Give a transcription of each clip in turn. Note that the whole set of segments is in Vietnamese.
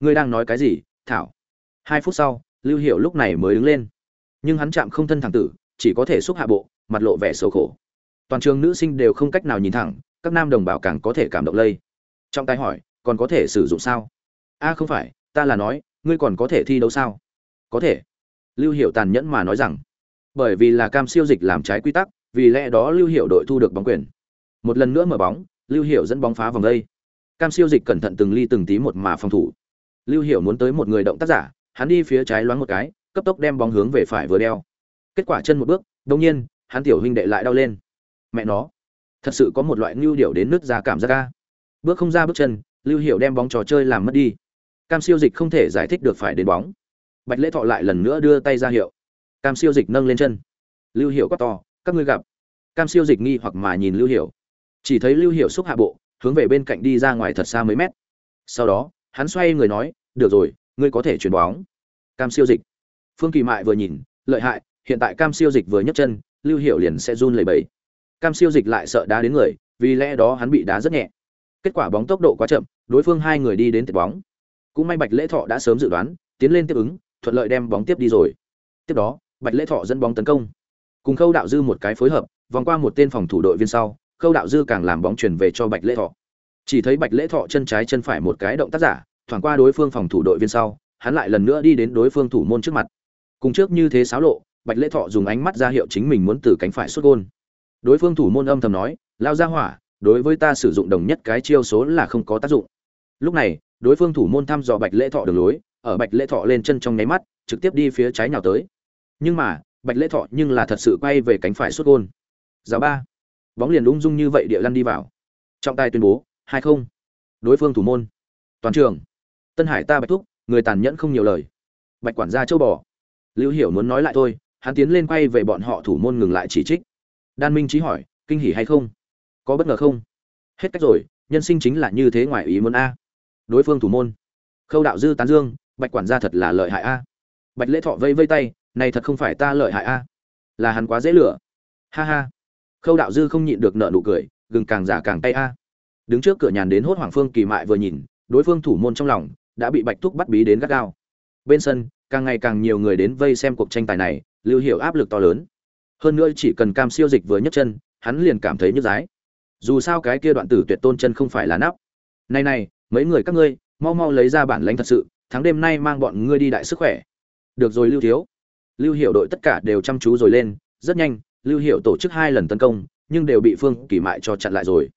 ngươi đang nói cái gì, thảo? Hai phút sau, lưu hiệu lúc này mới đứng lên. Nhưng hắn chạm không thân thẳng tử, chỉ có thể xúc hạ bộ, mặt lộ vẻ xấu khổ. Toàn trường nữ sinh đều không cách nào nhìn thẳng, các nam đồng bào càng có thể cảm động lây. Trong tay hỏi, còn có thể sử dụng sao? A, không phải, ta là nói, ngươi còn có thể thi đấu sao? Có thể. Lưu hiệu tàn nhẫn mà nói rằng. Bởi vì là cam siêu dịch làm trái quy tắc, vì lẽ đó lưu hiệu đội thu được bóng quyền. Một lần nữa mở bóng, lưu hiệu dẫn bóng phá vòng đây. Cam siêu dịch cẩn thận từng ly từng tí một mà phòng thủ lưu Hiểu muốn tới một người động tác giả hắn đi phía trái loáng một cái cấp tốc đem bóng hướng về phải vừa đeo. Kết quả chân một bước đông nhiên hắn tiểu huynh đệ lại đau lên. Mẹ nó thật sự có một loại ngưu điệu đến nứt ra cảm giác ca bước không ra bước chân lưu Hiểu đem bóng trò chơi làm mất đi. Cam siêu dịch không thể giải thích được phải đến bóng. Bạch lễ thọ lại lần nữa đưa tay ra hiệu. Cam siêu dịch nâng lên chân. Lưu Hiểu quát to các ngươi gặp. Cam siêu dịch nghi hoặc mà nhìn lưu Hiểu, chỉ thấy lưu Hiểu xúc hạ bộ hướng về bên cạnh đi ra ngoài thật xa mấy mét. Sau đó hắn xoay người nói, được rồi, ngươi có thể chuyển bóng. Cam siêu dịch. Phương kỳ mại vừa nhìn, lợi hại, hiện tại cam siêu dịch vừa nhấc chân, lưu hiệu liền sẽ run lẩy bẩy. Cam siêu dịch lại sợ đá đến người, vì lẽ đó hắn bị đá rất nhẹ. Kết quả bóng tốc độ quá chậm, đối phương hai người đi đến tiệt bóng. Cũng may bạch lễ thọ đã sớm dự đoán, tiến lên tiếp ứng, thuận lợi đem bóng tiếp đi rồi. Tiếp đó, bạch lễ thọ dẫn bóng tấn công. Cùng khâu đạo dư một cái phối hợp, vòng qua một tên phòng thủ đội viên sau, khâu đạo dư càng làm bóng chuyển về cho bạch lễ thọ chỉ thấy bạch lễ thọ chân trái chân phải một cái động tác giả, thoảng qua đối phương phòng thủ đội viên sau, hắn lại lần nữa đi đến đối phương thủ môn trước mặt. Cùng trước như thế xáo lộ, bạch lễ thọ dùng ánh mắt ra hiệu chính mình muốn từ cánh phải xuất gôn. Đối phương thủ môn âm thầm nói, lao ra hỏa, đối với ta sử dụng đồng nhất cái chiêu số là không có tác dụng. Lúc này, đối phương thủ môn thăm dò bạch lễ thọ đường lối, ở bạch lễ thọ lên chân trong nháy mắt, trực tiếp đi phía trái nhào tới. Nhưng mà, bạch lễ thọ nhưng là thật sự quay về cánh phải xuất gôn. Giáo ba. Bóng liền ung dung như vậy địa lăn đi vào. Trọng tài tuyên bố hai không? Đối phương thủ môn. Toàn trường. Tân hải ta bạch thúc, người tàn nhẫn không nhiều lời. Bạch quản gia châu bò. Lưu hiểu muốn nói lại thôi, hắn tiến lên quay về bọn họ thủ môn ngừng lại chỉ trích. Đan minh trí hỏi, kinh hỉ hay không? Có bất ngờ không? Hết cách rồi, nhân sinh chính là như thế ngoài ý muốn a. Đối phương thủ môn. Khâu đạo dư tán dương, bạch quản gia thật là lợi hại a. Bạch lễ thọ vây vây tay, này thật không phải ta lợi hại a. Là hắn quá dễ lửa ha ha. Khâu đạo dư không nhịn được nợ nụ cười, gừng càng giả càng tay a đứng trước cửa nhàn đến hốt hoàng phương kỳ mại vừa nhìn, đối phương thủ môn trong lòng đã bị bạch thúc bắt bí đến gắt gao. Bên sân, càng ngày càng nhiều người đến vây xem cuộc tranh tài này, lưu hiệu áp lực to lớn. Hơn nữa chỉ cần cam siêu dịch vừa nhấc chân, hắn liền cảm thấy nhức dái dù sao cái kia đoạn tử tuyệt tôn chân không phải là nắp. Này này, mấy người các ngươi, mau mau lấy ra bản lãnh thật sự, tháng đêm nay mang bọn ngươi đi đại sức khỏe. Được rồi lưu thiếu. Lưu hiệu đội tất cả đều chăm chú rồi lên, rất nhanh, lưu hiệu tổ chức hai lần tấn công, nhưng đều bị phương kỳ mại cho chặn lại rồi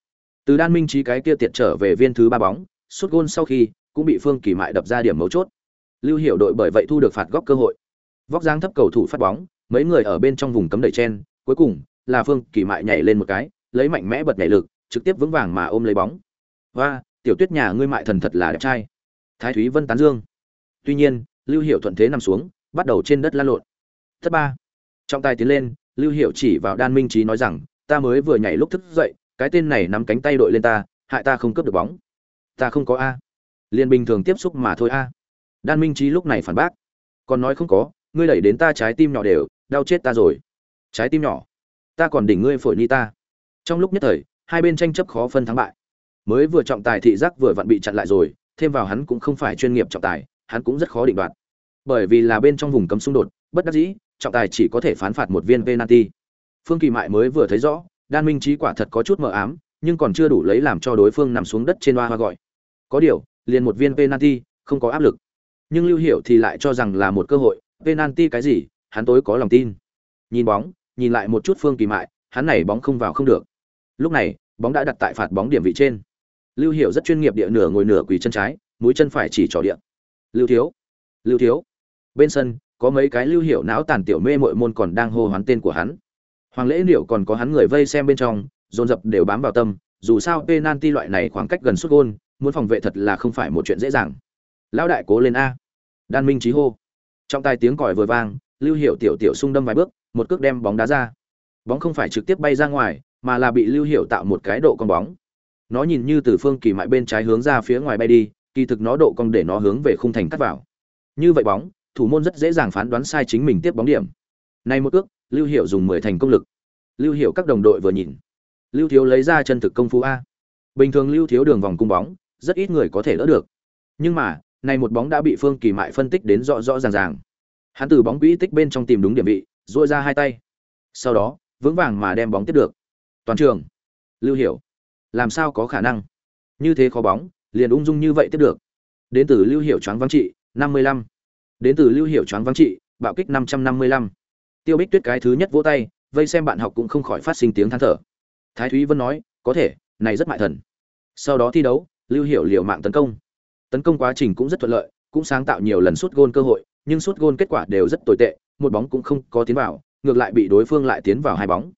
từ đan minh trí cái kia tiệt trở về viên thứ ba bóng suốt gôn sau khi, cũng bị phương kỳ mại đập ra điểm mấu chốt. Lưu hiệu đội bởi vậy thu được phạt góc cơ hội. Vóc dáng thấp cầu thủ phát bóng, mấy người ở bên trong vùng cấm đầy chen, cuối cùng, là phương kỳ mại nhảy lên một cái, lấy mạnh mẽ bật nhảy lực, trực tiếp vững vàng mà ôm lấy bóng. Và tiểu tuyết nhà ngươi mại thần thật là đẹp trai. Thái thúy vân tán dương. Tuy nhiên, lưu hiệu thuận thế nằm xuống, bắt đầu trên đất lan lộn. Thất ba. Trong tay tiến lên, lưu hiệu chỉ vào đan minh trí nói rằng, ta mới vừa nhảy lúc thức dậy cái tên này nắm cánh tay đội lên ta, hại ta không cướp được bóng. Ta không có a. Liền bình thường tiếp xúc mà thôi a. Đan minh trí lúc này phản bác. Còn nói không có, ngươi đẩy đến ta trái tim nhỏ đều, đau chết ta rồi. Trái tim nhỏ. Ta còn đỉnh ngươi phổi ni ta. Trong lúc nhất thời, hai bên tranh chấp khó phân thắng bại. Mới vừa trọng tài thị giác vừa vặn bị chặn lại rồi, thêm vào hắn cũng không phải chuyên nghiệp trọng tài, hắn cũng rất khó định đoạt. Bởi vì là bên trong vùng cấm xung đột, bất đắc dĩ, trọng tài chỉ có thể phán phạt một viên penalty. Phương kỳ mại mới vừa thấy rõ đan minh trí quả thật có chút mờ ám, nhưng còn chưa đủ lấy làm cho đối phương nằm xuống đất trên hoa hoa gọi. Có điều, liền một viên penalty, không có áp lực. Nhưng lưu hiệu thì lại cho rằng là một cơ hội, penalty cái gì, hắn tối có lòng tin. Nhìn bóng, nhìn lại một chút phương kỳ mại, hắn này bóng không vào không được. Lúc này, bóng đã đặt tại phạt bóng điểm vị trên. Lưu hiệu rất chuyên nghiệp địa nửa ngồi nửa quỳ chân trái, mũi chân phải chỉ trỏ địa. Lưu thiếu. Lưu thiếu. Bên sân, có mấy cái lưu hiệu não tàn tiểu mê mội môn còn đang hô hoán tên của hắn hoàng lễ liễu còn có hắn người vây xem bên trong, dồn dập đều bám vào tâm, dù sao penalty loại này khoảng cách gần sút gôn, muốn phòng vệ thật là không phải một chuyện dễ dàng. Lão đại cố lên a. Đan minh chí hô. Trong tai tiếng còi vừa vang, lưu Hiểu tiểu tiểu xung đâm vài bước, một cước đem bóng đá ra. Bóng không phải trực tiếp bay ra ngoài, mà là bị lưu Hiểu tạo một cái độ con bóng. Nó nhìn như từ phương kỳ mại bên trái hướng ra phía ngoài bay đi, kỳ thực nó độ cong để nó hướng về khung thành cắt vào. Như vậy bóng, thủ môn rất dễ dàng phán đoán sai chính mình tiếp bóng điểm. Này một cước lưu hiệu dùng mười thành công lực lưu hiệu các đồng đội vừa nhìn lưu thiếu lấy ra chân thực công phu a bình thường lưu thiếu đường vòng cung bóng rất ít người có thể đỡ được nhưng mà Này một bóng đã bị Phương Kỳ Mại phân tích đến rõ rõ ràng ràng. Hắn từ bóng quỹ tích bên trong tìm đúng điểm vị, duỗi ra hai tay. Sau đó, vững vàng mà đem bóng tiếp được. Toàn trường, Lưu Hiểu, làm sao có khả năng? Như thế khó bóng, liền ung dung như vậy tiếp được. Đến từ Lưu Hiểu choáng vắng trị, 55. Đến từ Lưu Hiểu choáng vắng trị, bạo kích 555. Tiêu Bích Tuyết cái thứ nhất vỗ tay, vây xem bạn học cũng không khỏi phát sinh tiếng than thở. Thái Thúy Vân nói, có thể, này rất mại thần. Sau đó thi đấu, Lưu Hiểu liều mạng tấn công. Tấn công quá trình cũng rất thuận lợi, cũng sáng tạo nhiều lần sút gôn cơ hội, nhưng sút gôn kết quả đều rất tồi tệ, một bóng cũng không có tiến vào, ngược lại bị đối phương lại tiến vào hai bóng.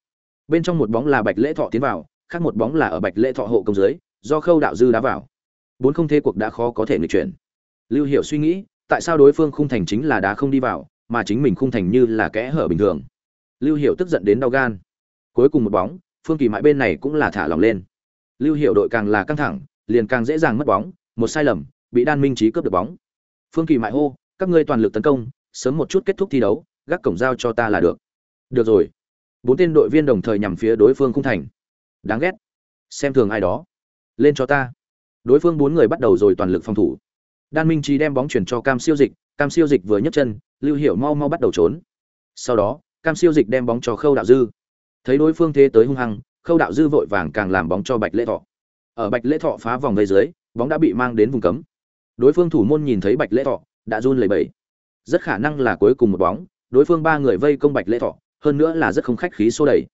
Bên trong một bóng là Bạch Lễ Thọ tiến vào, khác một bóng là ở Bạch Lễ Thọ hộ công dưới, do Khâu Đạo Dư đá vào. Bốn không thế cuộc đã khó có thể người chuyển. Lưu Hiểu suy nghĩ, tại sao đối phương khung thành chính là đá không đi vào, mà chính mình khung thành như là kẽ hở bình thường. Lưu Hiểu tức giận đến đau gan. Cuối cùng một bóng, Phương Kỳ mãi bên này cũng là thả lòng lên. Lưu Hiểu đội càng là căng thẳng, liền càng dễ dàng mất bóng, một sai lầm, bị Đan Minh Chí cướp được bóng. Phương Kỳ mại hô, các ngươi toàn lực tấn công, sớm một chút kết thúc thi đấu, gác cổng giao cho ta là được. Được rồi. Bốn tên đội viên đồng thời nhằm phía đối phương khung thành. Đáng ghét. Xem thường ai đó. Lên cho ta. Đối phương bốn người bắt đầu rồi toàn lực phòng thủ. Đan Minh Chí đem bóng chuyển cho Cam Siêu Dịch, Cam Siêu Dịch vừa nhấc chân, Lưu Hiểu mau mau bắt đầu trốn. Sau đó, Cam Siêu Dịch đem bóng cho Khâu Đạo Dư. Thấy đối phương thế tới hung hăng, Khâu Đạo Dư vội vàng càng làm bóng cho Bạch Lễ Thọ. Ở Bạch Lễ Thọ phá vòng vây dưới, bóng đã bị mang đến vùng cấm. Đối phương thủ môn nhìn thấy Bạch Lễ Thọ, đã run lẩy bẩy. Rất khả năng là cuối cùng một bóng, đối phương ba người vây công Bạch Lễ Thọ, hơn nữa là rất không khách khí xô đẩy.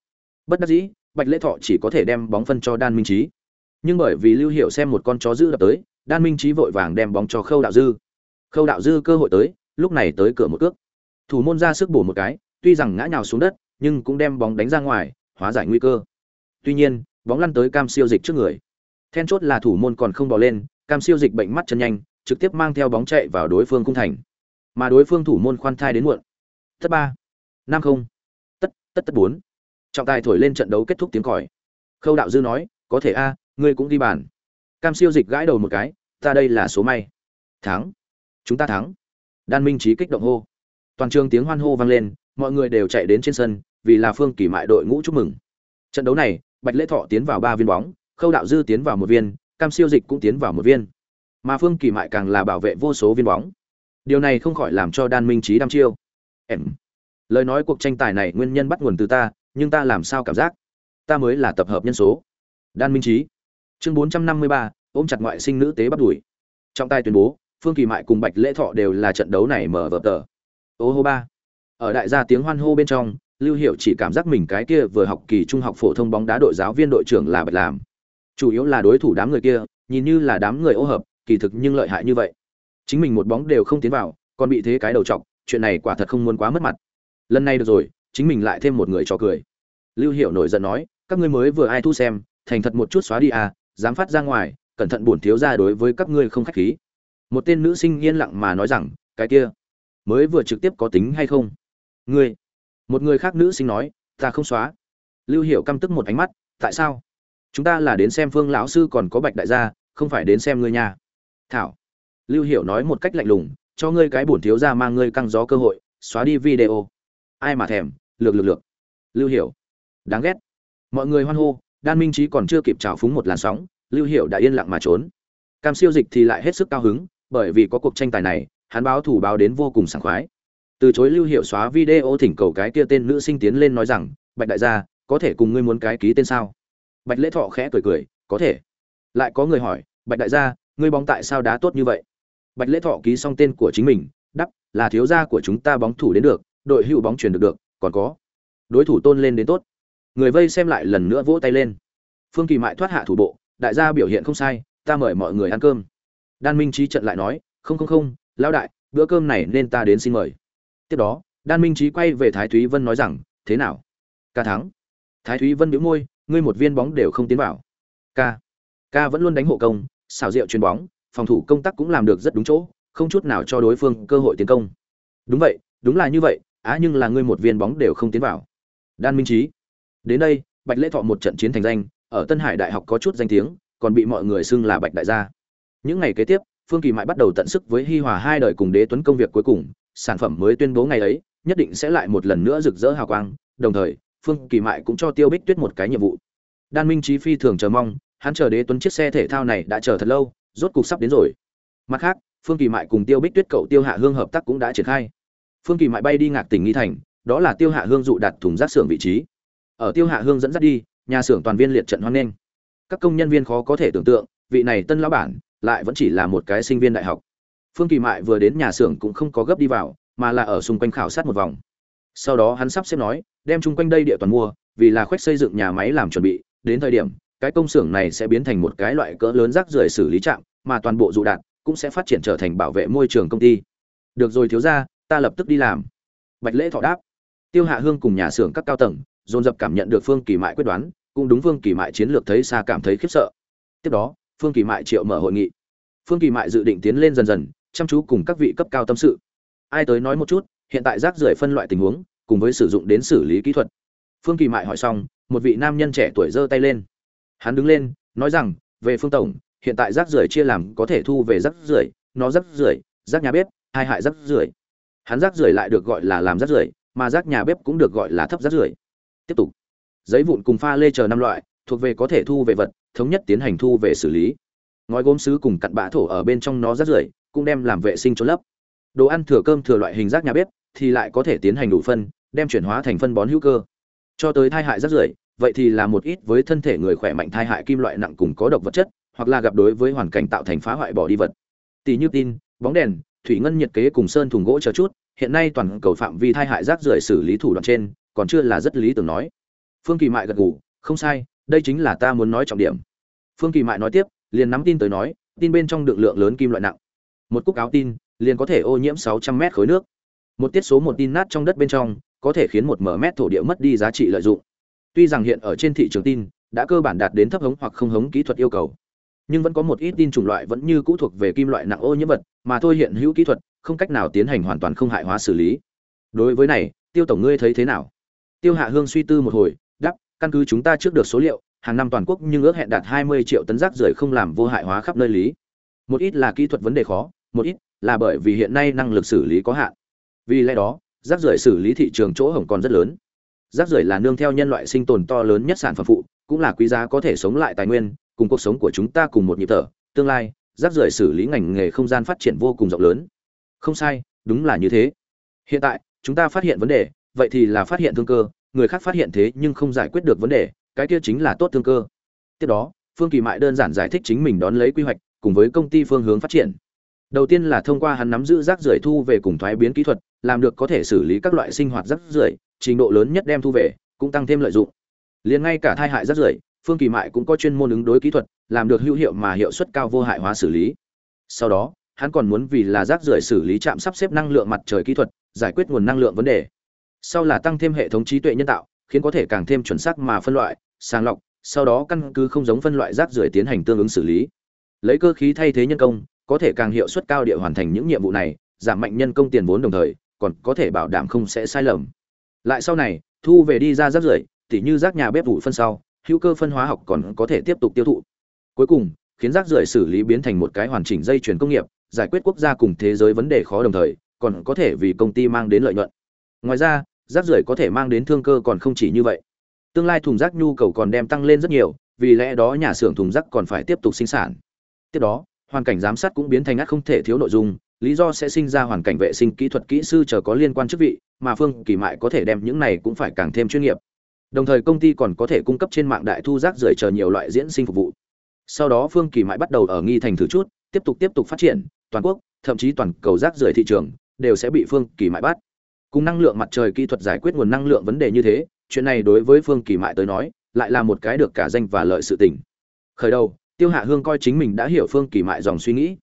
Bất đắc dĩ, Bạch Lễ Thọ chỉ có thể đem bóng phân cho Đan Minh Chí. Nhưng bởi vì Lưu Hiểu xem một con chó dữ đập tới, Đan Minh Chí vội vàng đem bóng cho Khâu Đạo Dư. Khâu Đạo Dư cơ hội tới, lúc này tới cửa một cước. Thủ môn ra sức bổ một cái, tuy rằng ngã nhào xuống đất, nhưng cũng đem bóng đánh ra ngoài, hóa giải nguy cơ. Tuy nhiên, bóng lăn tới Cam Siêu Dịch trước người. Then chốt là thủ môn còn không bò lên, Cam Siêu Dịch bệnh mắt chân nhanh, trực tiếp mang theo bóng chạy vào đối phương cung thành. Mà đối phương thủ môn khoan thai đến muộn. Tất ba, năm không, tất tất tất bốn. Trọng tài thổi lên trận đấu kết thúc tiếng còi. Khâu Đạo Dư nói, có thể a, ngươi cũng đi bàn. Cam Siêu Dịch gãi đầu một cái, ta đây là số may. Thắng, chúng ta thắng. Đan Minh Chí kích động hô. Toàn trường tiếng hoan hô vang lên, mọi người đều chạy đến trên sân, vì là Phương Kỳ mại đội ngũ chúc mừng. Trận đấu này, Bạch Lễ Thọ tiến vào ba viên bóng, Khâu Đạo Dư tiến vào một viên, Cam Siêu Dịch cũng tiến vào một viên. Mà Phương Kỳ mại càng là bảo vệ vô số viên bóng. Điều này không khỏi làm cho Đan Minh Chí đăm chiêu. Em. Lời nói cuộc tranh tài này nguyên nhân bắt nguồn từ ta, nhưng ta làm sao cảm giác? Ta mới là tập hợp nhân số. Đan Minh Chí. Chương 453, ôm chặt ngoại sinh nữ tế bắt đuổi. Trọng tài tuyên bố, Phương Kỳ Mại cùng Bạch Lễ Thọ đều là trận đấu này mở vở tờ. Ô hô ba. Ở đại gia tiếng hoan hô bên trong, Lưu Hiểu chỉ cảm giác mình cái kia vừa học kỳ trung học phổ thông bóng đá đội giáo viên đội trưởng là Bạch làm. Chủ yếu là đối thủ đám người kia, nhìn như là đám người ô hợp, kỳ thực nhưng lợi hại như vậy. Chính mình một bóng đều không tiến vào, còn bị thế cái đầu chọc chuyện này quả thật không muốn quá mất mặt. Lần này được rồi, chính mình lại thêm một người cho cười. Lưu Hiểu nổi giận nói, các ngươi mới vừa ai thu xem, thành thật một chút xóa đi à, dám phát ra ngoài, cẩn thận bổn thiếu gia đối với các ngươi không khách khí một tên nữ sinh yên lặng mà nói rằng, cái kia, mới vừa trực tiếp có tính hay không? Ngươi. Một người khác nữ sinh nói, ta không xóa. Lưu hiểu căm tức một ánh mắt, tại sao? Chúng ta là đến xem phương lão sư còn có bạch đại gia, không phải đến xem ngươi nhà thảo. Lưu hiểu nói một cách lạnh lùng, cho ngươi cái bổn thiếu gia mang ngươi căng gió cơ hội, xóa đi video. Ai mà thèm, lược lược lược. Lưu hiểu. Đáng ghét. Mọi người hoan hô, đan minh trí còn chưa kịp trào phúng một làn sóng, lưu hiểu đã yên lặng mà trốn. Cam siêu dịch thì lại hết sức cao hứng bởi vì có cuộc tranh tài này, hắn báo thủ báo đến vô cùng sảng khoái. Từ chối lưu hiệu xóa video thỉnh cầu cái kia tên nữ sinh tiến lên nói rằng, "Bạch đại gia, có thể cùng ngươi muốn cái ký tên sao?" Bạch Lễ Thọ khẽ cười cười, "Có thể." Lại có người hỏi, "Bạch đại gia, ngươi bóng tại sao đá tốt như vậy?" Bạch Lễ Thọ ký xong tên của chính mình, đáp, "Là thiếu gia của chúng ta bóng thủ đến được, đội hữu bóng truyền được được, còn có đối thủ tôn lên đến tốt." Người vây xem lại lần nữa vỗ tay lên. Phương Kỳ Mại thoát hạ thủ bộ, đại gia biểu hiện không sai, ta mời mọi người ăn cơm đan minh trí trận lại nói, không không không, lão đại, bữa cơm này nên ta đến xin mời. Tiếp đó, đan minh trí quay về thái thúy vân nói rằng, thế nào? Ca thắng. Thái thúy vân bĩu môi, ngươi một viên bóng đều không tiến vào. Ca ca vẫn luôn đánh hộ công, xảo diệu chuyền bóng, phòng thủ công tác cũng làm được rất đúng chỗ, không chút nào cho đối phương cơ hội tiến công. Đúng vậy, đúng là như vậy, á nhưng là ngươi một viên bóng đều không tiến vào. Đan minh trí đến đây, bạch lễ thọ một trận chiến thành danh, ở tân hải đại học có chút danh tiếng, còn bị mọi người xưng là bạch đại gia những ngày kế tiếp, Phương Kỳ Mại bắt đầu tận sức với Hi Hòa hai đời cùng Đế Tuấn công việc cuối cùng, sản phẩm mới tuyên bố ngày ấy, nhất định sẽ lại một lần nữa rực rỡ hào quang, đồng thời, Phương Kỳ Mại cũng cho Tiêu Bích Tuyết một cái nhiệm vụ. Đan Minh Chí phi thường chờ mong, hắn chờ Đế Tuấn chiếc xe thể thao này đã chờ thật lâu, rốt cục sắp đến rồi. Mặt khác, phương kỳ mại cùng tiêu bích tuyết cậu tiêu hạ hương hợp tác cũng đã triển khai phương kỳ mại bay đi ngạc tỉnh nghi thành đó là tiêu hạ hương dụ đặt thùng rác xưởng vị trí ở tiêu hạ hương dẫn dắt đi nhà xưởng toàn viên liệt trận hoan nghênh các công nhân viên khó có thể tưởng tượng vị này tân lão bản lại vẫn chỉ là một cái sinh viên đại học. Phương kỳ mại vừa đến nhà xưởng cũng không có gấp đi vào, mà là ở xung quanh khảo sát một vòng. Sau đó hắn sắp xếp nói, đem chung quanh đây địa toàn mua, vì là khoách xây dựng nhà máy làm chuẩn bị, đến thời điểm, cái công xưởng này sẽ biến thành một cái loại cỡ lớn rác rưởi xử lý trạm, mà toàn bộ dụ đạn cũng sẽ phát triển trở thành bảo vệ môi trường công ty. Được rồi thiếu ra ta lập tức đi làm. Bạch lễ thọ đáp. Tiêu hạ hương cùng nhà xưởng các cao tầng, dồn dập cảm nhận được phương kỳ mại quyết đoán, cũng đúng phương kỳ mại chiến lược thấy xa cảm thấy khiếp sợ. Tiếp đó phương kỳ mại triệu mở hội nghị. Phương kỳ mại dự định tiến lên dần dần, chăm chú cùng các vị cấp cao tâm sự. Ai tới nói một chút, hiện tại rác rưởi phân loại tình huống, cùng với sử dụng đến xử lý kỹ thuật. Phương kỳ mại hỏi xong, một vị nam nhân trẻ tuổi giơ tay lên. Hắn đứng lên, nói rằng, về phương tổng, hiện tại rác rưởi chia làm có thể thu về rác rưởi, nó rác rưởi, rác nhà bếp, hai hại rác rưởi. Hắn rác rưởi lại được gọi là làm rác rưởi, mà rác nhà bếp cũng được gọi là thấp rác rưởi. Tiếp tục. Giấy vụn cùng pha lê chờ năm loại thuộc về có thể thu về vật, thống nhất tiến hành thu về xử lý. Ngói gốm sứ cùng cặn bã thổ ở bên trong nó rất rưởi, cũng đem làm vệ sinh trôn lấp. Đồ ăn thừa cơm thừa loại hình rác nhà bếp, thì lại có thể tiến hành đủ phân, đem chuyển hóa thành phân bón hữu cơ. Cho tới thai hại rác rưởi, vậy thì là một ít với thân thể người khỏe mạnh thai hại kim loại nặng cùng có độc vật chất, hoặc là gặp đối với hoàn cảnh tạo thành phá hoại bỏ đi vật. Tỷ như tin, bóng đèn, thủy ngân nhiệt kế cùng sơn thùng gỗ chờ chút, hiện nay toàn cầu phạm vi thai hại rác rưởi xử lý thủ đoạn trên, còn chưa là rất lý tưởng nói. Phương kỳ mại gật gù, không sai đây chính là ta muốn nói trọng điểm. Phương kỳ mại nói tiếp, liền nắm tin tới nói, tin bên trong được lượng lớn kim loại nặng. Một cúc áo tin, liền có thể ô nhiễm 600 mét khối nước. Một tiết số một tin nát trong đất bên trong, có thể khiến một mở mét thổ địa mất đi giá trị lợi dụng. Tuy rằng hiện ở trên thị trường tin, đã cơ bản đạt đến thấp hống hoặc không hống kỹ thuật yêu cầu. Nhưng vẫn có một ít tin chủng loại vẫn như cũ thuộc về kim loại nặng ô nhiễm vật, mà thôi hiện hữu kỹ thuật, không cách nào tiến hành hoàn toàn không hại hóa xử lý. Đối với này, tiêu tổng ngươi thấy thế nào? Tiêu hạ hương suy tư một hồi căn cứ chúng ta trước được số liệu, hàng năm toàn quốc nhưng ước hẹn đạt 20 triệu tấn rác rưởi không làm vô hại hóa khắp nơi lý. Một ít là kỹ thuật vấn đề khó, một ít là bởi vì hiện nay năng lực xử lý có hạn. Vì lẽ đó, rác rưởi xử lý thị trường chỗ hổng còn rất lớn. Rác rưởi là nương theo nhân loại sinh tồn to lớn nhất sản phẩm phụ, cũng là quý giá có thể sống lại tài nguyên, cùng cuộc sống của chúng ta cùng một nhịp thở. Tương lai, rác rưởi xử lý ngành nghề không gian phát triển vô cùng rộng lớn. Không sai, đúng là như thế. Hiện tại, chúng ta phát hiện vấn đề, vậy thì là phát hiện thương cơ người khác phát hiện thế nhưng không giải quyết được vấn đề, cái kia chính là tốt thương cơ. Tiếp đó, phương kỳ mại đơn giản giải thích chính mình đón lấy quy hoạch, cùng với công ty phương hướng phát triển. Đầu tiên là thông qua hắn nắm giữ rác rưởi thu về cùng thoái biến kỹ thuật, làm được có thể xử lý các loại sinh hoạt rác rưởi, trình độ lớn nhất đem thu về, cũng tăng thêm lợi dụng. Liền ngay cả thai hại rác rưởi, phương kỳ mại cũng có chuyên môn ứng đối kỹ thuật, làm được hữu hiệu mà hiệu suất cao vô hại hóa xử lý. Sau đó, hắn còn muốn vì là rác rưởi xử lý chạm sắp xếp năng lượng mặt trời kỹ thuật, giải quyết nguồn năng lượng vấn đề sau là tăng thêm hệ thống trí tuệ nhân tạo, khiến có thể càng thêm chuẩn xác mà phân loại, sàng lọc, sau đó căn cứ không giống phân loại rác rưởi tiến hành tương ứng xử lý. Lấy cơ khí thay thế nhân công, có thể càng hiệu suất cao địa hoàn thành những nhiệm vụ này, giảm mạnh nhân công tiền vốn đồng thời, còn có thể bảo đảm không sẽ sai lầm. Lại sau này, thu về đi ra rác rưởi, tỉ như rác nhà bếp vụ phân sau, hữu cơ phân hóa học còn có thể tiếp tục tiêu thụ. Cuối cùng, khiến rác rưởi xử lý biến thành một cái hoàn chỉnh dây chuyển công nghiệp, giải quyết quốc gia cùng thế giới vấn đề khó đồng thời, còn có thể vì công ty mang đến lợi nhuận. Ngoài ra rác rưởi có thể mang đến thương cơ còn không chỉ như vậy. Tương lai thùng rác nhu cầu còn đem tăng lên rất nhiều, vì lẽ đó nhà xưởng thùng rác còn phải tiếp tục sinh sản. Tiếp đó, hoàn cảnh giám sát cũng biến thành ác không thể thiếu nội dung, lý do sẽ sinh ra hoàn cảnh vệ sinh kỹ thuật kỹ sư chờ có liên quan chức vị, mà phương kỳ mại có thể đem những này cũng phải càng thêm chuyên nghiệp. Đồng thời công ty còn có thể cung cấp trên mạng đại thu rác rưởi chờ nhiều loại diễn sinh phục vụ. Sau đó phương kỳ mại bắt đầu ở nghi thành thử chút, tiếp tục tiếp tục phát triển, toàn quốc, thậm chí toàn cầu rác rưởi thị trường, đều sẽ bị phương kỳ mại bắt cùng năng lượng mặt trời kỹ thuật giải quyết nguồn năng lượng vấn đề như thế, chuyện này đối với phương kỳ mại tới nói, lại là một cái được cả danh và lợi sự tình. Khởi đầu, tiêu hạ hương coi chính mình đã hiểu phương kỳ mại dòng suy nghĩ.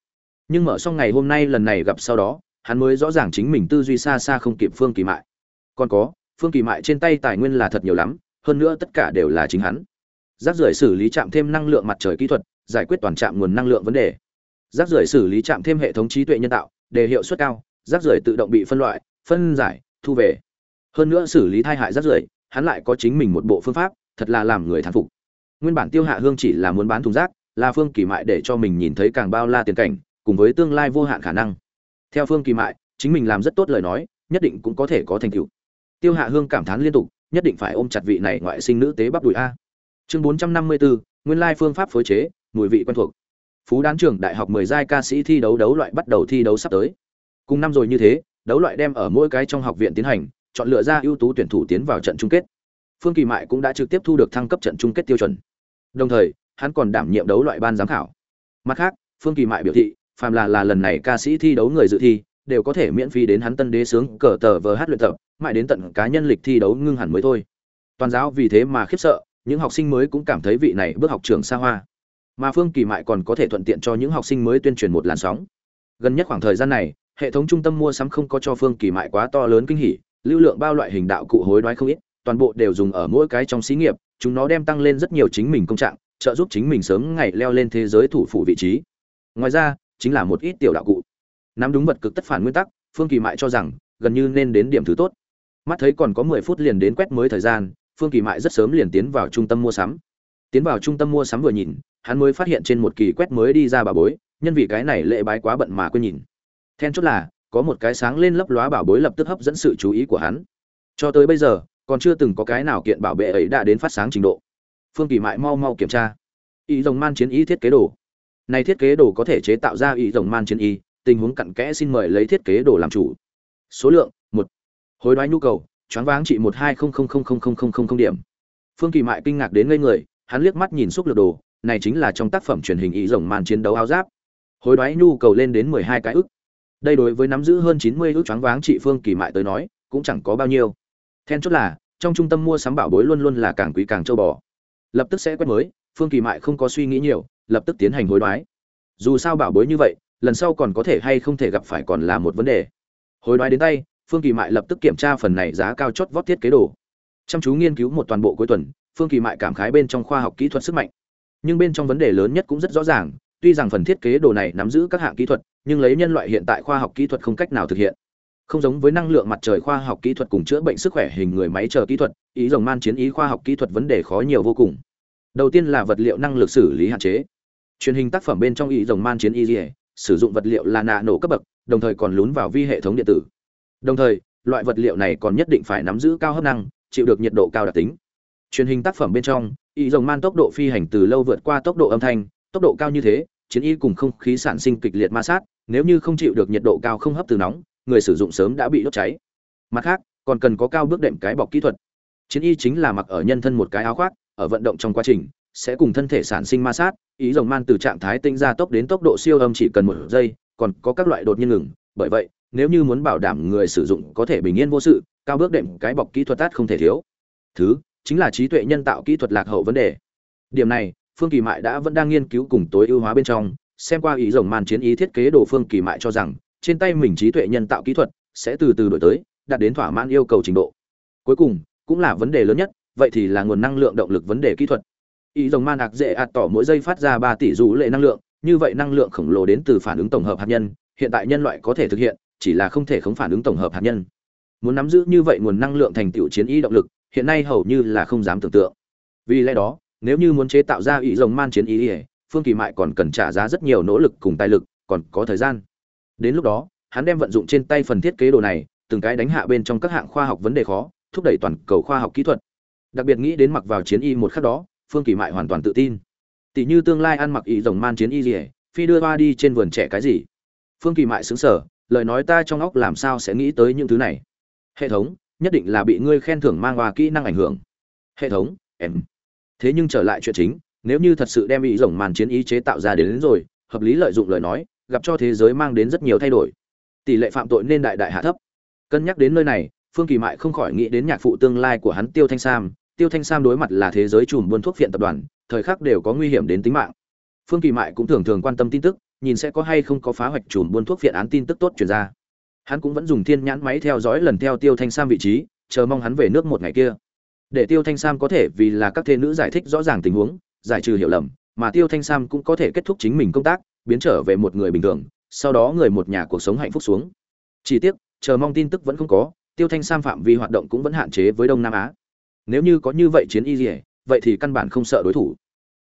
Nhưng mở xong ngày hôm nay lần này gặp sau đó, hắn mới rõ ràng chính mình tư duy xa xa không kịp phương kỳ mại. Còn có, phương kỳ mại trên tay tài nguyên là thật nhiều lắm, hơn nữa tất cả đều là chính hắn. Rác rưởi xử lý chạm thêm năng lượng mặt trời kỹ thuật, giải quyết toàn trạm nguồn năng lượng vấn đề. Rác rưởi xử lý chạm thêm hệ thống trí tuệ nhân tạo để hiệu suất cao, rác rưởi tự động bị phân loại phân giải, thu về. Hơn nữa xử lý thai hại rất rưởi, hắn lại có chính mình một bộ phương pháp, thật là làm người thán phục. Nguyên bản tiêu hạ hương chỉ là muốn bán thùng rác, là phương kỳ mại để cho mình nhìn thấy càng bao la tiền cảnh, cùng với tương lai vô hạn khả năng. Theo phương kỳ mại, chính mình làm rất tốt lời nói, nhất định cũng có thể có thành tựu. Tiêu hạ hương cảm thán liên tục, nhất định phải ôm chặt vị này ngoại sinh nữ tế bắp đùi a. Chương bốn trăm năm mươi bốn nguyên lai phương pháp phối chế, mùi vị quen thuộc. Phú đán trường đại học mười giai ca sĩ thi đấu đấu loại bắt đầu thi đấu sắp tới. Cùng năm rồi như thế đấu loại đem ở mỗi cái trong học viện tiến hành, chọn lựa ra ưu tú tuyển thủ tiến vào trận chung kết. Phương kỳ mại cũng đã trực tiếp thu được thăng cấp trận chung kết tiêu chuẩn. Đồng thời, hắn còn đảm nhiệm đấu loại ban giám khảo. Mặt khác, phương kỳ mại biểu thị, phàm là là lần này ca sĩ thi đấu người dự thi, đều có thể miễn phí đến hắn tân đế sướng cờ tờ vờ hát luyện tập, mãi đến tận cá nhân lịch thi đấu ngưng hẳn mới thôi. Toàn giáo vì thế mà khiếp sợ, những học sinh mới cũng cảm thấy vị này bước học trường xa hoa. Mà phương kỳ mại còn có thể thuận tiện cho những học sinh mới tuyên truyền một làn sóng. Gần nhất khoảng thời gian này hệ thống trung tâm mua sắm không có cho phương kỳ mại quá to lớn kinh hỉ, lưu lượng bao loại hình đạo cụ hối đoái không ít, toàn bộ đều dùng ở mỗi cái trong xí nghiệp, chúng nó đem tăng lên rất nhiều chính mình công trạng, trợ giúp chính mình sớm ngày leo lên thế giới thủ phủ vị trí. Ngoài ra, chính là một ít tiểu đạo cụ. Nắm đúng vật cực tất phản nguyên tắc, phương kỳ mại cho rằng, gần như nên đến điểm thứ tốt. Mắt thấy còn có mười phút liền đến quét mới thời gian, phương kỳ mại rất sớm liền tiến vào trung tâm mua sắm. Tiến vào trung tâm mua sắm vừa nhìn, hắn mới phát hiện trên một kỳ quét mới đi ra bà bối, nhân vì cái này lễ bái quá bận mà quên nhìn then chốt là, có một cái sáng lên lấp lóa bảo bối lập tức hấp dẫn sự chú ý của hắn. Cho tới bây giờ, còn chưa từng có cái nào kiện bảo vệ ấy đã đến phát sáng trình độ. Phương kỳ mại mau mau kiểm tra. Ý rồng man chiến ý thiết kế đồ. Này thiết kế đồ có thể chế tạo ra ý rồng man chiến y, tình huống cặn kẽ xin mời lấy thiết kế đồ làm chủ. Số lượng, một. Hối đoái nhu cầu, choáng váng trị một hai không không không không không không không điểm. Phương kỳ mại kinh ngạc đến ngây người, hắn liếc mắt nhìn xúc lược đồ, này chính là trong tác phẩm truyền hình ý rồng man chiến đấu áo giáp. Hối đoái nhu cầu lên đến mười hai cái ức đây đối với nắm giữ hơn chín mươi choáng váng trị phương kỳ mại tới nói, cũng chẳng có bao nhiêu. Then chốt là, trong trung tâm mua sắm bảo bối luôn luôn là càng quý càng châu bò. Lập tức sẽ quét mới, phương kỳ mại không có suy nghĩ nhiều, lập tức tiến hành hối đoái. Dù sao bảo bối như vậy, lần sau còn có thể hay không thể gặp phải còn là một vấn đề. Hối đoái đến tay, phương kỳ mại lập tức kiểm tra phần này giá cao chót vót thiết kế đồ. Chăm chú nghiên cứu một toàn bộ cuối tuần, phương kỳ mại cảm khái bên trong khoa học kỹ thuật sức mạnh. Nhưng bên trong vấn đề lớn nhất cũng rất rõ ràng, tuy rằng phần thiết kế đồ này nắm giữ các hạng kỹ thuật nhưng lấy nhân loại hiện tại khoa học kỹ thuật không cách nào thực hiện. Không giống với năng lượng mặt trời khoa học kỹ thuật cùng chữa bệnh sức khỏe hình người máy chờ kỹ thuật, ý rồng man chiến ý khoa học kỹ thuật vấn đề khó nhiều vô cùng. Đầu tiên là vật liệu năng lực xử lý hạn chế. Truyền hình tác phẩm bên trong ý rồng man chiến y dỉa sử dụng vật liệu là nạ nổ cấp bậc, đồng thời còn lún vào vi hệ thống điện tử. Đồng thời, loại vật liệu này còn nhất định phải nắm giữ cao hấp năng, chịu được nhiệt độ cao đặc tính. Truyền hình tác phẩm bên trong, ý rồng man tốc độ phi hành từ lâu vượt qua tốc độ âm thanh, tốc độ cao như thế, chiến y cùng không khí sản sinh kịch liệt ma sát nếu như không chịu được nhiệt độ cao không hấp từ nóng, người sử dụng sớm đã bị đốt cháy. Mặt khác, còn cần có cao bước đệm cái bọc kỹ thuật. Chiến y chính là mặc ở nhân thân một cái áo khoác, ở vận động trong quá trình, sẽ cùng thân thể sản sinh ma sát, ý rồng man từ trạng thái tinh ra tốc đến tốc độ siêu âm chỉ cần một giây, còn có các loại đột nhiên ngừng. Bởi vậy, nếu như muốn bảo đảm người sử dụng có thể bình yên vô sự, cao bước đệm cái bọc kỹ thuật tát không thể thiếu. Thứ, chính là trí tuệ nhân tạo kỹ thuật lạc hậu vấn đề. Điểm này, phương kỳ mại đã vẫn đang nghiên cứu cùng tối ưu hóa bên trong xem qua ý rồng man chiến ý thiết kế đồ phương kỳ mại cho rằng, trên tay mình trí tuệ nhân tạo kỹ thuật sẽ từ từ đổi tới, đạt đến thỏa mãn yêu cầu trình độ. Cuối cùng, cũng là vấn đề lớn nhất, vậy thì là nguồn năng lượng động lực vấn đề kỹ thuật. Ý rồng man ạc dễ ạt tỏ mỗi giây phát ra ba tỷ dù lệ năng lượng, như vậy năng lượng khổng lồ đến từ phản ứng tổng hợp hạt nhân, hiện tại nhân loại có thể thực hiện, chỉ là không thể không phản ứng tổng hợp hạt nhân. Muốn nắm giữ như vậy nguồn năng lượng thành tựu chiến ý động lực, hiện nay hầu như là không dám tưởng tượng. Vì lẽ đó, nếu như muốn chế tạo ra ý rồng man chiến ý phương kỳ mại còn cần trả giá rất nhiều nỗ lực cùng tài lực, còn có thời gian. Đến lúc đó, hắn đem vận dụng trên tay phần thiết kế đồ này, từng cái đánh hạ bên trong các hạng khoa học vấn đề khó, thúc đẩy toàn cầu khoa học kỹ thuật. Đặc biệt nghĩ đến mặc vào chiến y một khắc đó, phương kỳ mại hoàn toàn tự tin. Tỷ như tương lai ăn mặc y rồng man chiến y gì, phi đưa hoa đi trên vườn trẻ cái gì. Phương kỳ mại xứng sở lời nói ta trong óc làm sao sẽ nghĩ tới những thứ này? Hệ thống, nhất định là bị ngươi khen thưởng mang hoa kỹ năng ảnh hưởng. Hệ thống, em. Thế nhưng trở lại chuyện chính nếu như thật sự đem ý rồng màn chiến ý chế tạo ra đến, đến rồi hợp lý lợi dụng lời nói gặp cho thế giới mang đến rất nhiều thay đổi. Tỷ lệ phạm tội nên đại đại hạ thấp. Cân nhắc đến nơi này phương kỳ mại không khỏi nghĩ đến nhạc phụ tương lai của hắn tiêu thanh sam. Tiêu thanh sam đối mặt là thế giới chùm buôn thuốc phiện tập đoàn thời khắc đều có nguy hiểm đến tính mạng. Phương kỳ mại cũng thường thường quan tâm tin tức nhìn sẽ có hay không có phá hoạch chùm buôn thuốc phiện án tin tức tốt truyền ra. Hắn cũng vẫn dùng thiên nhãn máy theo dõi lần theo tiêu thanh sam vị trí chờ mong hắn về nước một ngày kia. Để tiêu thanh sam có thể vì là các thê nữ giải thích rõ ràng tình huống giải trừ hiểu lầm, mà tiêu thanh sam cũng có thể kết thúc chính mình công tác, biến trở về một người bình thường, sau đó người một nhà cuộc sống hạnh phúc xuống. Chỉ tiếc, chờ mong tin tức vẫn không có, tiêu thanh sam phạm vi hoạt động cũng vẫn hạn chế với đông nam á. Nếu như có như vậy chiến y dỉa vậy thì căn bản không sợ đối thủ.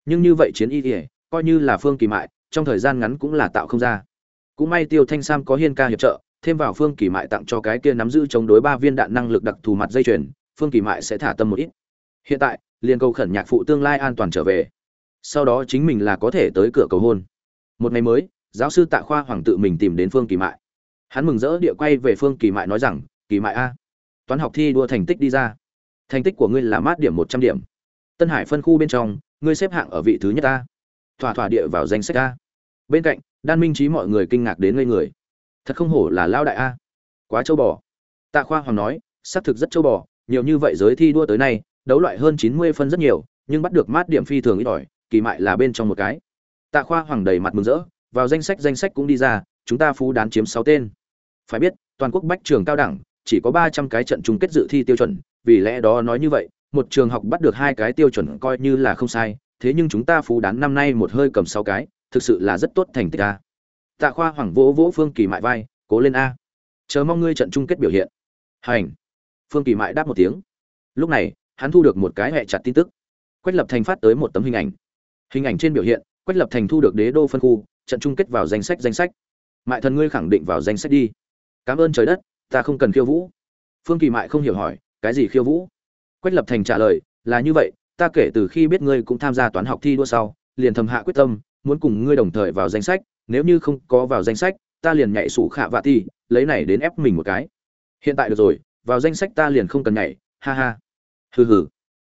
Nhưng như vậy chiến y dỉa coi như là phương kỳ mại, trong thời gian ngắn cũng là tạo không ra. Cũng may tiêu thanh sam có hiên ca hiệp trợ, thêm vào phương kỳ mại tặng cho cái kia nắm giữ chống đối ba viên đạn năng lực đặc thù mặt dây chuyền, phương kỳ mại sẽ thả tâm một ít. Hiện tại liền cầu khẩn nhạc phụ tương lai an toàn trở về. Sau đó chính mình là có thể tới cửa cầu hôn. Một ngày mới, giáo sư tạ khoa hoàng tự mình tìm đến phương kỳ mại. Hắn mừng rỡ địa quay về phương kỳ mại nói rằng, kỳ mại a, toán học thi đua thành tích đi ra. Thành tích của ngươi là mát điểm một trăm điểm. Tân hải phân khu bên trong, ngươi xếp hạng ở vị thứ nhất a. Thỏa thỏa địa vào danh sách a. Bên cạnh, đan minh trí mọi người kinh ngạc đến ngây người. Thật không hổ là lao đại a. Quá châu bò. Tạ khoa hoàng nói, xác thực rất châu bò, nhiều như vậy giới thi đua tới nay đấu loại hơn chín mươi phân rất nhiều, nhưng bắt được mát điểm phi thường ít ỏi, kỳ mại là bên trong một cái. Tạ khoa hoàng đầy mặt mừng rỡ, vào danh sách danh sách cũng đi ra, chúng ta phú đán chiếm sáu tên. Phải biết, toàn quốc bách trường cao đẳng, chỉ có ba trăm cái trận chung kết dự thi tiêu chuẩn, vì lẽ đó nói như vậy, một trường học bắt được hai cái tiêu chuẩn coi như là không sai, thế nhưng chúng ta phú đán năm nay một hơi cầm sáu cái, thực sự là rất tốt thành tích a. Tạ khoa hoàng vỗ vỗ phương kỳ mại vai, cố lên a. Chờ mong ngươi trận chung kết biểu hiện. Hành. Phương kỳ mại đáp một tiếng. Lúc này hắn thu được một cái hệ chặt tin tức. Quách lập thành phát tới một tấm hình ảnh. Hình ảnh trên biểu hiện, quách lập thành thu được đế đô phân khu, trận chung kết vào danh sách danh sách. Mại thần ngươi khẳng định vào danh sách đi. Cảm ơn trời đất, ta không cần khiêu vũ. Phương kỳ mại không hiểu hỏi, cái gì khiêu vũ? Quách lập thành trả lời, là như vậy, ta kể từ khi biết ngươi cũng tham gia toán học thi đua sau, liền thầm hạ quyết tâm, muốn cùng ngươi đồng thời vào danh sách, nếu như không có vào danh sách, ta liền nhảy sủ khạ vạ ti lấy này đến ép mình một cái. Hiện tại được rồi, vào danh sách ta liền không cần nhảy, ha ha hừ hừ.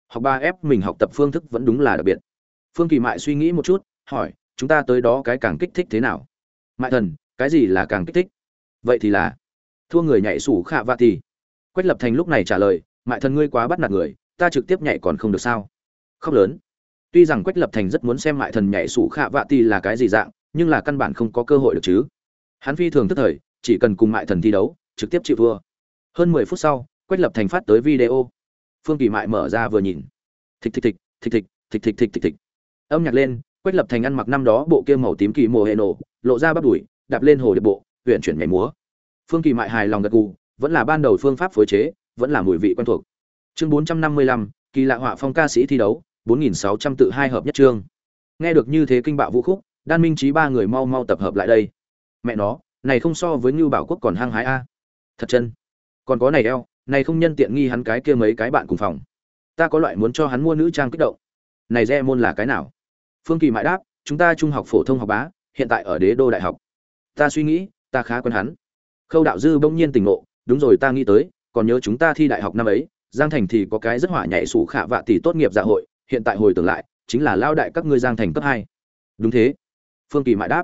Học ba ép mình học tập phương thức vẫn đúng là đặc biệt. Phương kỳ mại suy nghĩ một chút, hỏi, chúng ta tới đó cái càng kích thích thế nào? Mại thần, cái gì là càng kích thích? Vậy thì là, thua người nhảy sủ khạ vạ ti quách lập thành lúc này trả lời, mại thần ngươi quá bắt nạt người, ta trực tiếp nhảy còn không được sao? Khóc lớn. Tuy rằng quách lập thành rất muốn xem mại thần nhảy sủ khạ vạ ti là cái gì dạng, nhưng là căn bản không có cơ hội được chứ. Hắn phi thường tức thời, chỉ cần cùng mại thần thi đấu, trực tiếp chịu thua. Hơn mười phút sau, quách lập thành phát tới video phương kỳ mại mở ra vừa nhìn. Thịch thịch thịch thịch thịch thịch thịch thịch thịch thịch. Âm nhạc lên, quách lập thành ăn mặc năm đó bộ kia màu tím kỳ mồ hệ nổ, lộ ra bắp đùi, đạp lên hồ điệp bộ huyện chuyển nhảy múa. Phương kỳ mại hài lòng gật gù, vẫn là ban đầu phương pháp phối chế, vẫn là mùi vị quen thuộc. Chương bốn trăm năm mươi lăm, kỳ lạ họa phong ca sĩ thi đấu, bốn nghìn sáu trăm tự hai hợp nhất chương. Nghe được như thế kinh bạo vũ khúc, đan minh trí ba người mau mau tập hợp lại đây. Mẹ nó, này không so với ngưu bảo quốc còn hăng hái a. Thật chân. Còn có này eo này không nhân tiện nghi hắn cái kia mấy cái bạn cùng phòng. Ta có loại muốn cho hắn mua nữ trang kích động. Này re môn là cái nào? Phương kỳ mãi đáp, chúng ta trung học phổ thông học bá, hiện tại ở đế đô đại học. Ta suy nghĩ, ta khá quen hắn. Khâu đạo dư bỗng nhiên tỉnh ngộ, đúng rồi ta nghĩ tới, còn nhớ chúng ta thi đại học năm ấy, giang thành thì có cái rất hỏa nhảy sủ khả vạ tỷ tốt nghiệp dạ hội, hiện tại hồi tưởng lại, chính là lao đại các ngươi giang thành cấp hai. Đúng thế. Phương kỳ mãi đáp.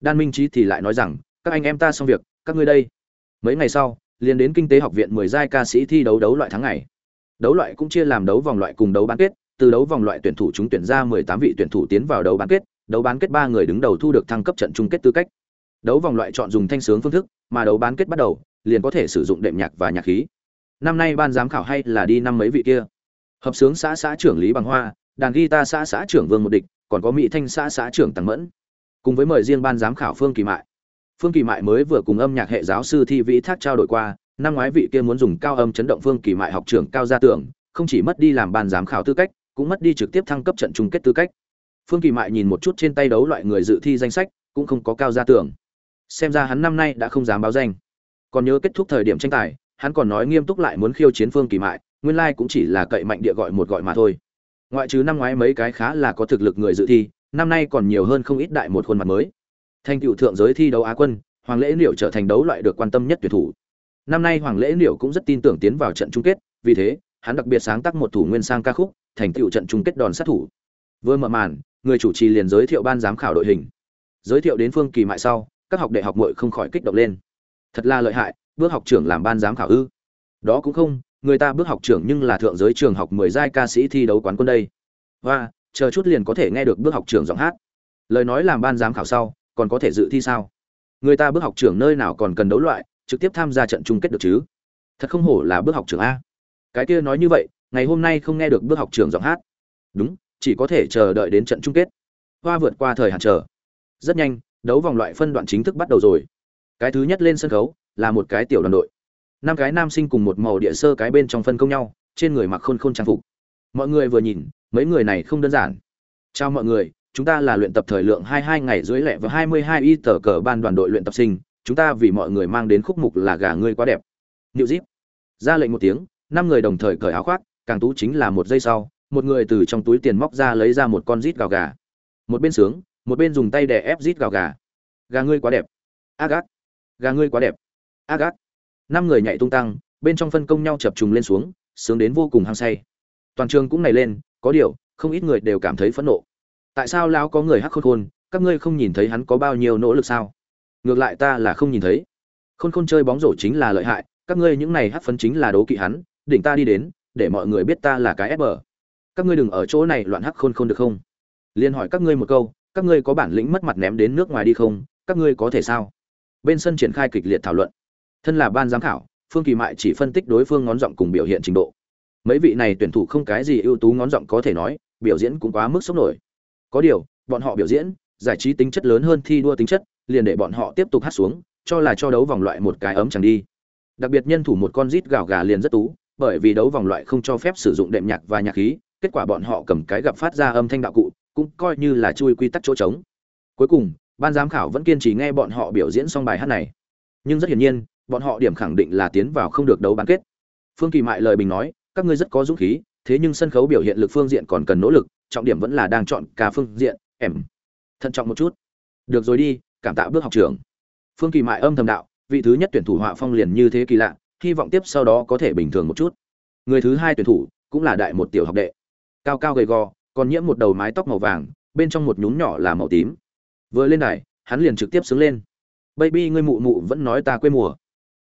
Đan minh trí thì lại nói rằng, các anh em ta xong việc, các ngươi đây. Mấy ngày sau liền đến kinh tế học viện mười giai ca sĩ thi đấu đấu loại tháng ngày. Đấu loại cũng chia làm đấu vòng loại cùng đấu bán kết, từ đấu vòng loại tuyển thủ chúng tuyển ra mười tám vị tuyển thủ tiến vào đấu bán kết, đấu bán kết ba người đứng đầu thu được thăng cấp trận chung kết tư cách. Đấu vòng loại chọn dùng thanh sướng phương thức, mà đấu bán kết bắt đầu, liền có thể sử dụng đệm nhạc và nhạc khí. Năm nay ban giám khảo hay là đi năm mấy vị kia. Hợp sướng xã xã trưởng lý bằng hoa, đàn guitar xã xã trưởng vương một địch, còn có mỹ thanh xã xã trưởng tăng mẫn. Cùng với mời riêng ban giám khảo phương kỳ mại phương kỳ mại mới vừa cùng âm nhạc hệ giáo sư thi vĩ thác trao đổi qua, năm ngoái vị kia muốn dùng cao âm chấn động phương kỳ mại học trưởng cao gia tưởng, không chỉ mất đi làm ban giám khảo tư cách, cũng mất đi trực tiếp thăng cấp trận chung kết tư cách. Phương kỳ mại nhìn một chút trên tay đấu loại người dự thi danh sách, cũng không có cao gia tưởng. Xem ra hắn năm nay đã không dám báo danh. Còn nhớ kết thúc thời điểm tranh tài, hắn còn nói nghiêm túc lại muốn khiêu chiến phương kỳ mại, nguyên lai cũng chỉ là cậy mạnh địa gọi một gọi mà thôi. Ngoại trừ năm ngoái mấy cái khá là có thực lực người dự thi, năm nay còn nhiều hơn không ít đại một khuôn mặt mới thành tựu thượng giới thi đấu á quân, hoàng lễ liệu trở thành đấu loại được quan tâm nhất tuyển thủ. Năm nay hoàng lễ liệu cũng rất tin tưởng tiến vào trận chung kết, vì thế, hắn đặc biệt sáng tác một thủ nguyên sang ca khúc, thành tựu trận chung kết đòn sát thủ. Vừa mở màn, người chủ trì liền giới thiệu ban giám khảo đội hình. Giới thiệu đến phương kỳ mại sau, các học đệ học muội không khỏi kích động lên. Thật là lợi hại, bước học trưởng làm ban giám khảo ư? Đó cũng không, người ta bước học trưởng nhưng là thượng giới trường học mười giai ca sĩ thi đấu quán quân đây. Và chờ chút liền có thể nghe được bước học trưởng giọng hát. Lời nói làm ban giám khảo sau còn có thể dự thi sao? Người ta bước học trưởng nơi nào còn cần đấu loại, trực tiếp tham gia trận chung kết được chứ? Thật không hổ là bước học trưởng a. Cái kia nói như vậy, ngày hôm nay không nghe được bước học trưởng giọng hát. Đúng, chỉ có thể chờ đợi đến trận chung kết. Hoa vượt qua thời hạn chờ. Rất nhanh, đấu vòng loại phân đoạn chính thức bắt đầu rồi. Cái thứ nhất lên sân khấu, là một cái tiểu đoàn đội. Năm cái nam sinh cùng một màu địa sơ cái bên trong phân công nhau, trên người mặc khôn khôn trang phục. Mọi người vừa nhìn, mấy người này không đơn giản. Chào mọi người chúng ta là luyện tập thời lượng 22 ngày dưới lẻ và 22 y tờ cờ ban đoàn đội luyện tập sinh, chúng ta vì mọi người mang đến khúc mục là gà ngươi quá đẹp. Niệu díp ra lệnh một tiếng, năm người đồng thời cởi áo khoác, càng tú chính là một giây sau, một người từ trong túi tiền móc ra lấy ra một con rít gào gà. Một bên sướng, một bên dùng tay đè ép rít gào gà. Gà ngươi quá đẹp. Agat. Gà ngươi quá đẹp. Agat. Năm người nhảy tung tăng, bên trong phân công nhau chập trùng lên xuống, sướng đến vô cùng hăng say. Toàn trường cũng nảy lên, có điều, không ít người đều cảm thấy phẫn nộ tại sao lão có người hắc khôn khôn? Các ngươi không nhìn thấy hắn có bao nhiêu nỗ lực sao? Ngược lại ta là không nhìn thấy. Khôn khôn chơi bóng rổ chính là lợi hại, các ngươi những này hắc phấn chính là đố kỵ hắn, đỉnh ta đi đến, để mọi người biết ta là cái ép bờ. Các ngươi đừng ở chỗ này loạn hắc khôn khôn được không? Liền hỏi các ngươi một câu, các ngươi có bản lĩnh mất mặt ném đến nước ngoài đi không? Các ngươi có thể sao? Bên sân triển khai kịch liệt thảo luận. Thân là ban giám khảo, phương kỳ mại chỉ phân tích đối phương ngón giọng cùng biểu hiện trình độ. Mấy vị này tuyển thủ không cái gì ưu tú ngón giọng có thể nói, biểu diễn cũng quá mức sốc nổi có điều, bọn họ biểu diễn, giải trí tính chất lớn hơn thi đua tính chất, liền để bọn họ tiếp tục hát xuống, cho là cho đấu vòng loại một cái ấm chẳng đi. Đặc biệt nhân thủ một con rít gào gà liền rất tú, bởi vì đấu vòng loại không cho phép sử dụng đệm nhạc và nhạc khí, kết quả bọn họ cầm cái gặp phát ra âm thanh đạo cụ, cũng coi như là chui quy tắc chỗ trống. Cuối cùng, ban giám khảo vẫn kiên trì nghe bọn họ biểu diễn xong bài hát này. Nhưng rất hiển nhiên, bọn họ điểm khẳng định là tiến vào không được đấu bán kết. Phương kỳ mại lời bình nói, các ngươi rất có dũng khí, thế nhưng sân khấu biểu hiện lực phương diện còn cần nỗ lực trọng điểm vẫn là đang chọn cả phương diện, em. Thận trọng một chút. Được rồi đi, cảm tạ bước học trường phương kỳ mại âm thầm đạo, vị thứ nhất tuyển thủ họa phong liền như thế kỳ lạ, hy vọng tiếp sau đó có thể bình thường một chút. Người thứ hai tuyển thủ cũng là đại một tiểu học đệ. Cao cao gầy gò, còn nhiễm một đầu mái tóc màu vàng, bên trong một nhún nhỏ là màu tím. Vừa lên đài, hắn liền trực tiếp xứng lên. Baby, ngươi mụ mụ vẫn nói ta quê mùa.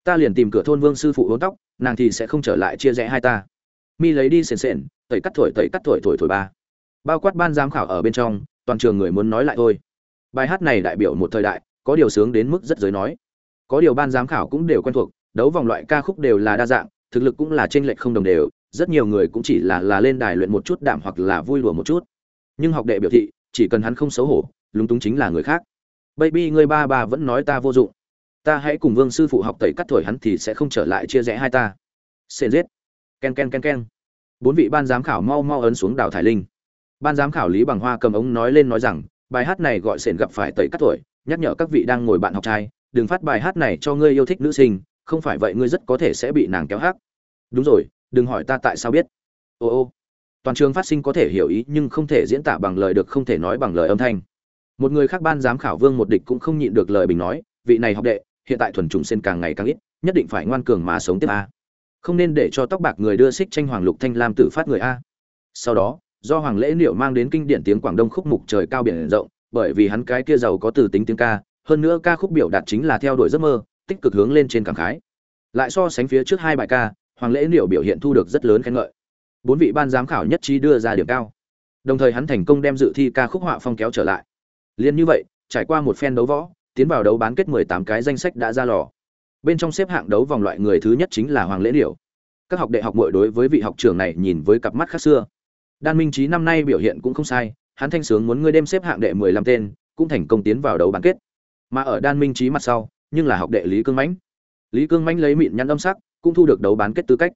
Ta liền tìm cửa thôn vương sư phụ hốn tóc, nàng thì sẽ không trở lại chia rẽ hai ta. Mi lấy đi sền sền, tẩy cắt thổi, tẩy cắt thổi thổi thổi ba bao quát ban giám khảo ở bên trong, toàn trường người muốn nói lại thôi. Bài hát này đại biểu một thời đại, có điều sướng đến mức rất giới nói. Có điều ban giám khảo cũng đều quen thuộc, đấu vòng loại ca khúc đều là đa dạng, thực lực cũng là t r ê n lệch không đồng đều, rất nhiều người cũng chỉ là là lên đài luyện một chút đạm hoặc là vui đùa một chút. Nhưng học đệ biểu thị, chỉ cần hắn không xấu hổ, lúng túng chính là người khác. Baby người ba ba vẫn nói ta vô dụng. Ta hãy cùng vương sư phụ học tẩy cắt thổi hắn thì sẽ không trở lại chia rẽ hai ta. Xên giết. Ken ken ken ken. Bốn vị ban giám khảo mau mau ấn xuống đào thải linh ban giám khảo lý bằng hoa cầm ống nói lên nói rằng, bài hát này gọi sển gặp phải tẩy cắt tuổi, nhắc nhở các vị đang ngồi bạn học trai, đừng phát bài hát này cho ngươi yêu thích nữ sinh, không phải vậy ngươi rất có thể sẽ bị nàng kéo hát. Đúng rồi, đừng hỏi ta tại sao biết. Ô ô. Toàn trường phát sinh có thể hiểu ý nhưng không thể diễn tả bằng lời được không thể nói bằng lời âm thanh. Một người khác ban giám khảo vương một địch cũng không nhịn được lời bình nói, vị này học đệ, hiện tại thuần trùng sen càng ngày càng ít, nhất định phải ngoan cường mà sống tiếp a. Không nên để cho tóc bạc người đưa xích tranh hoàng lục thanh lam tử phát người a. Sau đó do hoàng lễ liệu mang đến kinh điển tiếng quảng đông khúc mục trời cao biển rộng, bởi vì hắn cái kia giàu có từ tính tiếng ca, hơn nữa ca khúc biểu đạt chính là theo đuổi giấc mơ, tích cực hướng lên trên cảm khái. Lại so sánh phía trước hai bài ca, hoàng lễ liệu biểu hiện thu được rất lớn khen ngợi. Bốn vị ban giám khảo nhất trí đưa ra điểm cao. Đồng thời hắn thành công đem dự thi ca khúc họa phong kéo trở lại. Liên như vậy, trải qua một phen đấu võ, tiến vào đấu bán kết 18 cái danh sách đã ra lò. Bên trong xếp hạng đấu vòng loại người thứ nhất chính là hoàng lễ điểu các học đệ học muội đối với vị học trưởng này nhìn với cặp mắt khác xưa đan minh Chí năm nay biểu hiện cũng không sai hắn thanh sướng muốn ngươi đêm xếp hạng đệ mười lăm tên cũng thành công tiến vào đấu bán kết. Mà ở đan minh Chí mặt sau nhưng là học đệ lý cương mãnh. Lý cương mãnh lấy mịn nhăn âm sắc cũng thu được đấu bán kết tư cách.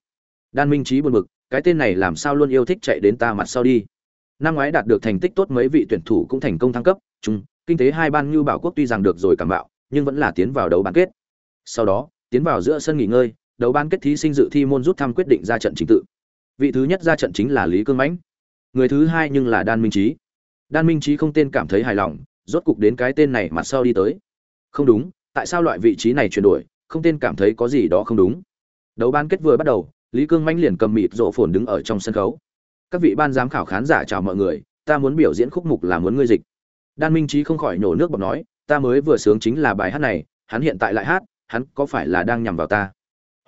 Đan minh Chí buồn bực cái tên này làm sao luôn yêu thích chạy đến ta mặt sau đi. Năm ngoái đạt được thành tích tốt mấy vị tuyển thủ cũng thành công thăng cấp chung kinh tế hai ban như bảo quốc tuy rằng được rồi cảm bạo nhưng vẫn là tiến vào đấu bán kết. Sau đó, tiến vào giữa sân nghỉ ngơi, đấu bán kết thí sinh dự thi môn rút thăm quyết định ra trận chính tự. Vị thứ nhất ra trận chính là Lý Cương Mãnh. Người thứ hai nhưng là Đan Minh Chí. Đan Minh Chí không tên cảm thấy hài lòng, rốt cục đến cái tên này mặt sau đi tới. Không đúng, tại sao loại vị trí này chuyển đổi, không tên cảm thấy có gì đó không đúng. Đấu ban kết vừa bắt đầu, Lý Cương Mãnh liền cầm mịt rộ phồn đứng ở trong sân khấu. Các vị ban giám khảo khán giả chào mọi người, ta muốn biểu diễn khúc mục là muốn ngươi dịch. Đan Minh Chí không khỏi nổ nước bọt nói, ta mới vừa sướng chính là bài hát này, hắn hiện tại lại hát, hắn có phải là đang nhằm vào ta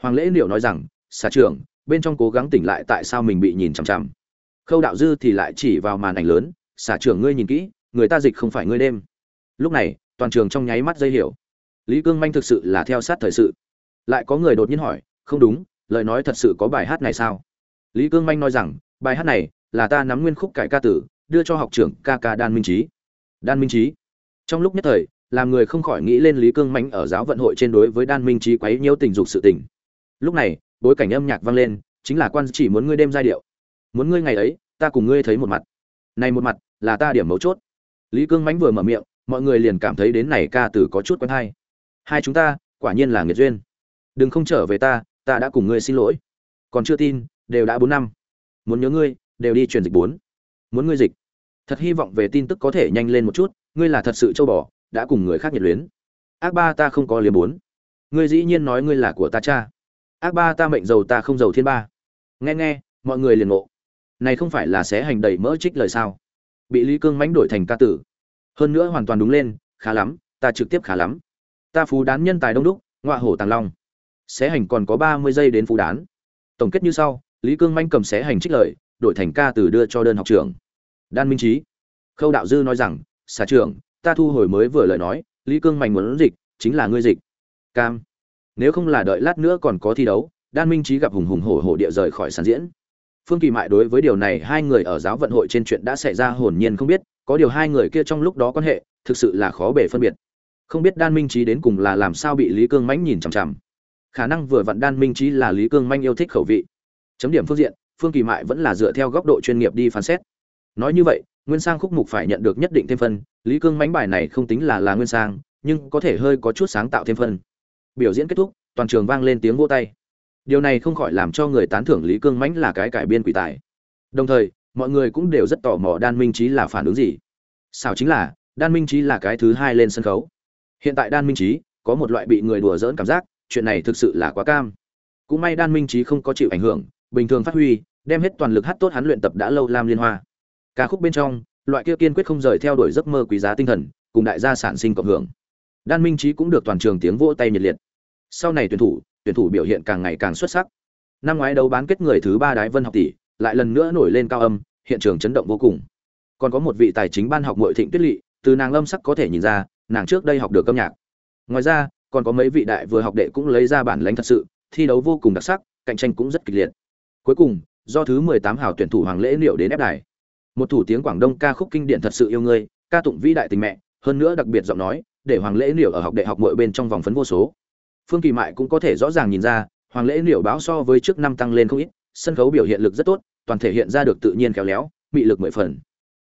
hoàng lễ liệu nói rằng xà trưởng bên trong cố gắng tỉnh lại tại sao mình bị nhìn chằm chằm khâu đạo dư thì lại chỉ vào màn ảnh lớn, xả trưởng ngươi nhìn kỹ, người ta dịch không phải ngươi đêm. Lúc này, toàn trường trong nháy mắt dây hiểu. Lý cương manh thực sự là theo sát thời sự. Lại có người đột nhiên hỏi, không đúng, lời nói thật sự có bài hát này sao? Lý cương manh nói rằng, bài hát này là ta nắm nguyên khúc cải ca tử, đưa cho học trưởng ca ca đan minh trí. Đan minh trí. Trong lúc nhất thời, làm người không khỏi nghĩ lên lý cương mãnh ở giáo vận hội trên đối với đan minh trí quấy nhiễu tình dục sự tình. Lúc này, bối cảnh âm nhạc vang lên, chính là quan chỉ muốn ngươi đêm giai điệu muốn ngươi ngày ấy, ta cùng ngươi thấy một mặt. Này một mặt, là ta điểm mấu chốt. Lý cương mánh vừa mở miệng, mọi người liền cảm thấy đến này ca từ có chút quen hay. Hai chúng ta, quả nhiên là nghiệt duyên. Đừng không trở về ta ta đã cùng ngươi xin lỗi. Còn chưa tin, đều đã bốn năm. Muốn nhớ ngươi, đều đi truyền dịch bốn. Muốn ngươi dịch. Thật hy vọng về tin tức có thể nhanh lên một chút, ngươi là thật sự châu bò, đã cùng người khác nhiệt luyến. Ác ba ta không có liếm bốn. Ngươi dĩ nhiên nói ngươi là của ta cha. Ác ba ta mệnh giàu ta không giàu thiên ba. Nghe nghe, mọi người liền ngộ này không phải là sẽ hành đầy mỡ trích lời sao? Bị lý cương mánh đổi thành ca tử. Hơn nữa hoàn toàn đúng lên, khá lắm, ta trực tiếp khá lắm. Ta phú đán nhân tài đông đúc, ngọa hổ tàng long. Xé hành còn có ba mươi giây đến phú đán. Tổng kết như sau, lý cương manh cầm xé hành trích lời, đổi thành ca từ đưa cho đơn học trưởng. Đan minh trí khâu đạo dư nói rằng, xà trưởng, ta thu hồi mới vừa lời nói, lý cương mạnh muốn dịch, chính là ngươi dịch. Cam. Nếu không là đợi lát nữa còn có thi đấu, đan minh trí gặp hùng hùng hổ hổ địa rời khỏi sàn diễn phương kỳ mại đối với điều này hai người ở giáo vận hội trên chuyện đã xảy ra hồn nhiên không biết, có điều hai người kia trong lúc đó quan hệ, thực sự là khó bể phân biệt. Không biết đan minh trí đến cùng là làm sao bị lý cương mãnh nhìn chằm chằm. Khả năng vừa vặn đan minh trí là lý cương manh yêu thích khẩu vị. Chấm điểm phương diện, phương kỳ mại vẫn là dựa theo góc độ chuyên nghiệp đi phán xét. Nói như vậy, nguyên sang khúc mục phải nhận được nhất định thêm phân, lý cương mánh bài này không tính là là nguyên sang, nhưng có thể hơi có chút sáng tạo thêm phân. Biểu diễn kết thúc, toàn trường vang lên tiếng vỗ tay điều này không khỏi làm cho người tán thưởng lý cương mãnh là cái cải biên quỷ tài. Đồng thời, mọi người cũng đều rất tò mò đan minh trí là phản ứng gì. Sao chính là, đan minh trí là cái thứ hai lên sân khấu. Hiện tại đan minh trí có một loại bị người đùa dỡn cảm giác, chuyện này thực sự là quá cam. Cũng may đan minh trí không có chịu ảnh hưởng, bình thường phát huy, đem hết toàn lực hát tốt hắn luyện tập đã lâu lam liên hoa. Ca khúc bên trong, loại kia kiên quyết không rời theo đuổi giấc mơ quý giá tinh thần, cùng đại gia sản sinh cộng hưởng. Đan minh trí cũng được toàn trường tiếng vỗ tay nhiệt liệt. Sau này tuyển thủ tuyển thủ biểu hiện càng ngày càng xuất sắc. Năm ngoái đấu bán kết người thứ ba đái vân học tỷ lại lần nữa nổi lên cao âm hiện trường chấn động vô cùng. Còn có một vị tài chính ban học muội thịnh tuyết Lệ, từ nàng lâm sắc có thể nhìn ra nàng trước đây học được âm nhạc. Ngoài ra còn có mấy vị đại vừa học đệ cũng lấy ra bản lãnh thật sự thi đấu vô cùng đặc sắc cạnh tranh cũng rất kịch liệt. Cuối cùng do thứ mười tám hào tuyển thủ hoàng lễ liệu đến ép đài. Một thủ tiếng quảng đông ca khúc kinh điển thật sự yêu ngươi ca tụng vĩ đại tình mẹ hơn nữa đặc biệt giọng nói để hoàng lễ liệu ở học đệ học muội bên trong vòng phấn vô số phương kỳ mại cũng có thể rõ ràng nhìn ra, hoàng lễ liệu báo so với trước năm tăng lên không ít, sân khấu biểu hiện lực rất tốt, toàn thể hiện ra được tự nhiên khéo léo, mị lực mười phần.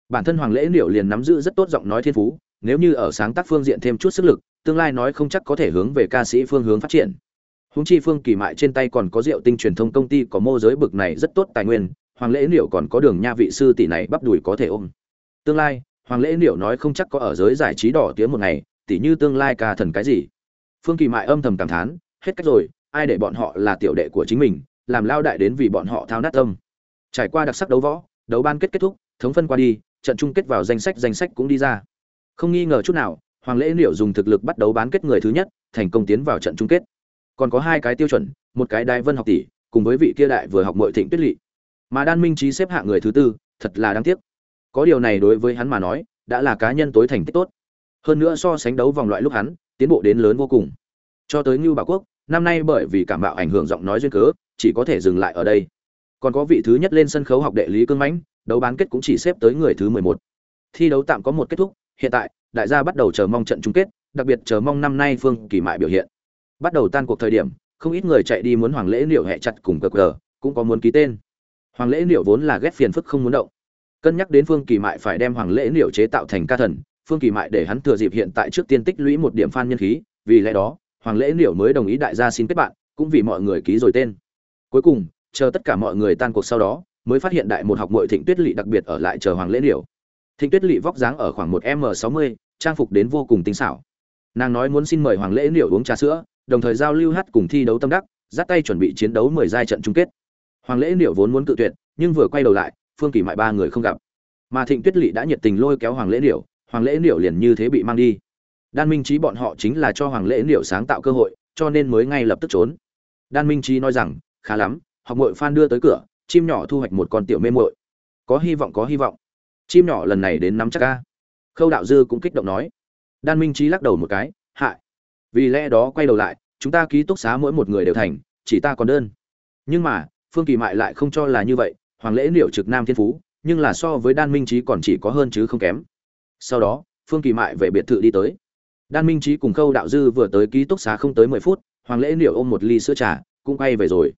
Bản thân hoàng lễ liệu liền nắm giữ rất tốt giọng nói thiên phú, nếu như ở sáng tác phương diện thêm chút sức lực, tương lai nói không chắc có thể hướng về ca sĩ phương hướng phát triển. Húng chi phương kỳ mại trên tay còn có rượu tinh truyền thông công ty có mô giới bực này rất tốt tài nguyên, hoàng lễ liệu còn có đường nha vị sư tỷ này bắp đùi có thể ôm. Tương lai, hoàng lễ liệu nói không chắc có ở giới giải trí đỏ tiếng một ngày tỷ như tương lai ca thần cái gì phương kỳ mại âm thầm cảm thán, hết cách rồi, ai để bọn họ là tiểu đệ của chính mình, làm lao đại đến vì bọn họ thao nát tâm. Trải qua đặc sắc đấu võ, đấu ban kết kết thúc, thống phân qua đi, trận chung kết vào danh sách danh sách cũng đi ra. Không nghi ngờ chút nào, hoàng lễ liệu dùng thực lực bắt đấu bán kết người thứ nhất, thành công tiến vào trận chung kết. Còn có hai cái tiêu chuẩn, một cái đại vân học tỷ, cùng với vị kia đại vừa học mọi thịnh tuyết lỵ. Mà đan minh trí xếp hạng người thứ tư, thật là đáng tiếc. Có điều này đối với hắn mà nói, đã là cá nhân tối thành tích tốt. Hơn nữa so sánh đấu vòng loại lúc hắn tiến bộ đến lớn vô cùng. Cho tới ngưu bảo quốc, năm nay bởi vì cảm bạo ảnh hưởng giọng nói duyên cớ, chỉ có thể dừng lại ở đây. Còn có vị thứ nhất lên sân khấu học đệ lý cương mãnh, đấu bán kết cũng chỉ xếp tới người thứ mười một. Thi đấu tạm có một kết thúc, hiện tại, đại gia bắt đầu chờ mong trận chung kết, đặc biệt chờ mong năm nay phương kỳ mại biểu hiện. Bắt đầu tan cuộc thời điểm, không ít người chạy đi muốn hoàng lễ liệu hẹ chặt cùng cờ cờ, cũng có muốn ký tên. Hoàng lễ liệu vốn là ghét phiền phức không muốn động. Cân nhắc đến phương kỳ mại phải đem hoàng lễ liệu chế tạo thành ca thần phương kỳ mại để hắn thừa dịp hiện tại trước tiên tích lũy một điểm fan nhân khí, vì lẽ đó, hoàng lễ liệu mới đồng ý đại gia xin kết bạn, cũng vì mọi người ký rồi tên. Cuối cùng, chờ tất cả mọi người tan cuộc sau đó, mới phát hiện đại một học mội thịnh tuyết lỵ đặc biệt ở lại chờ hoàng lễ liệu thịnh tuyết lỵ vóc dáng ở khoảng một m sáu mươi, trang phục đến vô cùng tinh xảo. Nàng nói muốn xin mời hoàng lễ liệu uống trà sữa, đồng thời giao lưu hát cùng thi đấu tâm đắc, dắt tay chuẩn bị chiến đấu mười giai trận chung kết. Hoàng lễ liệu vốn muốn cự tuyệt, nhưng vừa quay đầu lại, phương kỳ mại ba người không gặp. Mà thịnh tuyết lỵ đã nhiệt tình lôi kéo hoàng lễ liệu hoàng lễ liệu liền như thế bị mang đi. Đan minh trí bọn họ chính là cho hoàng lễ liệu sáng tạo cơ hội, cho nên mới ngay lập tức trốn. Đan minh trí nói rằng, khá lắm, học mội phan đưa tới cửa, chim nhỏ thu hoạch một con tiểu mê mội có hy vọng, có hy vọng. Chim nhỏ lần này đến nắm chắc ca khâu đạo dư cũng kích động nói. Đan minh trí lắc đầu một cái hại vì lẽ đó quay đầu lại, chúng ta ký túc xá mỗi một người đều thành, chỉ ta còn đơn. Nhưng mà, phương kỳ mại lại không cho là như vậy, hoàng lễ liệu trực nam thiên phú, nhưng là so với đan minh trí còn chỉ có hơn chứ không kém sau đó, phương kỳ mại về biệt thự đi tới. Đan minh trí cùng khâu đạo dư vừa tới ký túc xá không tới mười phút, hoàng lễ liệu ôm một ly sữa trà, cũng quay về rồi.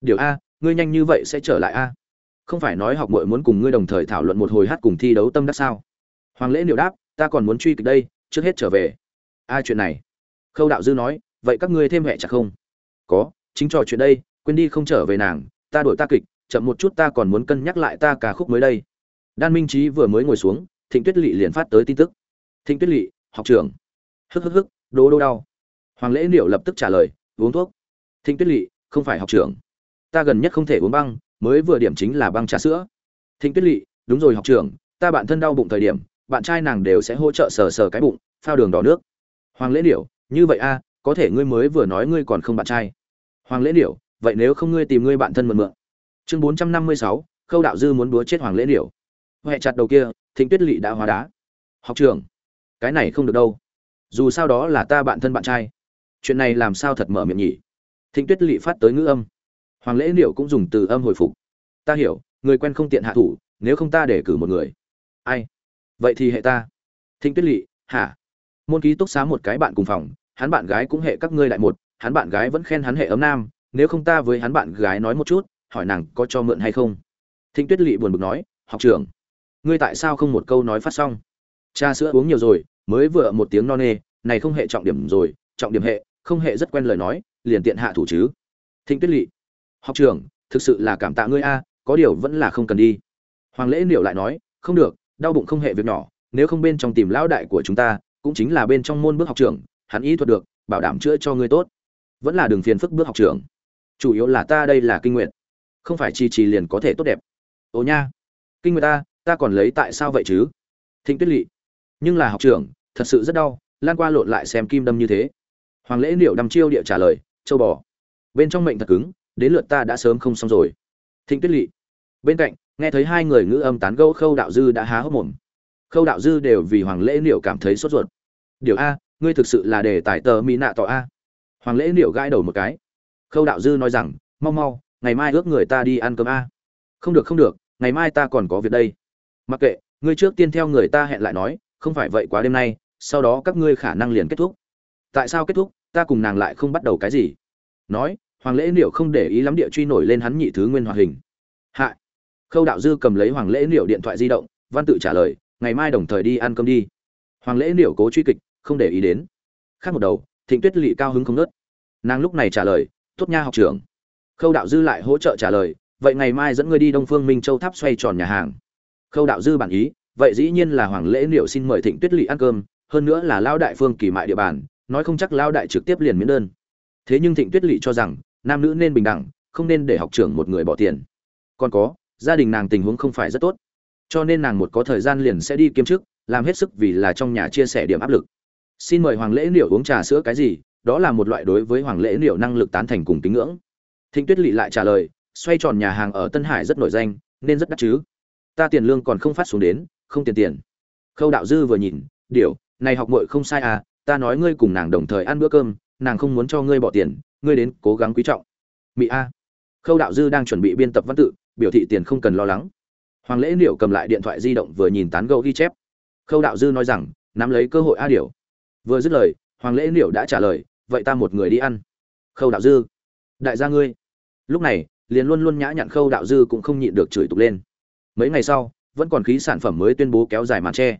Điều a, ngươi nhanh như vậy sẽ trở lại a? Không phải nói học mội muốn cùng ngươi đồng thời thảo luận một hồi hát cùng thi đấu tâm đắc sao? Hoàng lễ liệu đáp, ta còn muốn truy kịch đây, trước hết trở về. A, chuyện này. Khâu đạo dư nói, vậy các ngươi thêm hệ chặt không? Có, chính trò chuyện đây, quên đi không trở về nàng, ta đổi ta kịch, chậm một chút ta còn muốn cân nhắc lại ta ca khúc mới đây. Đan minh trí vừa mới ngồi xuống thịnh tuyết lỵ liền phát tới tin tức. Thịnh tuyết lỵ học trưởng. Hức hức hức đô đô đau. Hoàng lễ liệu lập tức trả lời, uống thuốc. Thịnh tuyết lỵ không phải học trưởng. Ta gần nhất không thể uống băng, mới vừa điểm chính là băng trà sữa. Thịnh tuyết lỵ đúng rồi học trưởng, ta bạn thân đau bụng thời điểm, bạn trai nàng đều sẽ hỗ trợ sờ sờ cái bụng, phao đường đỏ nước. Hoàng lễ điểu như vậy a, có thể ngươi mới vừa nói ngươi còn không bạn trai. Hoàng lễ điểu vậy nếu không ngươi tìm ngươi bạn thân mượn mượn. Chương bốn trăm năm mươi sáu, khâu đạo dư muốn búa chết hoàng lễ điểu huệ chặt đầu kia thịnh tuyết lỵ đã hóa đá. Học trưởng, cái này không được đâu. Dù sao đó là ta bạn thân bạn trai. Chuyện này làm sao thật mở miệng nhỉ? Thịnh tuyết lỵ phát tới ngữ âm. Hoàng lễ liệu cũng dùng từ âm hồi phục. Ta hiểu, người quen không tiện hạ thủ, nếu không ta để cử một người. Ai? Vậy thì hệ ta. Thịnh tuyết lỵ hả? Môn ký túc xá một cái bạn cùng phòng, hắn bạn gái cũng hệ các ngươi lại một, hắn bạn gái vẫn khen hắn hệ ấm nam, nếu không ta với hắn bạn gái nói một chút, hỏi nàng có cho mượn hay không? Thịnh tuyết lỵ buồn bực nói, học trưởng ngươi tại sao không một câu nói phát xong? Cha sữa uống nhiều rồi, mới vừa một tiếng no nê, này không hệ trọng điểm rồi, trọng điểm hệ, không hệ rất quen lời nói, liền tiện hạ thủ chứ. Thịnh tuyết lỵ học trưởng, thực sự là cảm tạ ngươi a, có điều vẫn là không cần đi. Hoàng lễ liệu lại nói, không được, đau bụng không hệ việc nhỏ, nếu không bên trong tìm lão đại của chúng ta, cũng chính là bên trong môn bước học trưởng, hắn ý thuật được, bảo đảm chữa cho ngươi tốt. Vẫn là đường phiền phức bước học trưởng. Chủ yếu là ta đây là kinh nguyện không phải chi trì liền có thể tốt đẹp. Ồ nha. Kinh nguyện ta ta còn lấy tại sao vậy chứ? Thịnh tuyết lỵ nhưng là học trưởng, thật sự rất đau, lan qua lộn lại xem kim đâm như thế. Hoàng lễ liệu đăm chiêu địa trả lời, châu bò. Bên trong mệnh thật cứng, đến lượt ta đã sớm không xong rồi. Thịnh tuyết lỵ bên cạnh, nghe thấy hai người ngữ âm tán gẫu, khâu đạo dư đã há hốc mồm. Khâu đạo dư đều vì hoàng lễ liệu cảm thấy sốt ruột. Điều a, ngươi thực sự là để tải tờ mỹ nạ tỏ a. Hoàng lễ liệu gãi đầu một cái. Khâu đạo dư nói rằng, mau mau, ngày mai ước người ta đi ăn cơm a. Không được không được, ngày mai ta còn có việc đây mặc kệ, ngươi trước tiên theo người ta hẹn lại nói, không phải vậy quá đêm nay, sau đó các ngươi khả năng liền kết thúc. Tại sao kết thúc? Ta cùng nàng lại không bắt đầu cái gì. Nói, hoàng lễ liệu không để ý lắm địa truy nổi lên hắn nhị thứ nguyên hoạt hình. Hạ. Khâu đạo dư cầm lấy hoàng lễ liệu điện thoại di động, văn tự trả lời, ngày mai đồng thời đi ăn cơm đi. Hoàng lễ liệu cố truy kịch, không để ý đến. Khác một đầu, thịnh tuyết lỵ cao hứng không nớt nàng lúc này trả lời, tốt nha, học trưởng. Khâu đạo dư lại hỗ trợ trả lời, vậy ngày mai dẫn ngươi đi đông phương minh châu tháp xoay tròn nhà hàng khâu đạo dư bản ý, vậy dĩ nhiên là hoàng lễ liệu xin mời thịnh tuyết lỵ ăn cơm, hơn nữa là lao đại phương kỳ mại địa bàn, nói không chắc lao đại trực tiếp liền miễn đơn. Thế nhưng thịnh tuyết lỵ cho rằng, nam nữ nên bình đẳng, không nên để học trưởng một người bỏ tiền. Còn có, gia đình nàng tình huống không phải rất tốt, cho nên nàng một có thời gian liền sẽ đi kiếm chức, làm hết sức vì là trong nhà chia sẻ điểm áp lực. Xin mời hoàng lễ liệu uống trà sữa cái gì, đó là một loại đối với hoàng lễ liệu năng lực tán thành cùng tín ngưỡng. Thịnh tuyết lỵ lại trả lời, xoay tròn nhà hàng ở tân hải rất nổi danh, nên rất đắt chứ ta tiền lương còn không phát xuống đến, không tiền tiền. Khâu đạo dư vừa nhìn, điều, này học muội không sai à ta nói ngươi cùng nàng đồng thời ăn bữa cơm, nàng không muốn cho ngươi bỏ tiền, ngươi đến cố gắng quý trọng. Mỹ a. Khâu đạo dư đang chuẩn bị biên tập văn tự, biểu thị tiền không cần lo lắng. Hoàng lễ liệu cầm lại điện thoại di động vừa nhìn tán gẫu ghi chép. Khâu đạo dư nói rằng, nắm lấy cơ hội a điều vừa dứt lời, hoàng lễ liệu đã trả lời, vậy ta một người đi ăn. Khâu đạo dư, đại gia ngươi. Lúc này, liền luôn luôn nhã nhặn khâu đạo dư cũng không nhịn được chửi tục lên mấy ngày sau, vẫn còn khí sản phẩm mới tuyên bố kéo dài màn tre.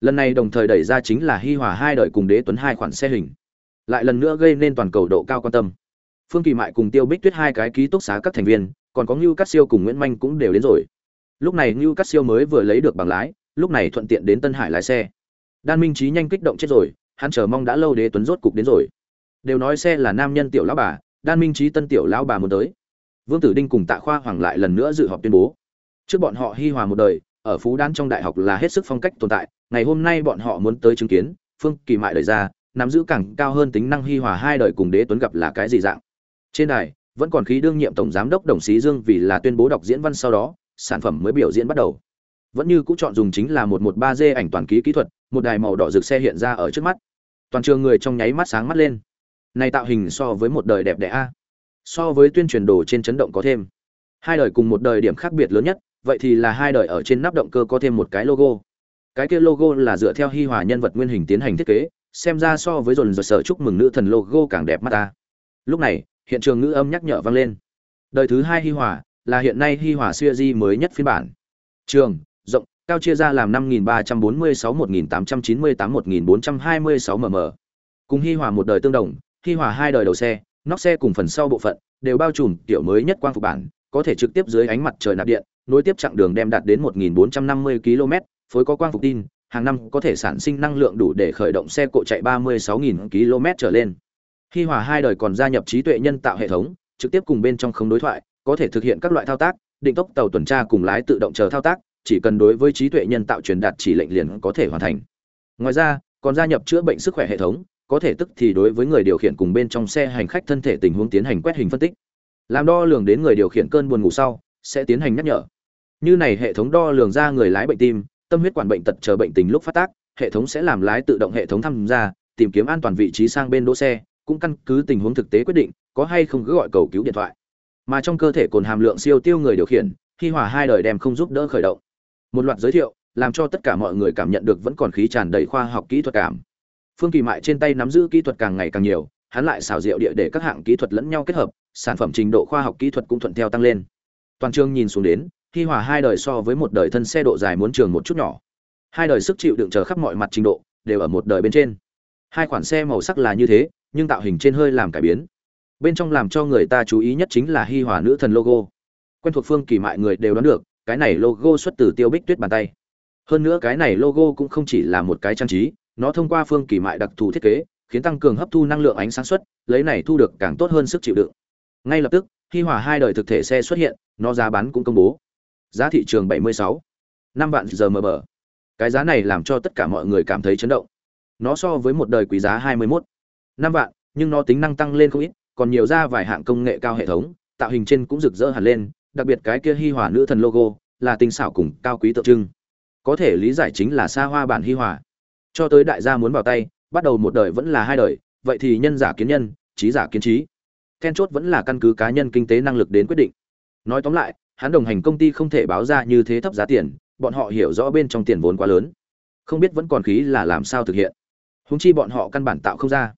Lần này đồng thời đẩy ra chính là hi hòa hai đời cùng đế tuấn hai khoản xe hình. Lại lần nữa gây nên toàn cầu độ cao quan tâm. Phương kỳ mại cùng tiêu bích tuyết hai cái ký túc xá các thành viên, còn có ngưu cát siêu cùng nguyễn manh cũng đều đến rồi. Lúc này ngưu cát siêu mới vừa lấy được bằng lái, lúc này thuận tiện đến tân hải lái xe. Đan minh trí nhanh kích động chết rồi, hắn chờ mong đã lâu đế tuấn rốt cục đến rồi. Đều nói xe là nam nhân tiểu lão bà, đan minh trí tân tiểu lão bà muốn tới. Vương tử đinh cùng tạ khoa hoàng lại lần nữa dự họp tuyên bố trước bọn họ hi hòa một đời, ở phú đan trong đại học là hết sức phong cách tồn tại, ngày hôm nay bọn họ muốn tới chứng kiến, phương kỳ mại đời ra, nắm giữ càng cao hơn tính năng hi hòa hai đời cùng đế tuấn gặp là cái gì dạng. Trên đài, vẫn còn khí đương nhiệm tổng giám đốc đồng xí dương vì là tuyên bố đọc diễn văn sau đó, sản phẩm mới biểu diễn bắt đầu. Vẫn như cũng chọn dùng chính là một một ba d ảnh toàn ký kỹ thuật, một đài màu đỏ rực xe hiện ra ở trước mắt. Toàn trường người trong nháy mắt sáng mắt lên. Này tạo hình so với một đời đẹp đẽ a. So với tuyên truyền đồ trên chấn động có thêm. Hai đời cùng một đời điểm khác biệt lớn nhất vậy thì là hai đời ở trên nắp động cơ có thêm một cái logo. Cái kia logo là dựa theo hi hòa nhân vật nguyên hình tiến hành thiết kế, xem ra so với dồn dồn sở chúc mừng nữ thần logo càng đẹp mắt ta. Lúc này, hiện trường ngữ âm nhắc nhở vang lên. Đời thứ hai hi hòa, là hiện nay hi hòa siêu di mới nhất phiên bản. Trường, rộng, cao chia ra làm 5346 1898 1426 mm cùng hi hòa một đời tương đồng, hi hòa hai đời đầu xe, nóc xe cùng phần sau bộ phận đều bao trùm kiểu mới nhất quang phục bản, có thể trực tiếp dưới ánh mặt trời nạp điện nối tiếp chặng đường đem đạt đến 1450 km phối có quang phục tin hàng năm có thể sản sinh năng lượng đủ để khởi động xe cộ chạy 36.000 km trở lên. Khi Hòa hai đời còn gia nhập trí tuệ nhân tạo hệ thống, trực tiếp cùng bên trong không đối thoại, có thể thực hiện các loại thao tác, định tốc tàu tuần tra cùng lái tự động chờ thao tác, chỉ cần đối với trí tuệ nhân tạo truyền đạt chỉ lệnh liền có thể hoàn thành. Ngoài ra, còn gia nhập chữa bệnh sức khỏe hệ thống, có thể tức thì đối với người điều khiển cùng bên trong xe hành khách thân thể tình huống tiến hành quét hình phân tích. Làm đo lường đến người điều khiển cơn buồn ngủ sau, sẽ tiến hành nhắc nhở. Như này hệ thống đo lường ra người lái bệnh tim, tâm huyết quản bệnh tật chờ bệnh tình lúc phát tác, hệ thống sẽ làm lái tự động hệ thống tham gia, tìm kiếm an toàn vị trí sang bên đỗ xe, cũng căn cứ tình huống thực tế quyết định có hay không cứ gọi cầu cứu điện thoại. Mà trong cơ thể cồn hàm lượng siêu tiêu người điều khiển, khi hòa hai đời đem không giúp đỡ khởi động. Một loạt giới thiệu, làm cho tất cả mọi người cảm nhận được vẫn còn khí tràn đầy khoa học kỹ thuật cảm. Phương Kỳ Mại trên tay nắm giữ kỹ thuật càng ngày càng nhiều, hắn lại xảo diệu địa để các hạng kỹ thuật lẫn nhau kết hợp, sản phẩm trình độ khoa học kỹ thuật cũng thuận theo tăng lên. Toàn trường nhìn xuống đến, Hi hòa hai đời so với một đời thân xe độ dài muốn trường một chút nhỏ. Hai đời sức chịu đựng chờ khắp mọi mặt trình độ, đều ở một đời bên trên. Hai khoản xe màu sắc là như thế, nhưng tạo hình trên hơi làm cải biến. Bên trong làm cho người ta chú ý nhất chính là Hi Hòa nữ thần logo. Quen thuộc Phương Kỳ Mại người đều đoán được, cái này logo xuất từ Tiêu Bích Tuyết bàn tay. Hơn nữa cái này logo cũng không chỉ là một cái trang trí, nó thông qua Phương Kỳ Mại đặc thù thiết kế, khiến tăng cường hấp thu năng lượng ánh sáng xuất, lấy này thu được càng tốt hơn sức chịu đựng. Ngay lập tức, khi hòa hai đời thực thể xe xuất hiện, nó giá bán cũng công bố. Giá thị trường 76, 5 vạn giờ mờ bờ. Cái giá này làm cho tất cả mọi người cảm thấy chấn động. Nó so với một đời quý giá 21, 5 vạn, nhưng nó tính năng tăng lên không ít, còn nhiều ra vài hạng công nghệ cao hệ thống, tạo hình trên cũng rực rỡ hẳn lên, đặc biệt cái kia hi hòa nữ thần logo, là tinh xảo cùng cao quý tượng trưng. Có thể lý giải chính là xa hoa bản hi hòa. Cho tới đại gia muốn vào tay, bắt đầu một đời vẫn là hai đời, vậy thì nhân giả kiến nhân, trí giả kiến trí. Then chốt vẫn là căn cứ cá nhân kinh tế năng lực đến quyết định. Nói tóm lại, hắn đồng hành công ty không thể báo ra như thế thấp giá tiền, bọn họ hiểu rõ bên trong tiền vốn quá lớn, không biết vẫn còn khí là làm sao thực hiện. Húng chi bọn họ căn bản tạo không ra.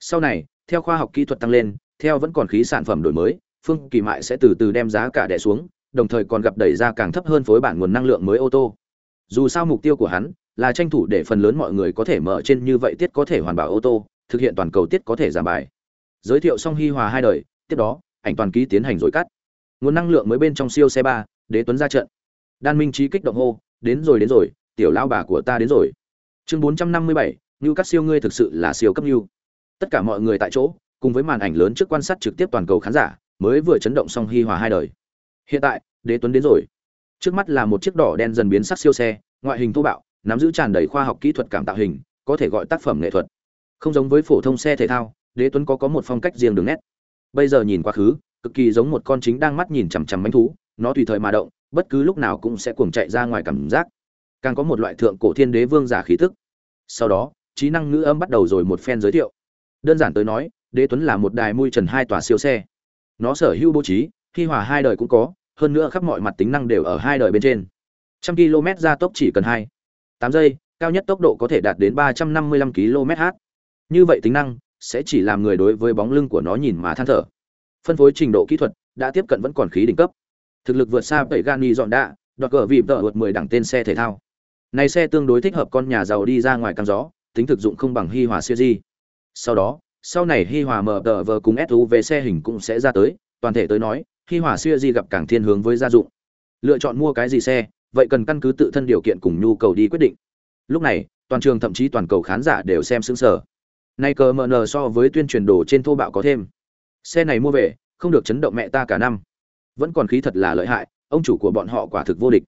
Sau này, theo khoa học kỹ thuật tăng lên, theo vẫn còn khí sản phẩm đổi mới, Phương Kỳ Mại sẽ từ từ đem giá cả đè xuống, đồng thời còn gặp đẩy ra càng thấp hơn phối bản nguồn năng lượng mới ô tô. Dù sao mục tiêu của hắn là tranh thủ để phần lớn mọi người có thể mở trên như vậy tiết có thể hoàn bảo ô tô, thực hiện toàn cầu tiết có thể giảm bài. Giới thiệu xong Hi Hòa hai đời, tiếp đó, ảnh toàn ký tiến hành rồi cắt. Nguồn năng lượng mới bên trong siêu xe ba, Đế Tuấn ra trận. Đan Minh Chí kích động hô, đến rồi đến rồi, tiểu lao bà của ta đến rồi. Chương 457, Nưu Cắt siêu ngươi thực sự là siêu cấp nưu. Tất cả mọi người tại chỗ, cùng với màn ảnh lớn trước quan sát trực tiếp toàn cầu khán giả, mới vừa chấn động xong Hi Hòa hai đời. Hiện tại, Đế Tuấn đến rồi. Trước mắt là một chiếc đỏ đen dần biến sắc siêu xe, ngoại hình thô bạo, nắm giữ tràn đầy khoa học kỹ thuật cảm tạo hình, có thể gọi tác phẩm nghệ thuật. Không giống với phổ thông xe thể thao, Đế Tuấn có có một phong cách riêng đường nét. Bây giờ nhìn quá khứ, cực kỳ giống một con chính đang mắt nhìn chằm chằm manh thú, nó tùy thời mà động, bất cứ lúc nào cũng sẽ cuồng chạy ra ngoài cảm giác. Càng có một loại thượng cổ thiên đế vương giả khí tức. Sau đó, trí năng ngữ âm bắt đầu rồi một phen giới thiệu. Đơn giản tới nói, Đế Tuấn là một đài mui trần hai tòa siêu xe. Nó sở hữu bố trí, khi hòa hai đời cũng có, hơn nữa khắp mọi mặt tính năng đều ở hai đời bên trên. Trăm km gia tốc chỉ cần hai, tám giây, cao nhất tốc độ có thể đạt đến ba trăm năm mươi lăm km/h. Như vậy tính năng sẽ chỉ làm người đối với bóng lưng của nó nhìn mà than thở. Phân phối trình độ kỹ thuật đã tiếp cận vẫn còn khí đỉnh cấp. Thực lực vượt xa tẩy Gani dọn đạ, đoạt cờ vì tợ vượt 10 đẳng tên xe thể thao. Này xe tương đối thích hợp con nhà giàu đi ra ngoài căng gió, tính thực dụng không bằng Hi Hòa siêu di. Sau đó, sau này Hi Hòa mở tờ vờ cùng SUV xe hình cũng sẽ ra tới, toàn thể tới nói, Hi Hòa siêu di gặp càng thiên hướng với gia dụng. Lựa chọn mua cái gì xe, vậy cần căn cứ tự thân điều kiện cùng nhu cầu đi quyết định. Lúc này, toàn trường thậm chí toàn cầu khán giả đều xem sững sờ. Nay cờ MN so với tuyên truyền đồ trên thô bạo có thêm. Xe này mua về, không được chấn động mẹ ta cả năm. Vẫn còn khí thật là lợi hại, ông chủ của bọn họ quả thực vô địch.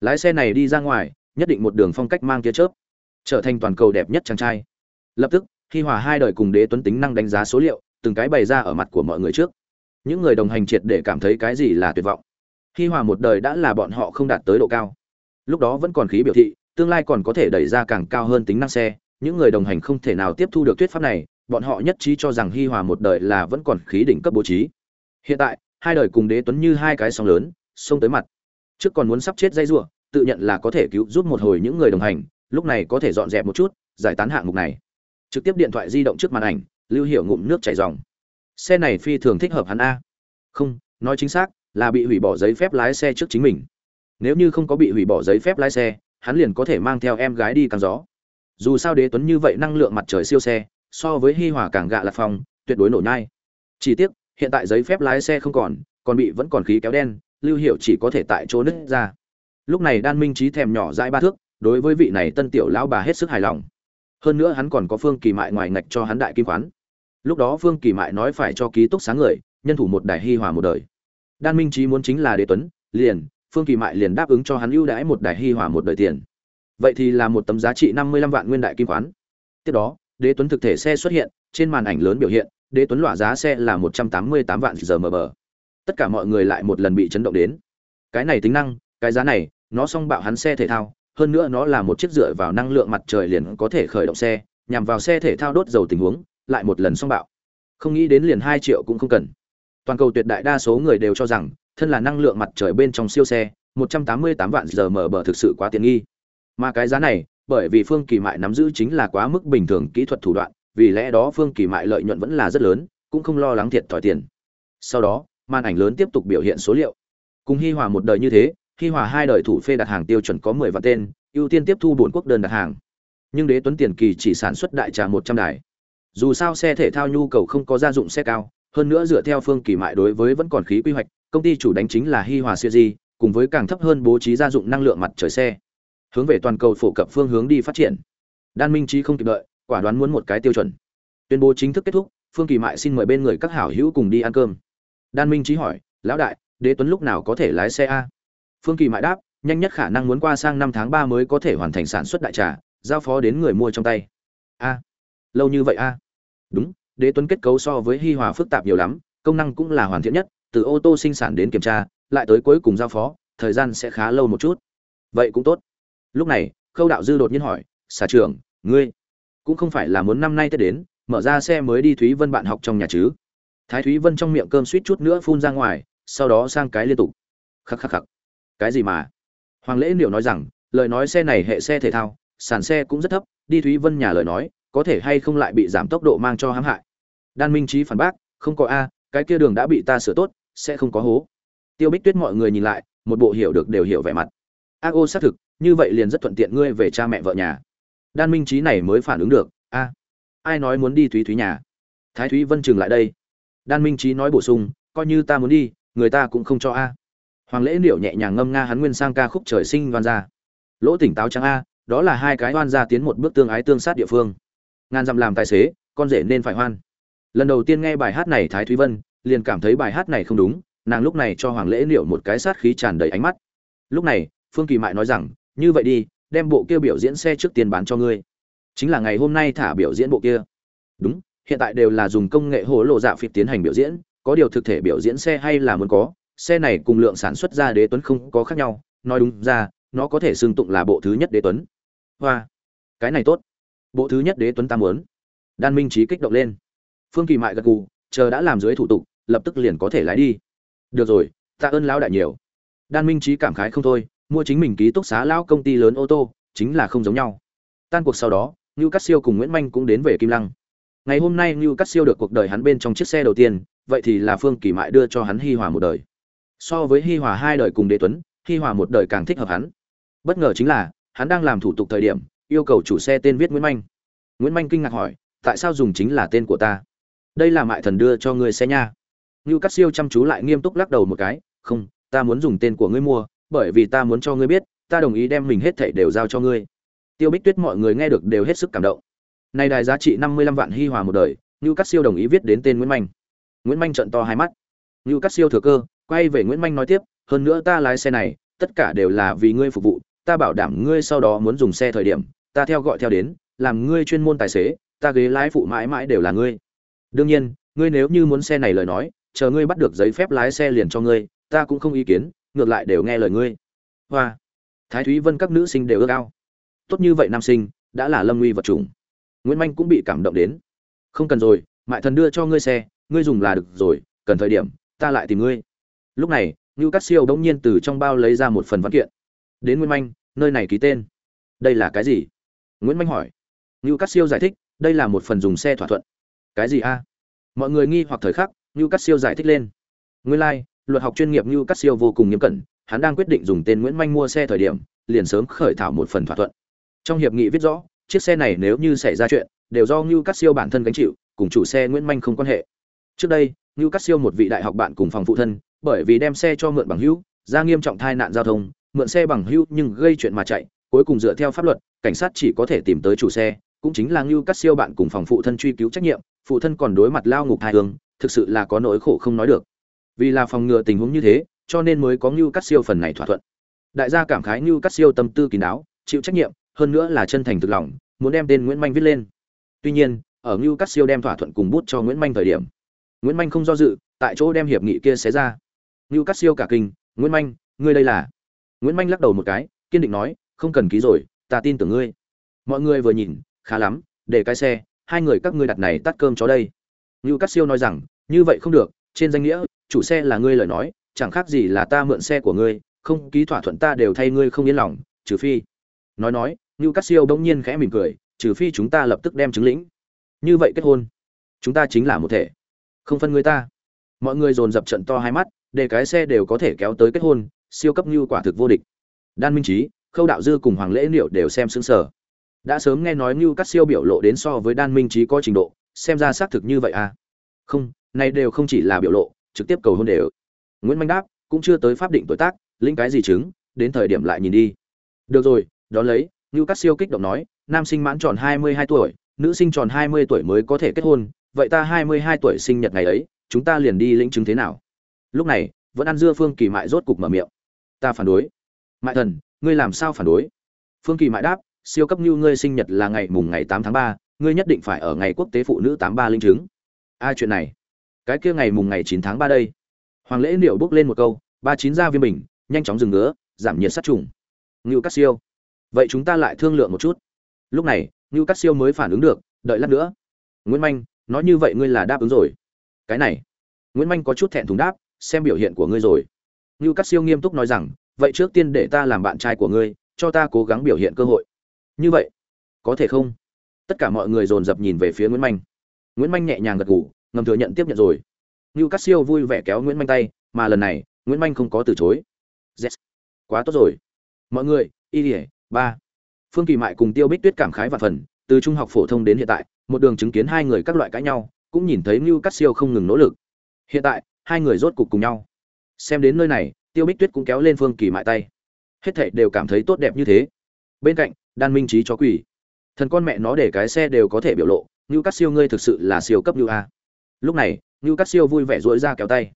Lái xe này đi ra ngoài, nhất định một đường phong cách mang tia chớp, trở thành toàn cầu đẹp nhất chàng trai. Lập tức, khi hòa hai đời cùng đế tuấn tính năng đánh giá số liệu, từng cái bày ra ở mặt của mọi người trước. Những người đồng hành triệt để cảm thấy cái gì là tuyệt vọng. Khi hòa một đời đã là bọn họ không đạt tới độ cao. Lúc đó vẫn còn khí biểu thị, tương lai còn có thể đẩy ra càng cao hơn tính năng xe, những người đồng hành không thể nào tiếp thu được thuyết pháp này, bọn họ nhất trí cho rằng Hi Hòa một đời là vẫn còn khí đỉnh cấp bố trí. Hiện tại, hai đời cùng Đế Tuấn như hai cái sóng lớn, xông tới mặt. Trước còn muốn sắp chết dây giụa tự nhận là có thể cứu giúp một hồi những người đồng hành, lúc này có thể dọn dẹp một chút, giải tán hạng mục này. Trực tiếp điện thoại di động trước màn ảnh, Lưu Hiểu ngụm nước chảy ròng. Xe này phi thường thích hợp hắn a. Không, nói chính xác, là bị hủy bỏ giấy phép lái xe trước chính mình. Nếu như không có bị hủy bỏ giấy phép lái xe, hắn liền có thể mang theo em gái đi căng gió dù sao đế tuấn như vậy năng lượng mặt trời siêu xe so với hi hòa càng gạ lạc phong, tuyệt đối nổ nhai. Chỉ tiếc, hiện tại giấy phép lái xe không còn còn bị vẫn còn khí kéo đen, lưu hiệu chỉ có thể tại chỗ nứt ra. Lúc này đan minh trí thèm nhỏ dãi ba thước, đối với vị này tân tiểu lão bà hết sức hài lòng. Hơn nữa hắn còn có phương kỳ mại ngoài ngạch cho hắn đại kim khoán. Lúc đó phương kỳ mại nói phải cho ký túc sáng người, nhân thủ một đài hi hòa một đời. Đan minh trí muốn chính là đế tuấn, liền, phương kỳ mại liền đáp ứng cho hắn ưu đãi một đài hi hòa một đời tiền. Vậy thì là một tấm giá trị năm mươi lăm vạn nguyên đại kim khoán. Tiếp đó đế tuấn thực thể xe xuất hiện, trên màn ảnh lớn biểu hiện, đế tuấn loại giá xe là một trăm tám mươi tám vạn giờ mờ bờ. Tất cả mọi người lại một lần bị chấn động đến. Cái này tính năng, cái giá này, nó xong bạo hắn xe thể thao, hơn nữa nó là một chiếc dựa vào năng lượng mặt trời liền có thể khởi động xe, nhằm vào xe thể thao đốt dầu tình huống, lại một lần xong bạo. Không nghĩ đến liền hai triệu cũng không cần. Toàn cầu tuyệt đại đa số người đều cho rằng, thân là năng lượng mặt trời bên trong siêu xe 188 vạn giờ mở bờ thực sự quá tiện nghi. Mà cái giá này bởi vì phương kỳ mại nắm giữ chính là quá mức bình thường kỹ thuật thủ đoạn, vì lẽ đó phương kỳ mại lợi nhuận vẫn là rất lớn, cũng không lo lắng thiệt thòi tiền. Sau đó, màn ảnh lớn tiếp tục biểu hiện số liệu. Cùng hi hòa một đời như thế, hi hòa hai đời thủ phê đặt hàng tiêu chuẩn có 10 vạn tên, ưu tiên tiếp thu bốn quốc đơn đặt hàng. Nhưng đế tuấn tiền kỳ chỉ sản xuất đại trà 100 đài. Dù sao xe thể thao nhu cầu không có gia dụng xe cao, hơn nữa dựa theo phương kỳ mại đối với vẫn còn khí quy hoạch, công ty chủ đánh chính là hi hòa siêu cùng với càng thấp hơn bố trí gia dụng năng lượng mặt trời xe hướng về toàn cầu phổ cập phương hướng đi phát triển. Đan minh trí không kịp đợi, quả đoán muốn một cái tiêu chuẩn. Tuyên bố chính thức kết thúc, phương kỳ mại xin mời bên người các hảo hữu cùng đi ăn cơm. Đan minh trí hỏi, lão đại, đế tuấn lúc nào có thể lái xe a? Phương kỳ mại đáp, nhanh nhất khả năng muốn qua sang năm tháng ba mới có thể hoàn thành sản xuất đại trà, giao phó đến người mua trong tay. A, lâu như vậy a? Đúng, đế tuấn kết cấu so với hi hòa phức tạp nhiều lắm, công năng cũng là hoàn thiện nhất, từ ô tô sinh sản đến kiểm tra, lại tới cuối cùng giao phó, thời gian sẽ khá lâu một chút. Vậy cũng tốt lúc này, khâu đạo dư đột nhiên hỏi, xà trưởng, ngươi cũng không phải là muốn năm nay tết đến, mở ra xe mới đi thúy vân bạn học trong nhà chứ? Thái thúy vân trong miệng cơm suýt chút nữa phun ra ngoài, sau đó sang cái liên tục. Khắc khắc khắc. Cái gì mà? Hoàng lễ liệu nói rằng, lời nói xe này hệ xe thể thao, sàn xe cũng rất thấp, đi thúy vân nhà lời nói, có thể hay không lại bị giảm tốc độ mang cho hãm hại? Đan minh trí phản bác, không có a, cái kia đường đã bị ta sửa tốt, sẽ không có hố. Tiêu bích tuyết mọi người nhìn lại, một bộ hiểu được đều hiểu vẻ mặt. A ô, xác thực như vậy liền rất thuận tiện ngươi về cha mẹ vợ nhà. Đan minh trí này mới phản ứng được, a, ai nói muốn đi thúy thúy nhà? Thái thúy vân chừng lại đây. Đan minh trí nói bổ sung, coi như ta muốn đi, người ta cũng không cho a. Hoàng lễ liệu nhẹ nhàng ngâm nga hắn nguyên sang ca khúc trời sinh đoan gia. Lỗ tỉnh táo trắng a, đó là hai cái đoan gia tiến một bước tương ái tương sát địa phương. Ngàn dặm làm tài xế, con rể nên phải hoan. Lần đầu tiên nghe bài hát này thái thúy vân, liền cảm thấy bài hát này không đúng, nàng lúc này cho hoàng lễ liệu một cái sát khí tràn đầy ánh mắt. Lúc này, phương kỳ mại nói rằng như vậy đi, đem bộ kia biểu diễn xe trước tiền bán cho ngươi. Chính là ngày hôm nay thả biểu diễn bộ kia. Đúng, hiện tại đều là dùng công nghệ hồ lộ dạ phịt tiến hành biểu diễn, có điều thực thể biểu diễn xe hay là muốn có, xe này cùng lượng sản xuất ra đế tuấn không có khác nhau. Nói đúng ra, nó có thể xưng tụng là bộ thứ nhất đế tuấn. Hoa, cái này tốt. Bộ thứ nhất đế tuấn ta muốn. Đan minh trí kích động lên. Phương kỳ mại gật gù, chờ đã làm dưới thủ tục, lập tức liền có thể lái đi. Được rồi, tạ ơn lão đại nhiều. Đan minh trí cảm khái không thôi mua chính mình ký túc xá lão công ty lớn ô tô chính là không giống nhau tan cuộc sau đó Nưu cắt Siêu cùng Nguyễn Minh cũng đến về Kim Lăng. Ngày hôm nay Nưu cắt Siêu được cuộc đời hắn bên trong chiếc xe đầu tiên, vậy thì là Phương Kỳ Mại đưa cho hắn Hi Hòa một đời. So với Hi Hòa hai đời cùng Đế Tuấn, Hi Hòa một đời càng thích hợp hắn. Bất ngờ chính là, hắn đang làm thủ tục thời điểm, yêu cầu chủ xe tên viết Nguyễn Minh. Nguyễn Minh kinh ngạc hỏi, tại sao dùng chính là tên của ta? Đây là mại thần đưa cho ngươi xe nha. Nưu cắt Siêu chăm chú lại nghiêm túc lắc đầu một cái, "Không, ta muốn dùng tên của ngươi mua, bởi vì ta muốn cho ngươi biết, ta đồng ý đem mình hết thảy đều giao cho ngươi." Tiêu Bích Tuyết mọi người nghe được đều hết sức cảm động. Này đài giá trị 55 vạn hi hòa một đời, Nưu Cát Siêu đồng ý viết đến tên Nguyễn Minh. Nguyễn Minh trợn to hai mắt. Nưu Cát Siêu thừa cơ, quay về Nguyễn Minh nói tiếp, hơn nữa ta lái xe này, tất cả đều là vì ngươi phục vụ, ta bảo đảm ngươi sau đó muốn dùng xe thời điểm, ta theo gọi theo đến, làm ngươi chuyên môn tài xế, ta ghế lái phụ mãi mãi đều là ngươi. Đương nhiên, ngươi nếu như muốn xe này lời nói, chờ ngươi bắt được giấy phép lái xe liền cho ngươi, ta cũng không ý kiến, ngược lại đều nghe lời ngươi. Hoa. Thái Thúy Vân các nữ sinh đều ước ao. Tốt như vậy nam sinh, đã là lâm nguy vật chủng. Nguyễn Minh cũng bị cảm động đến. Không cần rồi, mại thần đưa cho ngươi xe, ngươi dùng là được rồi, cần thời điểm, ta lại tìm ngươi. Lúc này, ngưu Cát Siêu đống nhiên từ trong bao lấy ra một phần văn kiện. Đến Nguyễn Minh, nơi này ký tên. Đây là cái gì? Nguyễn Minh hỏi. ngưu Cát Siêu giải thích, đây là một phần dùng xe thỏa thuận. Cái gì a? Mọi người nghi hoặc thời khắc, ngưu Cát Siêu giải thích lên. Nguyên lai, like, luật học chuyên nghiệp như Cát Siêu vô cùng nghiêm cẩn, hắn đang quyết định dùng tên Nguyễn Minh mua xe thời điểm, liền sớm khởi thảo một phần thỏa thuận. Trong hiệp nghị viết rõ, chiếc xe này nếu như xảy ra chuyện, đều do như Cát Siêu bản thân gánh chịu, cùng chủ xe Nguyễn Minh không quan hệ. Trước đây, như Cát Siêu một vị đại học bạn cùng phòng phụ thân, bởi vì đem xe cho mượn bằng hữu, ra nghiêm trọng tai nạn giao thông, mượn xe bằng hữu nhưng gây chuyện mà chạy, cuối cùng dựa theo pháp luật cảnh sát chỉ có thể tìm tới chủ xe cũng chính là như cắt siêu bạn cùng phòng phụ thân truy cứu trách nhiệm phụ thân còn đối mặt lao ngục hai hương thực sự là có nỗi khổ không nói được vì là phòng ngừa tình huống như thế, cho nên mới có ngưu cắt siêu phần này thỏa thuận. Đại gia cảm khái ngưu cắt siêu tâm tư kín đáo, chịu trách nhiệm, hơn nữa là chân thành thực lòng, muốn đem tên nguyễn manh viết lên. Tuy nhiên, ở ngưu cắt siêu đem thỏa thuận cùng bút cho nguyễn manh thời điểm, nguyễn manh không do dự, tại chỗ đem hiệp nghị kia xé ra. Ngưu cắt siêu cả kinh, nguyễn manh, ngươi đây là? Nguyễn manh lắc đầu một cái, kiên định nói, không cần ký rồi, ta tin tưởng ngươi. Mọi người vừa nhìn, khá lắm, để cái xe, hai người các ngươi đặt này tắt cơm chó đây. Ngưu cắt siêu nói rằng, như vậy không được, trên danh nghĩa chủ xe là ngươi lời nói, chẳng khác gì là ta mượn xe của ngươi, không, ký thỏa thuận ta đều thay ngươi không yên lòng, trừ phi. Nói nói ngưu Cát siêu bỗng nhiên khẽ mỉm cười, trừ phi chúng ta lập tức đem chứng lĩnh. Như vậy kết hôn, chúng ta chính là một thể, không phân người ta. Mọi người dồn dập trận to hai mắt, để cái xe đều có thể kéo tới kết hôn, siêu cấp như quả thực vô địch. Đan minh trí khâu đạo dư cùng hoàng lễ liệu đều xem xứng sở đã sớm nghe nói như các siêu biểu lộ đến so với đan minh trí có trình độ, xem ra xác thực như vậy à. Không, này đều không chỉ là biểu lộ trực tiếp cầu hôn đều. Nguyễn minh đáp, cũng chưa tới pháp định tuổi tác, lĩnh cái gì chứng, đến thời điểm lại nhìn đi. Được rồi, đón lấy như Cát siêu kích động nói, nam sinh mãn tròn hai mươi hai tuổi, nữ sinh tròn hai mươi tuổi mới có thể kết hôn, vậy ta hai mươi hai tuổi sinh nhật ngày ấy, chúng ta liền đi lĩnh chứng thế nào? Lúc này, vẫn ăn dưa phương kỳ mại rốt cục mở miệng. Ta phản đối. Mại thần, ngươi làm sao phản đối? Phương kỳ mại đáp, siêu cấp như ngươi sinh nhật là ngày mùng ngày tám tháng ba, ngươi nhất định phải ở ngày quốc tế phụ nữ tám ba linh chứng. Ai chuyện này cái kia ngày mùng ngày chín tháng ba đây. Hoàng lễ liệu bước lên một câu, ba chín ra viêm bình, nhanh chóng dừng ngứa, giảm nhiệt sát trùng. Ngưu cắt siêu, vậy chúng ta lại thương lượng một chút. Lúc này, ngưu cắt siêu mới phản ứng được, đợi lát nữa. Nguyễn manh, nói như vậy ngươi là đáp ứng rồi. Cái này, nguyễn manh có chút thẹn thùng đáp, xem biểu hiện của ngươi rồi. Ngưu cắt siêu nghiêm túc nói rằng, vậy trước tiên để ta làm bạn trai của ngươi, cho ta cố gắng biểu hiện cơ hội. Như vậy, có thể không? Tất cả mọi người dồn dập nhìn về phía nguyễn manh. Nguyễn manh nhẹ nhàng gật gù ngầm thừa nhận tiếp nhận rồi. Ngưu Cát siêu vui vẻ kéo nguyễn manh tay, mà lần này, nguyễn manh không có từ chối. Yes. quá tốt rồi. Mọi người, y ỉa ba. Phương kỳ mại cùng tiêu bích tuyết cảm khái và phần, từ trung học phổ thông đến hiện tại, một đường chứng kiến hai người các loại cãi nhau, cũng nhìn thấy ngưu Cát siêu không ngừng nỗ lực. Hiện tại, hai người rốt cục cùng nhau. Xem đến nơi này, tiêu bích tuyết cũng kéo lên phương kỳ mại tay. Hết thảy đều cảm thấy tốt đẹp như thế. Bên cạnh, đan minh Chí chó quỷ. Thần con mẹ nó để cái xe đều có thể biểu lộ như Cát siêu ngươi thực sự là siêu cấp như a lúc này như siêu vui vẻ dỗi ra kéo tay.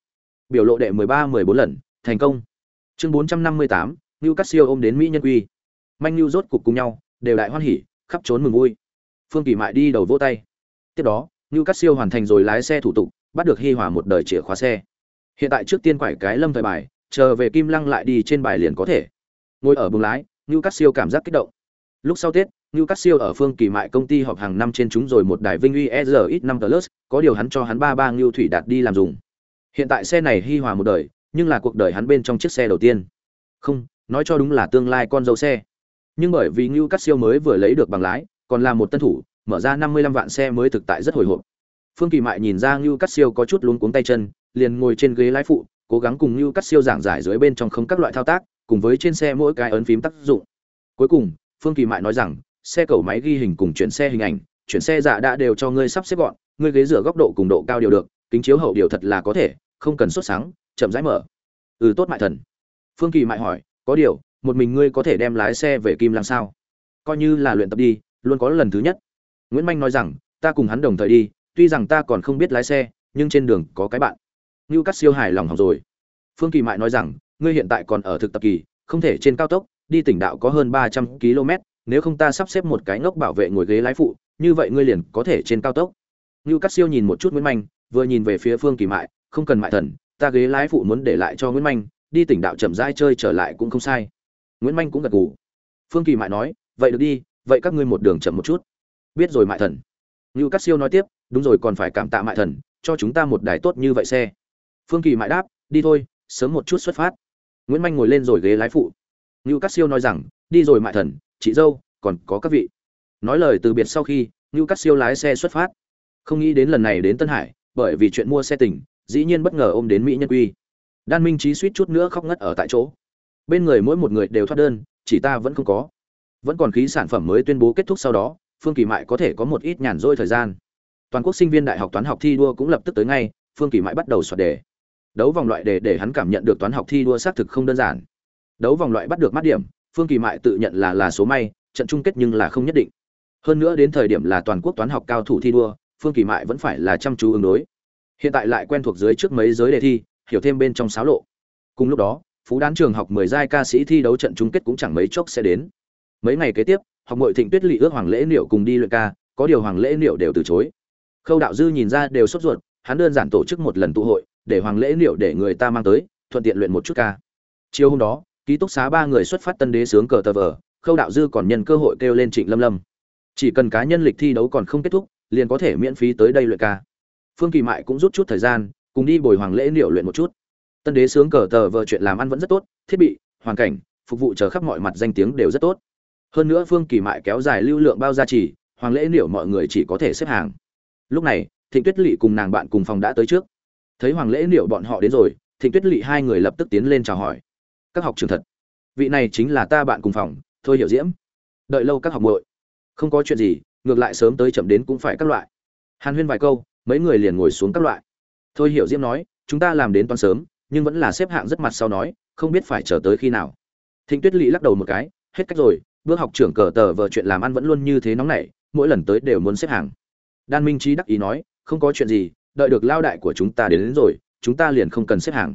Biểu lộ đệ mười ba, mười bốn lần, thành công. Chương bốn trăm năm mươi tám như siêu ôm đến mỹ nhân quy. Manh như rốt cục cùng nhau, đều đại hoan hỉ, khắp trốn mừng vui. Phương kỳ mại đi đầu vỗ tay. Tiếp đó như siêu hoàn thành rồi lái xe thủ tục, bắt được hi hòa một đời chìa khóa xe. Hiện tại trước tiên quải cái lâm thời bài, chờ về kim lăng lại đi trên bài liền có thể. Ngồi ở buồng lái như siêu cảm giác kích động. Lúc sau tết Niu cắt siêu ở phương kỳ mại công ty họp hàng năm trên chúng rồi một đài vinh uy SRX 5 plus, có điều hắn cho hắn ba ba ngưu thủy đạt đi làm dùng. Hiện tại xe này hi hòa một đời, nhưng là cuộc đời hắn bên trong chiếc xe đầu tiên. Không, nói cho đúng là tương lai con dâu xe. Nhưng bởi vì Niu cắt siêu mới vừa lấy được bằng lái, còn là một tân thủ, mở ra năm mươi lăm vạn xe mới thực tại rất hồi hộp. Phương kỳ mại nhìn ra Niu cắt siêu có chút luống cuống tay chân, liền ngồi trên ghế lái phụ, cố gắng cùng Niu cắt siêu giảng giải dưới bên trong không các loại thao tác, cùng với trên xe mỗi cái ấn phím tác dụng. Cuối cùng, phương kỳ mại nói rằng xe cầu máy ghi hình cùng chuyển xe hình ảnh, chuyển xe dạ đã đều cho ngươi sắp xếp gọn, ngươi ghế rửa góc độ cùng độ cao đều được, kính chiếu hậu điều thật là có thể, không cần xuất sáng, chậm rãi mở. Ừ tốt mại thần. Phương kỳ mại hỏi, có điều, một mình ngươi có thể đem lái xe về kim làm sao? Coi như là luyện tập đi, luôn có lần thứ nhất. Nguyễn manh nói rằng, ta cùng hắn đồng thời đi, tuy rằng ta còn không biết lái xe, nhưng trên đường có cái bạn. Ngưu cắt siêu hài lòng học rồi. Phương kỳ mại nói rằng, ngươi hiện tại còn ở thực tập kỳ, không thể trên cao tốc, đi tỉnh đạo có hơn ba trăm km nếu không ta sắp xếp một cái ngốc bảo vệ ngồi ghế lái phụ, như vậy ngươi liền có thể trên cao tốc. Ngưu cắt siêu nhìn một chút nguyễn manh, vừa nhìn về phía phương kỳ mại, không cần mại thần, ta ghế lái phụ muốn để lại cho nguyễn manh, đi tỉnh đạo chậm rãi chơi trở lại cũng không sai. Nguyễn manh cũng gật gù. Phương kỳ mại nói, vậy được đi, vậy các ngươi một đường chậm một chút. Biết rồi mại thần. Ngưu cắt siêu nói tiếp, đúng rồi còn phải cảm tạ mại thần, cho chúng ta một đài tốt như vậy xe. Phương kỳ mại đáp, đi thôi, sớm một chút xuất phát. Nguyễn manh ngồi lên rồi ghế lái phụ. Ngưu cát siêu nói rằng, đi rồi mại thần chị dâu, còn có các vị. Nói lời từ biệt sau khi, ngưu cắt siêu lái xe xuất phát. Không nghĩ đến lần này đến tân hải, bởi vì chuyện mua xe tỉnh dĩ nhiên bất ngờ ôm đến mỹ nhân quy. Đan minh trí suýt chút nữa khóc ngất ở tại chỗ. Bên người mỗi một người đều thoát đơn, chỉ ta vẫn không có. Vẫn còn khí sản phẩm mới tuyên bố kết thúc sau đó, phương kỳ mại có thể có một ít nhàn rỗi thời gian. Toàn quốc sinh viên đại học toán học thi đua cũng lập tức tới ngay, phương kỳ mại bắt đầu soạt đề. Đấu vòng loại đề để hắn cảm nhận được toán học thi đua xác thực không đơn giản. Đấu vòng loại bắt được mắt điểm phương kỳ mại tự nhận là là số may, trận chung kết nhưng là không nhất định. Hơn nữa đến thời điểm là toàn quốc toán học cao thủ thi đua, phương kỳ mại vẫn phải là chăm chú ứng đối. Hiện tại lại quen thuộc dưới trước mấy giới đề thi, hiểu thêm bên trong sáo lộ. Cùng lúc đó, phú đán trường học mười giai ca sĩ thi đấu trận chung kết cũng chẳng mấy chốc sẽ đến. Mấy ngày kế tiếp, học nội thịnh tuyết lỵ ước hoàng lễ niệu cùng đi luyện ca, có điều hoàng lễ niệu đều từ chối. Khâu đạo dư nhìn ra đều sốt ruột, hắn đơn giản tổ chức một lần tụ hội, để hoàng lễ niệu để người ta mang tới, thuận tiện luyện một chút ca. Chiều hôm đó ký túc xá ba người xuất phát tân đế sướng cờ tờ vờ, khâu đạo dư còn nhân cơ hội kêu lên trịnh lâm lâm. Chỉ cần cá nhân lịch thi đấu còn không kết thúc, liền có thể miễn phí tới đây luyện ca. Phương kỳ mại cũng rút chút thời gian, cùng đi bồi hoàng lễ liệu luyện một chút. Tân đế sướng cờ tờ vờ chuyện làm ăn vẫn rất tốt, thiết bị, hoàn cảnh, phục vụ chờ khắp mọi mặt danh tiếng đều rất tốt. Hơn nữa phương kỳ mại kéo dài lưu lượng bao gia trì, hoàng lễ liệu mọi người chỉ có thể xếp hàng. Lúc này, thịnh tuyết lỵ cùng nàng bạn cùng phòng đã tới trước. Thấy hoàng lễ liệu bọn họ đến rồi, thịnh tuyết lỵ hai người lập tức tiến lên chào hỏi các học trường thật. Vị này chính là ta bạn cùng phòng thôi hiểu diễm. Đợi lâu các học muội. Không có chuyện gì ngược lại sớm tới chậm đến cũng phải các loại. Hàn huyên vài câu mấy người liền ngồi xuống các loại. Thôi hiểu diễm nói chúng ta làm đến toàn sớm nhưng vẫn là xếp hạng rất mặt sau nói không biết phải chờ tới khi nào. Thịnh tuyết lỵ lắc đầu một cái hết cách rồi bước học trưởng cờ tờ vợ chuyện làm ăn vẫn luôn như thế nóng nảy mỗi lần tới đều muốn xếp hàng. Đan minh trí đắc ý nói không có chuyện gì đợi được lao đại của chúng ta đến, đến rồi chúng ta liền không cần xếp hàng.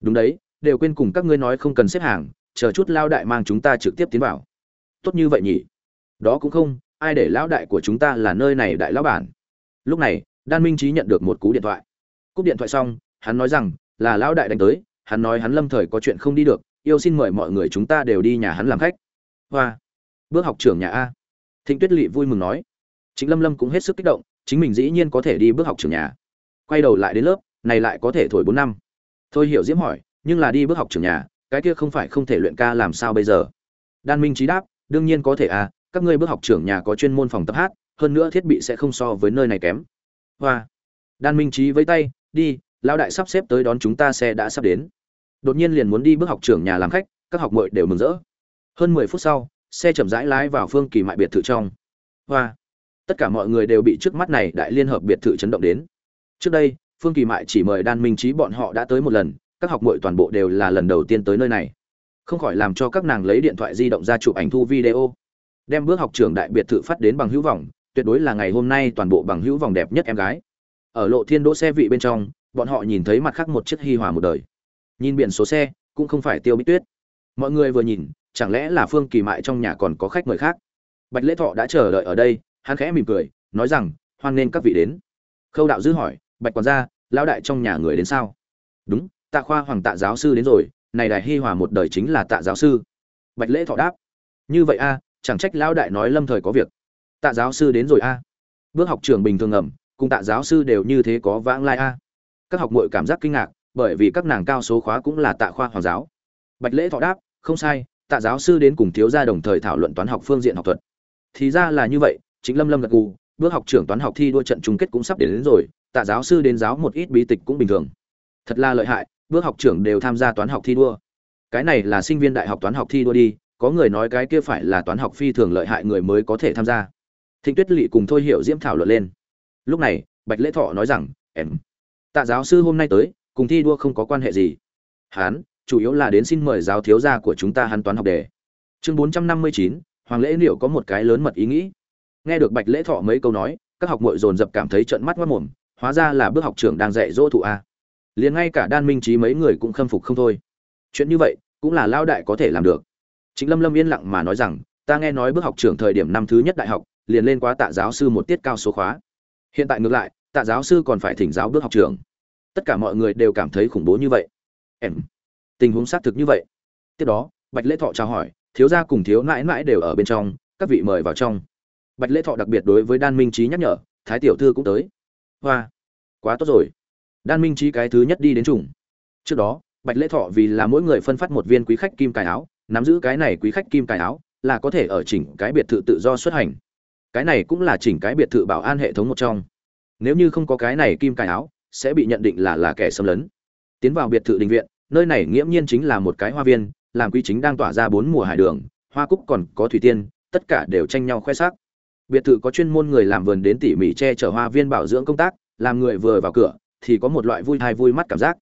Đúng đấy đều quên cùng các ngươi nói không cần xếp hàng, chờ chút lao đại mang chúng ta trực tiếp tiến vào. Tốt như vậy nhỉ? Đó cũng không, ai để lão đại của chúng ta là nơi này đại lão bản? Lúc này, đan minh trí nhận được một cú điện thoại. Cúp điện thoại xong, hắn nói rằng, là lão đại đánh tới, hắn nói hắn lâm thời có chuyện không đi được, yêu xin mời mọi người chúng ta đều đi nhà hắn làm khách. Hoa. Bước học trưởng nhà a. Thịnh tuyết lỵ vui mừng nói. Chính lâm lâm cũng hết sức kích động, chính mình dĩ nhiên có thể đi bước học trưởng nhà. Quay đầu lại đến lớp, này lại có thể thổi bốn năm. Thôi hiểu diễm hỏi nhưng là đi bước học trưởng nhà, cái kia không phải không thể luyện ca làm sao bây giờ? Đan minh trí đáp, đương nhiên có thể à các ngươi bước học trưởng nhà có chuyên môn phòng tập hát, hơn nữa thiết bị sẽ không so với nơi này kém. Hoa. Đan minh trí với tay, đi, lão đại sắp xếp tới đón chúng ta xe đã sắp đến. Đột nhiên liền muốn đi bước học trưởng nhà làm khách, các học muội đều mừng rỡ. Hơn mười phút sau, xe chậm rãi lái vào phương kỳ mại biệt thự trong. Hoa. Tất cả mọi người đều bị trước mắt này đại liên hợp biệt thự chấn động đến. Trước đây, phương kỳ mại chỉ mời đan minh trí bọn họ đã tới một lần các học muội toàn bộ đều là lần đầu tiên tới nơi này. Không khỏi làm cho các nàng lấy điện thoại di động ra chụp ảnh thu video. Đem bước học trường đại biệt thự phát đến bằng hữu vọng, tuyệt đối là ngày hôm nay toàn bộ bằng hữu vòng đẹp nhất em gái. Ở lộ thiên đỗ xe vị bên trong, bọn họ nhìn thấy mặt khác một chiếc hi hòa một đời. Nhìn biển số xe, cũng không phải tiêu bích tuyết. Mọi người vừa nhìn, chẳng lẽ là phương kỳ mại trong nhà còn có khách mời khác? Bạch lễ thọ đã chờ đợi ở đây, hắn khẽ mỉm cười, nói rằng, hoan nghênh các vị đến. Khâu đạo dư hỏi, bạch quản gia, lão đại trong nhà người đến sao? Đúng tạ khoa hoàng tạ giáo sư đến rồi này đại hi hòa một đời chính là tạ giáo sư. Bạch lễ thọ đáp. Như vậy a chẳng trách lão đại nói lâm thời có việc. Tạ giáo sư đến rồi a. Bước học trường bình thường ngầm cùng tạ giáo sư đều như thế có vãng lai a. Các học muội cảm giác kinh ngạc bởi vì các nàng cao số khóa cũng là tạ khoa hoàng giáo. Bạch lễ thọ đáp không sai tạ giáo sư đến cùng thiếu gia đồng thời thảo luận toán học phương diện học thuật. Thì ra là như vậy chính lâm lâm gật gù bước học trưởng toán học thi đua trận chung kết cũng sắp đến, đến rồi tạ giáo sư đến giáo một ít bí tịch cũng bình thường. Thật là lợi hại bước học trưởng đều tham gia toán học thi đua. Cái này là sinh viên đại học toán học thi đua đi, có người nói cái kia phải là toán học phi thường lợi hại người mới có thể tham gia. Thịnh tuyết lỵ cùng thôi hiểu diễm thảo luận lên. Lúc này, bạch lễ thọ nói rằng, em, tạ giáo sư hôm nay tới, cùng thi đua không có quan hệ gì. Hán, chủ yếu là đến xin mời giáo thiếu gia của chúng ta hắn toán học đề. Chương bốn trăm năm mươi chín, hoàng lễ liệu có một cái lớn mật ý nghĩ. Nghe được bạch lễ thọ mấy câu nói, các học mội dồn dập cảm thấy trận mắt mất mồm, hóa ra là bước học trưởng đang dạy dỗ thụ a liền ngay cả đan minh trí mấy người cũng khâm phục không thôi. Chuyện như vậy, cũng là lao đại có thể làm được. Chính lâm lâm yên lặng mà nói rằng, ta nghe nói bước học trưởng thời điểm năm thứ nhất đại học, liền lên quá tạ giáo sư một tiết cao số khóa. Hiện tại ngược lại, tạ giáo sư còn phải thỉnh giáo bước học trưởng. Tất cả mọi người đều cảm thấy khủng bố như vậy. Em, tình huống xác thực như vậy. Tiếp đó, bạch lễ thọ chào hỏi, thiếu gia cùng thiếu nãi nãi đều ở bên trong, các vị mời vào trong. Bạch lễ thọ đặc biệt đối với đan minh trí nhắc nhở, thái tiểu thư cũng tới. Hoa, quá tốt rồi đan minh trí cái thứ nhất đi đến trùng. Trước đó, bạch lễ thọ vì là mỗi người phân phát một viên quý khách kim cài áo, nắm giữ cái này quý khách kim cài áo, là có thể ở chỉnh cái biệt thự tự do xuất hành. Cái này cũng là chỉnh cái biệt thự bảo an hệ thống một trong. Nếu như không có cái này kim cài áo, sẽ bị nhận định là là kẻ xâm lấn. Tiến vào biệt thự đình viện, nơi này nghiễm nhiên chính là một cái hoa viên, làm quý chính đang tỏa ra bốn mùa hải đường, hoa cúc còn có thủy tiên, tất cả đều tranh nhau khoe sắc. Biệt thự có chuyên môn người làm vườn đến tỉ mỉ che chở hoa viên bảo dưỡng công tác, làm người vừa vào cửa thì có một loại vui thai vui mắt cảm giác.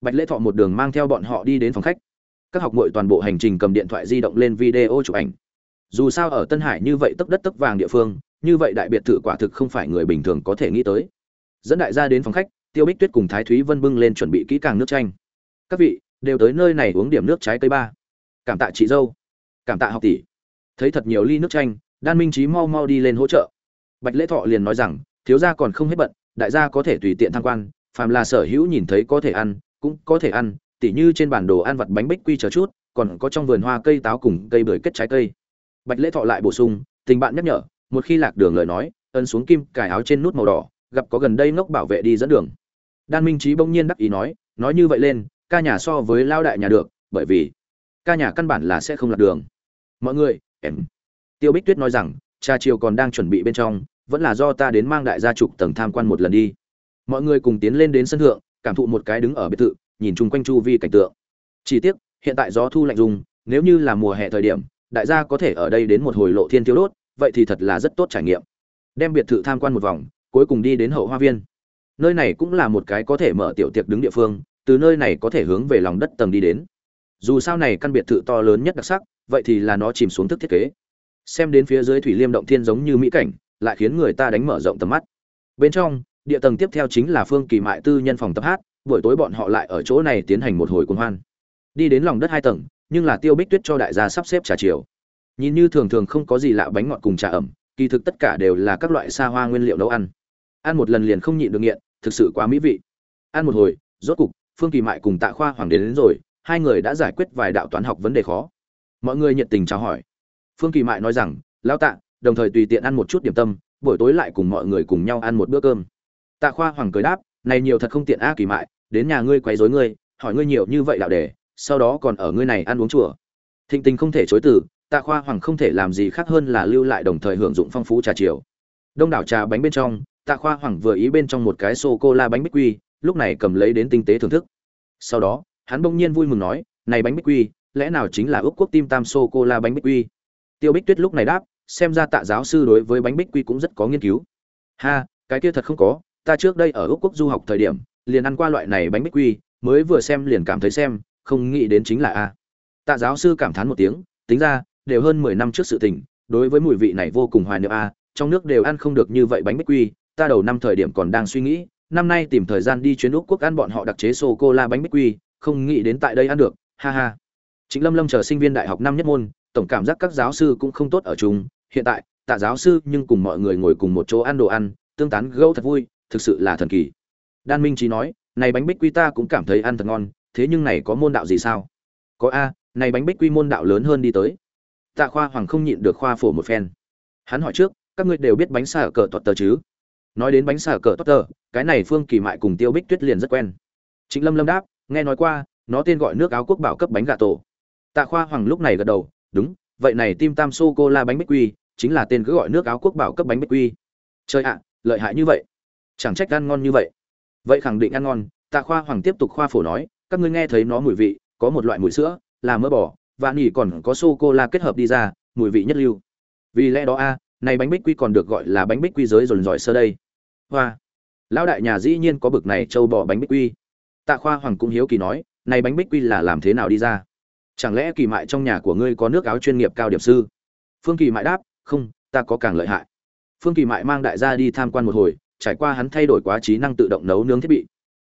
Bạch lễ thọ một đường mang theo bọn họ đi đến phòng khách. Các học muội toàn bộ hành trình cầm điện thoại di động lên video chụp ảnh. Dù sao ở tân hải như vậy tấp đất tấp vàng địa phương, như vậy đại biệt thự quả thực không phải người bình thường có thể nghĩ tới. Dẫn đại gia đến phòng khách, tiêu bích tuyết cùng thái thúy vân bưng lên chuẩn bị kỹ càng nước chanh. Các vị, đều tới nơi này uống điểm nước trái cây ba. Cảm tạ chị dâu. Cảm tạ học tỷ. Thấy thật nhiều ly nước chanh, đan minh trí mau mau đi lên hỗ trợ. Bạch lễ thọ liền nói rằng, thiếu gia còn không hết bận, đại gia có thể tùy tiện tham quan phàm là sở hữu nhìn thấy có thể ăn, cũng có thể ăn, tỉ như trên bản đồ ăn vặt bánh bích quy chờ chút, còn có trong vườn hoa cây táo cùng cây bưởi kết trái cây. Bạch lễ thọ lại bổ sung, tình bạn nhắc nhở, một khi lạc đường lời nói, ấn xuống kim cài áo trên nút màu đỏ, gặp có gần đây ngốc bảo vệ đi dẫn đường. Đan minh Chí bỗng nhiên đắc ý nói nói như vậy lên, ca nhà so với lao đại nhà được, bởi vì ca nhà căn bản là sẽ không lạc đường. Mọi người, em. Tiêu bích tuyết nói rằng cha triều còn đang chuẩn bị bên trong, vẫn là do ta đến mang đại gia trục tầng tham quan một lần đi mọi người cùng tiến lên đến sân thượng, cảm thụ một cái đứng ở biệt thự, nhìn chung quanh chu vi cảnh tượng. Chỉ tiếc, hiện tại gió thu lạnh dùng nếu như là mùa hè thời điểm, đại gia có thể ở đây đến một hồi lộ thiên thiếu đốt, vậy thì thật là rất tốt trải nghiệm. Đem biệt thự tham quan một vòng, cuối cùng đi đến hậu hoa viên. Nơi này cũng là một cái có thể mở tiểu tiệc đứng địa phương, từ nơi này có thể hướng về lòng đất tầng đi đến. Dù sao này căn biệt thự to lớn nhất đặc sắc, vậy thì là nó chìm xuống thức thiết kế. Xem đến phía dưới thủy liêm động thiên giống như mỹ cảnh, lại khiến người ta đánh mở rộng tầm mắt. Bên trong địa tầng tiếp theo chính là phương kỳ mại tư nhân phòng tập hát buổi tối bọn họ lại ở chỗ này tiến hành một hồi cuồng hoan. Đi đến lòng đất hai tầng nhưng là tiêu bích tuyết cho đại gia sắp xếp trà chiều. Nhìn như thường thường không có gì lạ bánh ngọt cùng trà ẩm kỳ thực tất cả đều là các loại xa hoa nguyên liệu nấu ăn. Ăn một lần liền không nhịn được nghiện thực sự quá mỹ vị. Ăn một hồi rốt cục phương kỳ mại cùng tạ khoa hoàng đến, đến rồi hai người đã giải quyết vài đạo toán học vấn đề khó. Mọi người nhiệt tình chào hỏi. Phương kỳ mại nói rằng lão tạ đồng thời tùy tiện ăn một chút điểm tâm buổi tối lại cùng mọi người cùng nhau ăn một bữa cơm tạ khoa hoàng cười đáp, này nhiều thật không tiện a kỳ mại, đến nhà ngươi quấy rối ngươi, hỏi ngươi nhiều như vậy đạo đề, sau đó còn ở ngươi này ăn uống chùa. Thịnh tình không thể chối từ, tạ khoa hoàng không thể làm gì khác hơn là lưu lại đồng thời hưởng dụng phong phú trà chiều. Đông đảo trà bánh bên trong, tạ khoa hoàng vừa ý bên trong một cái sô cô la bánh bích quy, lúc này cầm lấy đến tinh tế thưởng thức. Sau đó, hắn bỗng nhiên vui mừng nói, này bánh bích quy, lẽ nào chính là ước quốc tim tam sô cô la bánh bích quy? Tiêu bích tuyết lúc này đáp, xem ra tạ giáo sư đối với bánh bích quy cũng rất có nghiên cứu. Ha, cái kia thật không có ta trước đây ở úc quốc du học thời điểm, liền ăn qua loại này bánh bích quy, mới vừa xem liền cảm thấy xem, không nghĩ đến chính là a. Tạ giáo sư cảm thán một tiếng, tính ra, đều hơn mười năm trước sự tình, đối với mùi vị này vô cùng hoài niệm a, trong nước đều ăn không được như vậy bánh bích quy, ta đầu năm thời điểm còn đang suy nghĩ, năm nay tìm thời gian đi chuyến úc quốc ăn bọn họ đặc chế sô cô la bánh bích quy, không nghĩ đến tại đây ăn được, ha ha. Trịnh lâm lâm chờ sinh viên đại học năm nhất môn, tổng cảm giác các giáo sư cũng không tốt ở chung, hiện tại, tạ giáo sư nhưng cùng mọi người ngồi cùng một chỗ ăn đồ ăn, tương tán gâu thật vui thực sự là thần kỳ. Đan minh trí nói, này bánh bích quy ta cũng cảm thấy ăn thật ngon, thế nhưng này có môn đạo gì sao? Có a, này bánh bích quy môn đạo lớn hơn đi tới. Tạ khoa hoàng không nhịn được khoa phổ một phen. Hắn hỏi trước, các ngươi đều biết bánh xà cờ toạt tờ chứ? Nói đến bánh xà cờ toạt tờ, cái này phương kỳ mại cùng tiêu bích tuyết liền rất quen. Trịnh lâm lâm đáp, nghe nói qua, nó tên gọi nước áo quốc bảo cấp bánh gà tổ. Tạ khoa hoàng lúc này gật đầu, đúng, vậy này tim tam sô cô la bánh bích quy, chính là tên cứ gọi nước áo quốc bảo cấp bánh bích quy. Chơi ạ, lợi hại như vậy chẳng trách ăn ngon như vậy. Vậy khẳng định ăn ngon, tạ khoa hoàng tiếp tục khoa phổ nói, các ngươi nghe thấy nó mùi vị, có một loại mùi sữa, là mỡ bò, và nỉ còn có sô cô la kết hợp đi ra, mùi vị nhất lưu. Vì lẽ đó a, này bánh bích quy còn được gọi là bánh bích quy giới dồn dọi sơ đây. Hoa. Lão đại nhà dĩ nhiên có bực này châu bò bánh bích quy. Tạ khoa hoàng cũng hiếu kỳ nói, này bánh bích quy là làm thế nào đi ra? Chẳng lẽ kỳ mại trong nhà của ngươi có nước áo chuyên nghiệp cao điểm sư? Phương kỳ mại đáp, không, ta có càng lợi hại. Phương kỳ mại mang đại gia đi tham quan một hồi trải qua hắn thay đổi quá trí năng tự động nấu nướng thiết bị.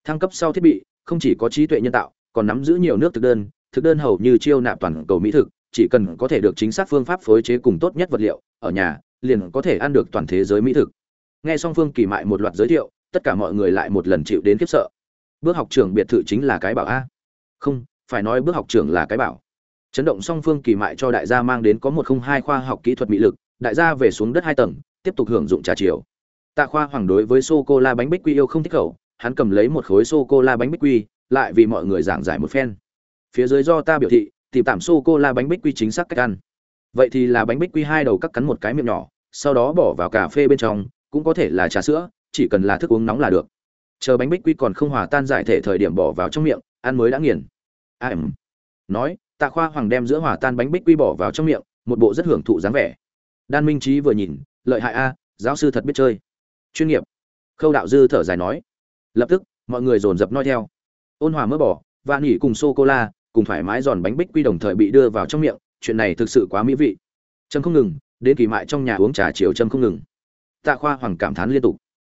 Thăng cấp sau thiết bị, không chỉ có trí tuệ nhân tạo, còn nắm giữ nhiều nước thực đơn thực đơn hầu như chiêu nạp toàn cầu mỹ thực, chỉ cần có thể được chính xác phương pháp phối chế cùng tốt nhất vật liệu, ở nhà, liền có thể ăn được toàn thế giới mỹ thực. Nghe xong phương kỳ mại một loạt giới thiệu, tất cả mọi người lại một lần chịu đến khiếp sợ. Bước học trưởng biệt thự chính là cái bảo a. Không, phải nói bước học trưởng là cái bảo. Chấn động song phương kỳ mại cho đại gia mang đến có một không hai khoa học kỹ thuật mỹ lực, đại gia về xuống đất hai tầng, tiếp tục hưởng dụng trà chiều tạ khoa hoàng đối với sô cô la bánh bích quy yêu không thích khẩu hắn cầm lấy một khối sô cô la bánh bích quy lại vì mọi người giảng giải một phen. Phía dưới do ta biểu thị tìm tạm sô cô la bánh bích quy chính xác cách ăn. Vậy thì là bánh bích quy hai đầu cắt cắn một cái miệng nhỏ sau đó bỏ vào cà phê bên trong cũng có thể là trà sữa chỉ cần là thức uống nóng là được. Chờ bánh bích quy còn không hòa tan giải thể thời điểm bỏ vào trong miệng ăn mới đã nghiền. A à, nói tạ khoa hoàng đem giữa hòa tan bánh bích quy bỏ vào trong miệng một bộ rất hưởng thụ dáng vẻ. Đan minh trí vừa nhìn lợi hại a giáo sư thật biết chơi chuyên nghiệp. Khâu đạo dư thở dài nói. Lập tức, mọi người dồn dập nói theo. Ôn hòa mỡ bỏ và nghỉ cùng sô cô la cùng thoải mái giòn bánh bích quy đồng thời bị đưa vào trong miệng, chuyện này thực sự quá mỹ vị. Trâm không ngừng, đến kỳ mại trong nhà uống trà chiều trâm không ngừng. Tạ khoa hoàng cảm thán liên tục.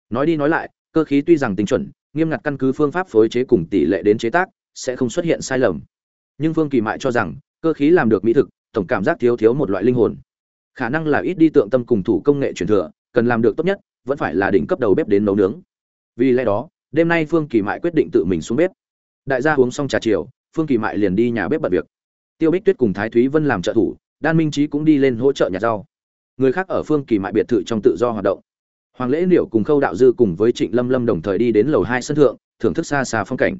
Nói đi nói lại, cơ khí tuy rằng tinh chuẩn, nghiêm ngặt căn cứ phương pháp phối chế cùng tỷ lệ đến chế tác, sẽ không xuất hiện sai lầm. Nhưng phương kỳ mại cho rằng, cơ khí làm được mỹ thực, tổng cảm giác thiếu thiếu một loại linh hồn. Khả năng là ít đi tượng tâm cùng thủ công nghệ truyền thừa, cần làm được tốt nhất vẫn phải là đỉnh cấp đầu bếp đến nấu nướng. Vì lẽ đó, đêm nay phương kỳ mại quyết định tự mình xuống bếp. Đại gia uống xong trà chiều, phương kỳ mại liền đi nhà bếp bận việc. Tiêu bích tuyết cùng thái thúy vân làm trợ thủ, đan minh trí cũng đi lên hỗ trợ nhà rau. Người khác ở phương kỳ mại biệt thự trong tự do hoạt động. Hoàng lễ liệu cùng khâu đạo dư cùng với trịnh lâm lâm đồng thời đi đến lầu hai sân thượng, thưởng thức xa xa phong cảnh.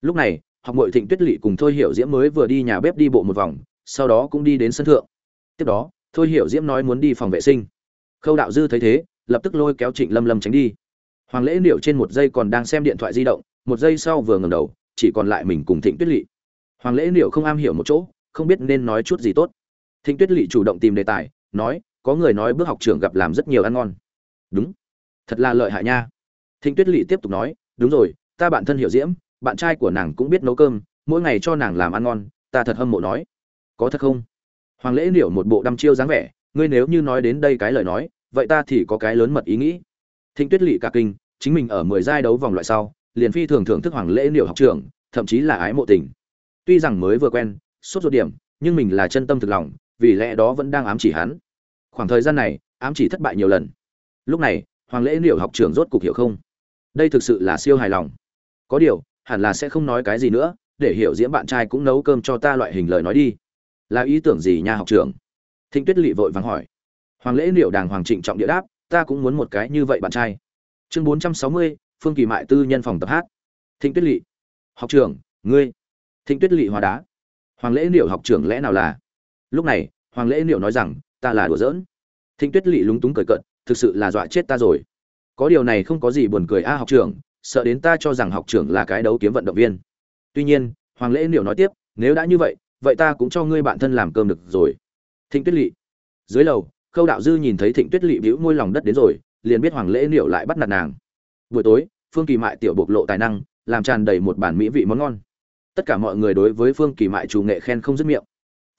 Lúc này, học mội thịnh tuyết lỵ cùng thôi hiểu diễm mới vừa đi nhà bếp đi bộ một vòng, sau đó cũng đi đến sân thượng. Tiếp đó, thôi hiểu diễm nói muốn đi phòng vệ sinh. Khâu đạo dư thấy thế lập tức lôi kéo trịnh lâm lâm tránh đi. Hoàng lễ liệu trên một giây còn đang xem điện thoại di động, một giây sau vừa ngầm đầu, chỉ còn lại mình cùng thịnh tuyết lỵ hoàng lễ liệu không am hiểu một chỗ, không biết nên nói chút gì tốt. Thịnh tuyết lỵ chủ động tìm đề tài, nói, có người nói bước học trưởng gặp làm rất nhiều ăn ngon. Đúng, thật là lợi hại nha. Thịnh tuyết lỵ tiếp tục nói, đúng rồi, ta bạn thân hiểu diễm, bạn trai của nàng cũng biết nấu cơm, mỗi ngày cho nàng làm ăn ngon, ta thật hâm mộ nói. Có thật không? Hoàng lễ liệu một bộ đăm chiêu dáng vẻ, ngươi nếu như nói đến đây cái lời nói vậy ta thì có cái lớn mật ý nghĩ. Thịnh tuyết lỵ cả kinh, chính mình ở mười giai đấu vòng loại sau, liền phi thường thưởng thức hoàng lễ liệu học trưởng thậm chí là ái mộ tình. Tuy rằng mới vừa quen, sốt ruột điểm, nhưng mình là chân tâm thực lòng, vì lẽ đó vẫn đang ám chỉ hắn. Khoảng thời gian này, ám chỉ thất bại nhiều lần. Lúc này, hoàng lễ liệu học trưởng rốt cục hiểu không? Đây thực sự là siêu hài lòng. Có điều, hẳn là sẽ không nói cái gì nữa, để hiểu diễm bạn trai cũng nấu cơm cho ta loại hình lời nói đi. Là ý tưởng gì nha học trưởng thịnh tuyết lỵ vội vàng hỏi hoàng lễ liệu đàng hoàng trịnh trọng địa đáp ta cũng muốn một cái như vậy bạn trai. Chương bốn trăm sáu mươi phương kỳ mại tư nhân phòng tập hát. Thịnh tuyết Lệ, học trưởng ngươi. Thịnh tuyết Lệ hóa đá. Hoàng lễ liệu học trưởng lẽ nào là? Lúc này hoàng lễ liệu nói rằng ta là đùa giỡn. Thịnh tuyết Lệ lúng túng cười cợt thực sự là dọa chết ta rồi. Có điều này không có gì buồn cười a học trưởng sợ đến ta cho rằng học trưởng là cái đấu kiếm vận động viên. Tuy nhiên hoàng lễ liệu nói tiếp nếu đã như vậy vậy ta cũng cho ngươi bạn thân làm cơm được rồi. Thịnh tuyết Lệ, dưới lầu khâu đạo dư nhìn thấy thịnh tuyết lỵ bĩu môi lòng đất đến rồi, liền biết hoàng lễ liệu lại bắt nạt nàng. Buổi tối, phương kỳ mại tiểu bộc lộ tài năng, làm tràn đầy một bản mỹ vị món ngon. Tất cả mọi người đối với phương kỳ mại chủ nghệ khen không dứt miệng.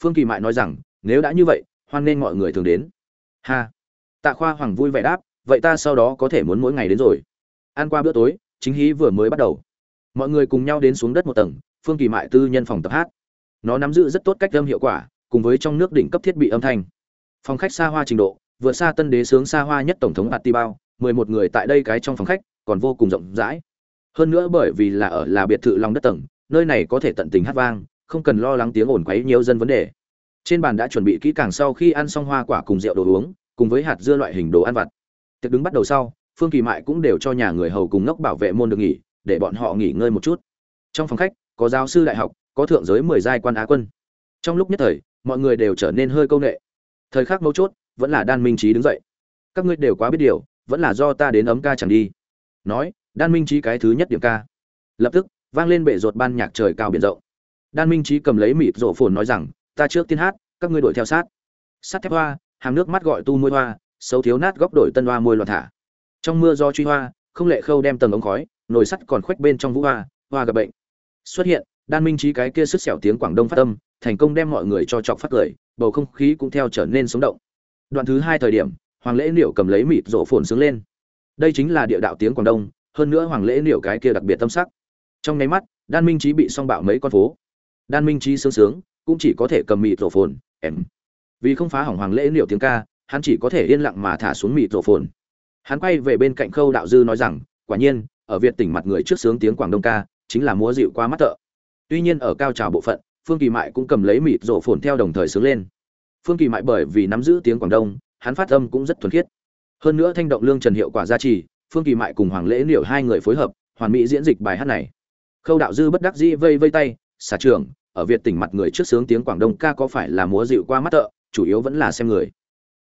Phương kỳ mại nói rằng, nếu đã như vậy, hoan nên mọi người thường đến. Ha. Tạ khoa hoàng vui vẻ đáp, vậy ta sau đó có thể muốn mỗi ngày đến rồi. Ăn qua bữa tối, chính hí vừa mới bắt đầu. Mọi người cùng nhau đến xuống đất một tầng, phương kỳ mại tư nhân phòng tập hát. Nó nắm giữ rất tốt cách âm hiệu quả, cùng với trong nước đỉnh cấp thiết bị âm thanh phòng khách xa hoa trình độ, vượt xa tân đế sướng xa hoa nhất tổng thống atibao mười một người tại đây cái trong phòng khách, còn vô cùng rộng rãi. Hơn nữa bởi vì là ở là biệt thự lòng đất tầng, nơi này có thể tận tình hát vang, không cần lo lắng tiếng ồn quấy nhiễu dân vấn đề. Trên bàn đã chuẩn bị kỹ càng sau khi ăn xong hoa quả cùng rượu đồ uống, cùng với hạt dưa loại hình đồ ăn vặt. Tiệc đứng bắt đầu sau, phương kỳ mại cũng đều cho nhà người hầu cùng ngốc bảo vệ môn được nghỉ, để bọn họ nghỉ ngơi một chút. Trong phòng khách, có giáo sư đại học, có thượng giới mười giai quan á quân. Trong lúc nhất thời, mọi người đều trở nên hơi câu nệ thời khắc mấu chốt, vẫn là đan minh trí đứng dậy. Các ngươi đều quá biết điều, vẫn là do ta đến ấm ca chẳng đi. Nói, đan minh trí cái thứ nhất điểm ca. Lập tức, vang lên bệ ruột ban nhạc trời cao biển rộng. Đan minh trí cầm lấy mịt rổ phồn nói rằng, ta trước tiên hát, các ngươi đuổi theo sát. Sắt thép hoa, hàng nước mắt gọi tu môi hoa, xấu thiếu nát góc đổi tân hoa môi loạn thả. Trong mưa do truy hoa, không lệ khâu đem tầng ống khói, nồi sắt còn khoách bên trong vũ hoa hoa gặp bệnh. Xuất hiện đan minh trí cái kia sức xẻo tiếng quảng đông phát tâm thành công đem mọi người cho chọc phát cười, bầu không khí cũng theo trở nên sống động. Đoạn thứ hai thời điểm, hoàng lễ liệu cầm lấy mịt rổ phồn sướng lên. Đây chính là địa đạo tiếng quảng đông, hơn nữa hoàng lễ liệu cái kia đặc biệt tâm sắc. Trong nháy mắt, đan minh trí bị song bạo mấy con phố. Đan minh trí sướng sướng, cũng chỉ có thể cầm mịt rổ phồn, em. Vì không phá hỏng hoàng lễ liệu tiếng ca, hắn chỉ có thể yên lặng mà thả xuống mịt rổ phồn. Hắn quay về bên cạnh khâu đạo dư nói rằng, quả nhiên, ở việt tỉnh mặt người trước sướng tiếng quảng đông ca, chính là múa dịu qua mắt thợ tuy nhiên ở cao trào bộ phận phương kỳ mại cũng cầm lấy mịt rổ phồn theo đồng thời sướng lên. Phương kỳ mại bởi vì nắm giữ tiếng quảng đông hắn phát âm cũng rất thuần khiết. Hơn nữa thanh động lương trần hiệu quả gia trì phương kỳ mại cùng hoàng lễ liệu hai người phối hợp hoàn mỹ diễn dịch bài hát này. Khâu đạo dư bất đắc dĩ vây vây tay xả trường ở việt tỉnh mặt người trước sướng tiếng quảng đông ca có phải là múa dịu qua mắt tợ, chủ yếu vẫn là xem người.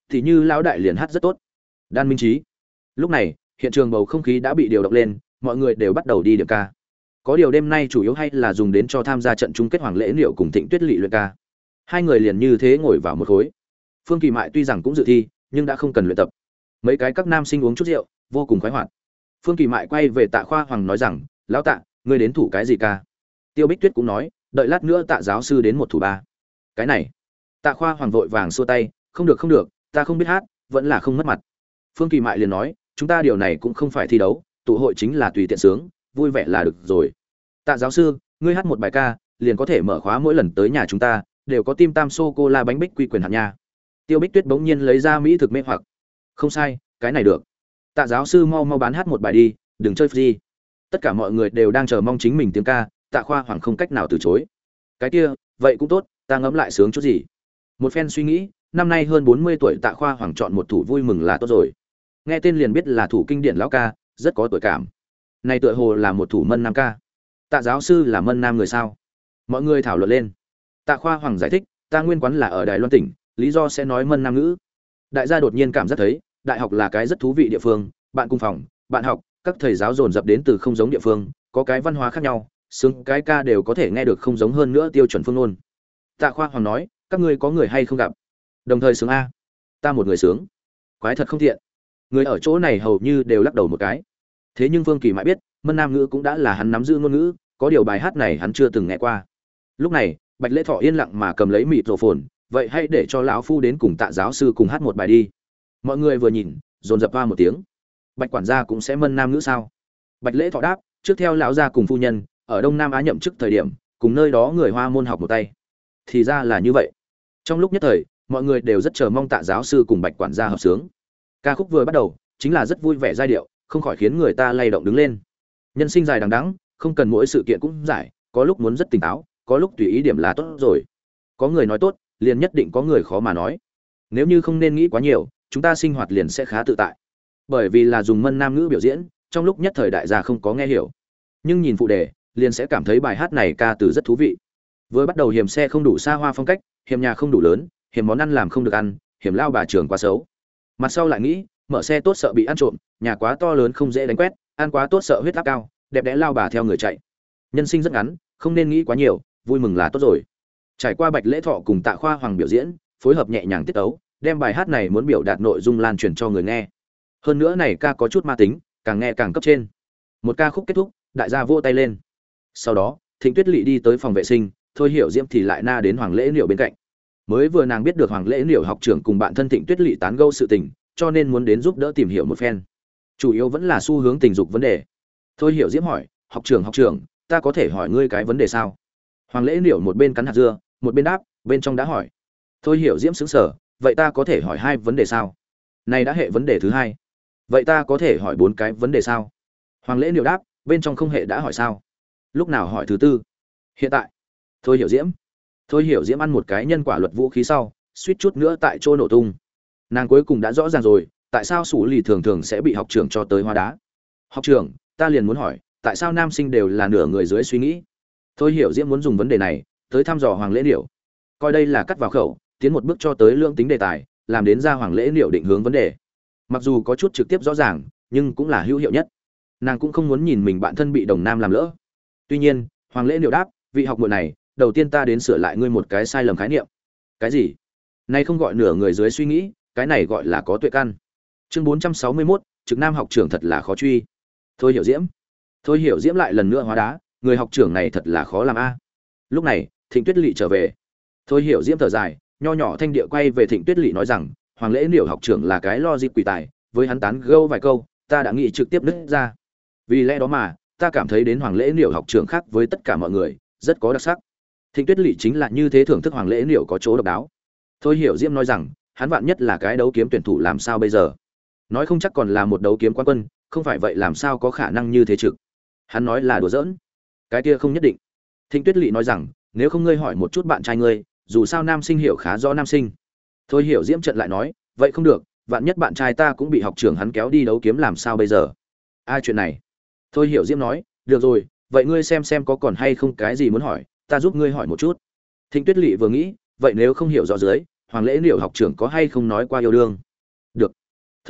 Thì như lão đại liền hát rất tốt. Đan minh trí. Lúc này hiện trường bầu không khí đã bị điều động lên mọi người đều bắt đầu đi điểm ca có điều đêm nay chủ yếu hay là dùng đến cho tham gia trận chung kết hoàng lễ liệu cùng thịnh tuyết lỵ luyện ca. Hai người liền như thế ngồi vào một khối. Phương kỳ mại tuy rằng cũng dự thi, nhưng đã không cần luyện tập. Mấy cái các nam sinh uống chút rượu, vô cùng khoái hoạt. Phương kỳ mại quay về tạ khoa hoàng nói rằng, lão tạ, ngươi đến thủ cái gì ca? Tiêu bích tuyết cũng nói, đợi lát nữa tạ giáo sư đến một thủ ba. Cái này. Tạ khoa hoàng vội vàng xua tay, không được không được, ta không biết hát, vẫn là không mất mặt. Phương kỳ mại liền nói, chúng ta điều này cũng không phải thi đấu, tụ hội chính là tùy tiện sướng vui vẻ là được rồi. Tạ giáo sư, ngươi hát một bài ca, liền có thể mở khóa mỗi lần tới nhà chúng ta, đều có tim tam sô cô la bánh bích quy quyền hạt nha. Tiêu bích tuyết bỗng nhiên lấy ra mỹ thực mê hoặc. Không sai, cái này được. Tạ giáo sư mau mau bán hát một bài đi, đừng chơi free tất cả mọi người đều đang chờ mong chính mình tiếng ca, tạ khoa hoàng không cách nào từ chối. Cái kia, vậy cũng tốt, ta ngẫm lại sướng chút gì. Một phen suy nghĩ, năm nay hơn bốn mươi tuổi tạ khoa hoàng chọn một thủ vui mừng là tốt rồi. Nghe tên liền biết là thủ kinh điển lão ca, rất có tuổi cảm này tựa hồ là một thủ mân nam ca. Tạ giáo sư là mân nam người sao? Mọi người thảo luận lên. Tạ khoa hoàng giải thích, ta nguyên quán là ở đài loan tỉnh, lý do sẽ nói mân nam ngữ. Đại gia đột nhiên cảm giác thấy, đại học là cái rất thú vị địa phương, bạn cùng phòng, bạn học, các thầy giáo dồn dập đến từ không giống địa phương, có cái văn hóa khác nhau, xứng cái ca đều có thể nghe được không giống hơn nữa tiêu chuẩn phương ngôn. Tạ khoa hoàng nói, các ngươi có người hay không gặp? Đồng thời sướng a. Ta một người sướng quái thật không thiện người ở chỗ này hầu như đều lắc đầu một cái thế nhưng vương kỳ mãi biết, mân nam ngữ cũng đã là hắn nắm giữ ngôn ngữ, có điều bài hát này hắn chưa từng nghe qua. Lúc này, bạch lễ thọ yên lặng mà cầm lấy mịt rổ phồn vậy hãy để cho lão phu đến cùng tạ giáo sư cùng hát một bài đi. Mọi người vừa nhìn, dồn dập va một tiếng. Bạch quản gia cũng sẽ mân nam ngữ sao? Bạch lễ thọ đáp, trước theo lão gia cùng phu nhân, ở đông nam á nhậm chức thời điểm, cùng nơi đó người hoa môn học một tay. Thì ra là như vậy. Trong lúc nhất thời, mọi người đều rất chờ mong tạ giáo sư cùng bạch quản gia hợp sướng. Ca khúc vừa bắt đầu, chính là rất vui vẻ giai điệu không khỏi khiến người ta lay động đứng lên. Nhân sinh dài đằng đẵng, không cần mỗi sự kiện cũng giải, có lúc muốn rất tỉnh táo, có lúc tùy ý điểm là tốt rồi. Có người nói tốt, liền nhất định có người khó mà nói. Nếu như không nên nghĩ quá nhiều, chúng ta sinh hoạt liền sẽ khá tự tại. Bởi vì là dùng mân nam ngữ biểu diễn, trong lúc nhất thời đại gia không có nghe hiểu. Nhưng nhìn phụ đề, liền sẽ cảm thấy bài hát này ca từ rất thú vị. Vừa bắt đầu hiểm xe không đủ xa hoa phong cách, hiểm nhà không đủ lớn, hiểm món ăn làm không được ăn, hiểm lao bà trường quá xấu. Mặt sau lại nghĩ, mở xe tốt sợ bị ăn trộm nhà quá to lớn không dễ đánh quét, ăn quá tốt sợ huyết áp cao, đẹp đẽ lao bà theo người chạy. Nhân sinh rất ngắn, không nên nghĩ quá nhiều, vui mừng là tốt rồi. Trải qua bạch lễ thọ cùng tạ khoa hoàng biểu diễn, phối hợp nhẹ nhàng tiết tấu, đem bài hát này muốn biểu đạt nội dung lan truyền cho người nghe. Hơn nữa này ca có chút ma tính, càng nghe càng cấp trên. Một ca khúc kết thúc, đại gia vỗ tay lên. Sau đó, thịnh tuyết lỵ đi tới phòng vệ sinh, thôi hiểu diễm thì lại na đến hoàng lễ liệu bên cạnh. Mới vừa nàng biết được hoàng lễ liệu học trưởng cùng bạn thân thịnh tuyết lỵ tán gẫu sự tình, cho nên muốn đến giúp đỡ tìm hiểu một phen chủ yếu vẫn là xu hướng tình dục vấn đề. Thôi hiểu diễm hỏi, học trưởng học trưởng ta có thể hỏi ngươi cái vấn đề sao? Hoàng lễ liệu một bên cắn hạt dưa, một bên đáp, bên trong đã hỏi. Thôi hiểu diễm xứng sở vậy ta có thể hỏi hai vấn đề sao? Này đã hệ vấn đề thứ hai. Vậy ta có thể hỏi bốn cái vấn đề sao? Hoàng lễ liệu đáp, bên trong không hệ đã hỏi sao? Lúc nào hỏi thứ tư? Hiện tại. Thôi hiểu diễm, thôi hiểu diễm ăn một cái nhân quả luật vũ khí sau, suýt chút nữa tại chỗ nổ tung. Nàng cuối cùng đã rõ ràng rồi tại sao sủ lì thường thường sẽ bị học trưởng cho tới hoa đá? Học trưởng, ta liền muốn hỏi, tại sao nam sinh đều là nửa người dưới suy nghĩ? Thôi hiểu diễm muốn dùng vấn đề này, tới thăm dò hoàng lễ điệu coi đây là cắt vào khẩu, tiến một bước cho tới lương tính đề tài, làm đến ra hoàng lễ điệu định hướng vấn đề. Mặc dù có chút trực tiếp rõ ràng, nhưng cũng là hữu hiệu nhất. Nàng cũng không muốn nhìn mình bạn thân bị đồng nam làm lỡ. Tuy nhiên, hoàng lễ điệu đáp, vị học muội này, đầu tiên ta đến sửa lại ngươi một cái sai lầm khái niệm. Cái gì? Nay không gọi nửa người dưới suy nghĩ, cái này gọi là có tuệ căn chương bốn trăm sáu mươi 461, trực nam học trưởng thật là khó truy. Thôi hiểu diễm. Thôi hiểu diễm lại lần nữa hóa đá người học trưởng này thật là khó làm a. Lúc này thịnh tuyết lỵ trở về. Thôi hiểu diễm thở dài nho nhỏ thanh địa quay về thịnh tuyết lỵ nói rằng hoàng lễ liễu học trưởng là cái lo dịp quỷ tài với hắn tán gâu vài câu ta đã nghĩ trực tiếp nứt ra. Vì lẽ đó mà ta cảm thấy đến hoàng lễ liễu học trưởng khác với tất cả mọi người rất có đặc sắc. Thịnh tuyết lỵ chính là như thế thưởng thức hoàng lễ liễu có chỗ độc đáo. Thôi hiểu diễm nói rằng hắn vạn nhất là cái đấu kiếm tuyển thủ làm sao bây giờ? Nói không chắc còn là một đấu kiếm quan quân, không phải vậy làm sao có khả năng như thế trực? Hắn nói là đùa giỡn. Cái kia không nhất định. Thịnh tuyết lỵ nói rằng, nếu không ngươi hỏi một chút bạn trai ngươi, dù sao nam sinh hiểu khá rõ nam sinh. Thôi hiểu diễm trận lại nói, vậy không được, vạn nhất bạn trai ta cũng bị học trưởng hắn kéo đi đấu kiếm làm sao bây giờ? Ai chuyện này? Thôi hiểu diễm nói, được rồi, vậy ngươi xem xem có còn hay không cái gì muốn hỏi, ta giúp ngươi hỏi một chút. Thịnh tuyết lỵ vừa nghĩ, vậy nếu không hiểu rõ dưới, hoàng lễ liệu học trưởng có hay không nói qua yêu đương?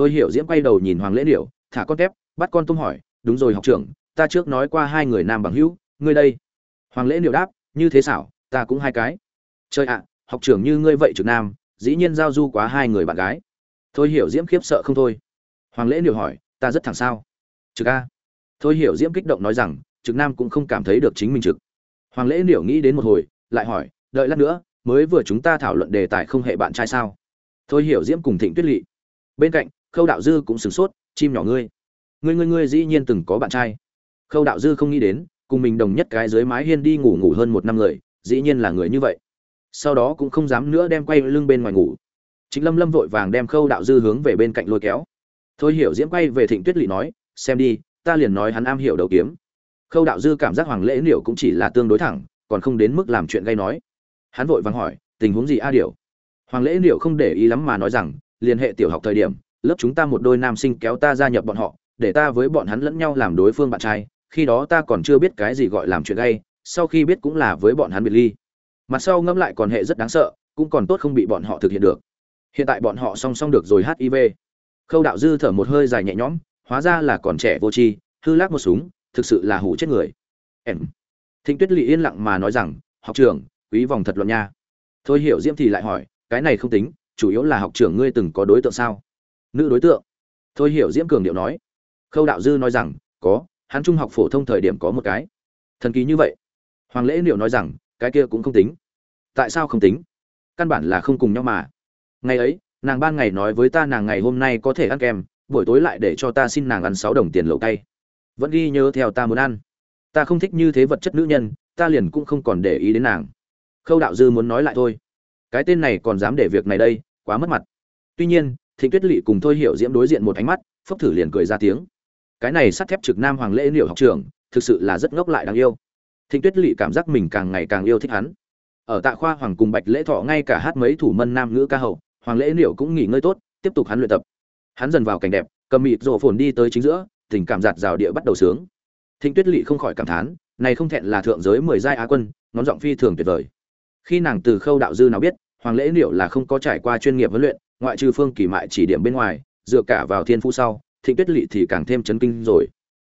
Thôi hiểu diễm quay đầu nhìn hoàng lễ điểu, thả con tép, bắt con tôm hỏi, đúng rồi học trưởng, ta trước nói qua hai người nam bằng hữu, ngươi đây. Hoàng lễ điểu đáp, như thế xảo, ta cũng hai cái. Chơi ạ, học trưởng như ngươi vậy trực nam, dĩ nhiên giao du quá hai người bạn gái. Thôi hiểu diễm khiếp sợ không thôi. Hoàng lễ điểu hỏi, ta rất thẳng sao? Trực a. Thôi hiểu diễm kích động nói rằng, trực nam cũng không cảm thấy được chính mình trực. Hoàng lễ điểu nghĩ đến một hồi, lại hỏi, đợi lát nữa, mới vừa chúng ta thảo luận đề tài không hệ bạn trai sao? Thôi hiểu diễm cùng thịnh tuyết lỵ. Bên cạnh khâu đạo dư cũng sửng sốt, chim nhỏ ngươi ngươi ngươi ngươi dĩ nhiên từng có bạn trai. Khâu đạo dư không nghĩ đến, cùng mình đồng nhất cái dưới mái hiên đi ngủ ngủ hơn một năm người, dĩ nhiên là người như vậy. Sau đó cũng không dám nữa đem quay lưng bên ngoài ngủ. Chính lâm lâm vội vàng đem khâu đạo dư hướng về bên cạnh lôi kéo. Thôi hiểu diễm quay về thịnh tuyết lỵ nói, xem đi, ta liền nói hắn am hiểu đầu kiếm. Khâu đạo dư cảm giác hoàng lễ liệu cũng chỉ là tương đối thẳng, còn không đến mức làm chuyện gây nói. Hắn vội vàng hỏi, tình huống gì a điều? hoàng lễ liệu không để ý lắm mà nói rằng, liên hệ tiểu học thời điểm lớp chúng ta một đôi nam sinh kéo ta gia nhập bọn họ, để ta với bọn hắn lẫn nhau làm đối phương bạn trai, khi đó ta còn chưa biết cái gì gọi làm chuyện gay, sau khi biết cũng là với bọn hắn biệt ly. Mặt sau ngẫm lại còn hệ rất đáng sợ, cũng còn tốt không bị bọn họ thực hiện được. Hiện tại bọn họ song song được rồi hiv khâu đạo dư thở một hơi dài nhẹ nhõm, hóa ra là còn trẻ vô tri, hư lác một súng, thực sự là hủ chết người. Em. Thịnh tuyết lỵ yên lặng mà nói rằng, học trưởng, quý vòng thật luận nha. Thôi hiểu diễm thì lại hỏi, cái này không tính, chủ yếu là học trưởng ngươi từng có đối tượng sao? Nữ đối tượng. Thôi hiểu diễm cường điệu nói. Khâu đạo dư nói rằng, có, hắn trung học phổ thông thời điểm có một cái. Thần kỳ như vậy. Hoàng lễ liệu nói rằng, cái kia cũng không tính. Tại sao không tính? Căn bản là không cùng nhau mà. Ngày ấy, nàng ban ngày nói với ta nàng ngày hôm nay có thể ăn kem, buổi tối lại để cho ta xin nàng ăn sáu đồng tiền lẩu cay. Vẫn ghi nhớ theo ta muốn ăn. Ta không thích như thế vật chất nữ nhân, ta liền cũng không còn để ý đến nàng. Khâu đạo dư muốn nói lại thôi. Cái tên này còn dám để việc này đây, quá mất mặt. Tuy nhiên thịnh tuyết lỵ cùng thôi hiểu diễm đối diện một ánh mắt phốc thử liền cười ra tiếng. Cái này sắt thép trực nam hoàng lễ liệu học trưởng, thực sự là rất ngốc lại đáng yêu. Thịnh tuyết lỵ cảm giác mình càng ngày càng yêu thích hắn. Ở tạ khoa hoàng cùng bạch lễ thọ ngay cả hát mấy thủ mân nam ngữ ca hậu hoàng lễ liệu cũng nghỉ ngơi tốt tiếp tục hắn luyện tập. Hắn dần vào cảnh đẹp cầm mịt rộ phồn đi tới chính giữa tình cảm giạt rào địa bắt đầu sướng. Thịnh tuyết lỵ không khỏi cảm thán này không thẹn là thượng giới mười giai á quân ngón giọng phi thường tuyệt vời. Khi nàng từ khâu đạo dư nào biết hoàng lễ liệu là không có trải qua chuyên nghiệp huấn luyện ngoại trừ phương kỳ mại chỉ điểm bên ngoài, dựa cả vào thiên phu sau, thịnh tuyết lỵ thì càng thêm chấn kinh rồi.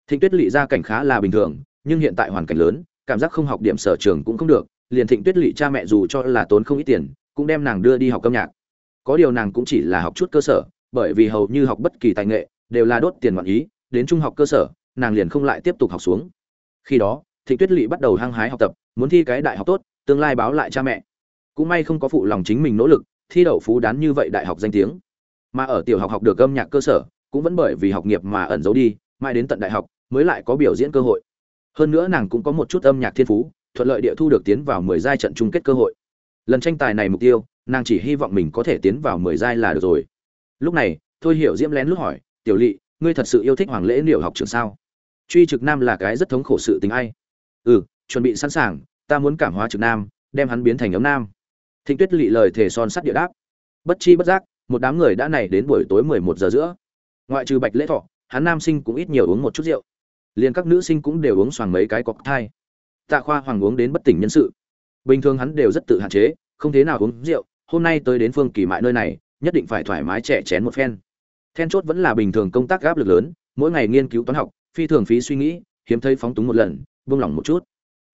Thịnh tuyết lỵ gia cảnh khá là bình thường, nhưng hiện tại hoàn cảnh lớn, cảm giác không học điểm sở trường cũng không được, liền thịnh tuyết lỵ cha mẹ dù cho là tốn không ít tiền, cũng đem nàng đưa đi học âm nhạc. Có điều nàng cũng chỉ là học chút cơ sở, bởi vì hầu như học bất kỳ tài nghệ, đều là đốt tiền ngoạn ý, đến trung học cơ sở, nàng liền không lại tiếp tục học xuống. Khi đó, thịnh tuyết lỵ bắt đầu hăng hái học tập, muốn thi cái đại học tốt, tương lai báo lại cha mẹ. Cũng may không có phụ lòng chính mình nỗ lực thi đậu phú đán như vậy đại học danh tiếng. Mà ở tiểu học học được âm nhạc cơ sở, cũng vẫn bởi vì học nghiệp mà ẩn giấu đi, mãi đến tận đại học, mới lại có biểu diễn cơ hội. Hơn nữa nàng cũng có một chút âm nhạc thiên phú, thuận lợi địa thu được tiến vào mười giai trận chung kết cơ hội. Lần tranh tài này mục tiêu, nàng chỉ hy vọng mình có thể tiến vào mười giai là được rồi. Lúc này, thôi hiểu diễm lén lúc hỏi, tiểu lỵ ngươi thật sự yêu thích hoàng lễ liệu học trường sao? Truy trực nam là cái rất thống khổ sự tình ai. Ừ chuẩn bị sẵn sàng, ta muốn cảm hóa trực nam, đem hắn biến thành ấm nam thịnh tuyết lị lời thề son sắt địa đáp. Bất chi bất giác, một đám người đã này đến buổi tối mười một giờ giữa. Ngoại trừ bạch lễ thọ, hắn nam sinh cũng ít nhiều uống một chút rượu. Liền các nữ sinh cũng đều uống xoàng mấy cái cọc thai. Tạ khoa hoàng uống đến bất tỉnh nhân sự. Bình thường hắn đều rất tự hạn chế, không thế nào uống rượu, hôm nay tới đến phương kỳ mại nơi này, nhất định phải thoải mái trẻ chén một phen. Then chốt vẫn là bình thường công tác gáp lực lớn, mỗi ngày nghiên cứu toán học, phi thường phí suy nghĩ, hiếm thấy phóng túng một lần, buông lỏng một chút.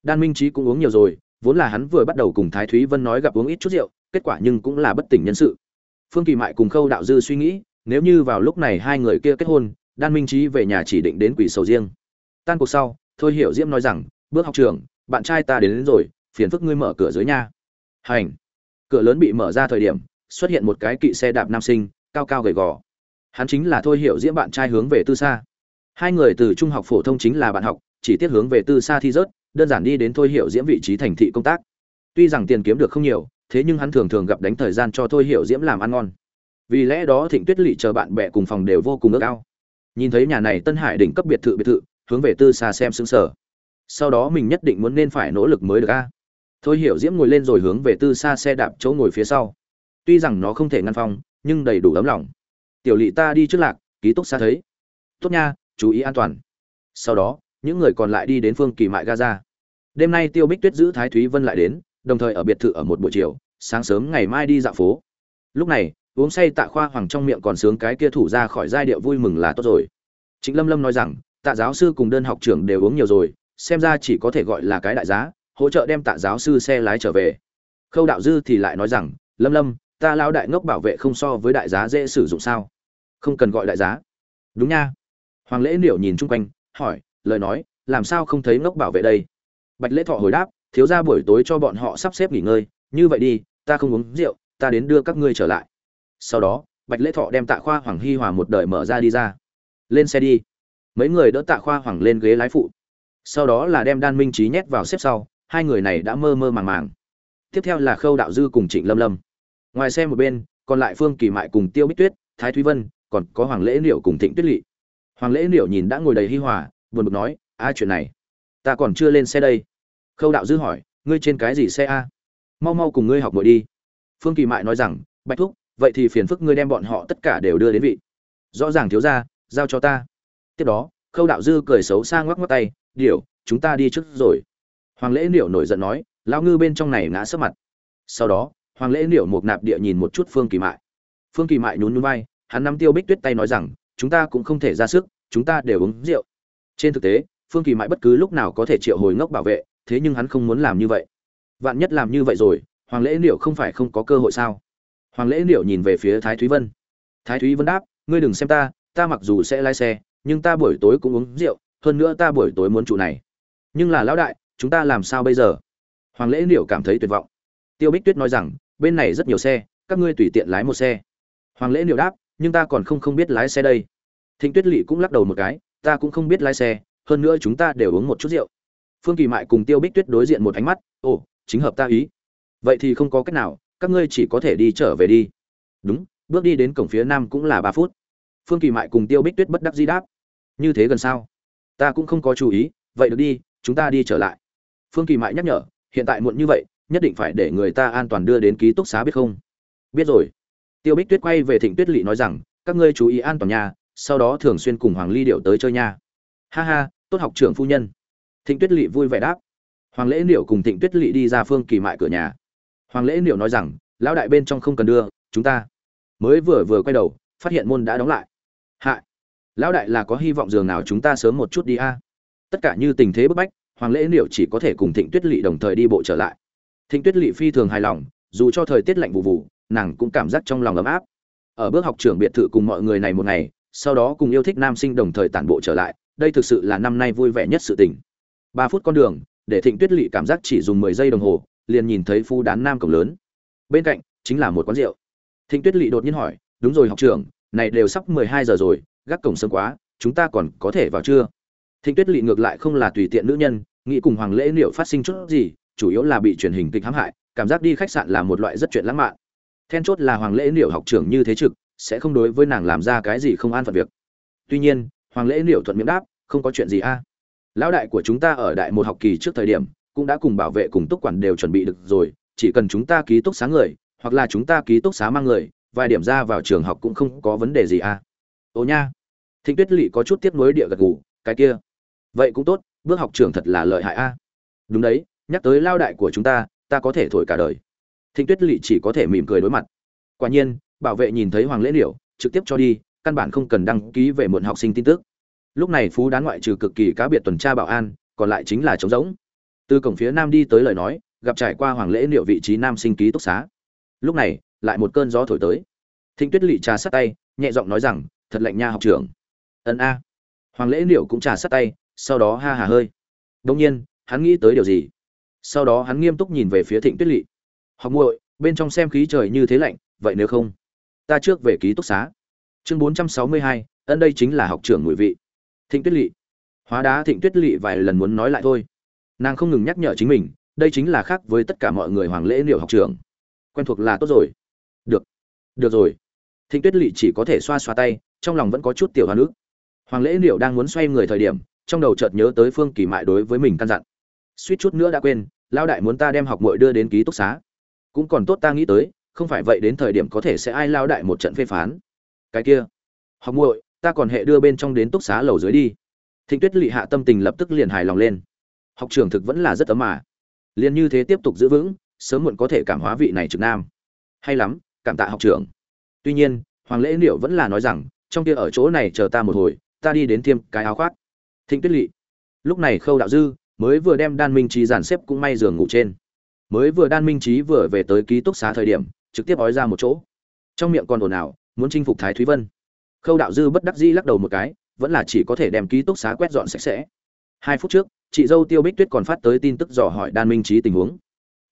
Đan minh trí cũng uống nhiều rồi vốn là hắn vừa bắt đầu cùng thái thúy vân nói gặp uống ít chút rượu kết quả nhưng cũng là bất tỉnh nhân sự. Phương kỳ mại cùng khâu đạo dư suy nghĩ nếu như vào lúc này hai người kia kết hôn đan minh trí về nhà chỉ định đến quỷ sầu riêng. Tan cuộc sau thôi hiểu diễm nói rằng bước học trường bạn trai ta đến, đến rồi phiền phức ngươi mở cửa dưới nha. Hành. Cửa lớn bị mở ra thời điểm xuất hiện một cái kỵ xe đạp nam sinh cao cao gầy gò. Hắn chính là thôi hiểu diễm bạn trai hướng về tư xa hai người từ trung học phổ thông chính là bạn học chỉ tiết hướng về tư xa thi rớt đơn giản đi đến thôi hiểu diễm vị trí thành thị công tác. Tuy rằng tiền kiếm được không nhiều, thế nhưng hắn thường thường gặp đánh thời gian cho thôi hiểu diễm làm ăn ngon. Vì lẽ đó thịnh tuyết lỵ chờ bạn bè cùng phòng đều vô cùng ước ao. Nhìn thấy nhà này tân hải đỉnh cấp biệt thự biệt thự, hướng về tư xa xem xứng sở sau đó mình nhất định muốn nên phải nỗ lực mới được a. Thôi hiểu diễm ngồi lên rồi hướng về tư xa xe đạp chỗ ngồi phía sau. Tuy rằng nó không thể ngăn phong nhưng đầy đủ ấm lòng. Tiểu lỵ ta đi trước lạc, ký túc xa thấy. Tốt nha, chú ý an toàn. Sau đó những người còn lại đi đến phương kỳ mại gaza. Đêm nay tiêu bích tuyết giữ thái thúy vân lại đến, đồng thời ở biệt thự ở một buổi chiều, sáng sớm ngày mai đi dạo phố. Lúc này, uống say tạ khoa hoàng trong miệng còn sướng cái kia thủ ra khỏi giai điệu vui mừng là tốt rồi. Chính lâm lâm nói rằng, tạ giáo sư cùng đơn học trưởng đều uống nhiều rồi, xem ra chỉ có thể gọi là cái đại giá, hỗ trợ đem tạ giáo sư xe lái trở về. Khâu đạo dư thì lại nói rằng, lâm lâm, ta lao đại ngốc bảo vệ không so với đại giá dễ sử dụng sao? Không cần gọi đại giá. Đúng nha. Hoàng lễ liệu nhìn chung quanh, hỏi lời nói, làm sao không thấy ngốc bảo vệ đây? Bạch lễ thọ hồi đáp, thiếu gia buổi tối cho bọn họ sắp xếp nghỉ ngơi, như vậy đi, ta không uống rượu, ta đến đưa các ngươi trở lại. Sau đó, bạch lễ thọ đem tạ khoa hoàng hi hòa một đời mở ra đi ra. Lên xe đi. Mấy người đỡ tạ khoa hoàng lên ghế lái phụ. Sau đó là đem đan minh trí nhét vào xếp sau, hai người này đã mơ mơ màng màng. Tiếp theo là khâu đạo dư cùng trịnh lâm lâm. Ngoài xe một bên, còn lại phương kỳ mại cùng tiêu bích tuyết, thái thúy vân, còn có hoàng lễ liệu cùng thịnh tuyết lỵ. Hoàng lễ liệu nhìn đã ngồi đầy hi hòa buồn bực nói, a, chuyện này, ta còn chưa lên xe đây. Khâu đạo dư hỏi, ngươi trên cái gì xe a? Mau mau cùng ngươi học ngồi đi. Phương kỳ mại nói rằng, bạch thúc, vậy thì phiền phức ngươi đem bọn họ tất cả đều đưa đến vị. Rõ ràng thiếu ra giao cho ta. Tiếp đó, khâu đạo dư cười xấu xa ngoắc ngoắc tay điệu chúng ta đi trước rồi. Hoàng lễ liệu nổi giận nói, lão ngư bên trong này ngã sấp mặt. Sau đó, hoàng lễ liệu một nạp địa nhìn một chút phương kỳ mại. Phương kỳ mại nhún nhún vai, hắn nắm tiêu bích tuyết tay nói rằng, chúng ta cũng không thể ra sức, chúng ta đều uống rượu trên thực tế, phương kỳ mãi bất cứ lúc nào có thể triệu hồi ngốc bảo vệ, thế nhưng hắn không muốn làm như vậy. Vạn nhất làm như vậy rồi, hoàng lễ liệu không phải không có cơ hội sao? Hoàng lễ liệu nhìn về phía thái thúy vân. Thái thúy vân đáp, ngươi đừng xem ta ta mặc dù sẽ lái xe, nhưng ta buổi tối cũng uống rượu, hơn nữa ta buổi tối muốn trụ này. Nhưng là lão đại, chúng ta làm sao bây giờ? Hoàng lễ liệu cảm thấy tuyệt vọng. Tiêu bích tuyết nói rằng, bên này rất nhiều xe, các ngươi tùy tiện lái một xe. Hoàng lễ liệu đáp, nhưng ta còn không không biết lái xe đây. Thịnh tuyết lỵ cũng lắc đầu một cái ta cũng không biết lái xe, hơn nữa chúng ta đều uống một chút rượu. Phương kỳ mại cùng tiêu bích tuyết đối diện một ánh mắt, ồ, chính hợp ta ý. Vậy thì không có cách nào, các ngươi chỉ có thể đi trở về đi. Đúng, bước đi đến cổng phía nam cũng là ba phút. Phương kỳ mại cùng tiêu bích tuyết bất đắc di đáp. Như thế gần sao? Ta cũng không có chú ý, vậy được đi, chúng ta đi trở lại. Phương kỳ mại nhắc nhở, hiện tại muộn như vậy, nhất định phải để người ta an toàn đưa đến ký túc xá biết không? Biết rồi. Tiêu bích tuyết quay về thịnh tuyết lỵ nói rằng, các ngươi chú ý an toàn nhà sau đó thường xuyên cùng hoàng ly điệu tới chơi nha. Ha ha, tốt học trưởng phu nhân. Thịnh tuyết lỵ vui vẻ đáp. Hoàng lễ niệu cùng thịnh tuyết lỵ đi ra phương kỳ mại cửa nhà. Hoàng lễ niệu nói rằng, lão đại bên trong không cần đưa, chúng ta mới vừa vừa quay đầu, phát hiện môn đã đóng lại. Hại lão đại là có hy vọng giường nào chúng ta sớm một chút đi a. Tất cả như tình thế bức bách, hoàng lễ niệu chỉ có thể cùng thịnh tuyết lỵ đồng thời đi bộ trở lại. Thịnh tuyết lỵ phi thường hài lòng, dù cho thời tiết lạnh vụ vụ nàng cũng cảm giác trong lòng ấm áp. Ở bước học trưởng biệt thự cùng mọi người này một ngày sau đó cùng yêu thích nam sinh đồng thời tản bộ trở lại, đây thực sự là năm nay vui vẻ nhất sự tình. Ba phút con đường, để thịnh tuyết lỵ cảm giác chỉ dùng mười giây đồng hồ, liền nhìn thấy phu đán nam cổng lớn. Bên cạnh, chính là một quán rượu. Thịnh tuyết lỵ đột nhiên hỏi, đúng rồi, học trưởng, này đều sắp mười hai giờ rồi, gác cổng sớm quá, chúng ta còn có thể vào chưa? Thịnh tuyết lỵ ngược lại không là tùy tiện nữ nhân, nghĩ cùng hoàng lễ liệu phát sinh chút gì, chủ yếu là bị truyền hình kịch hãm hại, cảm giác đi khách sạn là một loại rất chuyện lãng mạn. Then chốt là hoàng lễ liệu học trưởng như thế trực sẽ không đối với nàng làm ra cái gì không an phận việc. Tuy nhiên, hoàng lễ liệu thuận miệng đáp, không có chuyện gì a. Lão đại của chúng ta ở đại một học kỳ trước thời điểm, cũng đã cùng bảo vệ cùng túc quản đều chuẩn bị được rồi, chỉ cần chúng ta ký túc xá người, hoặc là chúng ta ký túc xá mang người, vài điểm ra vào trường học cũng không có vấn đề gì a. Ồ nha. Thịnh tuyết lỵ có chút tiếp nối địa gật gù, cái kia, vậy cũng tốt, bước học trường thật là lợi hại a. Đúng đấy, nhắc tới lao đại của chúng ta ta có thể thổi cả đời. Thịnh tuyết lỵ chỉ có thể mỉm cười đối mặt. Quả nhiên bảo vệ nhìn thấy hoàng lễ liệu trực tiếp cho đi, căn bản không cần đăng ký về muộn học sinh tin tức. Lúc này phú đán ngoại trừ cực kỳ cá biệt tuần tra bảo an, còn lại chính là trống rỗng. Từ cổng phía nam đi tới lời nói, gặp trải qua hoàng lễ liệu vị trí nam sinh ký túc xá. Lúc này, lại một cơn gió thổi tới. Thịnh tuyết lỵ trà sát tay, nhẹ giọng nói rằng, thật lạnh nha học trưởng. Ân a. Hoàng lễ liệu cũng trà sát tay, sau đó ha hà hơi. Đông nhiên, hắn nghĩ tới điều gì? Sau đó hắn nghiêm túc nhìn về phía thịnh tuyết lỵ học muội, bên trong xem khí trời như thế lạnh, vậy nếu không? Ta trước về ký túc xá. Chương bốn trăm sáu mươi hai, ân đây chính là học trưởng ngụy vị. Thịnh tuyết lỵ. Hóa đá thịnh tuyết lỵ vài lần muốn nói lại thôi. Nàng không ngừng nhắc nhở chính mình, đây chính là khác với tất cả mọi người hoàng lễ liệu học trưởng. Quen thuộc là tốt rồi. Được. Được rồi. Thịnh tuyết lỵ chỉ có thể xoa xoa tay, trong lòng vẫn có chút tiểu hoa nước hoàng lễ liệu đang muốn xoay người thời điểm, trong đầu chợt nhớ tới phương kỳ mại đối với mình căn dặn. Suýt chút nữa đã quên lao đại muốn ta đem học mội đưa đến ký túc xá. Cũng còn tốt ta nghĩ tới không phải vậy đến thời điểm có thể sẽ ai lao đại một trận phê phán. Cái kia, học muội, ta còn hệ đưa bên trong đến túc xá lầu dưới đi. Thịnh tuyết lị hạ tâm tình lập tức liền hài lòng lên. Học trưởng thực vẫn là rất ấm mà. Liền như thế tiếp tục giữ vững, sớm muộn có thể cảm hóa vị này trực nam. Hay lắm, cảm tạ học trưởng. Tuy nhiên, hoàng lễ liệu vẫn là nói rằng, trong kia ở chỗ này chờ ta một hồi, ta đi đến tiêm cái áo khoác. Thịnh tuyết Lệ. lúc này khâu đạo dư, mới vừa đem đan minh trí dàn xếp cũng may giường ngủ trên. Mới vừa đan minh trí vừa về tới ký túc xá thời điểm trực tiếp ói ra một chỗ. Trong miệng còn ồn ào, muốn chinh phục thái thúy vân. Khâu đạo dư bất đắc dĩ lắc đầu một cái, vẫn là chỉ có thể đem ký túc xá quét dọn sạch sẽ. Hai phút trước, chị dâu tiêu bích tuyết còn phát tới tin tức dò hỏi đan minh trí tình huống.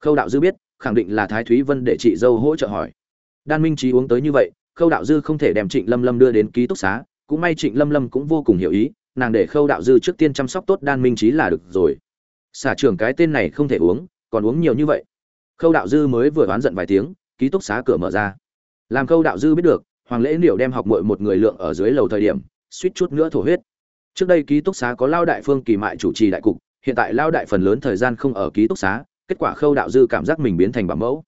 Khâu đạo dư biết, khẳng định là thái thúy vân để chị dâu hỗ trợ hỏi. Đan minh trí uống tới như vậy, khâu đạo dư không thể đem trịnh lâm lâm đưa đến ký túc xá, cũng may trịnh lâm lâm cũng vô cùng hiểu ý, nàng để khâu đạo dư trước tiên chăm sóc tốt đan minh trí là được rồi. Xả trưởng cái tên này không thể uống, còn uống nhiều như vậy. Khâu đạo dư mới vừa oán giận vài tiếng ký túc xá cửa mở ra. Làm khâu đạo dư biết được, hoàng lễ liệu đem học mội một người lượng ở dưới lầu thời điểm, suýt chút nữa thổ huyết. Trước đây ký túc xá có lao đại phương kỳ mại chủ trì đại cục, hiện tại lao đại phần lớn thời gian không ở ký túc xá, kết quả khâu đạo dư cảm giác mình biến thành bảo mẫu.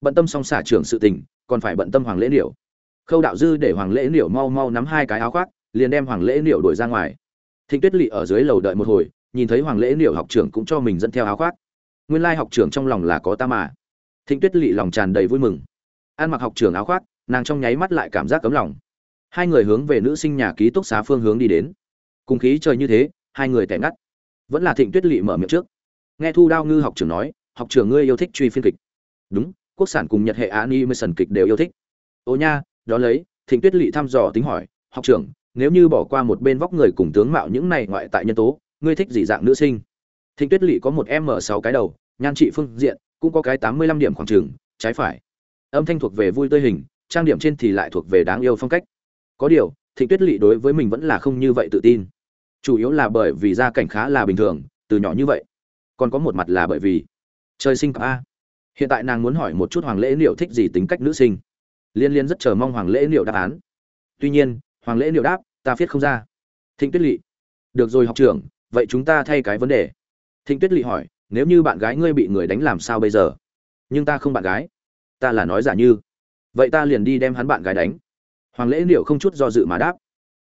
Bận tâm song xả trưởng sự tình, còn phải bận tâm hoàng lễ liệu khâu đạo dư để hoàng lễ liệu mau mau nắm hai cái áo khoác, liền đem hoàng lễ liệu đuổi ra ngoài. Thịnh tuyết lỵ ở dưới lầu đợi một hồi, nhìn thấy hoàng lễ liệu học trưởng cũng cho mình dẫn theo áo khoác. Nguyên lai học trưởng trong lòng là có ta mà thịnh tuyết lỵ lòng tràn đầy vui mừng. Ăn mặc học trưởng áo khoác, nàng trong nháy mắt lại cảm giác cấm lòng. Hai người hướng về nữ sinh nhà ký túc xá phương hướng đi đến. Cùng khí trời như thế, hai người tẻ ngắt. Vẫn là thịnh tuyết lỵ mở miệng trước. Nghe thu đao ngư học trưởng nói, học trưởng ngươi yêu thích truy phiên kịch. Đúng, quốc sản cùng nhật hệ animation kịch đều yêu thích. Ô nha, đó lấy. Thịnh tuyết lỵ thăm dò tính hỏi, học trưởng, nếu như bỏ qua một bên vóc người cùng tướng mạo những này ngoại tại nhân tố, ngươi thích gì dạng nữ sinh? Thịnh tuyết lỵ có một m sáu cái đầu, nhan trị phương diện cũng có cái tám mươi lăm điểm khoảng trường, trái phải. Âm thanh thuộc về vui tươi hình, trang điểm trên thì lại thuộc về đáng yêu phong cách. Có điều, thịnh tuyết lỵ đối với mình vẫn là không như vậy tự tin. Chủ yếu là bởi vì gia cảnh khá là bình thường, từ nhỏ như vậy. Còn có một mặt là bởi vì trời sinh a hiện tại nàng muốn hỏi một chút hoàng lễ liệu thích gì tính cách nữ sinh. Liên liên rất chờ mong hoàng lễ liệu đáp án. Tuy nhiên, hoàng lễ liệu đáp, ta viết không ra. Thịnh tuyết lỵ được rồi học trưởng, vậy chúng ta thay cái vấn đề. Thịnh tuyết lỵ hỏi nếu như bạn gái ngươi bị người đánh làm sao bây giờ? Nhưng ta không bạn gái. Ta là nói giả như. Vậy ta liền đi đem hắn bạn gái đánh. Hoàng lễ liệu không chút do dự mà đáp.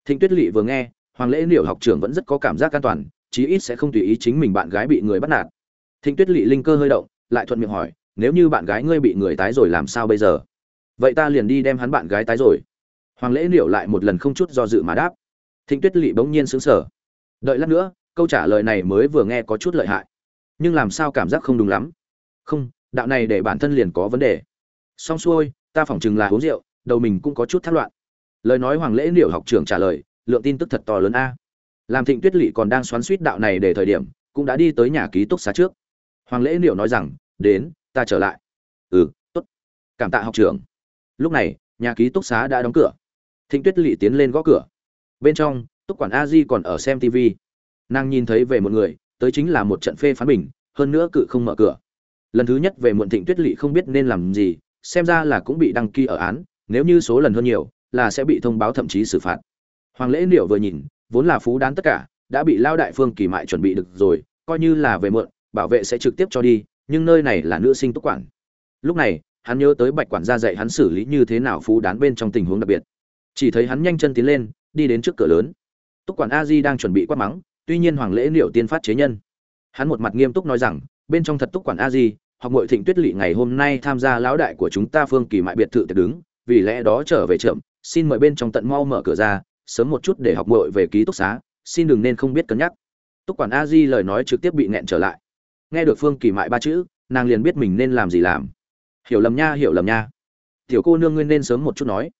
Thịnh tuyết lỵ vừa nghe, hoàng lễ liệu học trưởng vẫn rất có cảm giác an toàn, chí ít sẽ không tùy ý chính mình bạn gái bị người bắt nạt. Thịnh tuyết lỵ linh cơ hơi động, lại thuận miệng hỏi, nếu như bạn gái ngươi bị người tái rồi làm sao bây giờ? Vậy ta liền đi đem hắn bạn gái tái rồi. Hoàng lễ liệu lại một lần không chút do dự mà đáp. Thịnh tuyết lỵ bỗng nhiên xứng sở đợi lát nữa, câu trả lời này mới vừa nghe có chút lợi hại nhưng làm sao cảm giác không đúng lắm? Không, đạo này để bản thân liền có vấn đề. Xong xuôi, ta phỏng chừng là uống rượu, đầu mình cũng có chút thắt loạn. Lời nói hoàng lễ liệu học trưởng trả lời, lượng tin tức thật to lớn a. Làm thịnh tuyết lỵ còn đang xoắn suýt đạo này để thời điểm, cũng đã đi tới nhà ký túc xá trước. Hoàng lễ liệu nói rằng, đến, ta trở lại. Ừ tốt. Cảm tạ học trưởng. Lúc này, nhà ký túc xá đã đóng cửa. Thịnh tuyết lỵ tiến lên gõ cửa. Bên trong, túc quản a di còn ở xem tv nàng nhìn thấy về một người tới chính là một trận phê phán bình, hơn nữa cự không mở cửa. Lần thứ nhất về muộn thịnh tuyết lỵ không biết nên làm gì, xem ra là cũng bị đăng ký ở án, nếu như số lần hơn nhiều, là sẽ bị thông báo thậm chí xử phạt. Hoàng lễ liệu vừa nhìn, vốn là phú đán tất cả, đã bị lao đại phương kỳ mại chuẩn bị được rồi, coi như là về muộn, bảo vệ sẽ trực tiếp cho đi, nhưng nơi này là nữ sinh túc quản. Lúc này, hắn nhớ tới bạch quản gia dạy hắn xử lý như thế nào phú đán bên trong tình huống đặc biệt. Chỉ thấy hắn nhanh chân tiến lên, đi đến trước cửa lớn. Túc quản a di đang chuẩn bị quát mắng tuy nhiên hoàng lễ liệu tiên phát chế nhân, hắn một mặt nghiêm túc nói rằng, bên trong thật túc quản a di học mội thịnh tuyết lỵ ngày hôm nay tham gia lão đại của chúng ta phương kỳ mại biệt thự tiệc đứng, vì lẽ đó trở về chậm, xin mời bên trong tận mau mở cửa ra, sớm một chút để học mội về ký túc xá, xin đừng nên không biết cân nhắc. Túc quản a di lời nói trực tiếp bị nẹn trở lại. Nghe được phương kỳ mại ba chữ, nàng liền biết mình nên làm gì làm. Hiểu lầm nha, hiểu lầm nha. Tiểu cô nương nguyên nên sớm một chút nói.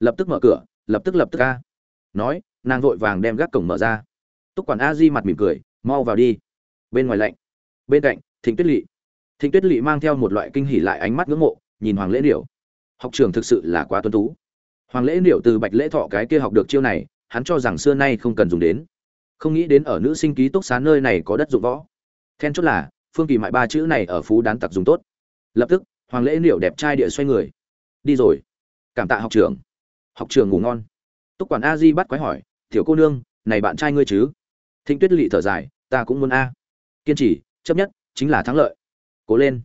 Lập tức mở cửa, lập tức lập tức ca nói, nàng vội vàng đem gác cổng mở ra túc quản a di mặt mỉm cười, mau vào đi. Bên ngoài lạnh. Bên cạnh, thịnh tuyết lỵ thịnh tuyết lỵ mang theo một loại kinh hỉ lại ánh mắt ngưỡng mộ, nhìn hoàng lễ điểu học trường thực sự là quá tuân tú. Hoàng lễ điểu từ bạch lễ thọ cái kia học được chiêu này, hắn cho rằng xưa nay không cần dùng đến. Không nghĩ đến ở nữ sinh ký túc xá nơi này có đất dụng võ. Then chốt là, phương kỳ mại ba chữ này ở phú đán tặc dùng tốt. Lập tức, hoàng lễ điểu đẹp trai địa xoay người. Đi rồi. Cảm tạ học trường học trường ngủ ngon. Túc quản a di bắt quái hỏi, tiểu cô nương, này bạn trai ngươi chứ? Thịnh tuyết lỵ thở dài, ta cũng muốn a. Kiên trì, chấp nhất, chính là thắng lợi. Cố lên.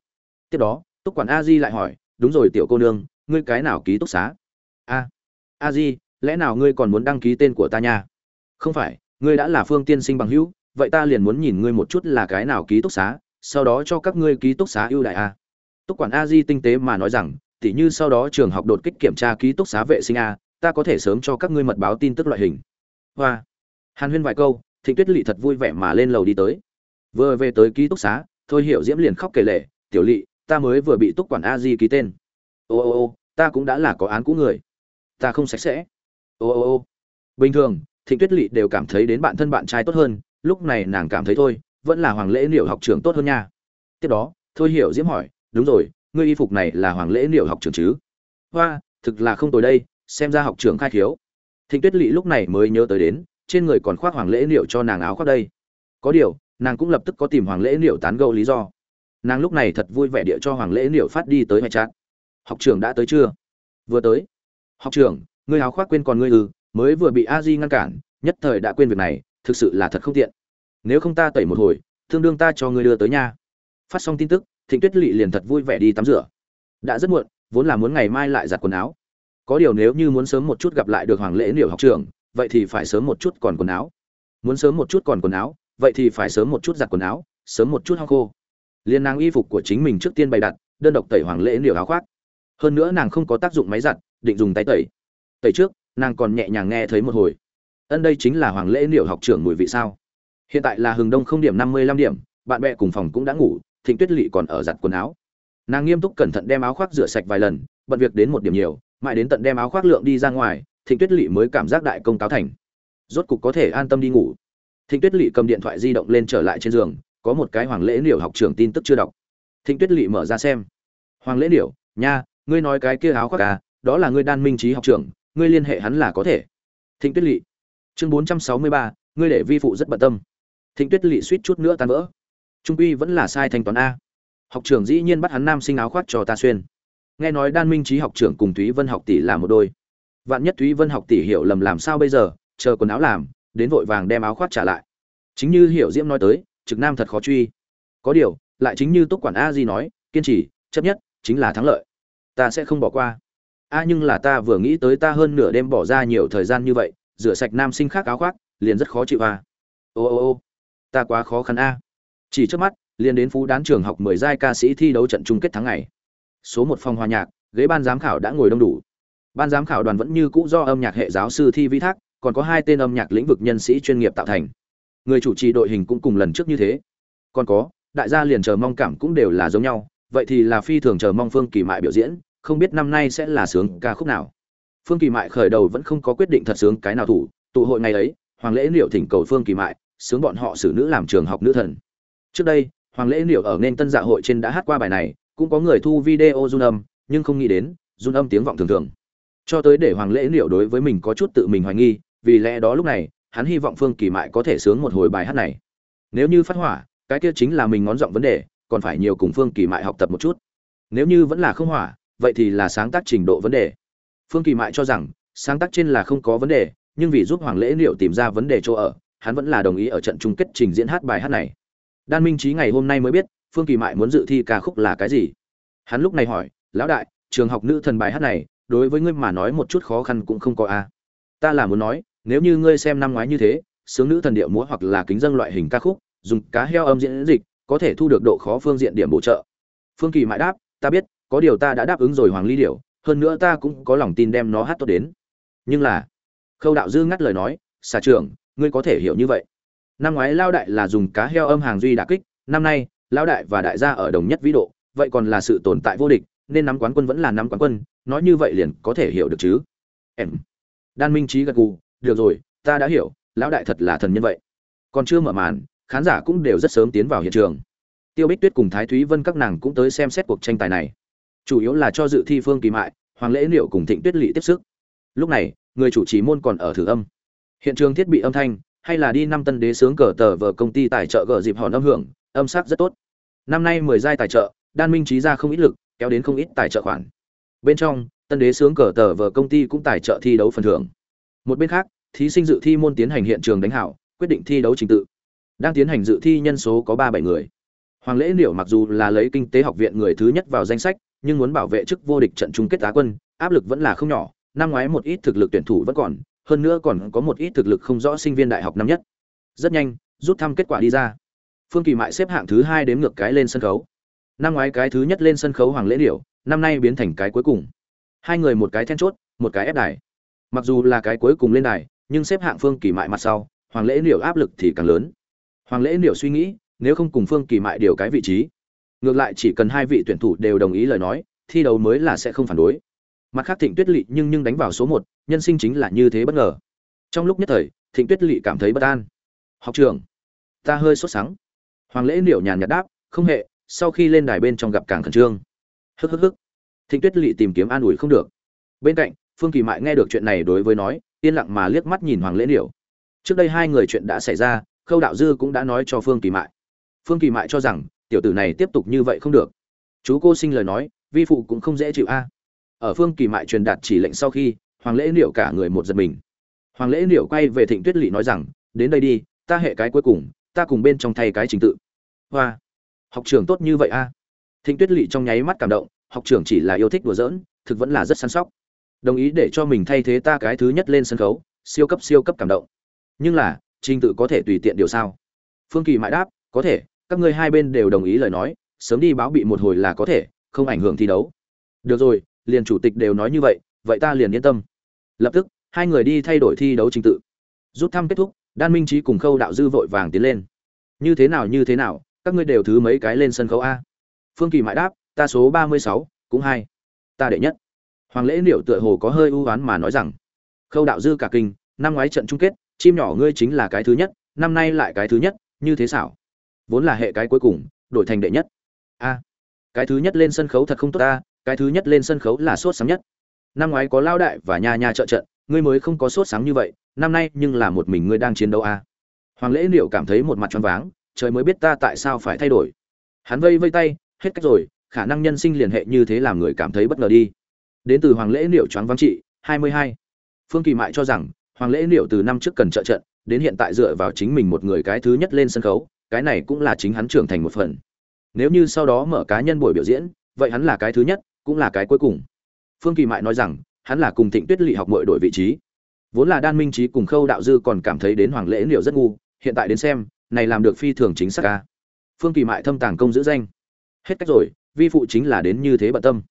Tiếp đó, túc quản a di lại hỏi, đúng rồi tiểu cô nương, ngươi cái nào ký túc xá? A a di, lẽ nào ngươi còn muốn đăng ký tên của ta nha? Không phải, ngươi đã là phương tiên sinh bằng hữu, vậy ta liền muốn nhìn ngươi một chút là cái nào ký túc xá, sau đó cho các ngươi ký túc xá ưu đại a. Túc quản a di tinh tế mà nói rằng, tỉ như sau đó trường học đột kích kiểm tra ký túc xá vệ sinh a, ta có thể sớm cho các ngươi mật báo tin tức loại hình. Hoa. Hàn huyên vài câu thịnh tuyết lỵ thật vui vẻ mà lên lầu đi tới. Vừa về tới ký túc xá, thôi hiểu diễm liền khóc kể lệ tiểu lỵ ta mới vừa bị túc quản a di ký tên. Ô ô ô, ta cũng đã là có án cũ người. Ta không sạch sẽ. Ô ô ô. Bình thường, thịnh tuyết lỵ đều cảm thấy đến bạn thân bạn trai tốt hơn, lúc này nàng cảm thấy thôi, vẫn là hoàng lễ liệu học trưởng tốt hơn nha. Tiếp đó, thôi hiểu diễm hỏi, đúng rồi, ngươi y phục này là hoàng lễ liệu học trưởng chứ? Hoa, thực là không tồi đây, xem ra học trưởng khai thiếu. thịnh tuyết lỵ lúc này mới nhớ tới đến trên người còn khoác hoàng lễ liệu cho nàng áo khoác đây. Có điều, nàng cũng lập tức có tìm hoàng lễ liệu tán gẫu lý do. Nàng lúc này thật vui vẻ địa cho hoàng lễ liệu phát đi tới mẹ chát học trưởng đã tới chưa? Vừa tới. Học trưởng, ngươi áo khoác quên còn ngươi ư, mới vừa bị a di ngăn cản, nhất thời đã quên việc này, thực sự là thật không tiện. Nếu không ta tẩy một hồi, thương đương ta cho ngươi đưa tới nhà phát xong tin tức, thịnh tuyết lỵ liền thật vui vẻ đi tắm rửa. Đã rất muộn, vốn là muốn ngày mai lại giặt quần áo. Có điều nếu như muốn sớm một chút gặp lại được hoàng lễ liệu học trưởng vậy thì phải sớm một chút còn quần áo. Muốn sớm một chút còn quần áo, vậy thì phải sớm một chút giặt quần áo, sớm một chút hong khô. Liên nàng y phục của chính mình trước tiên bày đặt, đơn độc tẩy hoàng lễ liều áo khoác. Hơn nữa nàng không có tác dụng máy giặt, định dùng tay tẩy. Tẩy trước, nàng còn nhẹ nhàng nghe thấy một hồi. Ân đây chính là hoàng lễ liều học trưởng mùi vị sao? Hiện tại là hừng đông không điểm năm mươi lăm điểm, bạn bè cùng phòng cũng đã ngủ, thịnh tuyết lỵ còn ở giặt quần áo. Nàng nghiêm túc cẩn thận đem áo khoác rửa sạch vài lần, bận việc đến một điểm nhiều, mãi đến tận đem áo khoác lượng đi ra ngoài thịnh tuyết lỵ mới cảm giác đại công cáo thành. Rốt cục có thể an tâm đi ngủ. Thịnh tuyết lỵ cầm điện thoại di động lên trở lại trên giường, có một cái hoàng lễ liễu học trưởng tin tức chưa đọc. Thịnh tuyết lỵ mở ra xem. Hoàng lễ liễu nha, ngươi nói cái kia áo khoác à đó là ngươi đan minh trí học trưởng, ngươi liên hệ hắn là có thể. Thịnh tuyết lỵ chương bốn trăm sáu mươi ba, ngươi để vi phụ rất bận tâm. Thịnh tuyết lỵ suýt chút nữa tan vỡ. Trung quy vẫn là sai thanh toán a. Học trưởng dĩ nhiên bắt hắn nam sinh áo khoác cho ta xuyên. Nghe nói đan minh trí học trưởng cùng thúy vân học tỷ là một đôi vạn nhất thúy vân học tỷ hiểu lầm làm sao bây giờ, chờ quần áo làm, đến vội vàng đem áo khoác trả lại. Chính như hiểu diễm nói tới, trực nam thật khó truy. Có điều, lại chính như túc quản a di nói, kiên trì, chấp nhất, chính là thắng lợi. Ta sẽ không bỏ qua. A, nhưng là ta vừa nghĩ tới ta hơn nửa đêm bỏ ra nhiều thời gian như vậy, rửa sạch nam sinh khác áo khoác, liền rất khó chịu a. Ô ô ô, ta quá khó khăn a. Chỉ trước mắt, liền đến phú đán trường học mười giai ca sĩ thi đấu trận chung kết tháng ngày. Số một phòng hòa nhạc, ghế ban giám khảo đã ngồi đông đủ ban giám khảo đoàn vẫn như cũ do âm nhạc hệ giáo sư thi vi thác, còn có hai tên âm nhạc lĩnh vực nhân sĩ chuyên nghiệp tạo thành. Người chủ trì đội hình cũng cùng lần trước như thế. Còn có, đại gia liền chờ mong cảm cũng đều là giống nhau, vậy thì là phi thường chờ mong phương kỳ mại biểu diễn, không biết năm nay sẽ là sướng ca khúc nào. Phương kỳ mại khởi đầu vẫn không có quyết định thật sướng cái nào thủ, tụ hội ngày ấy, hoàng lễ liệu thỉnh cầu phương kỳ mại sướng bọn họ xử nữ làm trường học nữ thần. Trước đây, hoàng lễ liệu ở nên tân dạ hội trên đã hát qua bài này, cũng có người thu video run âm, nhưng không nghĩ đến, run âm tiếng vọng thường thường cho tới để hoàng lễ liệu đối với mình có chút tự mình hoài nghi, vì lẽ đó lúc này, hắn hy vọng phương kỳ mại có thể sướng một hồi bài hát này. Nếu như phát hỏa, cái kia chính là mình ngón giọng vấn đề, còn phải nhiều cùng phương kỳ mại học tập một chút. Nếu như vẫn là không hỏa, vậy thì là sáng tác trình độ vấn đề. Phương kỳ mại cho rằng, sáng tác trên là không có vấn đề, nhưng vì giúp hoàng lễ liệu tìm ra vấn đề chỗ ở, hắn vẫn là đồng ý ở trận chung kết trình diễn hát bài hát này. Đan minh trí ngày hôm nay mới biết, phương kỳ mại muốn dự thi ca khúc là cái gì. Hắn lúc này hỏi, lão đại, trường học nữ thần bài hát này đối với ngươi mà nói một chút khó khăn cũng không có a. Ta là muốn nói, nếu như ngươi xem năm ngoái như thế, sướng nữ thần điệu múa hoặc là kính dân loại hình ca khúc, dùng cá heo âm diễn dịch, có thể thu được độ khó phương diện điểm bổ trợ. Phương kỳ mãi đáp, ta biết, có điều ta đã đáp ứng rồi hoàng ly điệu hơn nữa ta cũng có lòng tin đem nó hát tốt đến. Nhưng là, khâu đạo dư ngắt lời nói, xà trưởng, ngươi có thể hiểu như vậy. Năm ngoái lao đại là dùng cá heo âm hàng duy đà kích, năm nay lao đại và đại gia ở đồng nhất vĩ độ, vậy còn là sự tồn tại vô địch nên nắm quán quân vẫn là nắm quán quân, nói như vậy liền có thể hiểu được chứ. Em. Đan minh trí gật gù, được rồi, ta đã hiểu, lão đại thật là thần nhân vậy. Còn chưa mở màn, khán giả cũng đều rất sớm tiến vào hiện trường. Tiêu bích tuyết cùng thái thúy vân các nàng cũng tới xem xét cuộc tranh tài này. Chủ yếu là cho dự thi phương kỳ mại, hoàng lễ liệu cùng thịnh tuyết lỵ tiếp sức. Lúc này, người chủ trì môn còn ở thử âm. Hiện trường thiết bị âm thanh, hay là đi năm tân đế sướng cờ tờ vờ công ty tài trợ gờ dịp hòn âm hưởng, âm sắc rất tốt. Năm nay mười giai tài trợ, đan minh trí ra không ít lực kéo đến không ít tài trợ khoản. Bên trong, tân đế sướng cờ tờ vờ công ty cũng tài trợ thi đấu phần thưởng. Một bên khác, thí sinh dự thi môn tiến hành hiện trường đánh hảo, quyết định thi đấu trình tự. Đang tiến hành dự thi nhân số có ba bảy người. Hoàng lễ liệu mặc dù là lấy kinh tế học viện người thứ nhất vào danh sách, nhưng muốn bảo vệ chức vô địch trận chung kết á quân, áp lực vẫn là không nhỏ, năm ngoái một ít thực lực tuyển thủ vẫn còn, hơn nữa còn có một ít thực lực không rõ sinh viên đại học năm nhất. Rất nhanh, rút thăm kết quả đi ra. Phương kỳ mại xếp hạng thứ hai đếm ngược cái lên sân khấu năm ngoái cái thứ nhất lên sân khấu hoàng lễ điểu, năm nay biến thành cái cuối cùng. Hai người một cái then chốt, một cái ép đài. Mặc dù là cái cuối cùng lên đài, nhưng xếp hạng phương kỳ mại mặt sau, hoàng lễ điểu áp lực thì càng lớn. Hoàng lễ điểu suy nghĩ, nếu không cùng phương kỳ mại điều cái vị trí, ngược lại chỉ cần hai vị tuyển thủ đều đồng ý lời nói, thi đấu mới là sẽ không phản đối. Mặt khác thịnh tuyết lỵ nhưng nhưng đánh vào số một, nhân sinh chính là như thế bất ngờ. Trong lúc nhất thời, thịnh tuyết lỵ cảm thấy bất an. Học trường ta hơi sốt sắng. Hoàng lễ liệu nhàn nhạt đáp, không hệ sau khi lên đài bên trong gặp càng khẩn trương. Hức hức hức. Thịnh tuyết lỵ tìm kiếm an ủi không được. Bên cạnh, phương kỳ mại nghe được chuyện này đối với nói, yên lặng mà liếc mắt nhìn hoàng lễ liệu trước đây hai người chuyện đã xảy ra, khâu đạo dư cũng đã nói cho phương kỳ mại. Phương kỳ mại cho rằng, tiểu tử này tiếp tục như vậy không được. Chú cô sinh lời nói, vi phụ cũng không dễ chịu a. Ở phương kỳ mại truyền đạt chỉ lệnh sau khi, hoàng lễ liệu cả người một giật mình. Hoàng lễ liệu quay về thịnh tuyết lỵ nói rằng, đến đây đi, ta hệ cái cuối cùng, ta cùng bên trong thay cái trình tự. Hoa học trường tốt như vậy a? Thịnh tuyết lỵ trong nháy mắt cảm động, học trưởng chỉ là yêu thích đùa giỡn, thực vẫn là rất săn sóc. Đồng ý để cho mình thay thế ta cái thứ nhất lên sân khấu, siêu cấp siêu cấp cảm động. Nhưng là, trình tự có thể tùy tiện điều sao? Phương kỳ mãi đáp, có thể, các ngươi hai bên đều đồng ý lời nói, sớm đi báo bị một hồi là có thể, không ảnh hưởng thi đấu. Được rồi, liền chủ tịch đều nói như vậy vậy ta liền yên tâm. Lập tức, hai người đi thay đổi thi đấu trình tự. Rút thăm kết thúc, đan minh trí cùng khâu đạo dư vội vàng tiến lên. Như thế nào, như thế nào các ngươi đều thứ mấy cái lên sân khấu a? Phương kỳ mãi đáp, ta số ba mươi sáu, cũng hai. Ta đệ nhất. Hoàng lễ liệu tựa hồ có hơi ưu oán mà nói rằng, khâu đạo dư cả kinh, năm ngoái trận chung kết, chim nhỏ ngươi chính là cái thứ nhất, năm nay lại cái thứ nhất, như thế xảo. Vốn là hệ cái cuối cùng, đổi thành đệ nhất. A, cái thứ nhất lên sân khấu thật không tốt ta, cái thứ nhất lên sân khấu là sốt sáng nhất. Năm ngoái có lao đại và nhà nhà trợ trận, ngươi mới không có sốt sáng như vậy, năm nay nhưng là một mình ngươi đang chiến đấu a. Hoàng lễ liệu cảm thấy một mặt choáng váng trời mới biết ta tại sao phải thay đổi. Hắn vây vây tay, hết cách rồi, khả năng nhân sinh liên hệ như thế làm người cảm thấy bất ngờ đi. Đến từ hoàng lễ liệu choáng vắng trị 22. phương kỳ mại cho rằng, hoàng lễ liệu từ năm trước cần trợ trận, đến hiện tại dựa vào chính mình một người cái thứ nhất lên sân khấu, cái này cũng là chính hắn trưởng thành một phần. Nếu như sau đó mở cá nhân buổi biểu diễn, vậy hắn là cái thứ nhất, cũng là cái cuối cùng. Phương kỳ mại nói rằng, hắn là cùng thịnh tuyết lỵ học mọi đổi vị trí. Vốn là đan minh trí cùng khâu đạo dư còn cảm thấy đến hoàng lễ liệu rất ngu, hiện tại đến xem này làm được phi thường chính xác ca. Phương kỳ mại thâm tàng công giữ danh. Hết cách rồi, vi phụ chính là đến như thế bận tâm.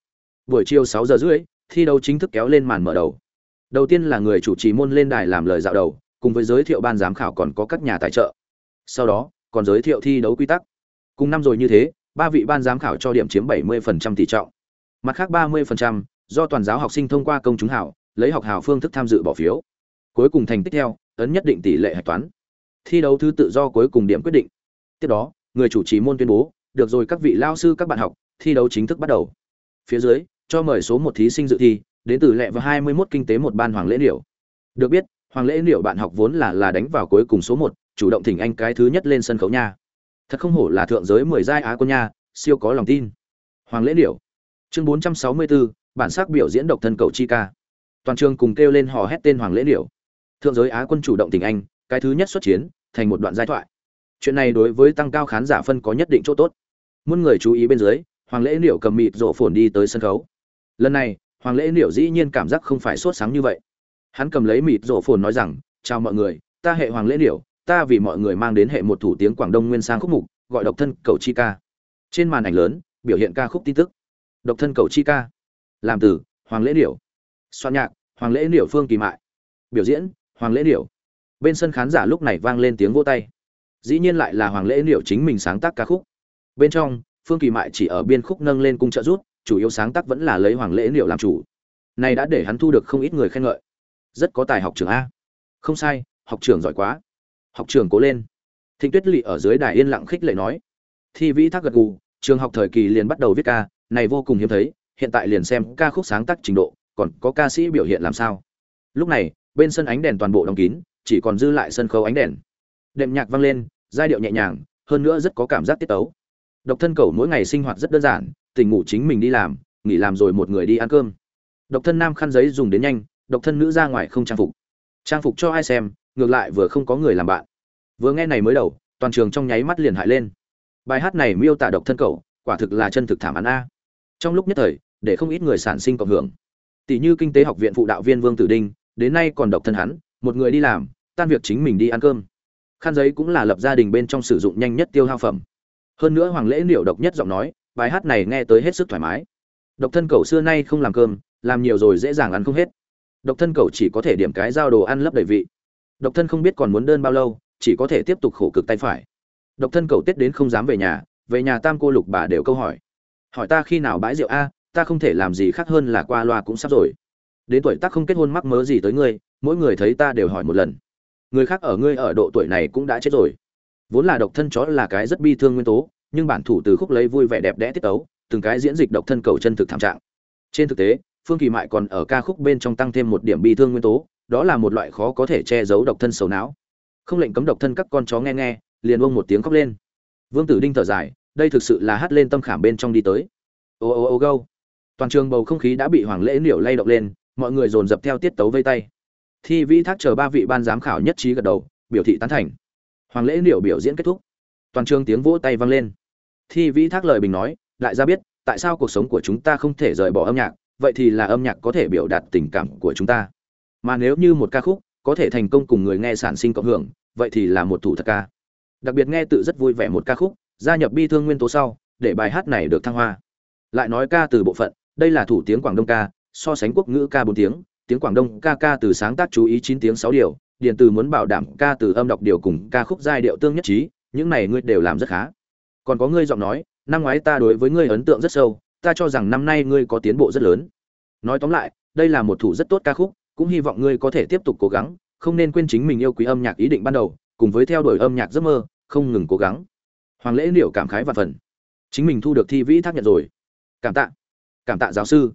Buổi chiều sáu giờ rưỡi, thi đấu chính thức kéo lên màn mở đầu. Đầu tiên là người chủ trì môn lên đài làm lời dạo đầu, cùng với giới thiệu ban giám khảo còn có các nhà tài trợ. Sau đó, còn giới thiệu thi đấu quy tắc. Cùng năm rồi như thế, ba vị ban giám khảo cho điểm chiếm 70% tỷ trọng. Mặt khác 30% do toàn giáo học sinh thông qua công chúng hảo, lấy học hảo phương thức tham dự bỏ phiếu. Cuối cùng thành tích theo, ấn nhất định tỷ lệ hạch toán thi đấu thứ tự do cuối cùng điểm quyết định. Tiếp đó người chủ trì môn tuyên bố được rồi các vị lao sư các bạn học thi đấu chính thức bắt đầu. Phía dưới cho mời số một thí sinh dự thi đến từ lệ và 21 kinh tế một ban hoàng lễ điểu được biết hoàng lễ điểu bạn học vốn là là đánh vào cuối cùng số một chủ động thỉnh anh cái thứ nhất lên sân khấu nha. Thật không hổ là thượng giới mười giai á quân nha siêu có lòng tin. Hoàng lễ điểu chương 464, bản sắc biểu diễn độc thân cầu chi ca. Toàn trường cùng kêu lên hò hét tên hoàng lễ điểu thượng giới á quân chủ động tình anh cái thứ nhất xuất chiến, thành một đoạn giai thoại. Chuyện này đối với tăng cao khán giả phân có nhất định chỗ tốt. Muôn người chú ý bên dưới, hoàng lễ điểu cầm mịt rộ phồn đi tới sân khấu. Lần này, hoàng lễ điểu dĩ nhiên cảm giác không phải sốt sáng như vậy. Hắn cầm lấy mịt rộ phồn nói rằng, chào mọi người, ta hệ hoàng lễ điểu ta vì mọi người mang đến hệ một thủ tiếng quảng đông nguyên sang khúc mục, gọi độc thân cầu chi ca. Trên màn ảnh lớn, biểu hiện ca khúc tin tức. Độc thân cầu chi ca. Làm từ, hoàng lễ điểu soạn nhạc, hoàng lễ điểu phương kỳ mại. Biểu diễn, hoàng lễ điểu bên sân khán giả lúc này vang lên tiếng vỗ tay. Dĩ nhiên lại là hoàng lễ liệu chính mình sáng tác ca khúc. Bên trong, phương kỳ mại chỉ ở biên khúc nâng lên cung trợ rút chủ yếu sáng tác vẫn là lấy hoàng lễ liệu làm chủ. Này đã để hắn thu được không ít người khen ngợi. Rất có tài học trường a. Không sai, học trường giỏi quá. Học trường cố lên. Thịnh tuyết lỵ ở dưới đài yên lặng khích lệ nói. Thi vĩ thác gật gù, trường học thời kỳ liền bắt đầu viết ca, này vô cùng hiếm thấy, hiện tại liền xem ca khúc sáng tác trình độ, còn có ca sĩ biểu hiện làm sao. Lúc này, bên sân ánh đèn toàn bộ đóng kín chỉ còn dư lại sân khấu ánh đèn. Đệm nhạc vang lên, giai điệu nhẹ nhàng, hơn nữa rất có cảm giác tiết tấu. Độc thân cầu mỗi ngày sinh hoạt rất đơn giản, tỉnh ngủ chính mình đi làm, nghỉ làm rồi một người đi ăn cơm. Độc thân nam khăn giấy dùng đến nhanh, độc thân nữ ra ngoài không trang phục. Trang phục cho ai xem, ngược lại vừa không có người làm bạn. Vừa nghe này mới đầu, toàn trường trong nháy mắt liền hại lên. Bài hát này miêu tả độc thân cầu, quả thực là chân thực thảm án a. Trong lúc nhất thời, để không ít người sản sinh cộng hưởng. Tỷ như kinh tế học viện phụ đạo viên vương tử đinh, đến nay còn độc thân hắn một người đi làm, tan việc chính mình đi ăn cơm. Khăn giấy cũng là lập gia đình bên trong sử dụng nhanh nhất tiêu hao phẩm. Hơn nữa hoàng lễ liệu độc nhất giọng nói, bài hát này nghe tới hết sức thoải mái. Độc thân cầu xưa nay không làm cơm, làm nhiều rồi dễ dàng ăn không hết. Độc thân cầu chỉ có thể điểm cái giao đồ ăn lấp đầy vị. Độc thân không biết còn muốn đơn bao lâu, chỉ có thể tiếp tục khổ cực tay phải. Độc thân cầu tết đến không dám về nhà về nhà tam cô lục bà đều câu hỏi. Hỏi ta khi nào bãi rượu a, ta không thể làm gì khác hơn là qua loa cũng sắp rồi. Đến tuổi tác không kết hôn mắc mớ gì tới ngươi mỗi người thấy ta đều hỏi một lần. Người khác ở ngươi ở độ tuổi này cũng đã chết rồi. Vốn là độc thân chó là cái rất bi thương nguyên tố, nhưng bản thủ từ khúc lấy vui vẻ đẹp đẽ tiết tấu, từng cái diễn dịch độc thân cầu chân thực thảm trạng. Trên thực tế, phương kỳ mại còn ở ca khúc bên trong tăng thêm một điểm bi thương nguyên tố, đó là một loại khó có thể che giấu độc thân sầu não. Không lệnh cấm độc thân các con chó nghe nghe, liền buông một tiếng khóc lên. Vương tử đinh thở dài, đây thực sự là hát lên tâm khảm bên trong đi tới. Ô ô ô gâu. Toàn trường bầu không khí đã bị hoàng lễ niểu lay động lên, mọi người dồn dập theo tiết tấu vây tay thi vĩ thác chờ ba vị ban giám khảo nhất trí gật đầu, biểu thị tán thành. Hoàng lễ liệu biểu diễn kết thúc. Toàn trường tiếng vỗ tay vang lên. Thi vĩ thác lời bình nói lại ra biết, tại sao cuộc sống của chúng ta không thể rời bỏ âm nhạc? Vậy thì là âm nhạc có thể biểu đạt tình cảm của chúng ta. Mà nếu như một ca khúc có thể thành công cùng người nghe sản sinh cộng hưởng, vậy thì là một thủ thật ca. Đặc biệt nghe tự rất vui vẻ một ca khúc, gia nhập bi thương nguyên tố sau, để bài hát này được thăng hoa. Lại nói ca từ bộ phận, đây là thủ tiếng quảng đông ca, so sánh quốc ngữ ca bốn tiếng tiếng quảng đông ca ca từ sáng tác chú ý chín tiếng sáu điều, điện từ muốn bảo đảm ca từ âm đọc điều cùng ca khúc giai điệu tương nhất trí, những này ngươi đều làm rất khá. Còn có ngươi giọng nói, năm ngoái ta đối với ngươi ấn tượng rất sâu, ta cho rằng năm nay ngươi có tiến bộ rất lớn. Nói tóm lại, đây là một thủ rất tốt ca khúc, cũng hy vọng ngươi có thể tiếp tục cố gắng, không nên quên chính mình yêu quý âm nhạc ý định ban đầu, cùng với theo đuổi âm nhạc giấc mơ, không ngừng cố gắng. Hoàng lễ liệu cảm khái và phần. Chính mình thu được thi vĩ thác nhận rồi. Cảm tạ. Cảm tạ giáo sư.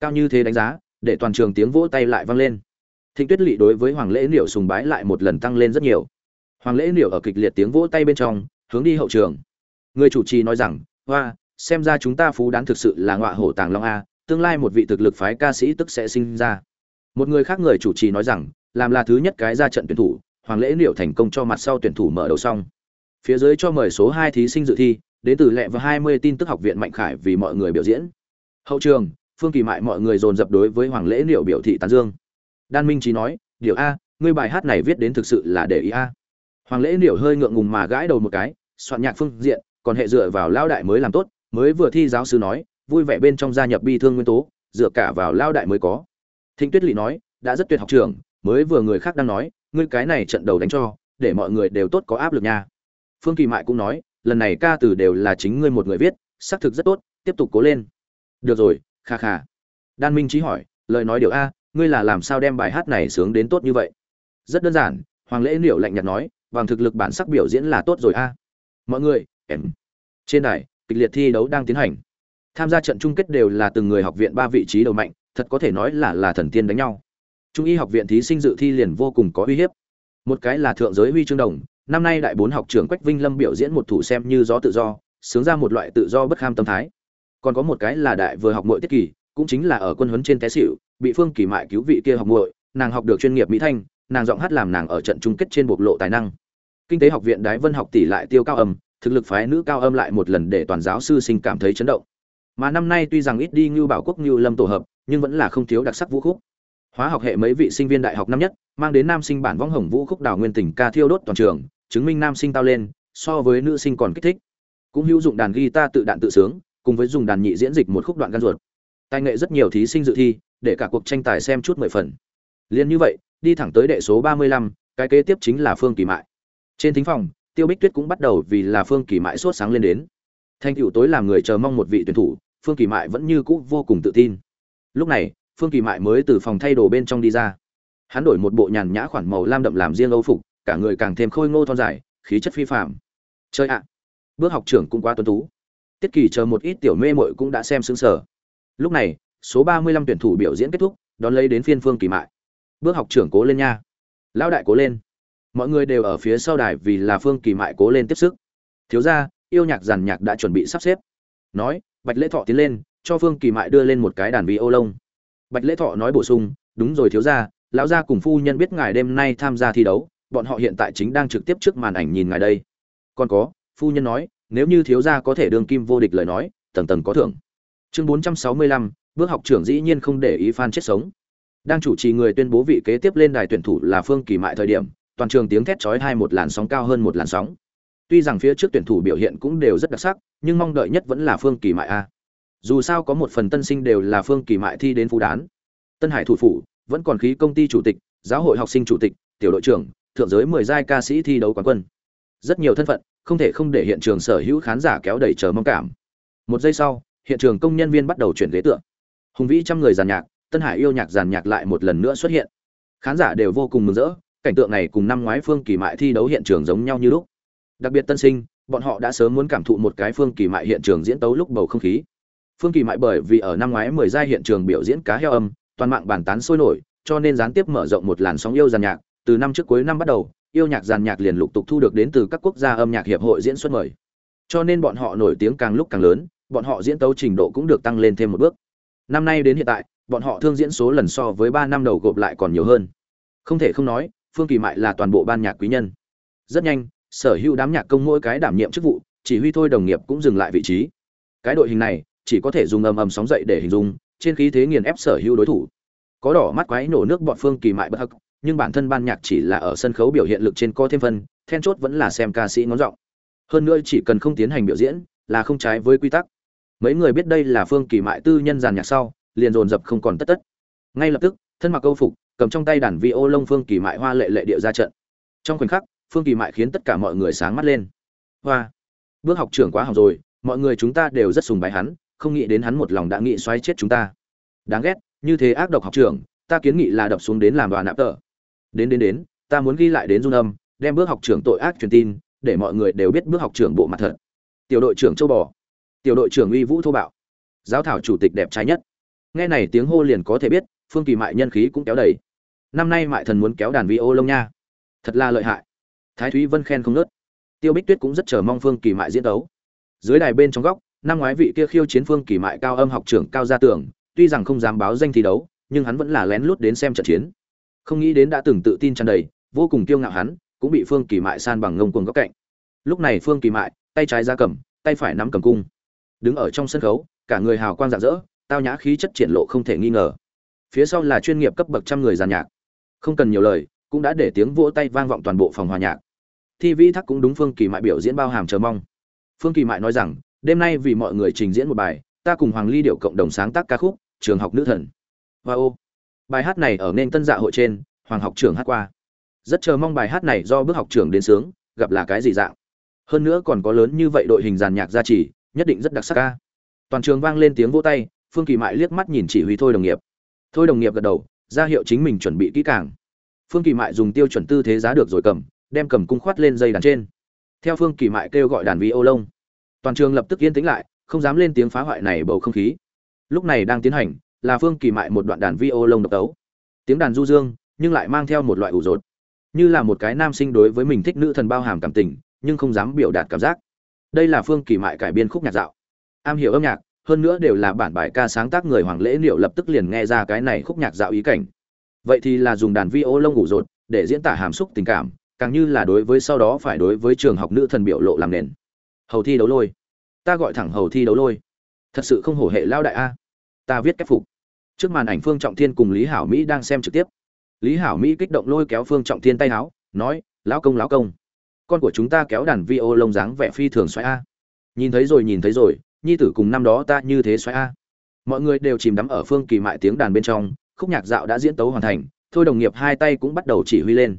Cao như thế đánh giá để toàn trường tiếng vỗ tay lại vang lên. Thịnh tuyết lỵ đối với hoàng lễ liệu sùng bái lại một lần tăng lên rất nhiều. Hoàng lễ liệu ở kịch liệt tiếng vỗ tay bên trong, hướng đi hậu trường. Người chủ trì nói rằng, hoa, xem ra chúng ta phú đán thực sự là ngọa hổ tàng long a, tương lai một vị thực lực phái ca sĩ tức sẽ sinh ra. Một người khác người chủ trì nói rằng, làm là thứ nhất cái ra trận tuyển thủ, hoàng lễ liệu thành công cho mặt sau tuyển thủ mở đầu xong. Phía dưới cho mời số hai thí sinh dự thi, đến từ lệ và hai mươi tin tức học viện mạnh khải vì mọi người biểu diễn. Hậu trường phương kỳ mại mọi người dồn dập đối với hoàng lễ liệu biểu thị tán dương. Đan minh trí nói, điều a, ngươi bài hát này viết đến thực sự là để ý a. Hoàng lễ liệu hơi ngượng ngùng mà gãi đầu một cái, soạn nhạc phương diện, còn hệ dựa vào lao đại mới làm tốt, mới vừa thi giáo sư nói, vui vẻ bên trong gia nhập bi thương nguyên tố, dựa cả vào lao đại mới có. Thịnh tuyết lỵ nói, đã rất tuyệt học trường, mới vừa người khác đang nói, ngươi cái này trận đầu đánh cho, để mọi người đều tốt có áp lực nha. Phương kỳ mại cũng nói, lần này ca từ đều là chính ngươi một người viết, xác thực rất tốt, tiếp tục cố lên. Được rồi kha kha. Đan minh trí hỏi, lời nói điều a, ngươi là làm sao đem bài hát này sướng đến tốt như vậy? Rất đơn giản, hoàng lễ liệu lạnh nhạt nói bằng thực lực bản sắc biểu diễn là tốt rồi a. Mọi người, em. Trên đài, kịch liệt thi đấu đang tiến hành. Tham gia trận chung kết đều là từng người học viện ba vị trí đầu mạnh, thật có thể nói là là thần tiên đánh nhau. Trung y học viện thí sinh dự thi liền vô cùng có uy hiếp. Một cái là thượng giới huy chương đồng, năm nay đại bốn học trưởng quách vinh lâm biểu diễn một thủ xem như gió tự do, sướng ra một loại tự do bất kham tâm thái còn có một cái là đại vừa học muội tiết kỳ, cũng chính là ở quân huấn trên té xỉu, bị phương kỳ mại cứu vị kia học muội, nàng học được chuyên nghiệp mỹ thanh, nàng giọng hát làm nàng ở trận chung kết trên bộc lộ tài năng. Kinh tế học viện đái vân học tỷ lại tiêu cao âm, thực lực phái nữ cao âm lại một lần để toàn giáo sư sinh cảm thấy chấn động. Mà năm nay tuy rằng ít đi như bảo quốc như lâm tổ hợp, nhưng vẫn là không thiếu đặc sắc vũ khúc. Hóa học hệ mấy vị sinh viên đại học năm nhất, mang đến nam sinh bản võng hồng vũ khúc đào nguyên tình ca thiêu đốt toàn trường, chứng minh nam sinh tao lên, so với nữ sinh còn kích thích. Cũng hữu dụng đàn guitar tự đạn tự sướng cùng với dùng đàn nhị diễn dịch một khúc đoạn gan ruột. Tài nghệ rất nhiều thí sinh dự thi, để cả cuộc tranh tài xem chút mười phần. Liền như vậy, đi thẳng tới đệ số ba mươi lăm, cái kế tiếp chính là phương kỳ mại. Trên thính phòng, tiêu bích tuyết cũng bắt đầu vì là phương kỳ mại sốt sáng lên đến. Thanh cựu tối làm người chờ mong một vị tuyển thủ, phương kỳ mại vẫn như cũ vô cùng tự tin. Lúc này, phương kỳ mại mới từ phòng thay đồ bên trong đi ra. Hắn đổi một bộ nhàn nhã khoản màu lam đậm làm riêng âu phục, cả người càng thêm khôi ngô thon dài, khí chất phi phạm chơi ạ. Bước học trưởng cũng quá tuấn tú tiết kỳ chờ một ít tiểu mê mội cũng đã xem xứng sở lúc này, số ba mươi lăm tuyển thủ biểu diễn kết thúc, đón lấy đến phiên phương kỳ mại. Bước học trưởng cố lên nha. Lão đại cố lên. Mọi người đều ở phía sau đài vì là phương kỳ mại cố lên tiếp sức. Thiếu ra yêu nhạc giàn nhạc đã chuẩn bị sắp xếp. Nói, bạch lễ thọ tiến lên, cho phương kỳ mại đưa lên một cái đàn vi ô lông. Bạch lễ thọ nói bổ sung, đúng rồi thiếu ra lão gia cùng phu nhân biết ngài đêm nay tham gia thi đấu, bọn họ hiện tại chính đang trực tiếp trước màn ảnh nhìn ngài đây. Còn có, phu nhân nói nếu như thiếu gia có thể đương kim vô địch lời nói, tầng tầng có thưởng. Chương bốn trăm sáu mươi lăm, bước học trưởng dĩ nhiên không để ý fan chết sống. Đang chủ trì người tuyên bố vị kế tiếp lên đài tuyển thủ là phương kỳ mại thời điểm, toàn trường tiếng thét chói hai một làn sóng cao hơn một làn sóng. Tuy rằng phía trước tuyển thủ biểu hiện cũng đều rất đặc sắc, nhưng mong đợi nhất vẫn là phương kỳ mại a. Dù sao có một phần tân sinh đều là phương kỳ mại thi đến phú đán. Tân hải thủ phủ, vẫn còn khí công ty chủ tịch, giáo hội học sinh chủ tịch, tiểu đội trưởng, thượng giới mười giai ca sĩ thi đấu quán quân. Rất nhiều thân phận không thể không để hiện trường sở hữu khán giả kéo đầy chờ mong cảm. Một giây sau, hiện trường công nhân viên bắt đầu chuyển ghế tượng hùng vĩ trăm người giàn nhạc, tân hải yêu nhạc giàn nhạc lại một lần nữa xuất hiện. Khán giả đều vô cùng mừng rỡ, cảnh tượng này cùng năm ngoái phương kỳ mại thi đấu hiện trường giống nhau như lúc. Đặc biệt tân sinh, bọn họ đã sớm muốn cảm thụ một cái phương kỳ mại hiện trường diễn tấu lúc bầu không khí. Phương kỳ mại bởi vì ở năm ngoái mười giai hiện trường biểu diễn cá heo âm, toàn mạng bàn tán sôi nổi, cho nên gián tiếp mở rộng một làn sóng yêu giàn nhạc, từ năm trước cuối năm bắt đầu yêu nhạc giàn nhạc liền lục tục thu được đến từ các quốc gia âm nhạc hiệp hội diễn xuất mời. Cho nên bọn họ nổi tiếng càng lúc càng lớn, bọn họ diễn tấu trình độ cũng được tăng lên thêm một bước. Năm nay đến hiện tại, bọn họ thương diễn số lần so với ba năm đầu gộp lại còn nhiều hơn. Không thể không nói, phương kỳ mại là toàn bộ ban nhạc quý nhân. Rất nhanh, sở hữu đám nhạc công mỗi cái đảm nhiệm chức vụ, chỉ huy thôi đồng nghiệp cũng dừng lại vị trí. Cái đội hình này, chỉ có thể dùng ầm ầm sóng dậy để hình dung, trên khí thế nghiền ép sở hữu đối thủ. Có đỏ mắt quái nổ nước bọn phương kỳ mại bất hắc nhưng bản thân ban nhạc chỉ là ở sân khấu biểu hiện lực trên co thêm phân, then chốt vẫn là xem ca sĩ ngón giọng. Hơn nữa chỉ cần không tiến hành biểu diễn, là không trái với quy tắc. Mấy người biết đây là phương kỳ mại tư nhân giàn nhạc sau, liền dồn dập không còn tất tất. Ngay lập tức, thân mặc câu phục, cầm trong tay đàn vi ô lông phương kỳ mại hoa lệ lệ điệu ra trận. Trong khoảnh khắc, phương kỳ mại khiến tất cả mọi người sáng mắt lên. Hoa! Bước học trưởng quá học rồi, mọi người chúng ta đều rất sùng bái hắn, không nghĩ đến hắn một lòng đã nghĩ xoáy chết chúng ta. Đáng ghét, như thế ác độc học trưởng, ta kiến nghị là đập xuống đến làm đoàn nạp tờ đến đến đến, ta muốn ghi lại đến dung âm, đem bước học trưởng tội ác truyền tin, để mọi người đều biết bước học trưởng bộ mặt thật. Tiểu đội trưởng châu bò. Tiểu đội trưởng uy vũ thô bạo. Giáo thảo chủ tịch đẹp trai nhất. Nghe này tiếng hô liền có thể biết, phương kỳ mại nhân khí cũng kéo đầy. Năm nay mại thần muốn kéo đàn vi ô lông nha. Thật là lợi hại. Thái thúy vân khen không nớt tiêu bích tuyết cũng rất chờ mong phương kỳ mại diễn đấu dưới đài bên trong góc, năm ngoái vị kia khiêu chiến phương kỳ mại cao âm học trưởng cao gia tưởng, tuy rằng không dám báo danh thi đấu, nhưng hắn vẫn là lén lút đến xem trận chiến không nghĩ đến đã từng tự tin tràn đầy, vô cùng kiêu ngạo hắn, cũng bị phương kỳ mại san bằng ngông cuồng góc cạnh. Lúc này phương kỳ mại, tay trái ra cầm, tay phải nắm cầm cung. Đứng ở trong sân khấu, cả người hào quang rạng rỡ, tao nhã khí chất triển lộ không thể nghi ngờ. Phía sau là chuyên nghiệp cấp bậc trăm người giàn nhạc. Không cần nhiều lời, cũng đã để tiếng vỗ tay vang vọng toàn bộ phòng hòa nhạc. Thi vĩ thắc cũng đúng phương kỳ mại biểu diễn bao hàm chờ mong. Phương kỳ mại nói rằng, đêm nay vì mọi người trình diễn một bài, ta cùng hoàng ly điệu cộng đồng sáng tác ca khúc, trường học nữ thần. Và ô bài hát này ở nên tân dạ hội trên, hoàng học trưởng hát qua. Rất chờ mong bài hát này do bước học trưởng đến sướng, gặp là cái gì dạng. Hơn nữa còn có lớn như vậy đội hình giàn nhạc gia trì, nhất định rất đặc sắc ca. Toàn trường vang lên tiếng vỗ tay, phương kỳ mại liếc mắt nhìn chỉ huy thôi đồng nghiệp. Thôi đồng nghiệp gật đầu, ra hiệu chính mình chuẩn bị kỹ càng. Phương kỳ mại dùng tiêu chuẩn tư thế giá được rồi cầm, đem cầm cung khoát lên dây đàn trên. Theo phương kỳ mại kêu gọi đàn vi ô lông. Toàn trường lập tức yên tĩnh lại, không dám lên tiếng phá hoại này bầu không khí. Lúc này đang tiến hành là phương kỳ mại một đoạn đàn vi ô lông độc tấu. Tiếng đàn du dương, nhưng lại mang theo một loại ủ rột. Như là một cái nam sinh đối với mình thích nữ thần bao hàm cảm tình, nhưng không dám biểu đạt cảm giác. Đây là phương kỳ mại cải biên khúc nhạc dạo. Am hiểu âm nhạc, hơn nữa đều là bản bài ca sáng tác người hoàng lễ liệu lập tức liền nghe ra cái này khúc nhạc dạo ý cảnh. Vậy thì là dùng đàn vi ô lông ủ rột để diễn tả hàm xúc tình cảm, càng như là đối với sau đó phải đối với trường học nữ thần biểu lộ làm nền. Hầu thi đấu lôi. Ta gọi thẳng hầu thi đấu lôi. Thật sự không hổ hệ lao đại a. Ta viết cách phục trước màn ảnh phương trọng thiên cùng lý hảo mỹ đang xem trực tiếp. Lý hảo mỹ kích động lôi kéo phương trọng thiên tay áo, nói, lão công lão công, con của chúng ta kéo đàn vi ô lông dáng vẻ phi thường xoáy a. Nhìn thấy rồi, nhìn thấy rồi, nhi tử cùng năm đó ta như thế xoáy a. Mọi người đều chìm đắm ở phương kỳ mại tiếng đàn bên trong, khúc nhạc dạo đã diễn tấu hoàn thành, thôi đồng nghiệp hai tay cũng bắt đầu chỉ huy lên.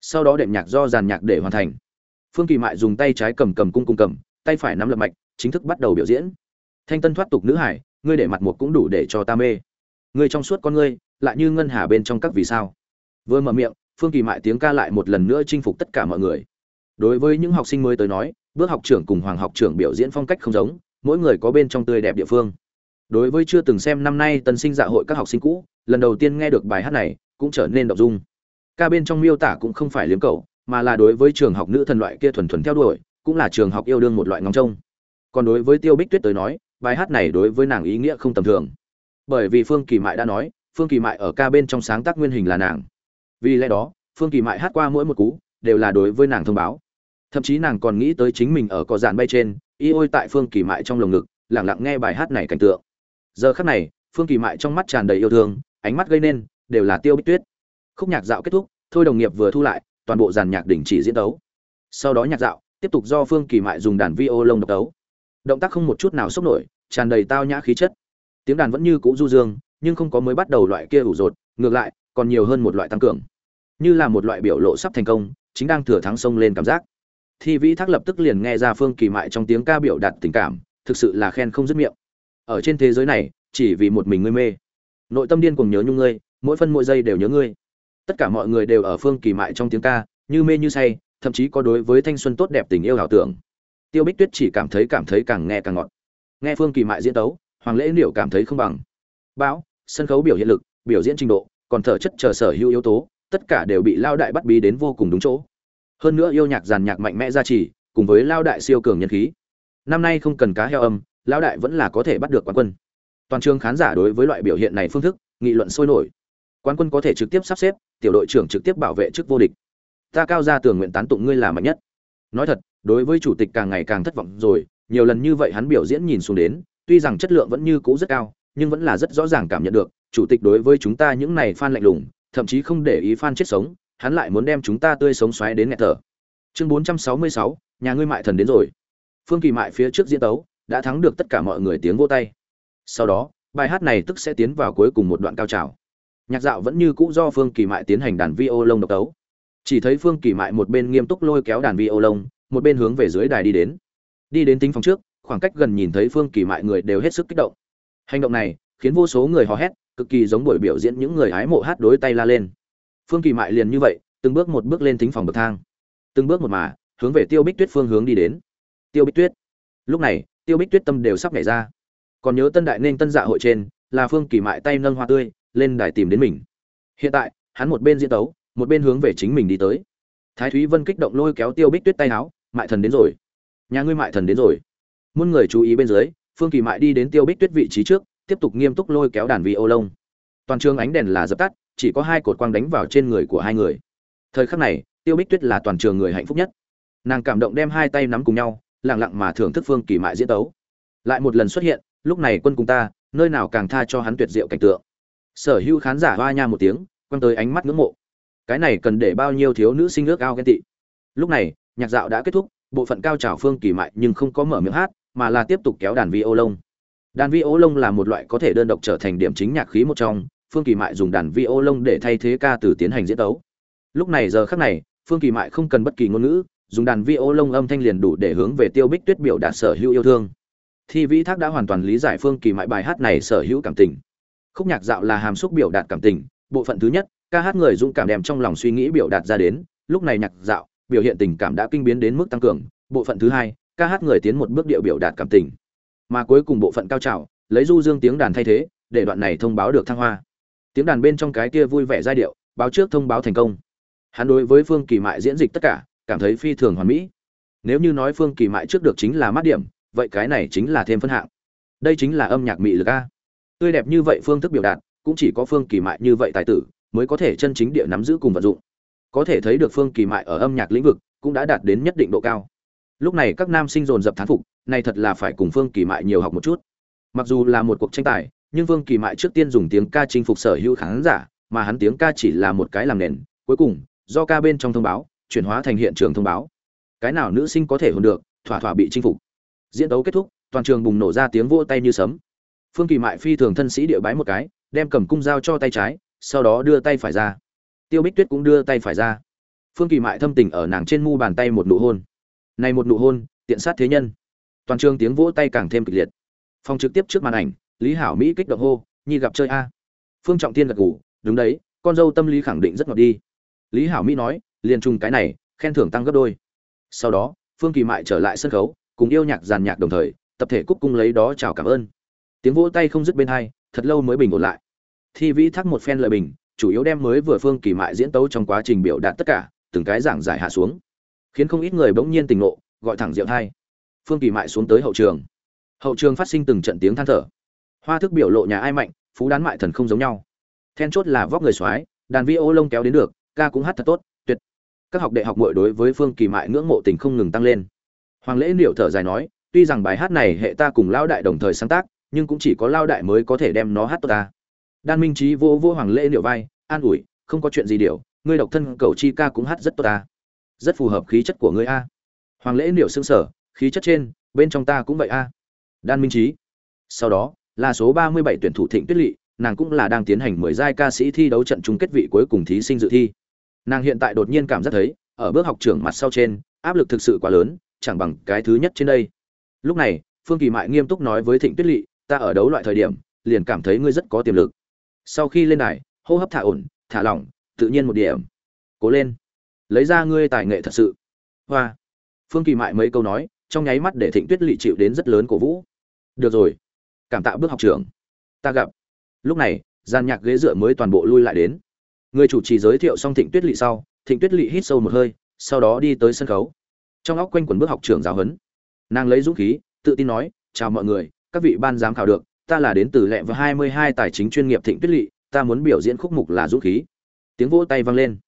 Sau đó đệm nhạc do giàn nhạc để hoàn thành. Phương kỳ mại dùng tay trái cầm cầm cung cung cầm, tay phải nắm lập mạch, chính thức bắt đầu biểu diễn. Thanh tân thoát tục nữ hải, ngươi để mặt một cũng đủ để cho ta mê. Người trong suốt con ngươi, lại như ngân hà bên trong các vì sao? Vừa mở miệng, phương kỳ mại tiếng ca lại một lần nữa chinh phục tất cả mọi người. Đối với những học sinh mới tới nói, bước học trưởng cùng hoàng học trưởng biểu diễn phong cách không giống, mỗi người có bên trong tươi đẹp địa phương. Đối với chưa từng xem năm nay tân sinh dạ hội các học sinh cũ, lần đầu tiên nghe được bài hát này, cũng trở nên đ ộ n g dung. Ca bên trong miêu tả cũng không phải liếm cầu mà là đối với trường học nữ thần loại kia thuần thuần theo đuổi, cũng là trường học yêu đương một loại ngóng trông. Còn đối với tiêu bích tuyết tới nói, bài hát này đối với nàng ý nghĩa không tầm thường bởi vì phương kỳ mại đã nói, phương kỳ mại ở ca bên trong sáng tác nguyên hình là nàng. Vì lẽ đó, phương kỳ mại hát qua mỗi một cú, đều là đối với nàng thông báo. Thậm chí nàng còn nghĩ tới chính mình ở cỏ dàn bay trên, y ôi tại phương kỳ mại trong lồng ngực lẳng lặng nghe bài hát này cảnh tượng. Giờ khắc này, phương kỳ mại trong mắt tràn đầy yêu thương, ánh mắt gây nên, đều là tiêu bích tuyết. Khúc nhạc dạo kết thúc, thôi đồng nghiệp vừa thu lại, toàn bộ dàn nhạc đình chỉ diễn tấu. Sau đó nhạc dạo, tiếp tục do phương kỳ mại dùng đàn vi ô lông độc tấu. Động tác không một chút nào sốc nổi, tràn đầy tao nhã khí chất tiếng đàn vẫn như cũ du dương, nhưng không có mới bắt đầu loại kia ủ rột, ngược lại, còn nhiều hơn một loại tăng cường. Như là một loại biểu lộ sắp thành công, chính đang thừa thắng sông lên cảm giác. Thi vĩ thác lập tức liền nghe ra phương kỳ mại trong tiếng ca biểu đạt tình cảm, thực sự là khen không dứt miệng. Ở trên thế giới này, chỉ vì một mình ngươi mê. Nội tâm điên cùng nhớ nhung ngươi, mỗi phân mỗi giây đều nhớ ngươi. Tất cả mọi người đều ở phương kỳ mại trong tiếng ca, như mê như say, thậm chí có đối với thanh xuân tốt đẹp tình yêu ảo tưởng. Tiêu bích tuyết chỉ cảm thấy cảm thấy càng nghe càng ngọt. Nghe phương kỳ mại diễn tấu hoàng lễ liệu cảm thấy không bằng. Bão, sân khấu biểu hiện lực, biểu diễn trình độ, còn thở chất chờ sở hữu yếu tố, tất cả đều bị lao đại bắt bí đến vô cùng đúng chỗ. Hơn nữa yêu nhạc giàn nhạc mạnh mẽ ra trì, cùng với lao đại siêu cường nhân khí. Năm nay không cần cá heo âm, lao đại vẫn là có thể bắt được quán quân. Toàn trường khán giả đối với loại biểu hiện này phương thức, nghị luận sôi nổi. Quán quân có thể trực tiếp sắp xếp, tiểu đội trưởng trực tiếp bảo vệ chức vô địch. Ta cao ra tường nguyện tán tụng ngươi là mạnh nhất. Nói thật, đối với chủ tịch càng ngày càng thất vọng rồi, nhiều lần như vậy hắn biểu diễn nhìn xuống đến tuy rằng chất lượng vẫn như cũ rất cao nhưng vẫn là rất rõ ràng cảm nhận được chủ tịch đối với chúng ta những này fan lạnh lùng thậm chí không để ý fan chết sống hắn lại muốn đem chúng ta tươi sống xoáy đến nghẹt thở. Chương 466, nhà ngươi mại thần đến rồi. Phương kỳ mại phía trước diễn tấu đã thắng được tất cả mọi người tiếng vỗ tay. Sau đó bài hát này tức sẽ tiến vào cuối cùng một đoạn cao trào. Nhạc dạo vẫn như cũ do phương kỳ mại tiến hành đàn violon độc tấu. Chỉ thấy phương kỳ mại một bên nghiêm túc lôi kéo đàn violon, một bên hướng về dưới đài đi đến. Đi đến tính phòng trước khoảng cách gần nhìn thấy phương kỳ mại người đều hết sức kích động. Hành động này khiến vô số người hò hét, cực kỳ giống buổi biểu diễn những người hái mộ hát đối tay la lên. Phương kỳ mại liền như vậy, từng bước một bước lên thính phòng bậc thang. Từng bước một mà, hướng về tiêu bích tuyết phương hướng đi đến. Tiêu bích tuyết. Lúc này, tiêu bích tuyết tâm đều sắp nhảy ra. Còn nhớ tân đại nên tân dạ hội trên, là phương kỳ mại tay nâng hoa tươi, lên đài tìm đến mình. Hiện tại, hắn một bên diễn tấu, một bên hướng về chính mình đi tới. Thái thúy vân kích động lôi kéo tiêu bích tuyết tay áo, mại thần đến rồi. Nhà ngươi mại thần đến rồi muôn người chú ý bên dưới, phương kỳ mại đi đến tiêu bích tuyết vị trí trước, tiếp tục nghiêm túc lôi kéo đàn vi ô lông. Toàn trường ánh đèn là dập tắt, chỉ có hai cột quang đánh vào trên người của hai người. Thời khắc này, tiêu bích tuyết là toàn trường người hạnh phúc nhất. Nàng cảm động đem hai tay nắm cùng nhau lẳng lặng mà thưởng thức phương kỳ mại diễn tấu. Lại một lần xuất hiện, lúc này quân cùng ta, nơi nào càng tha cho hắn tuyệt diệu cảnh tượng. Sở hữu khán giả hoa nha một tiếng, quăng tới ánh mắt ngưỡng mộ. Cái này cần để bao nhiêu thiếu nữ sinh nước ao ghen tị. Lúc này, nhạc dạo đã kết thúc, bộ phận cao trào phương kỳ mại nhưng không có mở miệng hát mà là tiếp tục kéo đàn vi ô lông đàn vi ô lông là một loại có thể đơn độc trở thành điểm chính nhạc khí một trong, phương kỳ mại dùng đàn vi ô lông để thay thế ca từ tiến hành diễn tấu. Lúc này giờ khác này, phương kỳ mại không cần bất kỳ ngôn ngữ, dùng đàn vi ô lông âm thanh liền đủ để hướng về tiêu bích tuyết biểu đạt sở hữu yêu thương. Thi vĩ thác đã hoàn toàn lý giải phương kỳ mại bài hát này sở hữu cảm tình. Khúc nhạc dạo là hàm xúc biểu đạt cảm tình, bộ phận thứ nhất, ca hát người dũng cảm đem trong lòng suy nghĩ biểu đạt ra đến, lúc này nhạc dạo, biểu hiện tình cảm đã kinh biến đến mức tăng cường, bộ phận thứ hai ca hát người tiến một bước điệu biểu đạt cảm tình. Mà cuối cùng bộ phận cao trào, lấy du dương tiếng đàn thay thế, để đoạn này thông báo được thăng hoa. Tiếng đàn bên trong cái kia vui vẻ giai điệu, báo trước thông báo thành công. Hắn đối với phương kỳ mại diễn dịch tất cả, cảm thấy phi thường hoàn mỹ. Nếu như nói phương kỳ mại trước được chính là mát điểm, vậy cái này chính là thêm phân hạng. Đây chính là âm nhạc mỹ lực a. Tươi đẹp như vậy phương thức biểu đạt, cũng chỉ có phương kỳ mại như vậy tài tử, mới có thể chân chính địa nắm giữ cùng vận dụng. Có thể thấy được phương kỳ mại ở âm nhạc lĩnh vực, cũng đã đạt đến nhất định độ cao lúc này các nam sinh dồn dập thán phục, này thật là phải cùng phương kỳ mại nhiều học một chút. Mặc dù là một cuộc tranh tài, nhưng phương kỳ mại trước tiên dùng tiếng ca chinh phục sở hữu khán giả, mà hắn tiếng ca chỉ là một cái làm nền, cuối cùng, do ca bên trong thông báo, chuyển hóa thành hiện trường thông báo. Cái nào nữ sinh có thể hồn được, thỏa thỏa bị chinh phục. Diễn đấu kết thúc, toàn trường bùng nổ ra tiếng vỗ tay như sấm. Phương kỳ mại phi thường thân sĩ địa bái một cái, đem cầm cung dao cho tay trái, sau đó đưa tay phải ra. Tiêu bích tuyết cũng đưa tay phải ra. Phương kỳ mại thâm tình ở nàng trên mu bàn tay một nụ hôn này một nụ hôn tiện sát thế nhân. Toàn trường tiếng vỗ tay càng thêm kịch liệt. Phòng trực tiếp trước màn ảnh lý hảo mỹ kích động hô nhi gặp chơi a. Phương trọng tiên gật gù, đúng đấy con dâu tâm lý khẳng định rất ngọt đi. Lý hảo mỹ nói liền trùng cái này khen thưởng tăng gấp đôi. Sau đó phương kỳ mại trở lại sân khấu cùng yêu nhạc giàn nhạc đồng thời tập thể cúc cung lấy đó chào cảm ơn. Tiếng vỗ tay không dứt bên hai thật lâu mới bình ổn lại. Thi vĩ thắc một phen lời bình chủ yếu đem mới vừa phương kỳ mại diễn tấu trong quá trình biểu đạt tất cả từng cái giảng giải hạ xuống khiến không ít người bỗng nhiên tỉnh ngộ, gọi thẳng rượu thai. Phương kỳ mại xuống tới hậu trường. Hậu trường phát sinh từng trận tiếng than thở. Hoa thức biểu lộ nhà ai mạnh, phú đán mại thần không giống nhau. Then chốt là vóc người soái, đàn vi ô lông kéo đến được, ca cũng hát thật tốt, tuyệt. Các học đệ học muội đối với phương kỳ mại ngưỡng mộ tình không ngừng tăng lên. Hoàng lễ liệu thở dài nói, tuy rằng bài hát này hệ ta cùng lao đại đồng thời sáng tác, nhưng cũng chỉ có lao đại mới có thể đem nó hát tốt ta. Đan minh trí vô vô hoàng lễ liệu vai, an ủi, không có chuyện gì điều ngươi độc thân cầu chi ca cũng hát rất tốt ta rất phù hợp khí chất của ngươi a. Hoàng lễ liệu xương sở khí chất trên, bên trong ta cũng vậy a. Đan minh trí. Sau đó, là số ba mươi bảy tuyển thủ thịnh tuyết lỵ, nàng cũng là đang tiến hành mười giai ca sĩ thi đấu trận chung kết vị cuối cùng thí sinh dự thi. Nàng hiện tại đột nhiên cảm giác thấy, ở bước học trưởng mặt sau trên, áp lực thực sự quá lớn, chẳng bằng cái thứ nhất trên đây. Lúc này, phương kỳ mại nghiêm túc nói với thịnh tuyết lỵ, ta ở đấu loại thời điểm, liền cảm thấy ngươi rất có tiềm lực. Sau khi lên đài, hô hấp thả ổn, thả lỏng, tự nhiên một điểm. Cố lên lấy ra ngươi tài nghệ thật sự. Hoa. Phương kỳ mại mấy câu nói, trong nháy mắt để thịnh tuyết lỵ chịu đến rất lớn cổ vũ. Được rồi. Cảm tạ bước học trưởng. Ta gặp. Lúc này, gian nhạc ghế dựa mới toàn bộ lui lại đến. Người chủ trì giới thiệu xong thịnh tuyết lỵ sau, thịnh tuyết lỵ hít sâu một hơi, sau đó đi tới sân khấu. Trong óc quanh quần bước học trưởng giáo huấn. Nàng lấy dũng khí, tự tin nói, chào mọi người, các vị ban giám khảo được, ta là đến từ lẹ và hai mươi hai tài chính chuyên nghiệp thịnh tuyết lỵ ta muốn biểu diễn khúc mục là dũng khí. Tiếng vỗ tay vang lên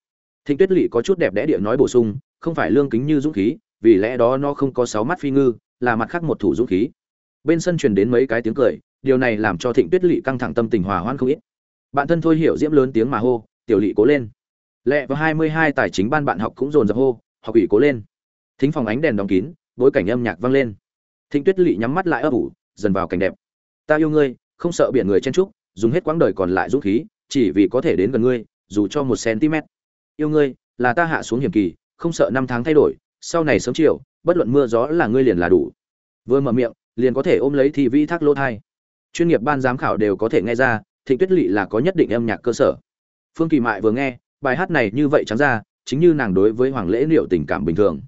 thịnh tuyết lỵ có chút đẹp đẽ địa nói bổ sung, không phải lương kính như dũng khí, vì lẽ đó nó không có sáu mắt phi ngư, là mặt khác một thủ dũng khí. Bên sân truyền đến mấy cái tiếng cười, điều này làm cho thịnh tuyết lỵ căng thẳng tâm tình hòa hoan không ít. Bạn thân thôi hiểu diễm lớn tiếng mà hô, tiểu lỵ cố lên. Lẹ và hai mươi hai tài chính ban bạn học cũng dồn dập hô, học ủy cố lên. Thính phòng ánh đèn đóng kín, bối cảnh âm nhạc vang lên. Thịnh tuyết lỵ nhắm mắt lại ấp ủ, dần vào cảnh đẹp. Ta yêu ngươi, không sợ biển người chen trúc dùng hết quãng đời còn lại dũng khí, chỉ vì có thể đến gần ngươi, dù cho một cm yêu ngươi, là ta hạ xuống hiểm kỳ, không sợ năm tháng thay đổi, sau này sớm chiều, bất luận mưa gió là ngươi liền là đủ. Vừa mở miệng, liền có thể ôm lấy thì vi thác lỗ thai. Chuyên nghiệp ban giám khảo đều có thể nghe ra, thịnh tuyết lỵ là có nhất định âm nhạc cơ sở. Phương kỳ mại vừa nghe, bài hát này như vậy trắng ra, chính như nàng đối với hoàng lễ liệu tình cảm bình thường.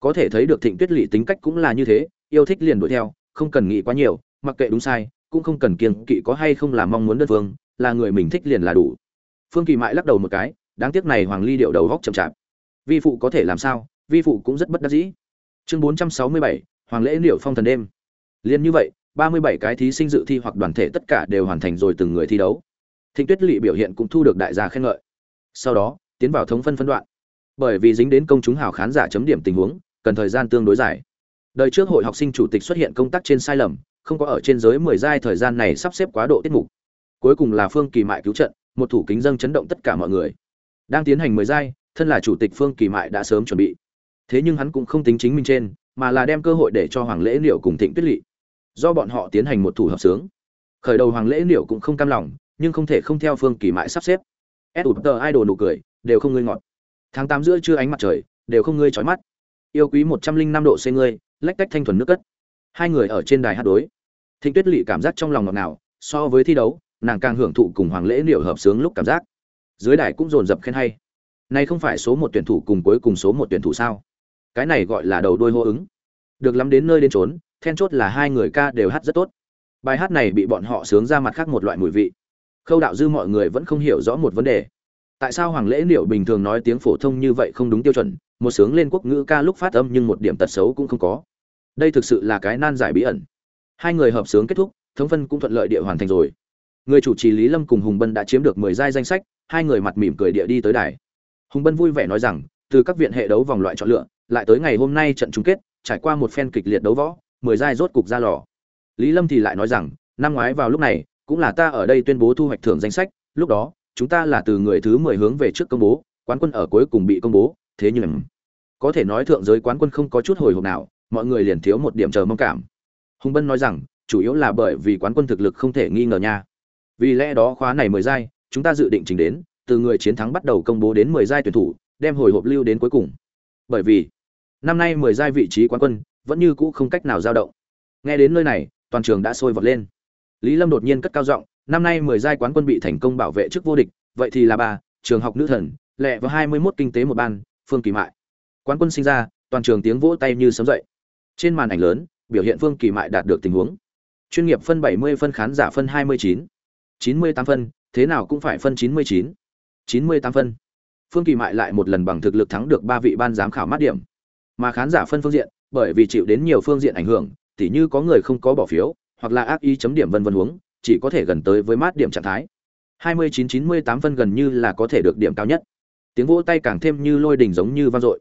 Có thể thấy được thịnh tuyết lỵ tính cách cũng là như thế, yêu thích liền đuổi theo, không cần nghĩ quá nhiều, mặc kệ đúng sai, cũng không cần kiêng kỵ có hay không là mong muốn đơn phương, là người mình thích liền là đủ. Phương kỳ mại lắc đầu một cái đáng tiếc này hoàng ly điệu đầu góc chậm chạp. Vi phụ có thể làm sao? Vi phụ cũng rất bất đắc dĩ. Chương bốn trăm sáu mươi bảy, hoàng lễ liệu phong thần đêm. Liên như vậy, ba mươi bảy cái thí sinh dự thi hoặc đoàn thể tất cả đều hoàn thành rồi từng người thi đấu. Thịnh tuyết lỵ biểu hiện cũng thu được đại gia khen ngợi. Sau đó, tiến vào thống phân phân đoạn. Bởi vì dính đến công chúng hào khán giả chấm điểm tình huống, cần thời gian tương đối dài. Đời trước hội học sinh chủ tịch xuất hiện công tác trên sai lầm, không có ở trên giới mười giai thời gian này sắp xếp quá độ tiết mục. Cuối cùng là phương kỳ mại cứu trận, một thủ kính dâng chấn động tất cả mọi người đang tiến hành mười giai, thân là chủ tịch phương kỳ mại đã sớm chuẩn bị. Thế nhưng hắn cũng không tính chính mình trên, mà là đem cơ hội để cho hoàng lễ liệu cùng thịnh tuyết lỵ. Do bọn họ tiến hành một thủ hợp sướng. Khởi đầu hoàng lễ liệu cũng không cam lòng, nhưng không thể không theo phương kỳ mại sắp xếp. Ép ụt tờ idol nụ cười, đều không ngươi ngọt. Tháng tám giữa trưa ánh mặt trời, đều không ngươi trói mắt. Yêu quý một trăm linh năm độ c ngươi, lách cách thanh thuần nước cất. Hai người ở trên đài hát đối. Thịnh tuyết lỵ cảm giác trong lòng ngọt ngào, so với thi đấu, nàng càng hưởng thụ cùng hoàng lễ liệu hợp sướng lúc cảm giác dưới đài cũng dồn dập khen hay. Này không phải số một tuyển thủ cùng cuối cùng số một tuyển thủ sao? Cái này gọi là đầu đôi hô ứng. Được lắm đến nơi đến trốn then chốt là hai người ca đều hát rất tốt. Bài hát này bị bọn họ sướng ra mặt khác một loại mùi vị. Khâu đạo dư mọi người vẫn không hiểu rõ một vấn đề. Tại sao hoàng lễ liệu bình thường nói tiếng phổ thông như vậy không đúng tiêu chuẩn, một sướng lên quốc ngữ ca lúc phát âm nhưng một điểm tật xấu cũng không có. Đây thực sự là cái nan giải bí ẩn. Hai người hợp sướng kết thúc, thống phân cũng thuận lợi địa hoàn thành rồi người chủ trì lý lâm cùng hùng bân đã chiếm được mười giai danh sách, hai người mặt mỉm cười địa đi tới đài. Hùng bân vui vẻ nói rằng, từ các viện hệ đấu vòng loại chọn lựa, lại tới ngày hôm nay trận chung kết, trải qua một phen kịch liệt đấu võ, mười giai rốt cục ra lò. Lý lâm thì lại nói rằng, năm ngoái vào lúc này, cũng là ta ở đây tuyên bố thu hoạch thưởng danh sách, lúc đó, chúng ta là từ người thứ mười hướng về trước công bố, quán quân ở cuối cùng bị công bố, thế nhưng có thể nói thượng giới quán quân không có chút hồi hộp nào, mọi người liền thiếu một điểm chờ mong cảm. Hùng bân nói rằng, chủ yếu là bởi vì quán quân thực lực không thể nghi ngờ nha vì lẽ đó khóa này mười giai, chúng ta dự định trình đến, từ người chiến thắng bắt đầu công bố đến mười giai tuyển thủ, đem hồi hộp lưu đến cuối cùng. Bởi vì, năm nay mười giai vị trí quán quân, vẫn như cũ không cách nào dao động. Nghe đến nơi này, toàn trường đã sôi vọt lên. Lý lâm đột nhiên cất cao giọng, năm nay mười giai quán quân bị thành công bảo vệ trước vô địch, vậy thì là bà trường học nữ thần, lẹ và hai mươi 21 kinh tế một ban, phương kỳ mại. Quán quân sinh ra, toàn trường tiếng vỗ tay như sấm dậy. Trên màn ảnh lớn, biểu hiện phương kỳ mại đạt được tình huống. Chuyên nghiệp phân 70 phân khán giả phân 29. 98 phân, thế nào cũng phải phân 99. 98 phân. Phương kỳ mại lại một lần bằng thực lực thắng được ba vị ban giám khảo mát điểm. Mà khán giả phân phương diện, bởi vì chịu đến nhiều phương diện ảnh hưởng, tỉ như có người không có bỏ phiếu, hoặc là ác ý chấm điểm vân vân huống, chỉ có thể gần tới với mát điểm trạng thái. 29-98 phân gần như là có thể được điểm cao nhất. Tiếng vỗ tay càng thêm như lôi đình giống như vang dội.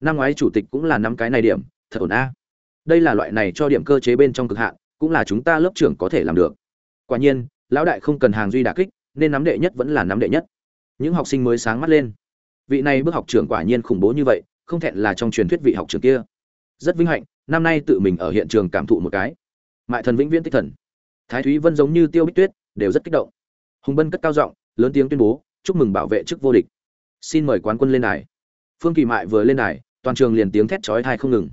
Năm ngoái chủ tịch cũng là năm cái này điểm, thật ổn a. Đây là loại này cho điểm cơ chế bên trong cực hạn, cũng là chúng ta lớp trưởng có thể làm được. Quả nhiên lão đại không cần hàng duy đà kích, nên nắm đệ nhất vẫn là nắm đệ nhất. Những học sinh mới sáng mắt lên. Vị này bước học trưởng quả nhiên khủng bố như vậy, không thẹn là trong truyền thuyết vị học trưởng kia. Rất vinh hạnh, năm nay tự mình ở hiện trường cảm thụ một cái. Mại thần vĩnh viễn tích thần. Thái thúy vân giống như tiêu bích tuyết, đều rất kích động. Hùng bân cất cao giọng, lớn tiếng tuyên bố, chúc mừng bảo vệ chức vô địch. Xin mời quán quân lên đài. Phương kỳ mại vừa lên đài, toàn trường liền tiếng thét chói tai không ngừng.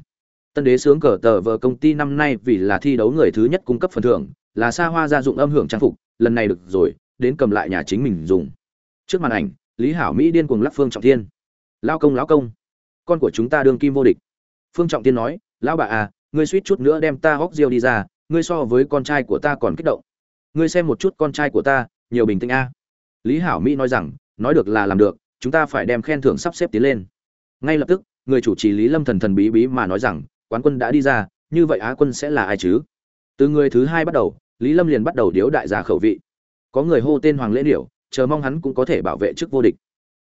Tân đế sướng cờ tờ vờ công ty năm nay vì là thi đấu người thứ nhất cung cấp phần thưởng là xa hoa gia dụng âm hưởng trang phục, lần này được rồi, đến cầm lại nhà chính mình dùng. Trước màn ảnh, lý hảo mỹ điên cuồng lắc phương trọng thiên. Lao công, lão công, con của chúng ta đương kim vô địch. Phương trọng tiên nói, lão bà à ngươi suýt chút nữa đem ta hóc riêu đi ra, ngươi so với con trai của ta còn kích động. Ngươi xem một chút con trai của ta, nhiều bình tĩnh a. Lý hảo mỹ nói rằng, nói được là làm được, chúng ta phải đem khen thưởng sắp xếp tiến lên. Ngay lập tức, người chủ trì lý lâm thần thần bí bí mà nói rằng, quán quân đã đi ra, như vậy á quân sẽ là ai chứ? Từ người thứ hai bắt đầu lý lâm liền bắt đầu điếu đại gia khẩu vị. Có người hô tên hoàng lễ điệu chờ mong hắn cũng có thể bảo vệ chức vô địch.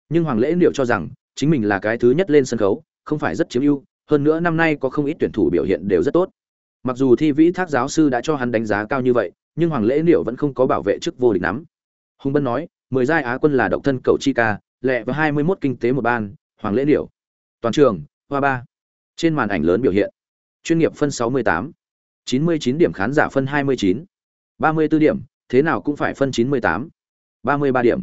Nhưng hoàng lễ điệu cho rằng chính mình là cái thứ nhất lên sân khấu không phải rất chiếm ưu hơn nữa năm nay có không ít tuyển thủ biểu hiện đều rất tốt. Mặc dù thi vĩ thác giáo sư đã cho hắn đánh giá cao như vậy nhưng hoàng lễ điệu vẫn không có bảo vệ chức vô địch nắm hùng bân nói mười giai á quân là độc thân cầu chi ca lẹ và hai mươi mốt kinh tế một ban hoàng lễ điệu toàn trường hoa ba. Trên màn ảnh lớn biểu hiện. Chuyên nghiệp phân 68, 99 điểm khán giả phân 29, 34 điểm thế nào cũng phải phân 98, 33 điểm.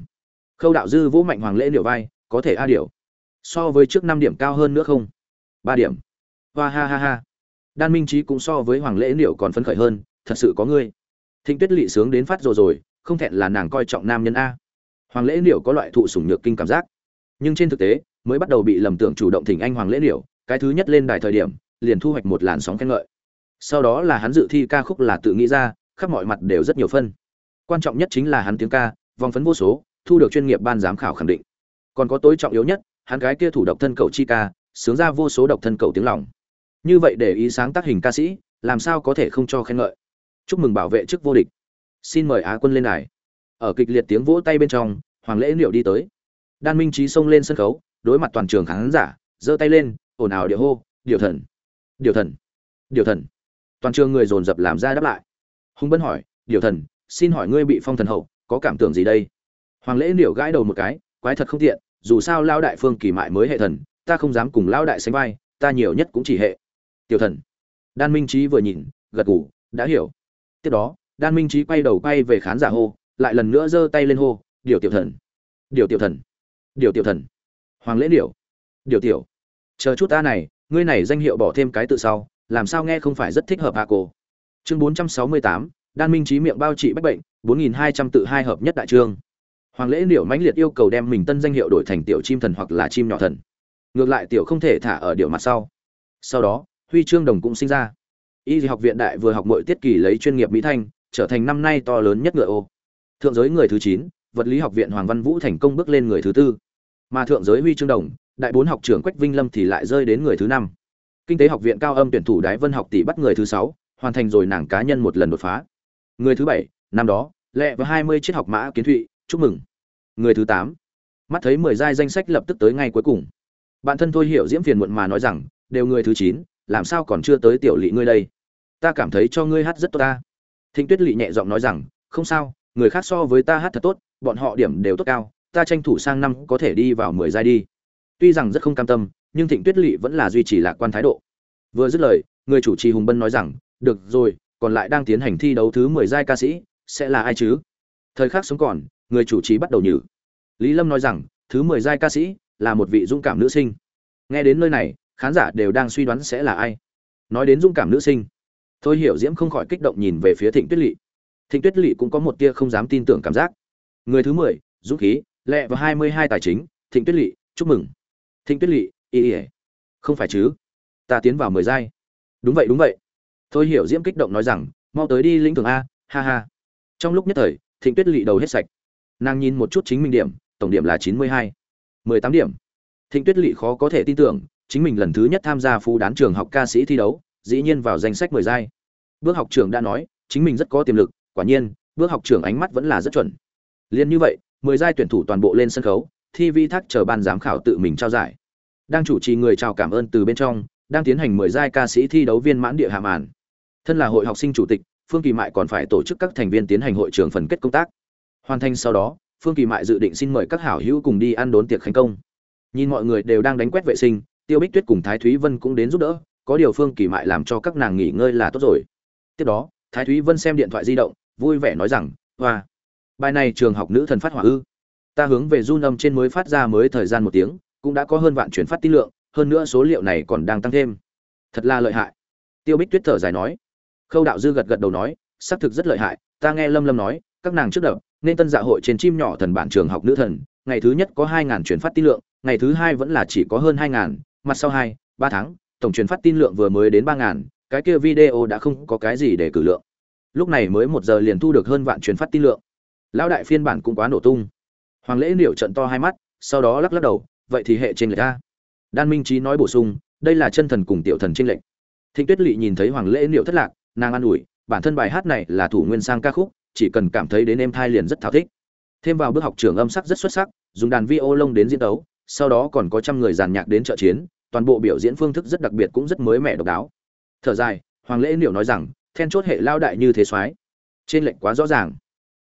Khâu đạo dư vũ mạnh hoàng lễ điệu vai có thể a điệu so với trước năm điểm cao hơn nữa không? ba điểm. Hoa ha ha ha. Đan minh trí cũng so với hoàng lễ điệu còn phấn khởi hơn thật sự có ngươi. Thịnh tuyết lị sướng đến phát rồi rồi không thẹn là nàng coi trọng nam nhân a. Hoàng lễ điệu có loại thụ sủng nhược kinh cảm giác. Nhưng trên thực tế mới bắt đầu bị lầm tưởng chủ động thỉnh anh hoàng lễ điệu cái thứ nhất lên đài thời điểm liền thu hoạch một làn sóng khen ngợi sau đó là hắn dự thi ca khúc là tự nghĩ ra, khắp mọi mặt đều rất nhiều phân. Quan trọng nhất chính là hắn tiếng ca, vòng phấn vô số, thu được chuyên nghiệp ban giám khảo khẳng định. Còn có tối trọng yếu nhất, hắn gái kia thủ độc thân cầu chi ca, sướng ra vô số độc thân cầu tiếng lòng. Như vậy để ý sáng tác hình ca sĩ, làm sao có thể không cho khen ngợi? Chúc mừng bảo vệ chức vô địch. Xin mời á quân lên đài. Ở kịch liệt tiếng vỗ tay bên trong, hoàng lễ liệu đi tới. Đan minh trí xông lên sân khấu, đối mặt toàn trường khán giả, giơ tay lên, ồn ào điệu hô, điều thần điều thần điều thần toàn trường người dồn dập làm ra đáp lại. Hùng bân hỏi, điều thần, xin hỏi ngươi bị phong thần hậu, có cảm tưởng gì đây? Hoàng lễ liệu gãi đầu một cái, quái thật không tiện, dù sao lao đại phương kỳ mại mới hệ thần, ta không dám cùng lao đại sánh vai, ta nhiều nhất cũng chỉ hệ. Tiểu thần. Đan minh trí vừa nhìn, gật gù, đã hiểu. Tiếp đó, đan minh trí quay đầu quay về khán giả hô, lại lần nữa giơ tay lên hô, điều tiểu thần. Điều tiểu thần. Điều tiểu thần. Hoàng lễ điều điều tiểu. Chờ chút ta này, ngươi này danh hiệu bỏ thêm cái tự sau làm sao nghe không phải rất thích hợp hạ cô chương bốn trăm sáu mươi tám, đan minh trí miệng bao trị bách bệnh, bốn nghìn hai trăm tự hai hợp nhất đại trương. Hoàng lễ liệu mãnh liệt yêu cầu đem mình tân danh hiệu đổi thành tiểu chim thần hoặc là chim nhỏ thần. Ngược lại, tiểu không thể thả ở điệu mặt sau. Sau đó, huy chương đồng cũng sinh ra. Y học viện đại vừa học mọi tiết kỳ lấy chuyên nghiệp mỹ thanh, trở thành năm nay to lớn nhất ngựa ô. Thượng giới người thứ chín, vật lý học viện hoàng văn vũ thành công bước lên người thứ tư. Mà thượng giới huy chương đồng, đại bốn học trưởng quách vinh lâm thì lại rơi đến người thứ năm kinh tế học viện cao âm tuyển thủ đái vân học tỷ bắt người thứ sáu, hoàn thành rồi nàng cá nhân một lần đột phá. Người thứ bảy, năm đó, lẹ và hai mươi triết học mã kiến thụy, chúc mừng. Người thứ tám, mắt thấy mười giai danh sách lập tức tới ngay cuối cùng. Bạn thân thôi hiểu diễm phiền muộn mà nói rằng, đều người thứ chín, làm sao còn chưa tới tiểu lỵ ngươi đây? Ta cảm thấy cho ngươi hát rất tốt ta. Thịnh tuyết lỵ nhẹ giọng nói rằng, không sao, người khác so với ta hát thật tốt, bọn họ điểm đều tốt cao, ta tranh thủ sang năm có thể đi vào mười giai đi. Tuy rằng rất không cam tâm nhưng thịnh tuyết lỵ vẫn là duy trì lạc quan thái độ. Vừa dứt lời, người chủ trì hùng bân nói rằng, được rồi, còn lại đang tiến hành thi đấu thứ mười giai ca sĩ, sẽ là ai chứ? Thời khắc sống còn, người chủ trì bắt đầu nhử. Lý lâm nói rằng, thứ mười giai ca sĩ là một vị dũng cảm nữ sinh. Nghe đến nơi này, khán giả đều đang suy đoán sẽ là ai. Nói đến dũng cảm nữ sinh, thôi hiểu diễm không khỏi kích động nhìn về phía thịnh tuyết lỵ. Thịnh tuyết lỵ cũng có một tia không dám tin tưởng cảm giác. Người thứ mười, dũng khí, lẹ và hai mươi hai tài chính. Thịnh tuyết lỵ, chúc mừng. Thịnh tuyết lỵ ý ỉa không phải chứ? Ta tiến vào mười giai. Đúng vậy đúng vậy. Thôi hiểu diễm kích động nói rằng, mau tới đi lĩnh thường a, ha ha. Trong lúc nhất thời, thịnh tuyết lỵ đầu hết sạch. Nàng nhìn một chút chính mình điểm, tổng điểm là chín mươi hai. mười tám điểm. Thịnh tuyết lỵ khó có thể tin tưởng, chính mình lần thứ nhất tham gia phú đán trường học ca sĩ thi đấu, dĩ nhiên vào danh sách mười giai. Bước học trưởng đã nói, chính mình rất có tiềm lực, quả nhiên, bước học trưởng ánh mắt vẫn là rất chuẩn. Liền như vậy, mười giai tuyển thủ toàn bộ lên sân khấu thi vi thác chờ ban giám khảo tự mình trao giải đang chủ trì người chào cảm ơn từ bên trong, đang tiến hành mười giai ca sĩ thi đấu viên mãn địa hạ màn. Thân là hội học sinh chủ tịch, phương kỳ mại còn phải tổ chức các thành viên tiến hành hội trường phần kết công tác. Hoàn thành sau đó, phương kỳ mại dự định xin mời các hảo hữu cùng đi ăn đốn tiệc khánh công. Nhìn mọi người đều đang đánh quét vệ sinh, tiêu bích tuyết cùng thái thúy vân cũng đến giúp đỡ, có điều phương kỳ mại làm cho các nàng nghỉ ngơi là tốt rồi. Tiếp đó, thái thúy vân xem điện thoại di động, vui vẻ nói rằng, hoa, bài này trường học nữ thần phát hỏa ư? Ta hướng về run âm trên mới phát ra mới thời gian một tiếng cũng đã có hơn vạn chuyển phát tin lượng, hơn nữa số liệu này còn đang tăng thêm. Thật là lợi hại. Tiêu bích tuyết thở dài nói. Khâu đạo dư gật gật đầu nói, xác thực rất lợi hại, ta nghe lâm lâm nói, các nàng trước đập, nên tân dạ hội trên chim nhỏ thần bản trường học nữ thần, ngày thứ nhất có hai ngàn chuyển phát tin lượng, ngày thứ hai vẫn là chỉ có hơn hai ngàn, mặt sau hai, ba tháng, tổng truyền phát tin lượng vừa mới đến ba ngàn, cái kia video đã không có cái gì để cử lượng. Lúc này mới một giờ liền thu được hơn vạn truyền phát tin lượng. Lão đại phiên bản cũng quá nổ tung. Hoàng lễ Liễu trận to hai mắt, sau đó lắc lắc đầu vậy thì hệ trên lệch a. Đan minh trí nói bổ sung, đây là chân thần cùng tiểu thần trên lệnh thịnh tuyết lỵ nhìn thấy hoàng lễ liệu thất lạc, nàng an ủi, bản thân bài hát này là thủ nguyên sang ca khúc, chỉ cần cảm thấy đến em thai liền rất thảo thích. Thêm vào bước học trưởng âm sắc rất xuất sắc, dùng đàn vi ô lông đến diễn tấu, sau đó còn có trăm người giàn nhạc đến trợ chiến, toàn bộ biểu diễn phương thức rất đặc biệt cũng rất mới mẻ độc đáo. Thở dài, hoàng lễ liệu nói rằng, then chốt hệ lao đại như thế soái. Trên lệnh quá rõ ràng.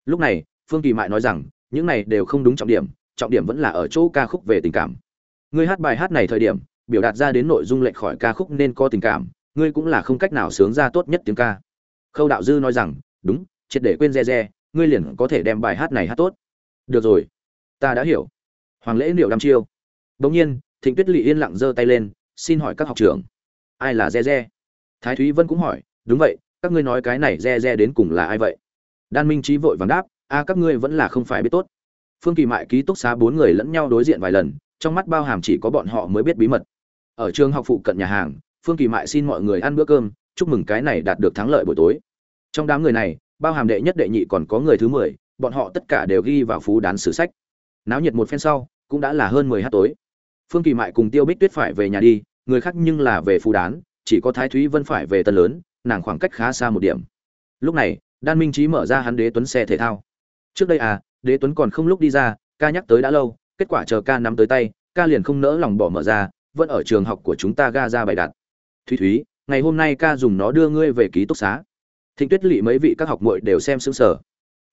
Lúc này, phương kỳ mại nói rằng, những này đều không đúng trọng điểm trọng điểm vẫn là ở chỗ ca khúc về tình cảm. Ngươi hát bài hát này thời điểm, biểu đạt ra đến nội dung lệch khỏi ca khúc nên có tình cảm, ngươi cũng là không cách nào sướng ra tốt nhất tiếng ca. Khâu đạo dư nói rằng, đúng, triệt để quên re re, ngươi liền có thể đem bài hát này hát tốt. Được rồi, ta đã hiểu. Hoàng lễ liệu đăm chiêu. Bỗng nhiên, thịnh tuyết lỵ yên lặng giơ tay lên, xin hỏi các học trưởng, ai là re re? Thái thúy vân cũng hỏi, đúng vậy, các ngươi nói cái này re re đến cùng là ai vậy? Đan minh trí vội vàng đáp, a, các ngươi vẫn là không phải biết tốt phương kỳ mại ký túc xá bốn người lẫn nhau đối diện vài lần, trong mắt bao hàm chỉ có bọn họ mới biết bí mật. Ở trường học phụ cận nhà hàng, phương kỳ mại xin mọi người ăn bữa cơm, chúc mừng cái này đạt được thắng lợi buổi tối. Trong đám người này, bao hàm đệ nhất đệ nhị còn có người thứ mười, bọn họ tất cả đều ghi vào phú đán sử sách. Náo nhiệt một phen sau, cũng đã là hơn mười h tối. Phương kỳ mại cùng tiêu bích tuyết phải về nhà đi, người khác nhưng là về phú đán, chỉ có thái thúy vân phải về tân lớn, nàng khoảng cách khá xa một điểm. Lúc này, đan minh trí mở ra hắn đế tuấn xe thể thao. Trước đây à đế tuấn còn không lúc đi ra, ca nhắc tới đã lâu, kết quả chờ ca nắm tới tay, ca liền không nỡ lòng bỏ mở ra, vẫn ở trường học của chúng ta ga ra bày đặt. Thúy thúy, ngày hôm nay ca dùng nó đưa ngươi về ký túc xá. Thịnh tuyết lỵ mấy vị các học muội đều xem xứng sở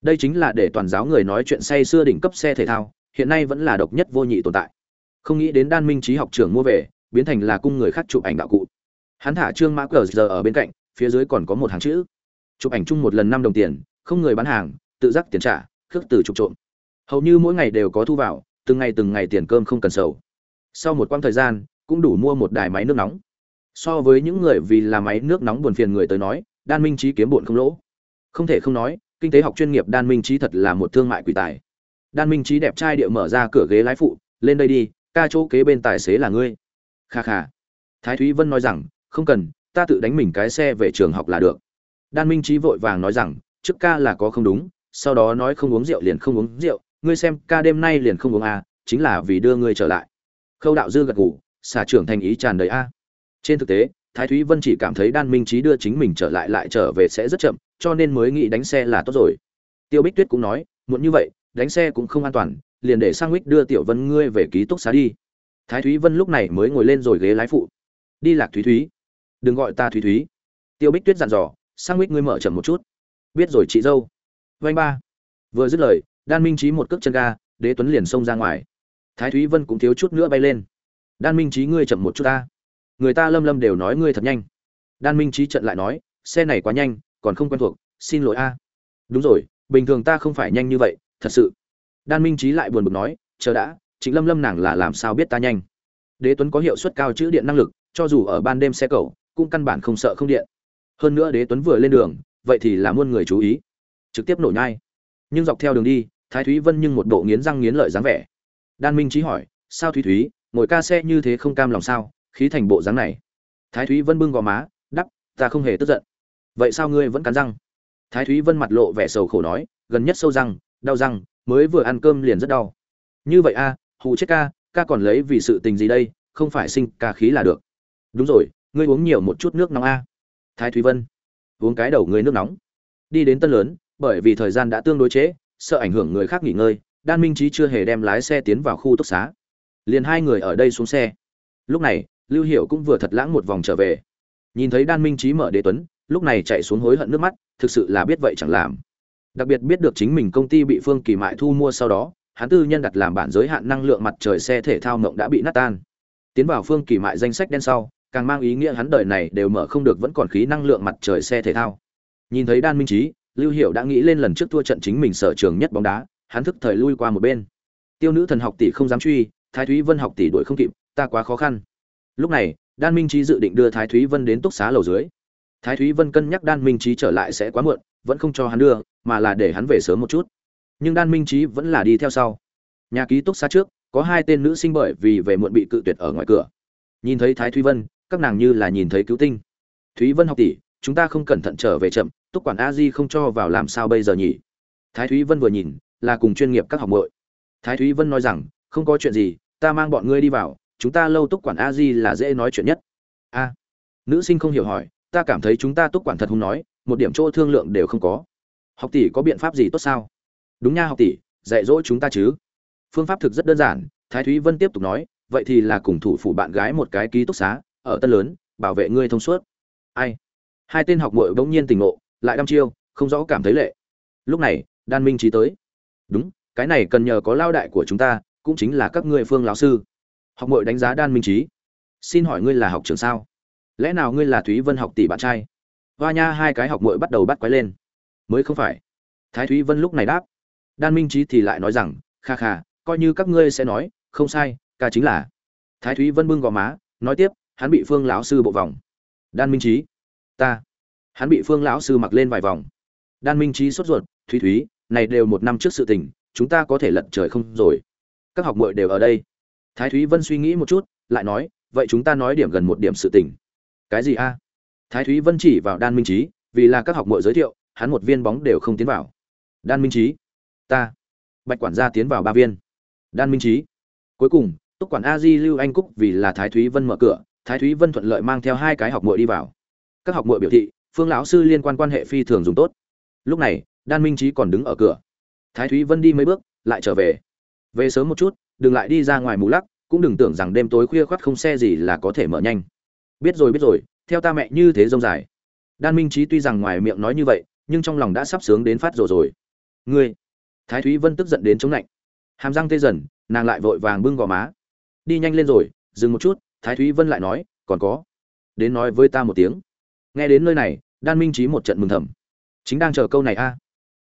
đây chính là để toàn giáo người nói chuyện say xưa đỉnh cấp xe thể thao, hiện nay vẫn là độc nhất vô nhị tồn tại. Không nghĩ đến đan minh trí học trưởng mua về, biến thành là cung người khác chụp ảnh đạo cụ. Hắn thả trương mã cờ giờ ở bên cạnh, phía dưới còn có một hàng chữ. Chụp ảnh chung một lần năm đồng tiền, không người bán hàng, tự giác tiền trả khước từ trục trộm. Hầu như mỗi ngày đều có thu vào, từng ngày từng ngày tiền cơm không cần sầu. Sau một quãng thời gian, cũng đủ mua một đài máy nước nóng. So với những người vì là máy nước nóng buồn phiền người tới nói, đan minh trí kiếm bổn không lỗ. Không thể không nói, kinh tế học chuyên nghiệp đan minh trí thật là một thương mại quỷ tài. Đan minh trí đẹp trai địa mở ra cửa ghế lái phụ, lên đây đi, ca chỗ kế bên tài xế là ngươi. Kha kha. Thái thúy vân nói rằng, không cần, ta tự đánh mình cái xe về trường học là được. Đan minh trí vội vàng nói rằng, trước ca là có không đúng sau đó nói không uống rượu liền không uống rượu, ngươi xem, ca đêm nay liền không uống a chính là vì đưa ngươi trở lại. Khâu đạo dư gật ngủ xả trưởng thành ý tràn đầy a. Trên thực tế, thái thúy vân chỉ cảm thấy đan minh trí đưa chính mình trở lại lại trở về sẽ rất chậm, cho nên mới nghĩ đánh xe là tốt rồi. Tiêu bích tuyết cũng nói, muộn như vậy, đánh xe cũng không an toàn, liền để sang mích đưa tiểu vân ngươi về ký túc xá đi. Thái thúy vân lúc này mới ngồi lên rồi ghế lái phụ. Đi lạc thúy thúy. Đừng gọi ta thúy thúy. Tiêu bích tuyết dặn dò, sang mích ngươi mở chậm một chút. Biết rồi, chị dâu vanh ba. Vừa dứt lời, đan minh trí một cước chân ga, đế tuấn liền xông ra ngoài. Thái thúy vân cũng thiếu chút nữa bay lên. Đan minh trí ngươi chậm một chút ta. Người ta lâm lâm đều nói ngươi thật nhanh. Đan minh trí trận lại nói, xe này quá nhanh, còn không quen thuộc, xin lỗi a. Đúng rồi, bình thường ta không phải nhanh như vậy, thật sự. Đan minh trí lại buồn bực nói, chờ đã chính lâm lâm nàng là làm sao biết ta nhanh? Đế tuấn có hiệu suất cao chữ điện năng lực, cho dù ở ban đêm xe cầu cũng căn bản không sợ không điện. Hơn nữa đế tuấn vừa lên đường, vậy thì là muôn người chú ý trực tiếp nổ nhai. Nhưng dọc theo đường đi thái thúy vân nhưng một bộ nghiến răng nghiến lợi dáng vẻ. Đan minh trí hỏi sao thúy thúy ngồi ca xe như thế không cam lòng sao? Khí thành bộ dáng này. Thái thúy vân bưng gò má đắp ta không hề tức giận. Vậy sao ngươi vẫn cắn răng? Thái thúy vân mặt lộ vẻ sầu khổ nói gần nhất sâu răng đau răng mới vừa ăn cơm liền rất đau. Như vậy a à, hù chết ca ca còn lấy vì sự tình gì đây không phải sinh ca khí là được. Đúng rồi ngươi uống nhiều một chút nước nóng a. Thái thúy vân uống cái đầu ngươi nước nóng. Đi đến tân lớn bởi vì thời gian đã tương đối chế, sợ ảnh hưởng người khác nghỉ ngơi đan minh Chí chưa hề đem lái xe tiến vào khu túc xá. Liền hai người ở đây xuống xe. Lúc này lưu Hiểu cũng vừa thật lãng một vòng trở về. Nhìn thấy đan minh Chí mở đế tuấn lúc này chạy xuống hối hận nước mắt thực sự là biết vậy chẳng làm. Đặc biệt biết được chính mình công ty bị phương kỳ mại thu mua sau đó hắn tư nhân đặt làm bản giới hạn năng lượng mặt trời xe thể thao mộng đã bị nát tan. Tiến vào phương kỳ mại danh sách đen sau càng mang ý nghĩa hắn đời này đều mở không được vẫn còn khí năng lượng mặt trời xe thể thao. Nhìn thấy đan minh Chí lưu Hiểu đã nghĩ lên lần trước thua trận chính mình sở trường nhất bóng đá, hắn thức thời lui qua một bên. Tiêu nữ thần học tỷ không dám truy, thái thúy vân học tỷ đuổi không kịp, ta quá khó khăn. Lúc này, đan minh Chí dự định đưa thái thúy vân đến túc xá lầu dưới. Thái thúy vân cân nhắc đan minh Chí trở lại sẽ quá muộn, vẫn không cho hắn đưa, mà là để hắn về sớm một chút. Nhưng đan minh Chí vẫn là đi theo sau. Nhà ký túc xá trước, có hai tên nữ sinh bởi vì về muộn bị cự tuyệt ở ngoài cửa. Nhìn thấy thái thúy vân, các nàng như là nhìn thấy cứu tinh. Thúy vân học tỷ, chúng ta không cẩn thận trở về chậm túc quản a di không cho vào làm sao bây giờ nhỉ? Thái thúy vân vừa nhìn, là cùng chuyên nghiệp các học bội thái thúy vân nói rằng, không có chuyện gì, ta mang bọn ngươi đi vào, chúng ta lâu túc quản a di là dễ nói chuyện nhất. A. Nữ sinh không hiểu hỏi, ta cảm thấy chúng ta túc quản thật không nói, một điểm chỗ thương lượng đều không có. Học tỷ có biện pháp gì tốt sao? Đúng nha học tỷ, dạy dỗ chúng ta chứ. Phương pháp thực rất đơn giản, thái thúy vân tiếp tục nói, vậy thì là cùng thủ phủ bạn gái một cái ký túc xá, ở tân lớn, bảo vệ ngươi thông suốt. Ai? Hai tên học muội bỗng nhiên tỉnh ngộ lại đăm chiêu, không rõ cảm thấy lệ. Lúc này, đan minh trí tới. Đúng, cái này cần nhờ có lao đại của chúng ta, cũng chính là các ngươi phương lão sư. Học mội đánh giá đan minh trí xin hỏi ngươi là học trường sao? Lẽ nào ngươi là thúy vân học tỷ bạn trai? Hoa nha hai cái học mội bắt đầu bắt quái lên. Mới không phải. Thái thúy vân lúc này đáp. Đan minh trí thì lại nói rằng, kha kha, coi như các ngươi sẽ nói, không sai, ca chính là. Thái thúy vân bưng gò má, nói tiếp, hắn bị phương lão sư bộ vòng. Đan minh trí ta hắn bị phương lão sư mặc lên vài vòng. Đan minh trí sốt ruột, thúy thúy, này đều một năm trước sự tình, chúng ta có thể lận trời không rồi. Các học muội đều ở đây. Thái thúy vân suy nghĩ một chút, lại nói, vậy chúng ta nói điểm gần một điểm sự tình. Cái gì a? Thái thúy vân chỉ vào đan minh trí vì là các học muội giới thiệu, hắn một viên bóng đều không tiến vào. Đan minh trí ta. Bạch quản gia tiến vào ba viên. Đan minh trí cuối cùng, túc quản a di lưu anh cúc vì là thái thúy vân mở cửa, thái thúy vân thuận lợi mang theo hai cái học muội đi vào. Các học muội biểu thị phương lão sư liên quan quan hệ phi thường dùng tốt. Lúc này, đan minh trí còn đứng ở cửa. Thái thúy vân đi mấy bước, lại trở về. Về sớm một chút, đừng lại đi ra ngoài mù lắc, cũng đừng tưởng rằng đêm tối khuya khoắt không xe gì là có thể mở nhanh. Biết rồi biết rồi, theo ta mẹ như thế rông dài. Đan minh trí tuy rằng ngoài miệng nói như vậy, nhưng trong lòng đã sắp sướng đến phát rồi rồi. Ngươi! Thái thúy vân tức giận đến chống lạnh. Hàm răng tê dần, nàng lại vội vàng bưng gò má. Đi nhanh lên rồi, dừng một chút, thái thúy vân lại nói, còn có? Đến nói với ta một tiếng. Nghe đến nơi này đan minh trí một trận mừng thầm. Chính đang chờ câu này a. À?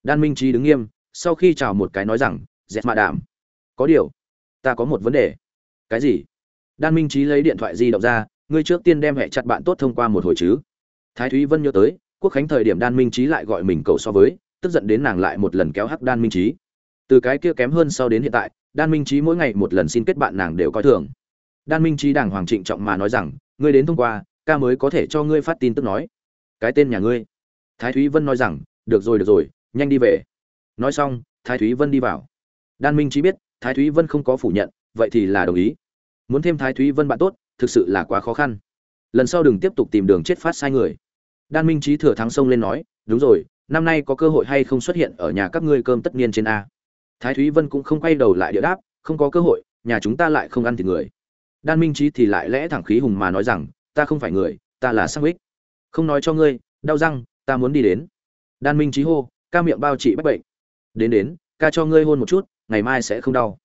Đan minh trí đứng nghiêm, sau khi chào một cái nói rằng, dẹt mạ đảm có điều, ta có một vấn đề. Cái gì? Đan minh trí lấy điện thoại di động ra, ngươi trước tiên đem hẹ chặt bạn tốt thông qua một hồi chứ. Thái thúy vân nhớ tới, quốc khánh thời điểm đan minh trí lại gọi mình cầu so với, tức giận đến nàng lại một lần kéo hắc đan minh trí từ cái kia kém hơn sau đến hiện tại, đan minh trí mỗi ngày một lần xin kết bạn nàng đều coi thường. Đan minh trí đàng hoàng trịnh trọng mà nói rằng, ngươi đến thông qua, ca mới có thể cho ngươi phát tin tức nói cái tên nhà ngươi. Thái thúy vân nói rằng, được rồi được rồi, nhanh đi về. Nói xong, thái thúy vân đi vào. Đan minh trí biết, thái thúy vân không có phủ nhận, vậy thì là đồng ý. Muốn thêm thái thúy vân bạn tốt, thực sự là quá khó khăn. Lần sau đừng tiếp tục tìm đường chết phát sai người. Đan minh trí thừa thắng sông lên nói, đúng rồi, năm nay có cơ hội hay không xuất hiện ở nhà các ngươi cơm tất niên trên a? Thái thúy vân cũng không quay đầu lại địa đáp, không có cơ hội, nhà chúng ta lại không ăn thịt người. Đan minh trí thì lại lẽ thẳng khí hùng mà nói rằng, ta không phải người, ta là sang ích không nói cho ngươi, đau răng, ta muốn đi đến. Đan minh trí hô, ca miệng bao trị bách bệnh. Đến đến, ca cho ngươi hôn một chút, ngày mai sẽ không đau.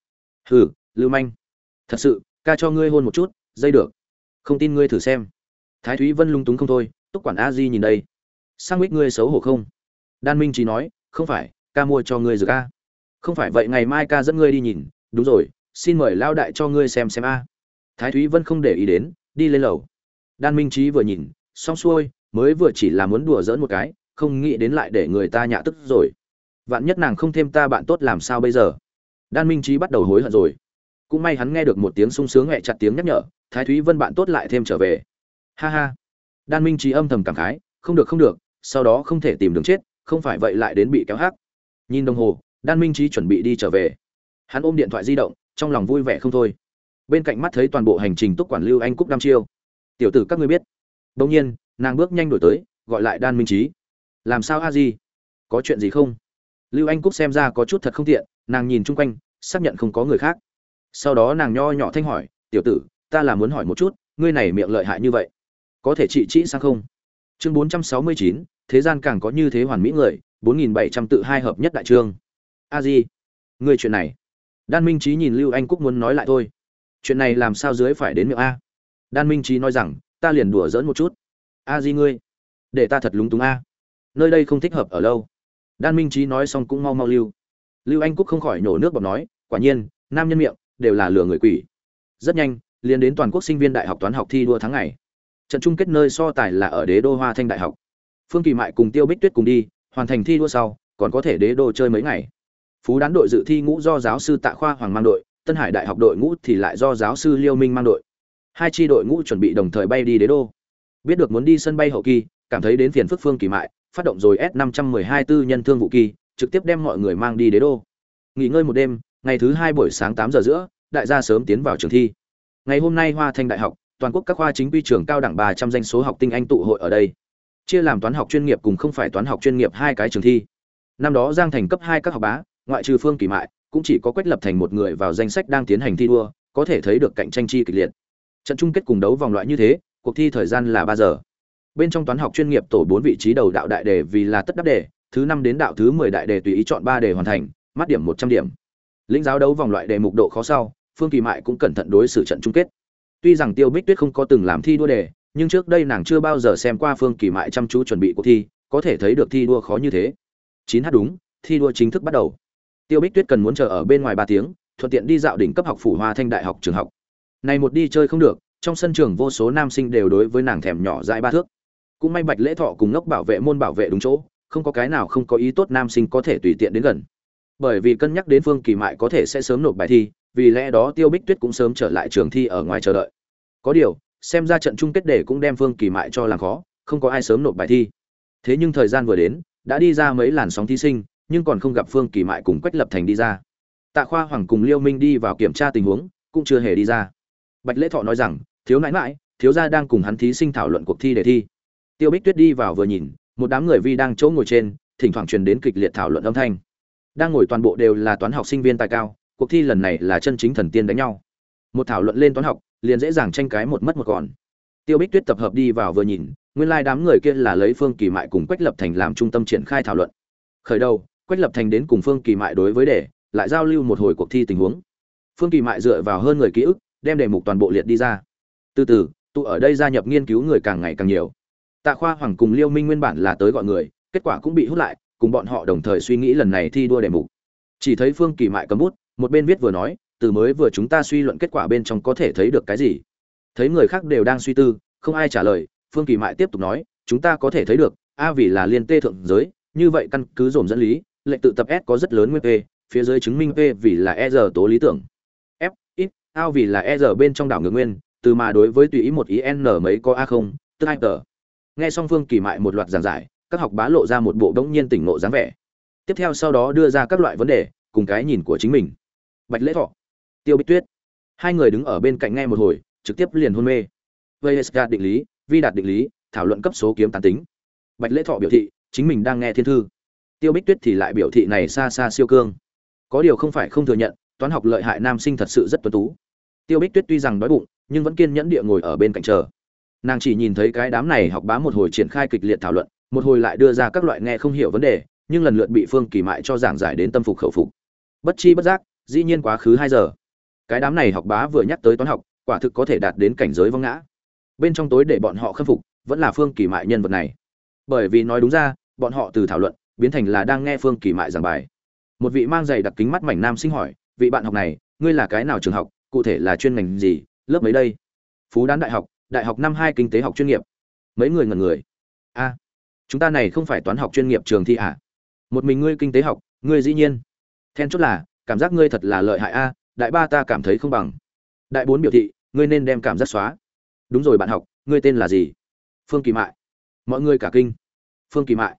Hừ, lưu manh. Thật sự, ca cho ngươi hôn một chút, dây được. Không tin ngươi thử xem. Thái thúy vân lung túng không thôi, túc quản a di nhìn đây. Sang mít ngươi xấu hổ không? Đan minh trí nói, không phải, ca mua cho ngươi rồi ca không phải vậy ngày mai ca dẫn ngươi đi nhìn. Đúng rồi, xin mời lao đại cho ngươi xem xem a. Thái thúy vân không để ý đến, đi lên lầu. Đan minh trí vừa nhìn xong xuôi, mới vừa chỉ là muốn đùa giỡn một cái, không nghĩ đến lại để người ta nhạ tức rồi. Vạn nhất nàng không thêm ta bạn tốt làm sao bây giờ? Đan minh trí bắt đầu hối hận rồi. Cũng may hắn nghe được một tiếng sung sướng hẹ chặt tiếng nhắc nhở, thái thúy vân bạn tốt lại thêm trở về. Ha ha. Đan minh trí âm thầm cảm khái, không được không được, sau đó không thể tìm đường chết, không phải vậy lại đến bị kéo hát. nhìn đồng hồ, đan minh trí chuẩn bị đi trở về. Hắn ôm điện thoại di động, trong lòng vui vẻ không thôi. Bên cạnh mắt thấy toàn bộ hành trình túc quản lưu anh cúc đăm chiêu. Tiểu tử các ngươi biết đông nhiên, nàng bước nhanh đổi tới, gọi lại đan minh trí. Làm sao a di? Có chuyện gì không? Lưu anh cúc xem ra có chút thật không tiện, nàng nhìn chung quanh, xác nhận không có người khác. Sau đó nàng nho nhỏ thanh hỏi, tiểu tử, ta là muốn hỏi một chút, ngươi này miệng lợi hại như vậy, có thể trị trị sang không? Chương bốn trăm sáu mươi chín, thế gian càng có như thế hoàn mỹ người, bốn nghìn bảy trăm tự hai hợp nhất đại chương. a di, ngươi chuyện này. Đan minh Chí nhìn lưu anh cúc muốn nói lại thôi. Chuyện này làm sao dưới phải đến miệng a? Đan minh Chí nói rằng ta liền đùa giỡn một chút. A di ngươi, để ta thật lúng túng a. Nơi đây không thích hợp ở lâu. Đan minh trí nói xong cũng mau mau lưu. Lưu anh cúc không khỏi nổ nước bọt nói, quả nhiên, nam nhân miệng, đều là lừa người quỷ. Rất nhanh, liền đến toàn quốc sinh viên đại học toán học thi đua tháng ngày. Trận chung kết nơi so tài là ở đế đô hoa thanh đại học. Phương kỳ mại cùng tiêu bích tuyết cùng đi, hoàn thành thi đua sau, còn có thể đế đô chơi mấy ngày. Phú đán đội dự thi ngũ do giáo sư tạ khoa hoàng mang đội, tân hải đại học đội ngũ thì lại do giáo sư liêu minh mang đội hai tri đội ngũ chuẩn bị đồng thời bay đi đế đô. Biết được muốn đi sân bay hậu kỳ, cảm thấy đến phiền phức phương kỳ mại, phát động rồi s 512 tư nhân thương vụ kỳ, trực tiếp đem mọi người mang đi đế đô. Nghỉ ngơi một đêm, ngày thứ hai buổi sáng tám giờ giữa, đại gia sớm tiến vào trường thi. Ngày hôm nay hoa thanh đại học, toàn quốc các khoa chính quy trường cao đẳng 300 danh số học tinh anh tụ hội ở đây. Chia làm toán học chuyên nghiệp cùng không phải toán học chuyên nghiệp hai cái trường thi. Năm đó giang thành cấp hai các học bá, ngoại trừ phương kỳ mại, cũng chỉ có quách lập thành một người vào danh sách đang tiến hành thi đua, có thể thấy được cạnh tranh chi kịch liệt trận chung kết cùng đấu vòng loại như thế, cuộc thi thời gian là ba giờ. Bên trong toán học chuyên nghiệp tổ bốn vị trí đầu đạo đại đề vì là tất đắc đề, thứ năm đến đạo thứ mười đại đề tùy ý chọn ba đề hoàn thành, mắt điểm một trăm điểm. Lĩnh giáo đấu vòng loại đề mục độ khó sau, phương kỳ mại cũng cẩn thận đối xử trận chung kết. Tuy rằng tiêu bích tuyết không có từng làm thi đua đề, nhưng trước đây nàng chưa bao giờ xem qua phương kỳ mại chăm chú chuẩn bị cuộc thi, có thể thấy được thi đua khó như thế. Chín h đúng, thi đua chính thức bắt đầu. Tiêu bích tuyết cần muốn chờ ở bên ngoài ba tiếng, thuận tiện đi dạo đỉnh cấp học phủ hoa thanh đại học trường học này một đi chơi không được, trong sân trường vô số nam sinh đều đối với nàng thèm nhỏ dãi ba thước. Cũng may bạch lễ thọ cùng ngốc bảo vệ môn bảo vệ đúng chỗ, không có cái nào không có ý tốt nam sinh có thể tùy tiện đến gần. Bởi vì cân nhắc đến phương kỳ mại có thể sẽ sớm nộp bài thi, vì lẽ đó tiêu bích tuyết cũng sớm trở lại trường thi ở ngoài chờ đợi. Có điều, xem ra trận chung kết để cũng đem phương kỳ mại cho làm khó, không có ai sớm nộp bài thi. Thế nhưng thời gian vừa đến, đã đi ra mấy làn sóng thí sinh, nhưng còn không gặp phương kỳ mại cùng quách lập thành đi ra. Tạ khoa hoàng cùng liêu minh đi vào kiểm tra tình huống, cũng chưa hề đi ra bạch lễ thọ nói rằng, thiếu nãi mãi thiếu gia đang cùng hắn thí sinh thảo luận cuộc thi đề thi. Tiêu bích tuyết đi vào vừa nhìn, một đám người vi đang chỗ ngồi trên, thỉnh thoảng truyền đến kịch liệt thảo luận âm thanh. Đang ngồi toàn bộ đều là toán học sinh viên tài cao, cuộc thi lần này là chân chính thần tiên đánh nhau. Một thảo luận lên toán học, liền dễ dàng tranh cái một mất một còn. Tiêu bích tuyết tập hợp đi vào vừa nhìn, nguyên lai đám người kia là lấy phương kỳ mại cùng quách lập thành làm trung tâm triển khai thảo luận. Khởi đầu, quách lập thành đến cùng phương kỳ mại đối với đề, lại giao lưu một hồi cuộc thi tình huống. Phương kỳ mại dựa vào hơn người ký ức đem đề mục toàn bộ liệt đi ra. Từ từ, tụ ở đây gia nhập nghiên cứu người càng ngày càng nhiều. Tạ khoa, hoàng cùng liêu minh nguyên bản là tới gọi người, kết quả cũng bị hút lại, cùng bọn họ đồng thời suy nghĩ lần này thi đua đề mục. Chỉ thấy phương kỳ mại cầm bút, một bên viết vừa nói, từ mới vừa chúng ta suy luận kết quả bên trong có thể thấy được cái gì. Thấy người khác đều đang suy tư, không ai trả lời, phương kỳ mại tiếp tục nói, chúng ta có thể thấy được, a vì là liên tê thượng giới, như vậy căn cứ dồn dẫn lý, lệnh tự tập s có rất lớn nguyên p phía dưới chứng minh p vì là e r tố lý tưởng ao vì là e r bên trong đảo ngược nguyên, từ mà đối với tùy ý một ý n mấy có a không, tức hai tờ. Nghe song phương kỳ mại một loạt giảng giải, các học bá lộ ra một bộ đống nhiên tỉnh ngộ dáng vẻ. Tiếp theo sau đó đưa ra các loại vấn đề, cùng cái nhìn của chính mình. Bạch lễ thọ, tiêu bích tuyết. Hai người đứng ở bên cạnh nghe một hồi, trực tiếp liền hôn mê. Vsga định lý, vi đạt định lý, thảo luận cấp số kiếm tán tính. Bạch lễ thọ biểu thị, chính mình đang nghe thiên thư. Tiêu bích tuyết thì lại biểu thị này xa xa siêu cương. Có điều không phải không thừa nhận, toán học lợi hại nam sinh thật sự rất tuấn tú tiêu bích tuyết tuy rằng đói bụng, nhưng vẫn kiên nhẫn địa ngồi ở bên cạnh chờ. Nàng chỉ nhìn thấy cái đám này học bá một hồi triển khai kịch liệt thảo luận, một hồi lại đưa ra các loại nghe không hiểu vấn đề, nhưng lần lượt bị phương kỳ mại cho giảng giải đến tâm phục khẩu phục. Bất chi bất giác, dĩ nhiên quá khứ hai giờ. Cái đám này học bá vừa nhắc tới toán học, quả thực có thể đạt đến cảnh giới vong ngã. Bên trong tối để bọn họ khâm phục, vẫn là phương kỳ mại nhân vật này. Bởi vì nói đúng ra, bọn họ từ thảo luận, biến thành là đang nghe phương kỳ mại giảng bài. Một vị mang giày đặc kính mắt mảnh nam sinh hỏi, vị bạn học này, ngươi là cái nào trường học? Cụ thể là chuyên ngành gì, lớp mấy đây? Phú đán đại học đại học năm hai kinh tế học chuyên nghiệp. Mấy người ngần người. A, chúng ta này không phải toán học chuyên nghiệp trường thi à? một mình ngươi kinh tế học, ngươi dĩ nhiên. Then chốt là, cảm giác ngươi thật là lợi hại a, đại ba ta cảm thấy không bằng. Đại bốn biểu thị, ngươi nên đem cảm giác xóa. Đúng rồi bạn học, ngươi tên là gì? Phương kỳ mại. Mọi người cả kinh. Phương kỳ mại.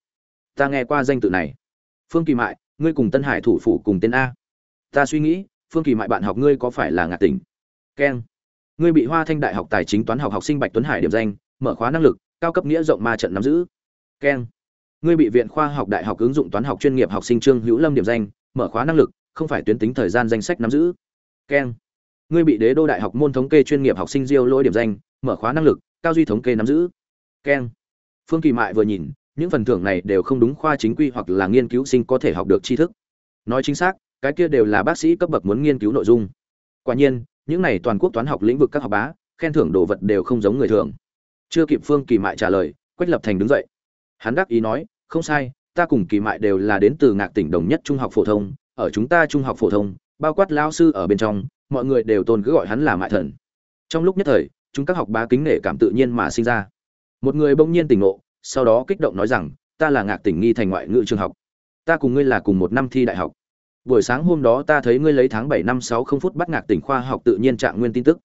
Ta nghe qua danh tự này. Phương kỳ mại, ngươi cùng tân hải thủ phủ cùng tên a. Ta suy nghĩ phương kỳ mại bạn học ngươi có phải là ngạc tỉnh? Keng ngươi bị hoa thanh đại học tài chính toán học học sinh bạch tuấn hải điểm danh, mở khóa năng lực, cao cấp nghĩa rộng ma trận nắm giữ. Keng ngươi bị viện khoa học đại học ứng dụng toán học chuyên nghiệp học sinh trương hữu lâm điểm danh, mở khóa năng lực, không phải tuyến tính thời gian danh sách nắm giữ. Keng ngươi bị đế đô đại học môn thống kê chuyên nghiệp học sinh diêu lỗi điểm danh, mở khóa năng lực, cao duy thống kê nắm giữ. Keng phương kỳ mại vừa nhìn, những phần thưởng này đều không đúng khoa chính quy hoặc là nghiên cứu sinh có thể học được tri thức. Nói chính xác cái kia đều là bác sĩ cấp bậc muốn nghiên cứu nội dung. Quả nhiên, những này toàn quốc toán học lĩnh vực các học bá, khen thưởng đồ vật đều không giống người thường. Chưa kịp phương kỳ mại trả lời, quách lập thành đứng dậy. Hắn đắc ý nói, không sai, ta cùng kỳ mại đều là đến từ ngạc tỉnh đồng nhất trung học phổ thông, ở chúng ta trung học phổ thông, bao quát lao sư ở bên trong, mọi người đều tôn cứ gọi hắn là mại thần. Trong lúc nhất thời, chúng các học bá kính nể cảm tự nhiên mà sinh ra. Một người bỗng nhiên tỉnh ngộ, sau đó kích động nói rằng, ta là ngạc tỉnh nghi thành ngoại ngữ trường học. Ta cùng ngươi là cùng một năm thi đại học buổi sáng hôm đó ta thấy ngươi lấy tháng bảy năm sáu không phút bắt ngạc tỉnh khoa học tự nhiên trạng nguyên tin tức.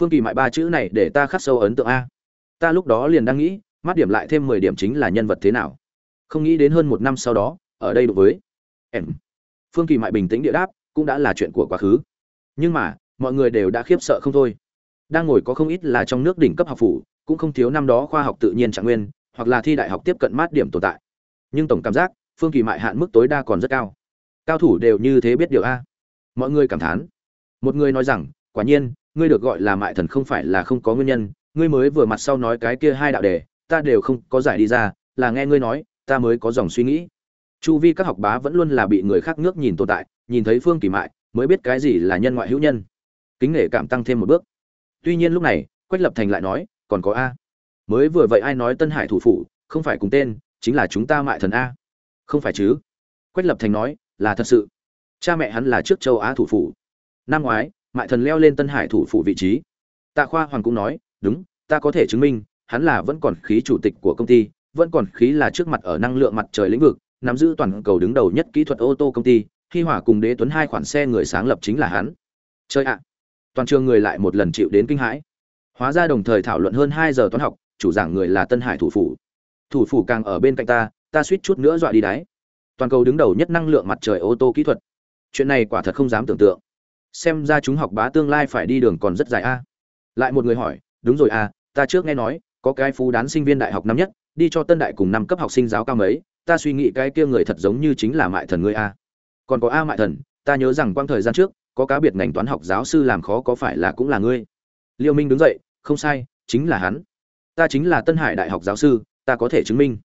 Phương kỳ mại ba chữ này để ta khắc sâu ấn tượng a. Ta lúc đó liền đang nghĩ, mắt điểm lại thêm mười điểm chính là nhân vật thế nào. Không nghĩ đến hơn một năm sau đó, ở đây đối với em. Phương kỳ mại bình tĩnh địa đáp, cũng đã là chuyện của quá khứ. Nhưng mà, mọi người đều đã khiếp sợ không thôi. Đang ngồi có không ít là trong nước đỉnh cấp học phủ, cũng không thiếu năm đó khoa học tự nhiên trạng nguyên, hoặc là thi đại học tiếp cận mát điểm tồn tại. Nhưng tổng cảm giác, phương kỳ mại hạn mức tối đa còn rất cao cao thủ đều như thế biết điều a. Mọi người cảm thán. Một người nói rằng, quả nhiên, ngươi được gọi là mại thần không phải là không có nguyên nhân, ngươi mới vừa mặt sau nói cái kia hai đạo đề, ta đều không có giải đi ra, là nghe ngươi nói, ta mới có dòng suy nghĩ. Chu vi các học bá vẫn luôn là bị người khác nước nhìn tồn tại, nhìn thấy phương kỳ mại, mới biết cái gì là nhân ngoại hữu nhân. Kính nể cảm tăng thêm một bước. Tuy nhiên lúc này, quách lập thành lại nói, còn có a. Mới vừa vậy ai nói tân hải thủ phủ, không phải cùng tên, chính là chúng ta mại thần a. Không phải chứ? Quách lập thành nói là thật sự. Cha mẹ hắn là trước châu á thủ phủ. Năm ngoái, mại thần leo lên tân hải thủ phủ vị trí. Tạ khoa hoàng cũng nói, đúng, ta có thể chứng minh, hắn là vẫn còn khí chủ tịch của công ty, vẫn còn khí là trước mặt ở năng lượng mặt trời lĩnh vực, nắm giữ toàn cầu đứng đầu nhất kỹ thuật ô tô công ty, khi hỏa cùng đế tuấn hai khoản xe người sáng lập chính là hắn. Chơi ạ! Toàn trường người lại một lần chịu đến kinh hãi. Hóa ra đồng thời thảo luận hơn hai giờ toán học, chủ giảng người là tân hải thủ phủ. Thủ phủ càng ở bên cạnh ta ta suýt chút nữa dọa đi đáy toàn cầu đứng đầu nhất năng lượng mặt trời ô tô kỹ thuật. Chuyện này quả thật không dám tưởng tượng. Xem ra chúng học bá tương lai phải đi đường còn rất dài a. Lại một người hỏi, đúng rồi a ta trước nghe nói, có cái phú đán sinh viên đại học năm nhất, đi cho tân đại cùng năm cấp học sinh giáo cao mấy, ta suy nghĩ cái kia người thật giống như chính là mại thần ngươi a. Còn có a mại thần, ta nhớ rằng quang thời gian trước, có cá biệt ngành toán học giáo sư làm khó có phải là cũng là ngươi? Liêu minh đứng dậy, không sai, chính là hắn. Ta chính là tân hải đại học giáo sư, ta có thể chứng minh.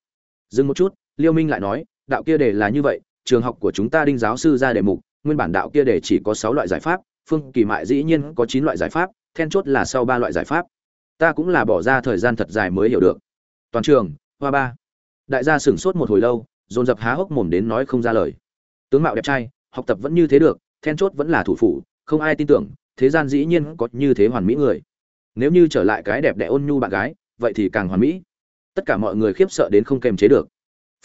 Dừng một chút, liêu minh lại nói đạo kia đề là như vậy, trường học của chúng ta đinh giáo sư ra đề mục, nguyên bản đạo kia đề chỉ có sáu loại giải pháp, phương kỳ mại dĩ nhiên có chín loại giải pháp, then chốt là sau ba loại giải pháp. Ta cũng là bỏ ra thời gian thật dài mới hiểu được. Toàn trường, hoa ba. Đại gia sửng sốt một hồi lâu, dồn dập há hốc mồm đến nói không ra lời. Tướng mạo đẹp trai, học tập vẫn như thế được, then chốt vẫn là thủ phủ, không ai tin tưởng, thế gian dĩ nhiên có như thế hoàn mỹ người. Nếu như trở lại cái đẹp đẽ ôn nhu bạn gái, vậy thì càng hoàn mỹ. Tất cả mọi người khiếp sợ đến không kềm chế được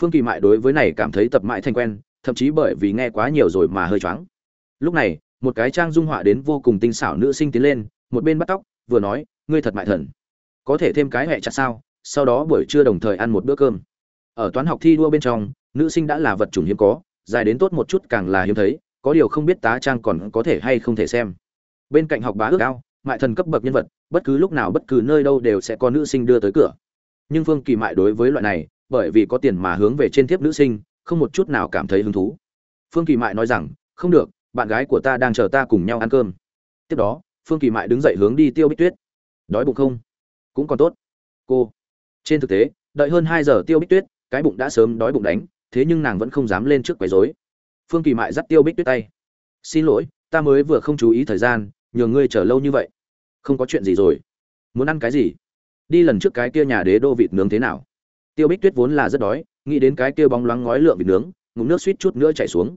phương kỳ mại đối với này cảm thấy tập mãi thành quen, thậm chí bởi vì nghe quá nhiều rồi mà hơi choáng. Lúc này, một cái trang dung họa đến vô cùng tinh xảo nữ sinh tiến lên, một bên bắt tóc, vừa nói, ngươi thật mại thần. Có thể thêm cái hẹ chặt sao? Sau đó buổi trưa đồng thời ăn một bữa cơm. Ở toán học thi đua bên trong, nữ sinh đã là vật chủng hiếm có, dài đến tốt một chút càng là hiếm thấy, có điều không biết tá trang còn có thể hay không thể xem. Bên cạnh học bá ước ao, mại thần cấp bậc nhân vật, bất cứ lúc nào bất cứ nơi đâu đều sẽ có nữ sinh đưa tới cửa. Nhưng phương kỳ mại đối với loại này bởi vì có tiền mà hướng về trên thiếp nữ sinh, không một chút nào cảm thấy hứng thú. Phương kỳ mại nói rằng, không được, bạn gái của ta đang chờ ta cùng nhau ăn cơm. Tiếp đó, phương kỳ mại đứng dậy hướng đi tiêu bích tuyết. Đói bụng không? Cũng còn tốt. Cô. Trên thực tế, đợi hơn hai giờ tiêu bích tuyết, cái bụng đã sớm đói bụng đánh, thế nhưng nàng vẫn không dám lên trước quấy rối. Phương kỳ mại dắt tiêu bích tuyết tay. Xin lỗi, ta mới vừa không chú ý thời gian, nhường ngươi chờ lâu như vậy. Không có chuyện gì rồi. Muốn ăn cái gì? Đi lần trước cái kia nhà đế đô vịt nướng thế nào? Tiêu bích tuyết vốn là rất đói nghĩ đến cái kia bóng loáng ngói lượng bị nướng ngụm nước suýt chút nữa chảy xuống.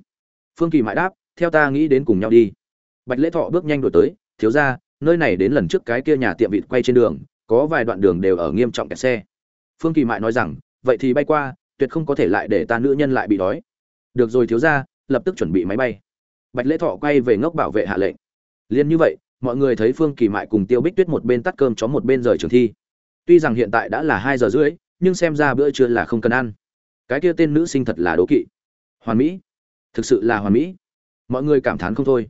Phương kỳ mãi đáp theo ta nghĩ đến cùng nhau đi. Bạch lễ thọ bước nhanh đuổi tới thiếu gia, nơi này đến lần trước cái kia nhà tiệm vịt quay trên đường có vài đoạn đường đều ở nghiêm trọng kẹt xe. Phương kỳ mại nói rằng vậy thì bay qua tuyệt không có thể lại để ta nữ nhân lại bị đói. Được rồi thiếu gia, lập tức chuẩn bị máy bay. Bạch lễ thọ quay về ngốc bảo vệ hạ lệnh. Liên như vậy mọi người thấy phương kỳ mại cùng tiêu bích tuyết một bên tắt cơm chó một bên rời trường thi. Tuy rằng hiện tại đã là hai giờ rưỡi nhưng xem ra bữa trưa là không cần ăn. Cái kia tên nữ sinh thật là đố kỵ. Hoàn mỹ. Thực sự là hoàn mỹ. Mọi người cảm thán không thôi.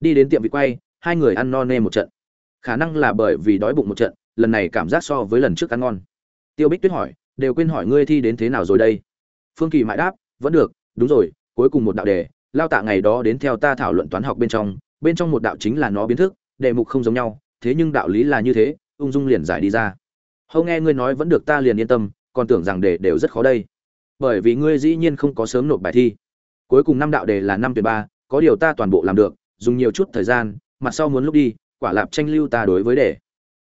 Đi đến tiệm vịt quay, hai người ăn no nê một trận. Khả năng là bởi vì đói bụng một trận, lần này cảm giác so với lần trước ăn ngon. Tiêu bích tuyết hỏi, đều quên hỏi ngươi thi đến thế nào rồi đây? Phương kỳ mãi đáp, vẫn được, đúng rồi, cuối cùng một đạo đề, lao tạ ngày đó đến theo ta thảo luận toán học bên trong bên trong một đạo chính là nó biến thức, đề mục không giống nhau, thế nhưng đạo lý là như thế, ung dung liền giải đi ra hâu nghe ngươi nói vẫn được ta liền yên tâm, còn tưởng rằng đề đều rất khó đây. Bởi vì ngươi dĩ nhiên không có sớm nộp bài thi. Cuối cùng năm đạo đề là năm tuyển ba, có điều ta toàn bộ làm được, dùng nhiều chút thời gian mặt sau muốn lúc đi, quả lạp tranh lưu ta đối với đề.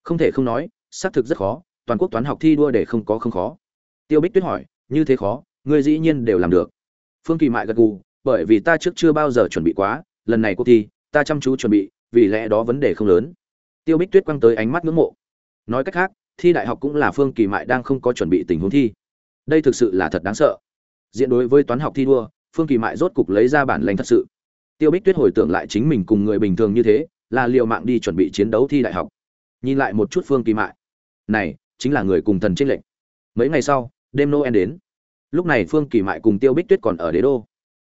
Không thể không nói, xác thực rất khó, toàn quốc toán học thi đua để không có không khó. Tiêu bích tuyết hỏi, như thế khó, ngươi dĩ nhiên đều làm được. Phương kỳ mại gật gù, bởi vì ta trước chưa bao giờ chuẩn bị quá, lần này cuộc thi, ta chăm chú chuẩn bị, vì lẽ đó vấn đề không lớn. Tiêu bích tuyết quăng tới ánh mắt ngưỡng mộ. Nói cách khác thi đại học cũng là phương kỳ mại đang không có chuẩn bị tình huống thi. Đây thực sự là thật đáng sợ. Diện đối với toán học thi đua, phương kỳ mại rốt cục lấy ra bản lĩnh thật sự. Tiêu bích tuyết hồi tưởng lại chính mình cùng người bình thường như thế, là liều mạng đi chuẩn bị chiến đấu thi đại học. Nhìn lại một chút phương kỳ mại. Này, chính là người cùng thần trên lệnh mấy ngày sau, đêm noel đến. Lúc này phương kỳ mại cùng tiêu bích tuyết còn ở đế đô.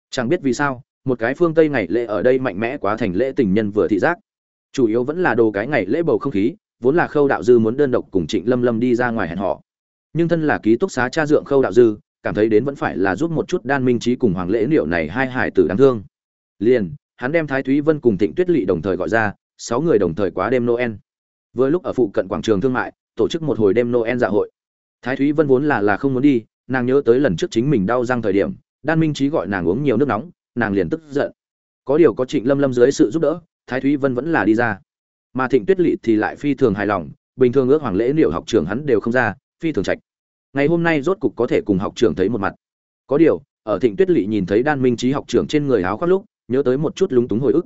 Chẳng biết vì sao, một cái phương tây ngày lễ ở đây mạnh mẽ quá thành lễ tình nhân vừa thị giác. Chủ yếu vẫn là đồ cái ngày lễ bầu không khí vốn là khâu đạo dư muốn đơn độc cùng trịnh lâm lâm đi ra ngoài hẹn họ nhưng thân là ký túc xá cha dượng khâu đạo dư, cảm thấy đến vẫn phải là giúp một chút đan minh trí cùng hoàng lễ liệu này hai hải tử đáng thương. Liền, hắn đem thái thúy vân cùng thịnh tuyết lỵ đồng thời gọi ra, sáu người đồng thời quá đêm noel. Vừa lúc ở phụ cận quảng trường thương mại, tổ chức một hồi đêm noel dạ hội. Thái thúy vân vốn là là không muốn đi, nàng nhớ tới lần trước chính mình đau răng thời điểm, đan minh trí gọi nàng uống nhiều nước nóng, nàng liền tức giận. Có điều có trịnh lâm lâm dưới sự giúp đỡ, thái thúy vân vẫn là đi ra mà thịnh tuyết lỵ thì lại phi thường hài lòng, bình thường ước hoàng lễ liệu học trường hắn đều không ra, phi thường trạch. Ngày hôm nay rốt cục có thể cùng học trường thấy một mặt. Có điều, ở thịnh tuyết lỵ nhìn thấy đan minh trí học trường trên người áo khoác lúc, nhớ tới một chút lúng túng hồi ức.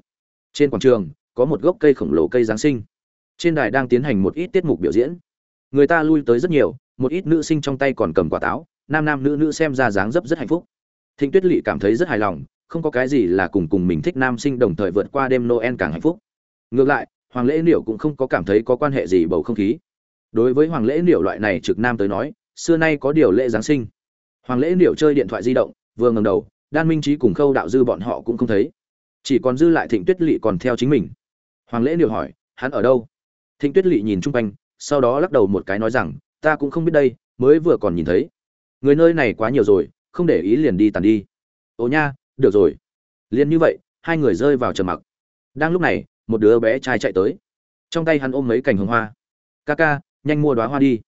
Trên quảng trường, có một gốc cây khổng lồ cây giáng sinh. Trên đài đang tiến hành một ít tiết mục biểu diễn. Người ta lui tới rất nhiều, một ít nữ sinh trong tay còn cầm quả táo, nam nam nữ nữ xem ra dáng dấp rất hạnh phúc. Thịnh tuyết lỵ cảm thấy rất hài lòng, không có cái gì là cùng cùng mình thích nam sinh đồng thời vượt qua đêm noel càng hạnh phúc. Ngược lại hoàng lễ niệu cũng không có cảm thấy có quan hệ gì bầu không khí. Đối với hoàng lễ niệu loại này trực nam tới nói, xưa nay có điều lễ giáng sinh. Hoàng lễ niệu chơi điện thoại di động, vừa ngầm đầu, đan minh trí cùng khâu đạo dư bọn họ cũng không thấy. Chỉ còn dư lại thịnh tuyết lỵ còn theo chính mình. Hoàng lễ niệu hỏi, hắn ở đâu? Thịnh tuyết lỵ nhìn chung quanh, sau đó lắc đầu một cái nói rằng, ta cũng không biết đây, mới vừa còn nhìn thấy. Người nơi này quá nhiều rồi, không để ý liền đi tàn đi. Ồ nha, được rồi. Liền như vậy, hai người rơi vào trầm mặc. Đang lúc này một đứa bé trai chạy tới. Trong tay hắn ôm mấy cành hồng hoa. Ca ca, nhanh mua đoá hoa đi.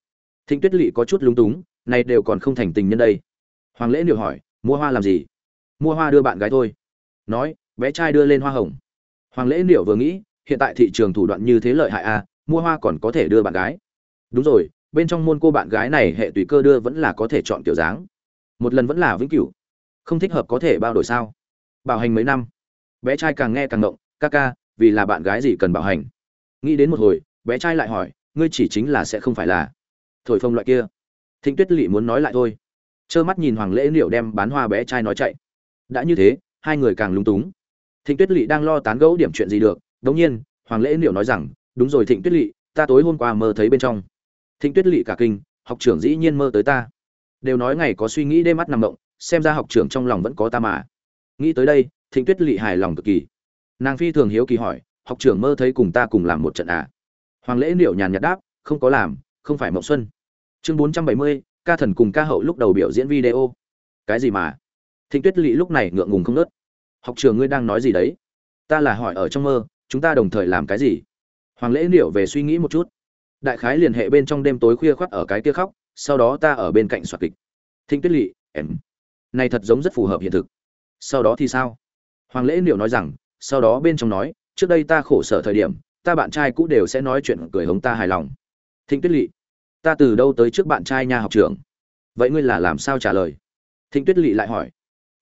Thịnh tuyết lỵ có chút lúng túng, này đều còn không thành tình nhân đây. Hoàng lễ liệu hỏi, mua hoa làm gì? Mua hoa đưa bạn gái thôi. Nói, bé trai đưa lên hoa hồng. Hoàng lễ liệu vừa nghĩ, hiện tại thị trường thủ đoạn như thế lợi hại à mua hoa còn có thể đưa bạn gái. Đúng rồi, bên trong môn cô bạn gái này hệ tùy cơ đưa vẫn là có thể chọn kiểu dáng. Một lần vẫn là vĩnh cửu. Không thích hợp có thể bao đổi sao? Bảo hành mấy năm. Bé trai càng nghe càng ngộng, ca ca vì là bạn gái gì cần bảo hành. Nghĩ đến một hồi, bé trai lại hỏi, ngươi chỉ chính là sẽ không phải là. Thổi phông loại kia. Thịnh tuyết lỵ muốn nói lại thôi. Trơ mắt nhìn hoàng lễ liệu đem bán hoa bé trai nói chạy. Đã như thế, hai người càng lúng túng. Thịnh tuyết lỵ đang lo tán gẫu điểm chuyện gì được, đống nhiên, hoàng lễ liệu nói rằng, đúng rồi thịnh tuyết lỵ ta tối hôm qua mơ thấy bên trong. Thịnh tuyết lỵ cả kinh, học trưởng dĩ nhiên mơ tới ta. Đều nói ngày có suy nghĩ đêm mắt nằm động xem ra học trưởng trong lòng vẫn có ta mà. Nghĩ tới đây, thịnh tuyết lỵ hài lòng cực kỳ nàng phi thường hiếu kỳ hỏi, học trưởng mơ thấy cùng ta cùng làm một trận à? Hoàng lễ liệu nhàn nhạt đáp, không có làm, không phải mộng xuân. Chương bốn trăm bảy mươi, ca thần cùng ca hậu lúc đầu biểu diễn video. Cái gì mà? Thịnh tuyết lỵ lúc này ngượng ngùng không nớt. Học trường ngươi đang nói gì đấy? Ta là hỏi ở trong mơ, chúng ta đồng thời làm cái gì? Hoàng lễ liệu về suy nghĩ một chút. Đại khái liên hệ bên trong đêm tối khuya khoắt ở cái kia khóc, sau đó ta ở bên cạnh soạt kịch. Thịnh tuyết lỵ em, này thật giống rất phù hợp hiện thực. Sau đó thì sao? Hoàng lễ liệu nói rằng sau đó bên trong nói, trước đây ta khổ sở thời điểm, ta bạn trai cũ đều sẽ nói chuyện cười hống ta hài lòng. Thịnh tuyết lỵ ta từ đâu tới trước bạn trai nhà học trưởng? Vậy ngươi là làm sao trả lời? Thịnh tuyết lỵ lại hỏi.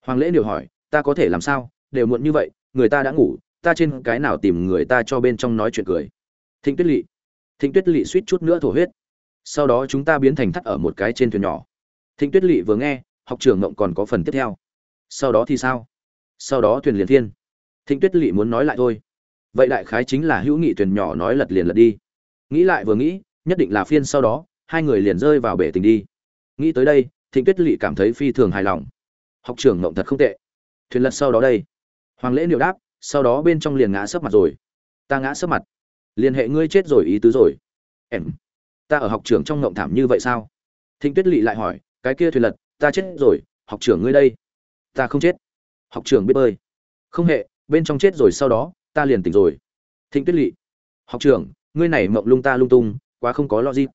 Hoàng lễ điều hỏi, ta có thể làm sao? Đều muộn như vậy, người ta đã ngủ, ta trên cái nào tìm người ta cho bên trong nói chuyện cười? Thịnh tuyết lỵ thịnh tuyết lỵ suýt chút nữa thổ huyết. Sau đó chúng ta biến thành thắt ở một cái trên thuyền nhỏ. Thịnh tuyết lỵ vừa nghe, học trưởng ngộng còn có phần tiếp theo. Sau đó thì sao? Sau đó thuyền liền thiên thịnh tuyết lỵ muốn nói lại thôi. Vậy đại khái chính là hữu nghị thuyền nhỏ nói lật liền lật đi. Nghĩ lại vừa nghĩ, nhất định là phiên sau đó, hai người liền rơi vào bể tình đi. Nghĩ tới đây, thịnh tuyết lỵ cảm thấy phi thường hài lòng. Học trưởng mộng thật không tệ. Thuyền lật sau đó đây. Hoàng lễ niệu đáp, sau đó bên trong liền ngã sấp mặt rồi. Ta ngã sấp mặt. Liên hệ ngươi chết rồi ý tứ rồi. Em. Ta ở học trưởng trong ngộng thảm như vậy sao? Thịnh tuyết lỵ lại hỏi, cái kia thuyền lật, ta chết rồi, học trưởng ngươi đây. Ta không chết. Học trưởng biết bơi. Không hệ bên trong chết rồi sau đó, ta liền tỉnh rồi. Thịnh tuyết lỵ, học trưởng, ngươi này mộng lung ta lung tung, quá không có logic.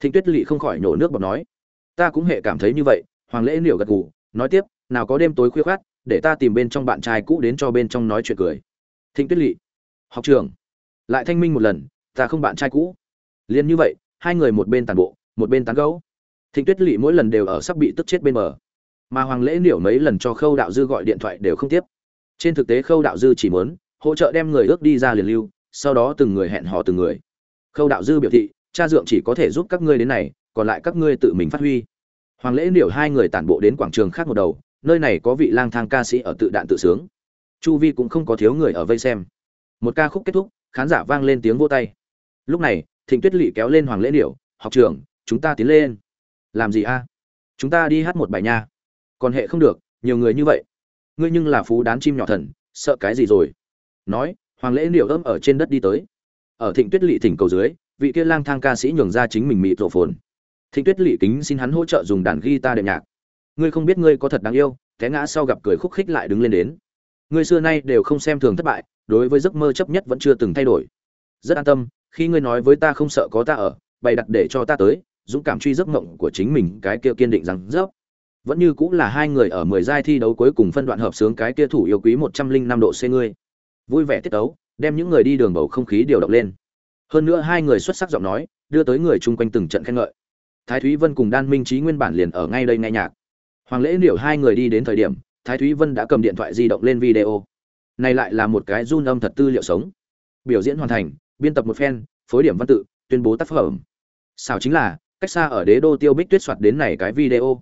Thịnh tuyết lỵ không khỏi nổ nước bọt nói, ta cũng hệ cảm thấy như vậy, hoàng lễ liệu gật gù, nói tiếp, nào có đêm tối khuya khoát để ta tìm bên trong bạn trai cũ đến cho bên trong nói chuyện cười. Thịnh tuyết lỵ, học trưởng, lại thanh minh một lần, ta không bạn trai cũ. Liền như vậy, hai người một bên tàn bộ, một bên tán gấu thịnh tuyết lỵ mỗi lần đều ở sắp bị tức chết bên bờ. Mà hoàng lễ liệu mấy lần cho khâu đạo dư gọi điện thoại đều không tiếp trên thực tế khâu đạo dư chỉ muốn hỗ trợ đem người ước đi ra liền lưu, sau đó từng người hẹn hò từng người. Khâu đạo dư biểu thị, cha dượng chỉ có thể giúp các ngươi đến này, còn lại các ngươi tự mình phát huy. Hoàng lễ liệu hai người tản bộ đến quảng trường khác một đầu, nơi này có vị lang thang ca sĩ ở tự đạn tự sướng. Chu vi cũng không có thiếu người ở vây xem. Một ca khúc kết thúc, khán giả vang lên tiếng vô tay. Lúc này, thịnh tuyết lỵ kéo lên hoàng lễ điểu học trưởng, chúng ta tiến lên. Làm gì a? Chúng ta đi hát một bài nha. Còn hệ không được, nhiều người như vậy ngươi nhưng là phú đán chim nhỏ thần, sợ cái gì rồi? Nói, hoàng lễ điểu ấm ở trên đất đi tới. Ở thịnh tuyết lỵ thỉnh cầu dưới, vị kia lang thang ca sĩ nhường ra chính mình mịt rộ phồn. Thịnh tuyết lỵ kính xin hắn hỗ trợ dùng đàn guitar đệm nhạc. Ngươi không biết ngươi có thật đáng yêu, té ngã sau gặp cười khúc khích lại đứng lên đến. Ngươi xưa nay đều không xem thường thất bại, đối với giấc mơ chấp nhất vẫn chưa từng thay đổi. Rất an tâm, khi ngươi nói với ta không sợ có ta ở, bày đặt để cho ta tới, dũng cảm truy giấc mộng của chính mình, cái kia kiên định rằng, dốc vẫn như cũng là hai người ở mười giai thi đấu cuối cùng phân đoạn hợp sướng cái kia thủ yêu quý một trăm linh năm độ C ngươi. Vui vẻ tiết tấu, đem những người đi đường bầu không khí điều động lên. Hơn nữa hai người xuất sắc giọng nói, đưa tới người chung quanh từng trận khen ngợi. Thái thúy vân cùng đan minh trí nguyên bản liền ở ngay đây nghe nhạc. Hoàng lễ liệu hai người đi đến thời điểm, thái thúy vân đã cầm điện thoại di động lên video. Này lại là một cái run âm thật tư liệu sống. Biểu diễn hoàn thành, biên tập một phen, phối điểm văn tự, tuyên bố tác phẩm. Sao chính là, cách xa ở đế đô tiêu bích tuyết soạt đến này cái video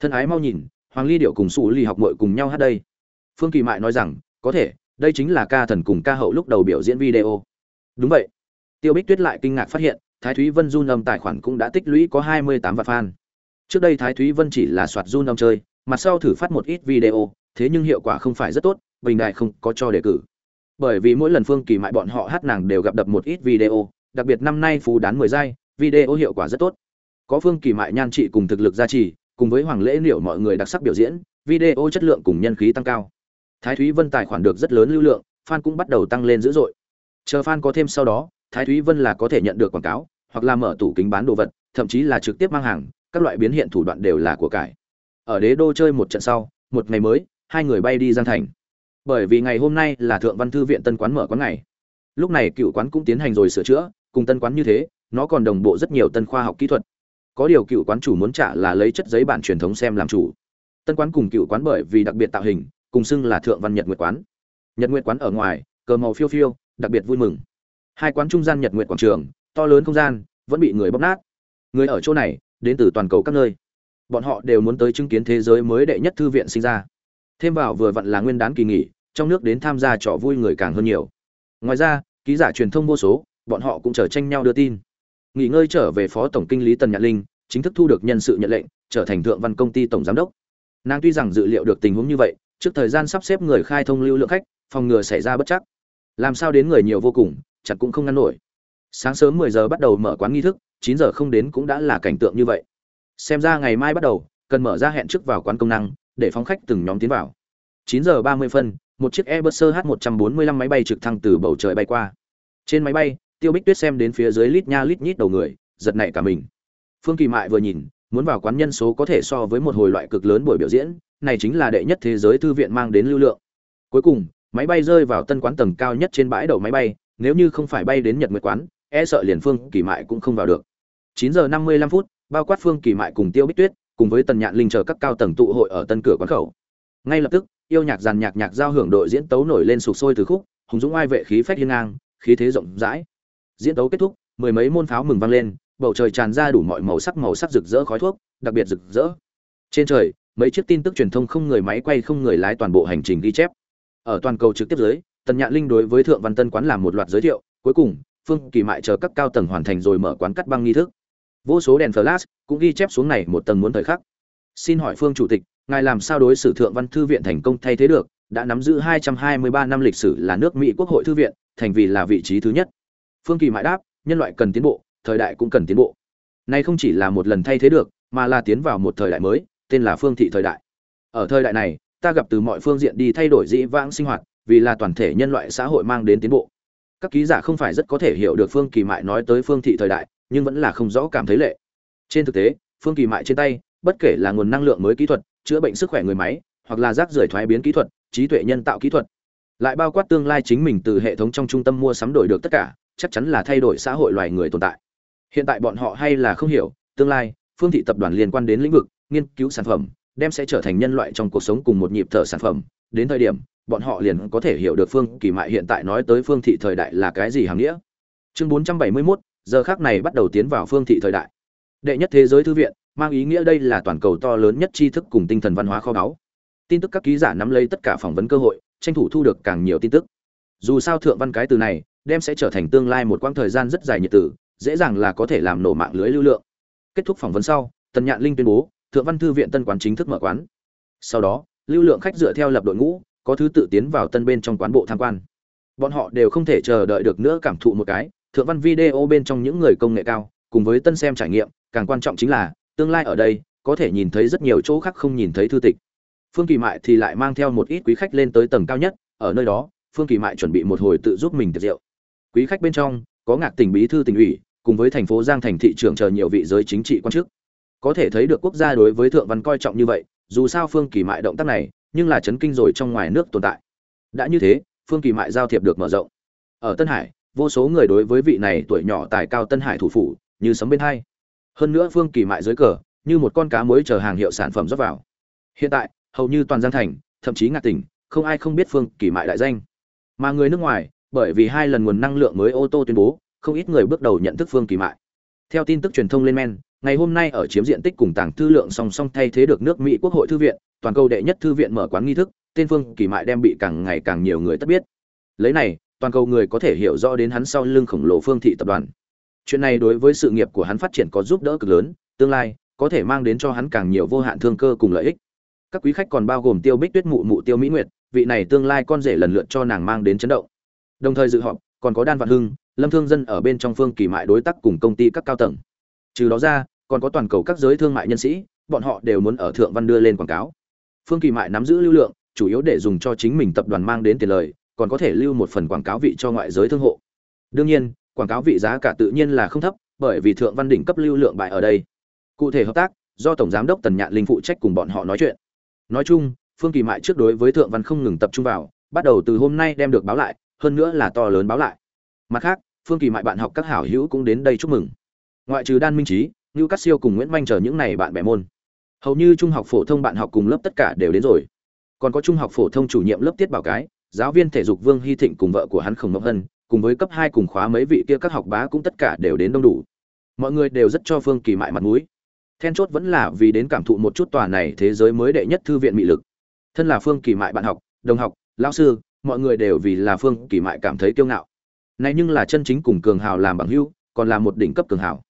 thân ái mau nhìn, hoàng ly điệu cùng xù ly học mội cùng nhau hát đây. Phương kỳ mại nói rằng, có thể, đây chính là ca thần cùng ca hậu lúc đầu biểu diễn video. Đúng vậy. Tiêu bích tuyết lại kinh ngạc phát hiện, thái thúy vân run âm tài khoản cũng đã tích lũy có hai mươi tám vạn fan. Trước đây thái thúy vân chỉ là soạt run âm chơi mặt sau thử phát một ít video, thế nhưng hiệu quả không phải rất tốt, bình đại không có cho đề cử. Bởi vì mỗi lần phương kỳ mại bọn họ hát nàng đều gặp đập một ít video, đặc biệt năm nay phú đán mười giây video hiệu quả rất tốt. Có phương kỳ mại nhan trị cùng thực lực gia trì cùng với hoàng lễ liệu mọi người đặc sắc biểu diễn, video chất lượng cùng nhân khí tăng cao. Thái thúy vân tài khoản được rất lớn lưu lượng, fan cũng bắt đầu tăng lên dữ dội. Chờ fan có thêm sau đó, thái thúy vân là có thể nhận được quảng cáo, hoặc là mở tủ kính bán đồ vật, thậm chí là trực tiếp mang hàng, các loại biến hiện thủ đoạn đều là của cải. Ở đế đô chơi một trận sau, một ngày mới, hai người bay đi giang thành. Bởi vì ngày hôm nay là thượng văn thư viện tân quán mở quán ngày. Lúc này cựu quán cũng tiến hành rồi sửa chữa, cùng tân quán như thế, nó còn đồng bộ rất nhiều tân khoa học kỹ thuật có điều cựu quán chủ muốn trả là lấy chất giấy bản truyền thống xem làm chủ. Tân quán cùng cựu quán bởi vì đặc biệt tạo hình, cùng xưng là thượng văn nhật nguyệt quán. Nhật nguyệt quán ở ngoài, cờ màu phiêu phiêu, đặc biệt vui mừng. Hai quán trung gian nhật nguyệt quảng trường, to lớn không gian, vẫn bị người bóc nát. Người ở chỗ này, đến từ toàn cầu các nơi. Bọn họ đều muốn tới chứng kiến thế giới mới đệ nhất thư viện sinh ra. Thêm vào vừa vặn là nguyên đán kỳ nghỉ, trong nước đến tham gia trò vui người càng hơn nhiều. Ngoài ra, ký giả truyền thông vô số, bọn họ cũng chờ tranh nhau đưa tin. Nghỉ ngơi trở về phó tổng kinh lý tần nhạn linh chính thức thu được nhân sự nhận lệnh, trở thành thượng văn công ty tổng giám đốc. Nàng tuy rằng dự liệu được tình huống như vậy, trước thời gian sắp xếp người khai thông lưu lượng khách, phòng ngừa xảy ra bất chắc. Làm sao đến người nhiều vô cùng, chặt cũng không ngăn nổi. Sáng sớm 10 giờ bắt đầu mở quán nghi thức 9 giờ không đến cũng đã là cảnh tượng như vậy. Xem ra ngày mai bắt đầu, cần mở ra hẹn trước vào quán công năng, để phóng khách từng nhóm tiến vào. 9 giờ 30 phân, một chiếc Airbus H145 máy bay trực thăng từ bầu trời bay qua. Trên máy bay, tiêu bích tuyết xem đến phía dưới lít nha lít nhít đầu người, giật nảy cả mình phương kỳ mại vừa nhìn, muốn vào quán nhân số có thể so với một hồi loại cực lớn buổi biểu diễn, này chính là đệ nhất thế giới thư viện mang đến lưu lượng. Cuối cùng, máy bay rơi vào tân quán tầng cao nhất trên bãi đậu máy bay, nếu như không phải bay đến nhật nguyệt quán e sợ liền phương kỳ mại cũng không vào được. 9 giờ 55 phút, bao quát phương kỳ mại cùng tiêu bích tuyết, cùng với tần nhạn linh chờ các cao tầng tụ hội ở tân cửa quán khẩu. Ngay lập tức, yêu nhạc giàn nhạc nhạc giao hưởng đội diễn tấu nổi lên sục sôi từ khúc, hùng dũng ai vệ khí phách hiên ngang, khí thế rộng rãi. Diễn tấu kết thúc, mười mấy môn pháo mừng vang lên bầu trời tràn ra đủ mọi màu sắc màu sắc rực rỡ khói thuốc, đặc biệt rực rỡ. Trên trời, mấy chiếc tin tức truyền thông không người máy quay không người lái toàn bộ hành trình ghi chép. Ở toàn cầu trực tiếp dưới tần nhạn linh đối với thượng văn tân quán làm một loạt giới thiệu, cuối cùng, phương kỳ mại chờ các cao tầng hoàn thành rồi mở quán cắt băng nghi thức. Vô số đèn flash cũng ghi chép xuống này một tầng muốn thời khắc. Xin hỏi phương chủ tịch, ngài làm sao đối xử thượng văn thư viện thành công thay thế được, đã nắm giữ 223 năm lịch sử là nước mỹ quốc hội thư viện, thành vì là vị trí thứ nhất? Phương kỳ mại đáp, nhân loại cần tiến bộ thời đại cũng cần tiến bộ. Nay không chỉ là một lần thay thế được, mà là tiến vào một thời đại mới, tên là phương thị thời đại. Ở thời đại này, ta gặp từ mọi phương diện đi thay đổi dĩ vãng sinh hoạt, vì là toàn thể nhân loại xã hội mang đến tiến bộ. Các ký giả không phải rất có thể hiểu được phương kỳ mại nói tới phương thị thời đại, nhưng vẫn là không rõ cảm thấy lệ. Trên thực tế, phương kỳ mại trên tay, bất kể là nguồn năng lượng mới kỹ thuật, chữa bệnh sức khỏe người máy, hoặc là rác rưởi thoái biến kỹ thuật, trí tuệ nhân tạo kỹ thuật, lại bao quát tương lai chính mình từ hệ thống trong trung tâm mua sắm đổi được tất cả, chắc chắn là thay đổi xã hội loài người tồn tại hiện tại bọn họ hay là không hiểu tương lai phương thị tập đoàn liên quan đến lĩnh vực nghiên cứu sản phẩm đem sẽ trở thành nhân loại trong cuộc sống cùng một nhịp thở sản phẩm. Đến thời điểm bọn họ liền có thể hiểu được phương kỳ mại hiện tại nói tới phương thị thời đại là cái gì hàm nghĩa. Chương 471, giờ khắc này bắt đầu tiến vào phương thị thời đại. Đệ nhất thế giới thư viện mang ý nghĩa đây là toàn cầu to lớn nhất tri thức cùng tinh thần văn hóa kho báu. Tin tức các ký giả nắm lấy tất cả phỏng vấn cơ hội tranh thủ thu được càng nhiều tin tức. Dù sao thượng văn cái từ này đem sẽ trở thành tương lai một quãng thời gian rất dài nhiệt tử dễ dàng là có thể làm nổ mạng lưới lưu lượng. Kết thúc phỏng vấn sau, tần nhạn linh tuyên bố, thượng văn thư viện tân quán chính thức mở quán. Sau đó, lưu lượng khách dựa theo lập đội ngũ, có thứ tự tiến vào tân bên trong quán bộ tham quan. Bọn họ đều không thể chờ đợi được nữa cảm thụ một cái, thượng văn video bên trong những người công nghệ cao, cùng với tân xem trải nghiệm, càng quan trọng chính là, tương lai ở đây, có thể nhìn thấy rất nhiều chỗ khác không nhìn thấy thư tịch. Phương kỳ mại thì lại mang theo một ít quý khách lên tới tầng cao nhất, ở nơi đó, phương kỳ mại chuẩn bị một hồi tự giúp mình tiệc rượu. Quý khách bên trong, có ngạc tỉnh bí thư tỉnh ủy cùng với thành phố giang thành thị trưởng chờ nhiều vị giới chính trị quan chức. Có thể thấy được quốc gia đối với thượng văn coi trọng như vậy, dù sao phương kỳ mại động tác này, nhưng là chấn kinh rồi trong ngoài nước tồn tại. Đã như thế, phương kỳ mại giao thiệp được mở rộng. Ở tân hải, vô số người đối với vị này tuổi nhỏ tài cao tân hải thủ phủ, như sấm bên hai. Hơn nữa phương kỳ mại dưới cờ, như một con cá muối chờ hàng hiệu sản phẩm rót vào. Hiện tại, hầu như toàn giang thành, thậm chí ngạc tỉnh, không ai không biết phương kỳ mại đại danh. Mà người nước ngoài, bởi vì hai lần nguồn năng lượng mới ô tô tuyên bố không ít người bước đầu nhận thức phương kỳ mại. Theo tin tức truyền thông lên men, ngày hôm nay ở chiếm diện tích cùng tàng thư lượng song song thay thế được nước mỹ quốc hội thư viện, toàn cầu đệ nhất thư viện mở quán nghi thức, tên phương kỳ mại đem bị càng ngày càng nhiều người tất biết. Lấy này, toàn cầu người có thể hiểu rõ đến hắn sau lưng khổng lồ phương thị tập đoàn. Chuyện này đối với sự nghiệp của hắn phát triển có giúp đỡ cực lớn, tương lai, có thể mang đến cho hắn càng nhiều vô hạn thương cơ cùng lợi ích. Các quý khách còn bao gồm tiêu bích tuyết mụ mụ tiêu mỹ nguyệt, vị này tương lai con rể lần lượt cho nàng mang đến chấn động. Đồng thời dự họp còn có đan vạn hưng, lâm thương dân ở bên trong phương kỳ mại đối tác cùng công ty các cao tầng. Trừ đó ra, còn có toàn cầu các giới thương mại nhân sĩ, bọn họ đều muốn ở thượng văn đưa lên quảng cáo. Phương kỳ mại nắm giữ lưu lượng, chủ yếu để dùng cho chính mình tập đoàn mang đến tiền lời, còn có thể lưu một phần quảng cáo vị cho ngoại giới thương hộ. Đương nhiên, quảng cáo vị giá cả tự nhiên là không thấp, bởi vì thượng văn đỉnh cấp lưu lượng bại ở đây. Cụ thể hợp tác, do tổng giám đốc tần nhạn linh phụ trách cùng bọn họ nói chuyện. Nói chung, phương kỳ mại trước đối với thượng văn không ngừng tập trung vào, bắt đầu từ hôm nay đem được báo lại hơn nữa là to lớn báo lại. Mặt khác, phương kỳ mại bạn học các hảo hữu cũng đến đây chúc mừng. Ngoại trừ đan minh trí như cát siêu cùng nguyễn manh chờ những này bạn bè môn. Hầu như trung học phổ thông bạn học cùng lớp tất cả đều đến rồi. Còn có trung học phổ thông chủ nhiệm lớp tiết bảo cái, giáo viên thể dục vương hy thịnh cùng vợ của hắn khổng ngọc hân, cùng với cấp hai cùng khóa mấy vị kia các học bá cũng tất cả đều đến đông đủ. Mọi người đều rất cho phương kỳ mại mặt mũi. Then chốt vẫn là vì đến cảm thụ một chút tòa này thế giới mới đệ nhất thư viện mị lực. Thân là phương kỳ mại bạn học, đồng học, lão sư mọi người đều vì là phương kỳ mại cảm thấy kiêu ngạo. Này nhưng là chân chính cùng cường hào làm bằng hưu, còn là một đỉnh cấp cường hào.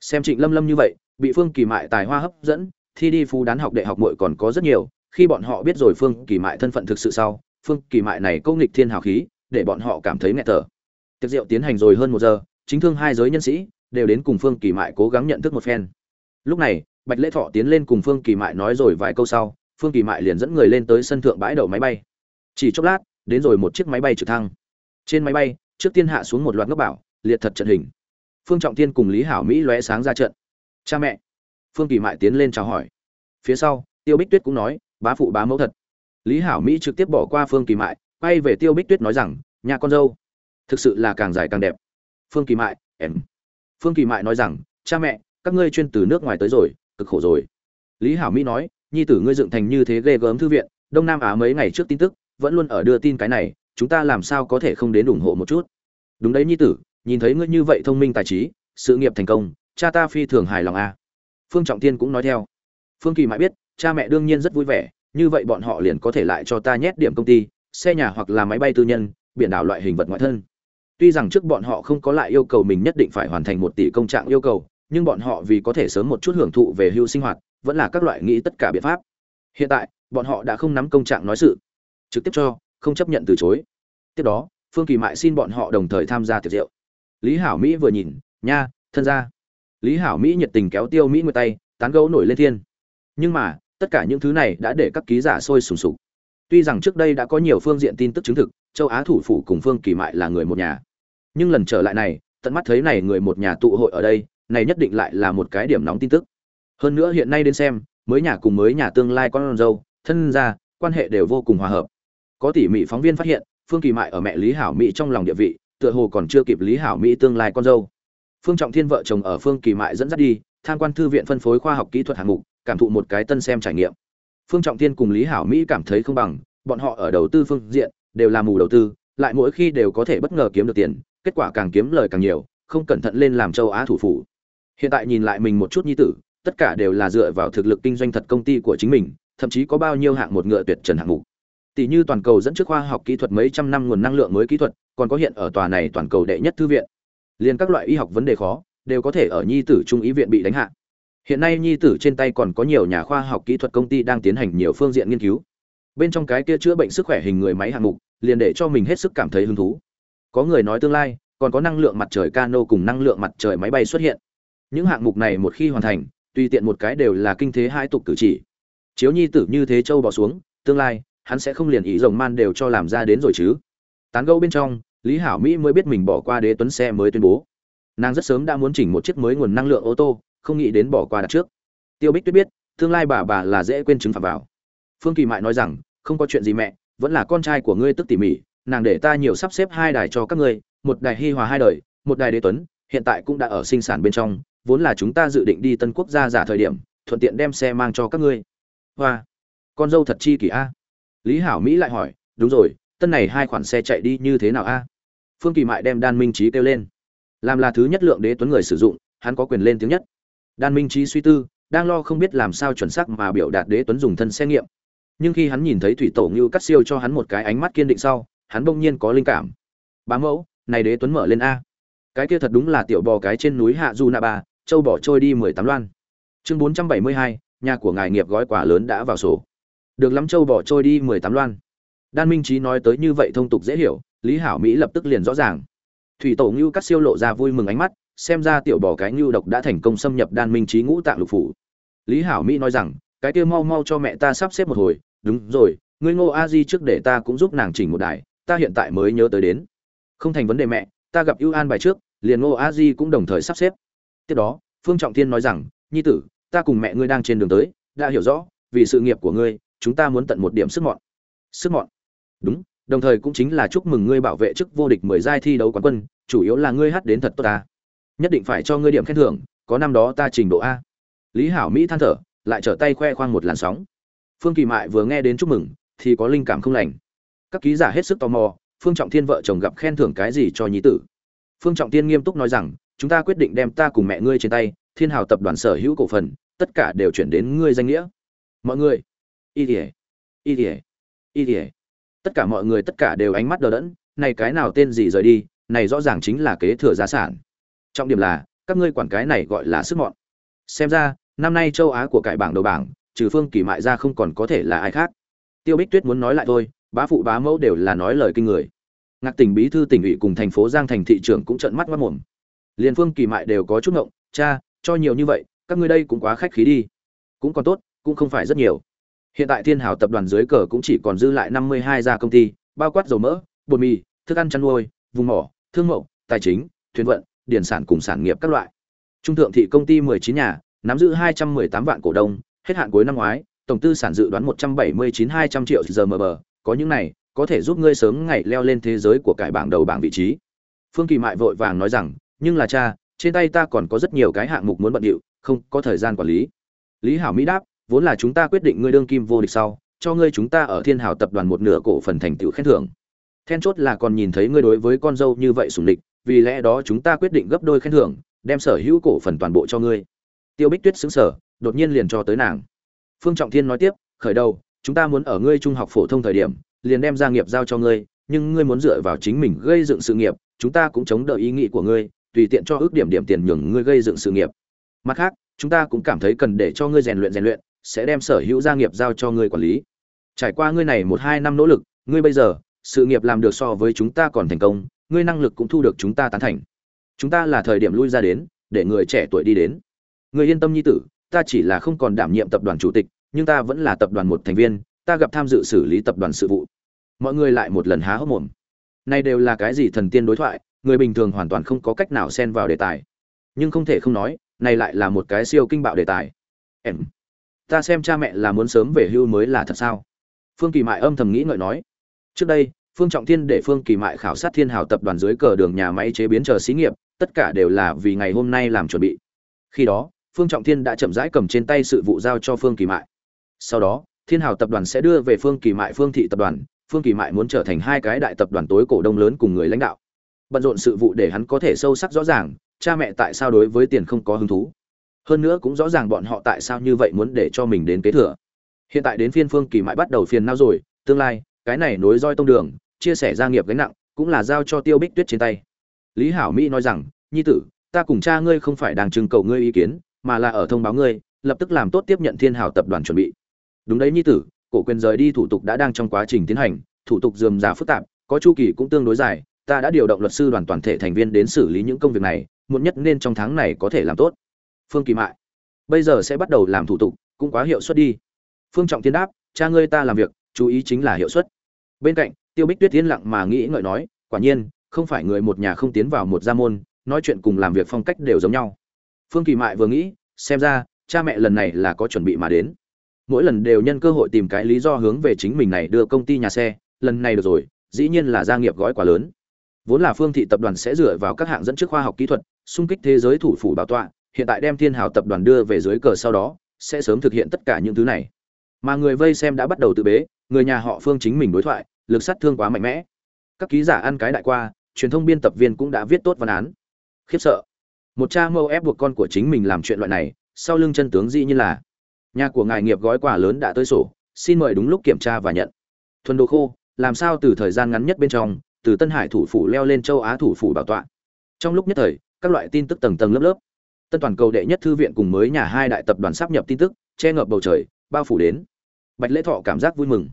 Xem trịnh lâm lâm như vậy bị phương kỳ mại tài hoa hấp dẫn thi đi phú đán học đại học muội còn có rất nhiều khi bọn họ biết rồi phương kỳ mại thân phận thực sự sau phương kỳ mại này câu nghịch thiên hào khí để bọn họ cảm thấy nghẹt thở. Tiệc rượu tiến hành rồi hơn một giờ chính thương hai giới nhân sĩ đều đến cùng phương kỳ mại cố gắng nhận thức một phen. Lúc này bạch lễ thọ tiến lên cùng phương kỳ mại nói rồi vài câu sau phương kỳ mại liền dẫn người lên tới sân thượng bãi đậu máy bay. Chỉ chốc lát đến rồi một chiếc máy bay trực thăng. Trên máy bay, trước tiên hạ xuống một loạt ngốc bảo, liệt thật trận hình. Phương trọng tiên cùng lý hảo mỹ lóe sáng ra trận. Cha mẹ! Phương kỳ mại tiến lên chào hỏi. Phía sau, tiêu bích tuyết cũng nói, bá phụ, bá mẫu thật. Lý hảo mỹ trực tiếp bỏ qua phương kỳ mại, quay về tiêu bích tuyết nói rằng, nhà con dâu, thực sự là càng dài càng đẹp. Phương kỳ mại, em. Phương kỳ mại nói rằng, cha mẹ, các ngươi chuyên từ nước ngoài tới rồi, cực khổ rồi. Lý hảo mỹ nói, nhi tử ngươi dựng thành như thế ghê gớm thư viện, đông nam á mấy ngày trước tin tức vẫn luôn ở đưa tin cái này, chúng ta làm sao có thể không đến ủng hộ một chút? Đúng đấy nhi tử, nhìn thấy ngươi như vậy thông minh tài trí, sự nghiệp thành công, cha ta phi thường hài lòng a à. phương trọng tiên cũng nói theo. Phương kỳ mãi biết, cha mẹ đương nhiên rất vui vẻ, như vậy bọn họ liền có thể lại cho ta nhét điểm công ty, xe nhà hoặc là máy bay tư nhân, biển đảo loại hình vật ngoại thân. Tuy rằng trước bọn họ không có lại yêu cầu mình nhất định phải hoàn thành một tỷ công trạng yêu cầu, nhưng bọn họ vì có thể sớm một chút hưởng thụ về hưu sinh hoạt, vẫn là các loại nghĩ tất cả biện pháp. Hiện tại, bọn họ đã không nắm công trạng nói sự trực tiếp cho, không chấp nhận từ chối. Tiếp đó, phương kỳ mại xin bọn họ đồng thời tham gia tiệc rượu. Lý hảo mỹ vừa nhìn, nha, thân ra lý hảo mỹ nhiệt tình kéo tiêu mỹ nguyệt tay, tán gấu nổi lên thiên. Nhưng mà, tất cả những thứ này đã để các ký giả sôi sùng sục. Tuy rằng trước đây đã có nhiều phương diện tin tức chứng thực, châu á thủ phủ cùng phương kỳ mại là người một nhà. Nhưng lần trở lại này, tận mắt thấy này người một nhà tụ hội ở đây, này nhất định lại là một cái điểm nóng tin tức. Hơn nữa hiện nay đến xem, mới nhà cùng mới nhà tương lai con dâu, thân gia, quan hệ đều vô cùng hòa hợp có tỉ mỉ phóng viên phát hiện, phương kỳ mại ở mẹ lý hảo mỹ trong lòng địa vị, tựa hồ còn chưa kịp lý hảo mỹ tương lai con dâu. Phương trọng thiên vợ chồng ở phương kỳ mại dẫn dắt đi, tham quan thư viện phân phối khoa học kỹ thuật hạng mục, cảm thụ một cái tân xem trải nghiệm. Phương trọng thiên cùng lý hảo mỹ cảm thấy không bằng, bọn họ ở đầu tư phương diện, đều là mù đầu tư, lại mỗi khi đều có thể bất ngờ kiếm được tiền, kết quả càng kiếm lời càng nhiều, không cẩn thận lên làm châu á thủ phủ. Hiện tại nhìn lại mình một chút nhi tử, tất cả đều là dựa vào thực lực kinh doanh thật công ty của chính mình, thậm chí có bao nhiêu hạng một ngựa tuyệt trần hạng mục tỷ như toàn cầu dẫn trước khoa học kỹ thuật mấy trăm năm nguồn năng lượng mới kỹ thuật, còn có hiện ở tòa này toàn cầu đệ nhất thư viện. Liên các loại y học vấn đề khó, đều có thể ở nhi tử trung ý viện bị đánh hạ. Hiện nay nhi tử trên tay còn có nhiều nhà khoa học kỹ thuật công ty đang tiến hành nhiều phương diện nghiên cứu. Bên trong cái kia chữa bệnh sức khỏe hình người máy hạng mục, liền để cho mình hết sức cảm thấy hứng thú. Có người nói tương lai, còn có năng lượng mặt trời cano cùng năng lượng mặt trời máy bay xuất hiện. Những hạng mục này một khi hoàn thành, tùy tiện một cái đều là kinh thế hai tục cử chỉ. Chiếu nhi tử như thế châu bỏ xuống, tương lai hắn sẽ không liền ý rồng man đều cho làm ra đến rồi chứ. Tán gẫu bên trong, lý hảo mỹ mới biết mình bỏ qua đế tuấn xe mới tuyên bố. Nàng rất sớm đã muốn chỉnh một chiếc mới nguồn năng lượng ô tô, không nghĩ đến bỏ qua đặt trước. Tiêu bích tuyết biết, tương lai bà bà là dễ quên chứng phạm vào. Phương kỳ mại nói rằng, không có chuyện gì mẹ, vẫn là con trai của ngươi tức tỉ mỉ, nàng để ta nhiều sắp xếp hai đài cho các ngươi, một đài hi hòa hai đời, một đài đế tuấn, hiện tại cũng đã ở sinh sản bên trong, vốn là chúng ta dự định đi tân quốc gia giả thời điểm, thuận tiện đem xe mang cho các ngươi. Hoa, con dâu thật chi kỷ a lý hảo mỹ lại hỏi, đúng rồi, tân này hai khoản xe chạy đi như thế nào a? Phương kỳ mại đem đan minh trí kêu lên. Làm là thứ nhất lượng đế tuấn người sử dụng, hắn có quyền lên tiếng nhất. Đan minh trí suy tư, đang lo không biết làm sao chuẩn xác mà biểu đạt đế tuấn dùng thân xe nghiệm. Nhưng khi hắn nhìn thấy thủy tổ ngưu cắt siêu cho hắn một cái ánh mắt kiên định sau, hắn bỗng nhiên có linh cảm. Bá mẫu, này đế tuấn mở lên a. Cái kia thật đúng là tiểu bò cái trên núi hạ du na ba, châu bỏ trôi đi mười tám loan. Chương bốn trăm bảy mươi hai, nhà của ngài nghiệp gói quả lớn đã vào sổ được lắm châu bỏ trôi đi mười tám loan. Đan minh trí nói tới như vậy thông tục dễ hiểu, lý hảo mỹ lập tức liền rõ ràng. Thủy tổ ngưu cắt siêu lộ ra vui mừng ánh mắt, xem ra tiểu bò cái ngưu độc đã thành công xâm nhập đan minh trí ngũ tạng lục phủ. Lý hảo mỹ nói rằng, cái kia mau mau cho mẹ ta sắp xếp một hồi, đúng rồi, ngươi ngô a di trước để ta cũng giúp nàng chỉnh một đài, ta hiện tại mới nhớ tới đến. Không thành vấn đề mẹ, ta gặp ưu an bài trước, liền ngô a di cũng đồng thời sắp xếp. Tiếp đó, phương trọng thiên nói rằng, nhi tử, ta cùng mẹ ngươi đang trên đường tới, đã hiểu rõ, vì sự nghiệp của ngươi chúng ta muốn tận một điểm sức mọn. Sức mọn? Đúng, đồng thời cũng chính là chúc mừng ngươi bảo vệ chức vô địch mười giai thi đấu quán quân, chủ yếu là ngươi hát đến thật tốt ta. Nhất định phải cho ngươi điểm khen thưởng, có năm đó ta trình độ a. Lý hảo mỹ than thở, lại trở tay khoe khoang một làn sóng. Phương kỳ mại vừa nghe đến chúc mừng, thì có linh cảm không lành. Các ký giả hết sức tò mò, phương trọng thiên vợ chồng gặp khen thưởng cái gì cho nhí tử? Phương trọng thiên nghiêm túc nói rằng, chúng ta quyết định đem ta cùng mẹ ngươi trên tay, thiên hào tập đoàn sở hữu cổ phần, tất cả đều chuyển đến ngươi danh nghĩa. Mọi người y tỉa y tỉa y tỉa. Tất cả mọi người, tất cả đều ánh mắt đờ đẫn, này cái nào tên gì rời đi, này rõ ràng chính là kế thừa gia sản. Trọng điểm là, các ngươi quản cái này gọi là sức mọn. Xem ra, năm nay châu á của cải bảng đầu bảng, trừ phương kỳ mại ra không còn có thể là ai khác. Tiêu bích tuyết muốn nói lại thôi, bá phụ bá mẫu đều là nói lời kinh người. Ngạc tỉnh bí thư tỉnh ủy cùng thành phố giang thành thị trưởng cũng trợn mắt mắt mồm. Liền phương kỳ mại đều có chút ngộng, cha, cho nhiều như vậy, các ngươi đây cũng quá khách khí đi. Cũng còn tốt, cũng không phải rất nhiều hiện tại thiên hào tập đoàn dưới cờ cũng chỉ còn dư lại năm mươi hai gia công ty bao quát dầu mỡ bột mì thức ăn chăn nuôi vùng mỏ thương mậu tài chính thuyền vận điển sản cùng sản nghiệp các loại. Trung thượng thị công ty mười chín nhà nắm giữ hai trăm mười tám vạn cổ đông hết hạn cuối năm ngoái tổng tư sản dự đoán một trăm bảy mươi chín hai trăm triệu GMB, có những này có thể giúp ngươi sớm ngày leo lên thế giới của cải bảng đầu bảng vị trí. Phương kỳ mại vội vàng nói rằng nhưng là cha trên tay ta còn có rất nhiều cái hạng mục muốn bận điệu không có thời gian quản lý. Lý hảo mỹ đáp vốn là chúng ta quyết định ngươi đương kim vô địch sau, cho ngươi chúng ta ở thiên hảo tập đoàn một nửa cổ phần thành tựu khen thưởng. Then chốt là còn nhìn thấy ngươi đối với con dâu như vậy sủng địch, vì lẽ đó chúng ta quyết định gấp đôi khen thưởng, đem sở hữu cổ phần toàn bộ cho ngươi. Tiêu bích tuyết xứng sở đột nhiên liền cho tới nàng. Phương trọng thiên nói tiếp, khởi đầu, chúng ta muốn ở ngươi trung học phổ thông thời điểm, liền đem gia nghiệp giao cho ngươi, nhưng ngươi muốn dựa vào chính mình gây dựng sự nghiệp, chúng ta cũng chống đỡ ý nghĩ của ngươi, tùy tiện cho ước điểm điểm tiền nhường ngươi gây dựng sự nghiệp. Mặt khác, chúng ta cũng cảm thấy cần để cho ngươi rèn luyện rèn luyện sẽ đem sở hữu gia nghiệp giao cho ngươi quản lý. Trải qua ngươi này một hai năm nỗ lực, ngươi bây giờ, sự nghiệp làm được so với chúng ta còn thành công, ngươi năng lực cũng thu được chúng ta tán thành. Chúng ta là thời điểm lui ra đến, để người trẻ tuổi đi đến. Ngươi yên tâm nhi tử, ta chỉ là không còn đảm nhiệm tập đoàn chủ tịch, nhưng ta vẫn là tập đoàn một thành viên, ta gặp tham dự xử lý tập đoàn sự vụ. Mọi người lại một lần há hốc mồm. Này đều là cái gì thần tiên đối thoại, người bình thường hoàn toàn không có cách nào xen vào đề tài. Nhưng không thể không nói, này lại là một cái siêu kinh bạo đề tài. Em ta xem cha mẹ là muốn sớm về hưu mới là thật sao? Phương kỳ mại âm thầm nghĩ ngợi nói. Trước đây, phương trọng thiên để phương kỳ mại khảo sát thiên hào tập đoàn dưới cờ đường nhà máy chế biến chờ xí nghiệp, tất cả đều là vì ngày hôm nay làm chuẩn bị. Khi đó, phương trọng thiên đã chậm rãi cầm trên tay sự vụ giao cho phương kỳ mại. Sau đó, thiên hào tập đoàn sẽ đưa về phương kỳ mại phương thị tập đoàn, phương kỳ mại muốn trở thành hai cái đại tập đoàn tối cổ đông lớn cùng người lãnh đạo. Bận rộn sự vụ để hắn có thể sâu sắc rõ ràng, cha mẹ tại sao đối với tiền không có hứng thú hơn nữa cũng rõ ràng bọn họ tại sao như vậy muốn để cho mình đến kế thừa. Hiện tại đến phiên phương kỳ mại bắt đầu phiền não rồi, tương lai, cái này nối roi tông đường, chia sẻ gia nghiệp gánh nặng, cũng là giao cho tiêu bích tuyết trên tay. Lý hảo mỹ nói rằng, nhi tử, ta cùng cha ngươi không phải đang trưng cầu ngươi ý kiến, mà là ở thông báo ngươi, lập tức làm tốt tiếp nhận thiên hảo tập đoàn chuẩn bị. Đúng đấy nhi tử, cổ quyền rời đi thủ tục đã đang trong quá trình tiến hành, thủ tục dườm già phức tạp, có chu kỳ cũng tương đối dài, ta đã điều động luật sư đoàn toàn thể thành viên đến xử lý những công việc này, muộn nhất nên trong tháng này có thể làm tốt phương kỳ mại. Bây giờ sẽ bắt đầu làm thủ tục, cũng quá hiệu suất đi. Phương trọng tiến đáp, cha ngươi ta làm việc, chú ý chính là hiệu suất. Bên cạnh, tiêu bích tuyết yên lặng mà nghĩ ngợi nói, quả nhiên, không phải người một nhà không tiến vào một gia môn, nói chuyện cùng làm việc phong cách đều giống nhau. Phương kỳ mại vừa nghĩ, xem ra, cha mẹ lần này là có chuẩn bị mà đến. Mỗi lần đều nhân cơ hội tìm cái lý do hướng về chính mình này đưa công ty nhà xe, lần này được rồi, dĩ nhiên là gia nghiệp gói quá lớn. Vốn là phương thị tập đoàn sẽ dựa vào các hạng dẫn trước khoa học kỹ thuật, xung kích thế giới thủ phủ bảo tọa hiện tại đem thiên hào tập đoàn đưa về dưới cờ sau đó, sẽ sớm thực hiện tất cả những thứ này. Mà người vây xem đã bắt đầu tự bế, người nhà họ phương chính mình đối thoại, lực sát thương quá mạnh mẽ. Các ký giả ăn cái đại qua, truyền thông biên tập viên cũng đã viết tốt văn án. Khiếp sợ. Một cha mâu ép buộc con của chính mình làm chuyện loại này, sau lưng chân tướng dĩ như là, nhà của ngài nghiệp gói quà lớn đã tới sổ, xin mời đúng lúc kiểm tra và nhận. Thuần đồ khô, làm sao từ thời gian ngắn nhất bên trong, từ tân hải thủ phủ leo lên châu á thủ phủ bảo tọa. Trong lúc nhất thời, các loại tin tức tầng tầng lớp lớp tân toàn cầu đệ nhất thư viện cùng mới nhà hai đại tập đoàn sắp nhập tin tức, che ngập bầu trời, bao phủ đến. Bạch lễ thọ cảm giác vui mừng.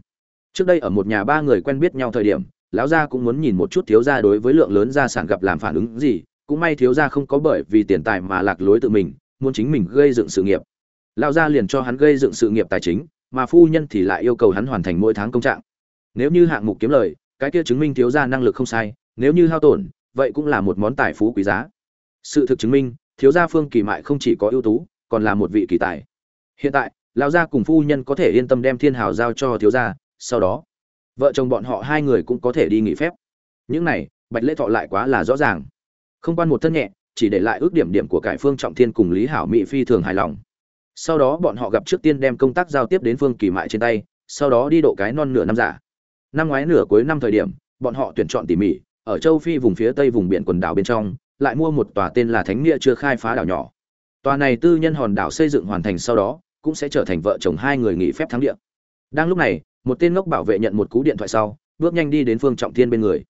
Trước đây ở một nhà ba người quen biết nhau thời điểm, lão gia cũng muốn nhìn một chút thiếu gia đối với lượng lớn gia sản gặp làm phản ứng gì, cũng may thiếu gia không có bởi vì tiền tài mà lạc lối tự mình, muốn chính mình gây dựng sự nghiệp. Lão gia liền cho hắn gây dựng sự nghiệp tài chính, mà phu nhân thì lại yêu cầu hắn hoàn thành mỗi tháng công trạng. Nếu như hạng mục kiếm lời, cái kia chứng minh thiếu gia năng lực không sai, nếu như hao tổn, vậy cũng là một món tài phú quý giá. Sự thực chứng minh thiếu gia phương kỳ mại không chỉ có ưu tú, còn là một vị kỳ tài. Hiện tại, lão gia cùng phu nhân có thể yên tâm đem thiên hào giao cho thiếu gia, sau đó, vợ chồng bọn họ hai người cũng có thể đi nghỉ phép. Những này, bạch lễ thọ lại quá là rõ ràng. Không quan một thân nhẹ, chỉ để lại ước điểm điểm của cải phương trọng thiên cùng lý hảo mỹ phi thường hài lòng. Sau đó bọn họ gặp trước tiên đem công tác giao tiếp đến phương kỳ mại trên tay, sau đó đi độ cái non nửa năm giả. Năm ngoái nửa cuối năm thời điểm, bọn họ tuyển chọn tỉ mỉ, ở châu phi vùng phía tây vùng biển quần đảo bên trong lại mua một tòa tên là thánh nghĩa chưa khai phá đảo nhỏ. Tòa này tư nhân hòn đảo xây dựng hoàn thành sau đó, cũng sẽ trở thành vợ chồng hai người nghỉ phép thắng địa. Đang lúc này, một tên ngốc bảo vệ nhận một cú điện thoại sau, bước nhanh đi đến phương trọng thiên bên người.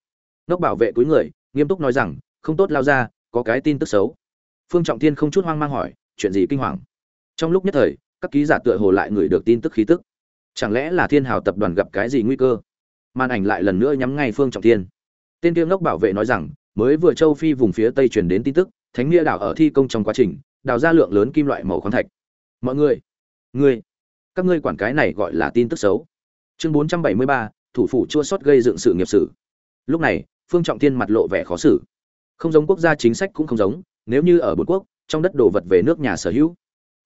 Ngốc bảo vệ cúi người, nghiêm túc nói rằng, không tốt lao ra, có cái tin tức xấu. Phương trọng thiên không chút hoang mang hỏi, chuyện gì kinh hoàng? Trong lúc nhất thời, các ký giả tựa hồ lại người được tin tức khí tức. Chẳng lẽ là thiên hào tập đoàn gặp cái gì nguy cơ? Màn ảnh lại lần nữa nhắm ngay phương trọng thiên. Tên kia ngốc bảo vệ nói rằng mới vừa châu phi vùng phía tây truyền đến tin tức thánh nghĩa đảo ở thi công trong quá trình đào ra lượng lớn kim loại màu khoáng thạch. Mọi người người, các ngươi quản cái này gọi là tin tức xấu. Chương bốn trăm bảy mươi ba thủ phủ chua sót gây dựng sự nghiệp sử. Lúc này phương trọng thiên mặt lộ vẻ khó xử. Không giống quốc gia chính sách cũng không giống nếu như ở bốn quốc trong đất đồ vật về nước nhà sở hữu.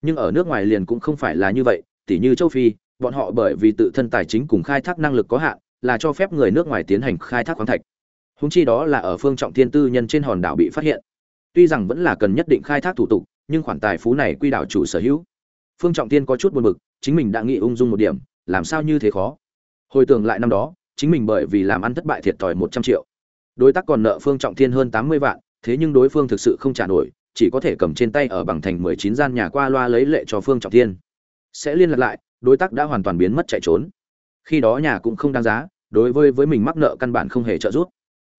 Nhưng ở nước ngoài liền cũng không phải là như vậy tỉ như châu phi bọn họ bởi vì tự thân tài chính cùng khai thác năng lực có hạn là cho phép người nước ngoài tiến hành khai thác khoáng thạch húng chi đó là ở phương trọng thiên tư nhân trên hòn đảo bị phát hiện. Tuy rằng vẫn là cần nhất định khai thác thủ tục, nhưng khoản tài phú này quy đảo chủ sở hữu. Phương trọng thiên có chút buồn bực, chính mình đã nghĩ ung dung một điểm, làm sao như thế khó? Hồi tưởng lại năm đó, chính mình bởi vì làm ăn thất bại thiệt thòi một trăm triệu. Đối tác còn nợ phương trọng thiên hơn tám mươi vạn, thế nhưng đối phương thực sự không trả nổi, chỉ có thể cầm trên tay ở bằng thành mười chín gian nhà qua loa lấy lệ cho phương trọng thiên. Sẽ liên lạc lại, đối tác đã hoàn toàn biến mất chạy trốn. Khi đó nhà cũng không đáng giá, đối với với mình mắc nợ căn bản không hề trợ giúp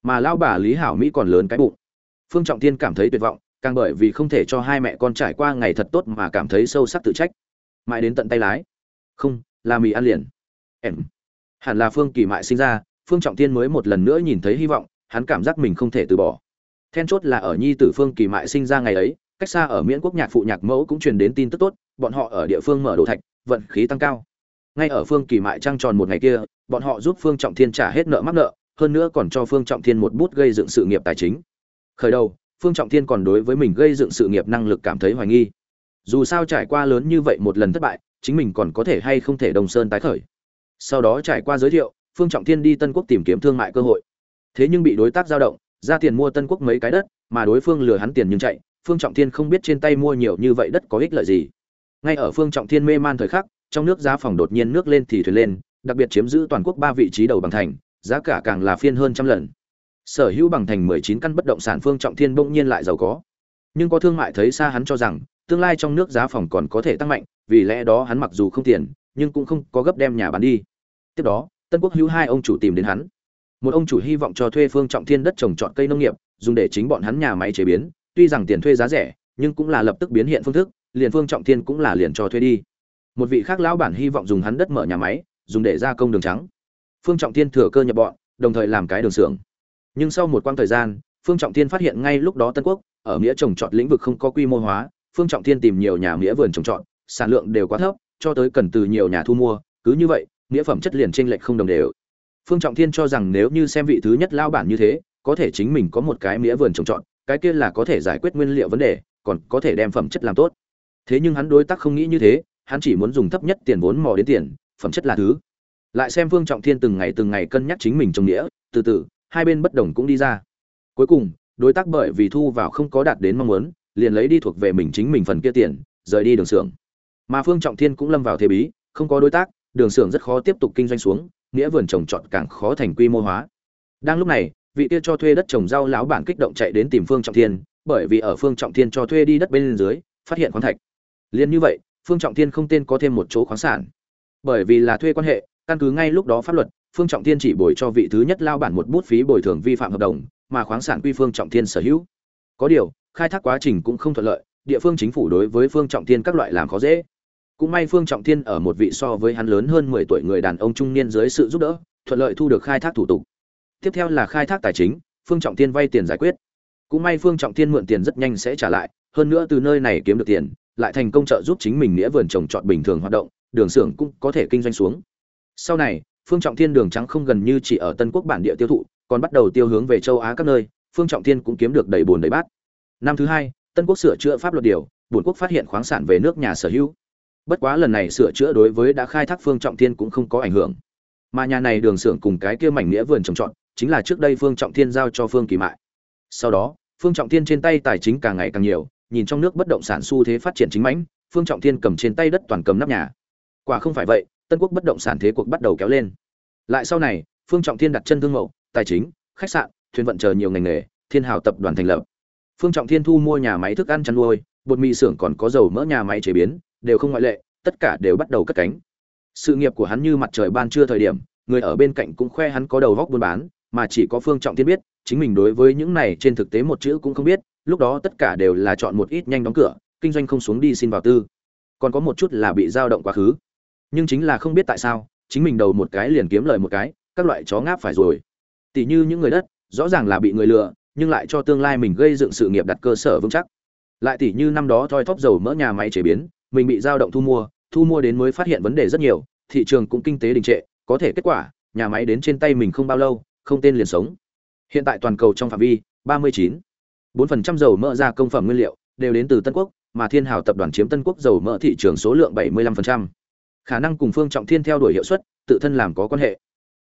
mà lao bà lý hảo mỹ còn lớn cái bụng. Phương trọng thiên cảm thấy tuyệt vọng, càng bởi vì không thể cho hai mẹ con trải qua ngày thật tốt mà cảm thấy sâu sắc tự trách. Mãi đến tận tay lái. Không, là mì ăn liền. Em. Hẳn là phương kỳ mại sinh ra, phương trọng thiên mới một lần nữa nhìn thấy hy vọng, hắn cảm giác mình không thể từ bỏ. Then chốt là ở nhi tử phương kỳ mại sinh ra ngày ấy, cách xa ở miễn quốc nhạc phụ nhạc mẫu cũng truyền đến tin tức tốt, bọn họ ở địa phương mở đồ thạch, vận khí tăng cao. Ngay ở phương kỳ mại trăng tròn một ngày kia, bọn họ giúp phương trọng thiên trả hết nợ mắc nợ hơn nữa còn cho phương trọng thiên một bút gây dựng sự nghiệp tài chính. Khởi đầu, phương trọng thiên còn đối với mình gây dựng sự nghiệp năng lực cảm thấy hoài nghi. Dù sao trải qua lớn như vậy một lần thất bại, chính mình còn có thể hay không thể đồng sơn tái khởi. Sau đó trải qua giới thiệu, phương trọng thiên đi tân quốc tìm kiếm thương mại cơ hội. Thế nhưng bị đối tác giao động, ra tiền mua tân quốc mấy cái đất, mà đối phương lừa hắn tiền nhưng chạy, phương trọng thiên không biết trên tay mua nhiều như vậy đất có ích lợi gì. Ngay ở phương trọng thiên mê man thời khắc, trong nước giá phòng đột nhiên nước lên thì thuyền lên, đặc biệt chiếm giữ toàn quốc ba vị trí đầu bằng thành giá cả càng là phiên hơn trăm lần. Sở hữu bằng thành mười chín căn bất động sản phương trọng thiên bỗng nhiên lại giàu có. Nhưng có thương mại thấy xa hắn cho rằng, tương lai trong nước giá phòng còn có thể tăng mạnh, vì lẽ đó hắn mặc dù không tiền, nhưng cũng không có gấp đem nhà bán đi. Tiếp đó, tân quốc hữu hai ông chủ tìm đến hắn. Một ông chủ hy vọng cho thuê phương trọng thiên đất trồng trọt cây nông nghiệp, dùng để chính bọn hắn nhà máy chế biến. Tuy rằng tiền thuê giá rẻ, nhưng cũng là lập tức biến hiện phương thức, liền phương trọng thiên cũng là liền cho thuê đi. Một vị khác lão bản hy vọng dùng hắn đất mở nhà máy, dùng để gia công đường trắng phương trọng thiên thừa cơ nhập bọn, đồng thời làm cái đường xưởng. Nhưng sau một quãng thời gian, phương trọng thiên phát hiện ngay lúc đó tân quốc, ở nghĩa trồng trọt lĩnh vực không có quy mô hóa, phương trọng thiên tìm nhiều nhà nghĩa vườn trồng trọt, sản lượng đều quá thấp, cho tới cần từ nhiều nhà thu mua, cứ như vậy nghĩa phẩm chất liền chênh lệch không đồng đều. Phương trọng thiên cho rằng nếu như xem vị thứ nhất lao bản như thế, có thể chính mình có một cái nghĩa vườn trồng trọt, cái kia là có thể giải quyết nguyên liệu vấn đề, còn có thể đem phẩm chất làm tốt. Thế nhưng hắn đối tác không nghĩ như thế, hắn chỉ muốn dùng thấp nhất tiền vốn mò đến tiền, phẩm chất là thứ lại xem phương trọng thiên từng ngày từng ngày cân nhắc chính mình trong nghĩa, từ từ, hai bên bất đồng cũng đi ra. Cuối cùng, đối tác bởi vì thu vào không có đạt đến mong muốn, liền lấy đi thuộc về mình chính mình phần kia tiền, rời đi đường xưởng. Mà phương trọng thiên cũng lâm vào thế bí, không có đối tác, đường xưởng rất khó tiếp tục kinh doanh xuống, nghĩa vườn trồng trọt càng khó thành quy mô hóa. Đang lúc này, vị kia cho thuê đất trồng rau lão bản kích động chạy đến tìm phương trọng thiên, bởi vì ở phương trọng thiên cho thuê đi đất bên dưới, phát hiện khoáng thạch. Liền như vậy, phương trọng thiên không tên có thêm một chỗ khoáng sản. Bởi vì là thuê quan hệ căn cứ ngay lúc đó pháp luật, phương trọng thiên chỉ bồi cho vị thứ nhất lao bản một bút phí bồi thường vi phạm hợp đồng, mà khoáng sản quy phương trọng thiên sở hữu. Có điều, khai thác quá trình cũng không thuận lợi, địa phương chính phủ đối với phương trọng thiên các loại làm khó dễ. Cũng may phương trọng thiên ở một vị so với hắn lớn hơn mười tuổi người đàn ông trung niên dưới sự giúp đỡ, thuận lợi thu được khai thác thủ tục. Tiếp theo là khai thác tài chính, phương trọng thiên vay tiền giải quyết. Cũng may phương trọng thiên mượn tiền rất nhanh sẽ trả lại, hơn nữa từ nơi này kiếm được tiền, lại thành công trợ giúp chính mình nghĩa vườn trồng trọt bình thường hoạt động, đường xưởng cũng có thể kinh doanh xuống sau này, phương trọng thiên đường trắng không gần như chỉ ở tân quốc bản địa tiêu thụ, còn bắt đầu tiêu hướng về châu á các nơi, phương trọng thiên cũng kiếm được đầy buồn đầy bát. Năm thứ hai, tân quốc sửa chữa pháp luật điều, bổn quốc phát hiện khoáng sản về nước nhà sở hữu. Bất quá lần này sửa chữa đối với đã khai thác phương trọng thiên cũng không có ảnh hưởng. Mà nhà này đường xưởng cùng cái kia mảnh nghĩa vườn trồng trọt, chính là trước đây phương trọng thiên giao cho phương kỳ mại. Sau đó, phương trọng thiên trên tay tài chính càng ngày càng nhiều, nhìn trong nước bất động sản xu thế phát triển chính mãnh, phương trọng thiên cầm trên tay đất toàn cầm nắp nhà. Quả không phải vậy tân quốc bất động sản thế cuộc bắt đầu kéo lên. Lại sau này, phương trọng thiên đặt chân thương mẫu tài chính, khách sạn, thuyền vận chờ nhiều ngành nghề, thiên hào tập đoàn thành lập. Phương trọng thiên thu mua nhà máy thức ăn chăn nuôi, bột mì xưởng còn có dầu mỡ nhà máy chế biến, đều không ngoại lệ, tất cả đều bắt đầu cất cánh. Sự nghiệp của hắn như mặt trời ban trưa thời điểm, người ở bên cạnh cũng khoe hắn có đầu góc buôn bán, mà chỉ có phương trọng thiên biết, chính mình đối với những này trên thực tế một chữ cũng không biết, lúc đó tất cả đều là chọn một ít nhanh đóng cửa, kinh doanh không xuống đi xin vào tư. Còn có một chút là bị dao động quá khứ nhưng chính là không biết tại sao chính mình đầu một cái liền kiếm lời một cái các loại chó ngáp phải rồi tỷ như những người đất rõ ràng là bị người lừa nhưng lại cho tương lai mình gây dựng sự nghiệp đặt cơ sở vững chắc lại tỷ như năm đó thoi thóp dầu mỡ nhà máy chế biến mình bị giao động thu mua thu mua đến mới phát hiện vấn đề rất nhiều thị trường cũng kinh tế đình trệ có thể kết quả nhà máy đến trên tay mình không bao lâu không tên liền sống hiện tại toàn cầu trong phạm vi 39. 4% dầu mỡ ra công phẩm nguyên liệu đều đến từ Tân Quốc, mà Thiên Hào tập đoàn chiếm Tân Quốc dầu mỡ thị trường số lượng 75%. Khả năng cùng Phương Trọng Thiên theo đuổi hiệu suất, tự thân làm có quan hệ.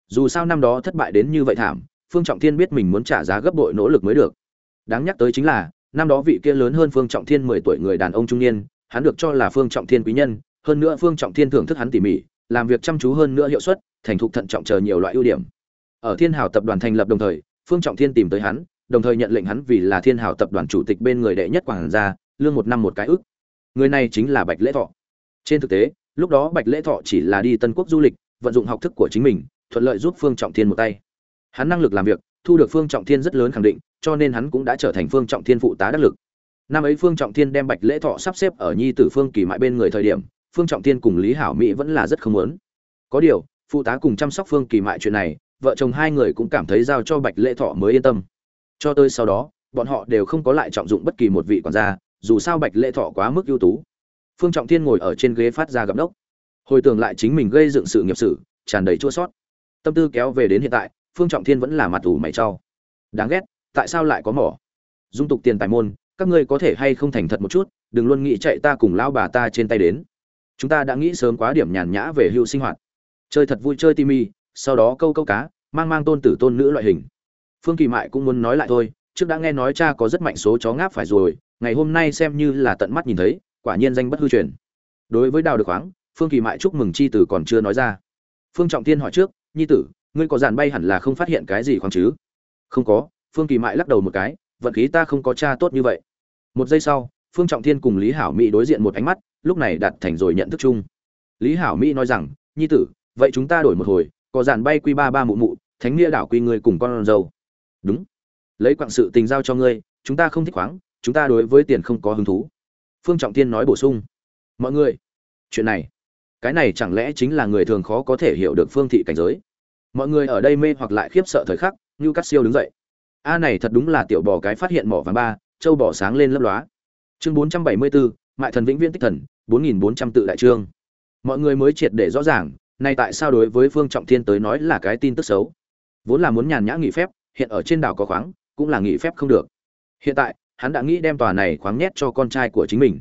Dù sao năm đó thất bại đến như vậy thảm, Phương Trọng Thiên biết mình muốn trả giá gấp bội nỗ lực mới được. Đáng nhắc tới chính là, năm đó vị kia lớn hơn Phương Trọng Thiên 10 tuổi người đàn ông trung niên, hắn được cho là Phương Trọng Thiên quý nhân, hơn nữa Phương Trọng Thiên thưởng thức hắn tỉ mỉ, làm việc chăm chú hơn nữa hiệu suất, thành thục thận trọng chờ nhiều loại ưu điểm. Ở Thiên Hào tập đoàn thành lập đồng thời, Phương Trọng Thiên tìm tới hắn, đồng thời nhận lệnh hắn vì là Thiên Hào tập đoàn chủ tịch bên người đệ nhất quảng gia, lương một năm một cái ức. Người này chính là Bạch Lễ Thọ. Trên thực tế, lúc đó Bạch Lễ Thọ chỉ là đi Tân Quốc du lịch, vận dụng học thức của chính mình, thuận lợi giúp Phương Trọng Thiên một tay. Hắn năng lực làm việc, thu được Phương Trọng Thiên rất lớn khẳng định, cho nên hắn cũng đã trở thành Phương Trọng Thiên phụ tá đắc lực. Năm ấy Phương Trọng Thiên đem Bạch Lễ Thọ sắp xếp ở nhi tử Phương Kỳ mại bên người thời điểm, Phương Trọng Thiên cùng Lý Hảo Mỹ vẫn là rất không muốn. Có điều, phụ tá cùng chăm sóc Phương Kỳ mại chuyện này, vợ chồng hai người cũng cảm thấy giao cho Bạch Lễ Thọ mới yên tâm. Cho tới sau đó, bọn họ đều không có lại trọng dụng bất kỳ một vị quản gia, dù sao Bạch Lễ Thọ quá mức ưu tú. Phương Trọng Thiên ngồi ở trên ghế phát ra gặp đốc. Hồi tưởng lại chính mình gây dựng sự nghiệp sử, tràn đầy chua sót. Tâm tư kéo về đến hiện tại, Phương Trọng Thiên vẫn là mặt ủ mày cho. Đáng ghét, tại sao lại có mỏ? Dung tục tiền tài môn, các ngươi có thể hay không thành thật một chút, đừng luôn nghĩ chạy ta cùng lao bà ta trên tay đến. Chúng ta đã nghĩ sớm quá điểm nhàn nhã về hưu sinh hoạt. Chơi thật vui chơi timi sau đó câu câu cá, mang mang tôn tử tôn nữ loại hình phương kỳ mại cũng muốn nói lại thôi trước đã nghe nói cha có rất mạnh số chó ngáp phải rồi ngày hôm nay xem như là tận mắt nhìn thấy quả nhiên danh bất hư truyền. Đối với đào được khoáng, phương kỳ mại chúc mừng chi tử còn chưa nói ra. Phương trọng tiên hỏi trước, nhi tử, ngươi có dàn bay hẳn là không phát hiện cái gì khoáng chứ? Không có. Phương kỳ mại lắc đầu một cái, vận khí ta không có cha tốt như vậy. Một giây sau, phương trọng thiên cùng lý hảo mỹ đối diện một ánh mắt, lúc này đạt thành rồi nhận thức chung. Lý hảo mỹ nói rằng, nhi tử, vậy chúng ta đổi một hồi, có dàn bay quy ba ba mụ mụ, thánh nghĩa đảo quy người cùng con dâu. Đúng. Lấy quặng sự tình giao cho ngươi, chúng ta không thích khoáng, chúng ta đối với tiền không có hứng thú phương trọng tiên nói bổ sung. Mọi người, chuyện này, cái này chẳng lẽ chính là người thường khó có thể hiểu được phương thị cảnh giới? Mọi người ở đây mê hoặc lại khiếp sợ thời khắc như cắt siêu đứng dậy. A này thật đúng là tiểu bò cái phát hiện mỏ vàng ba, châu bò sáng lên lấp lóa. Chương bốn trăm bảy mươi bốn mại thần vĩnh viễn tích thần, bốn nghìn bốn trăm tự đại trương. Mọi người mới triệt để rõ ràng nay tại sao đối với phương trọng thiên tới nói là cái tin tức xấu? Vốn là muốn nhàn nhã nghỉ phép, hiện ở trên đảo có khoáng, cũng là nghỉ phép không được. Hiện tại hắn đã nghĩ đem tòa này khoáng nhét cho con trai của chính mình.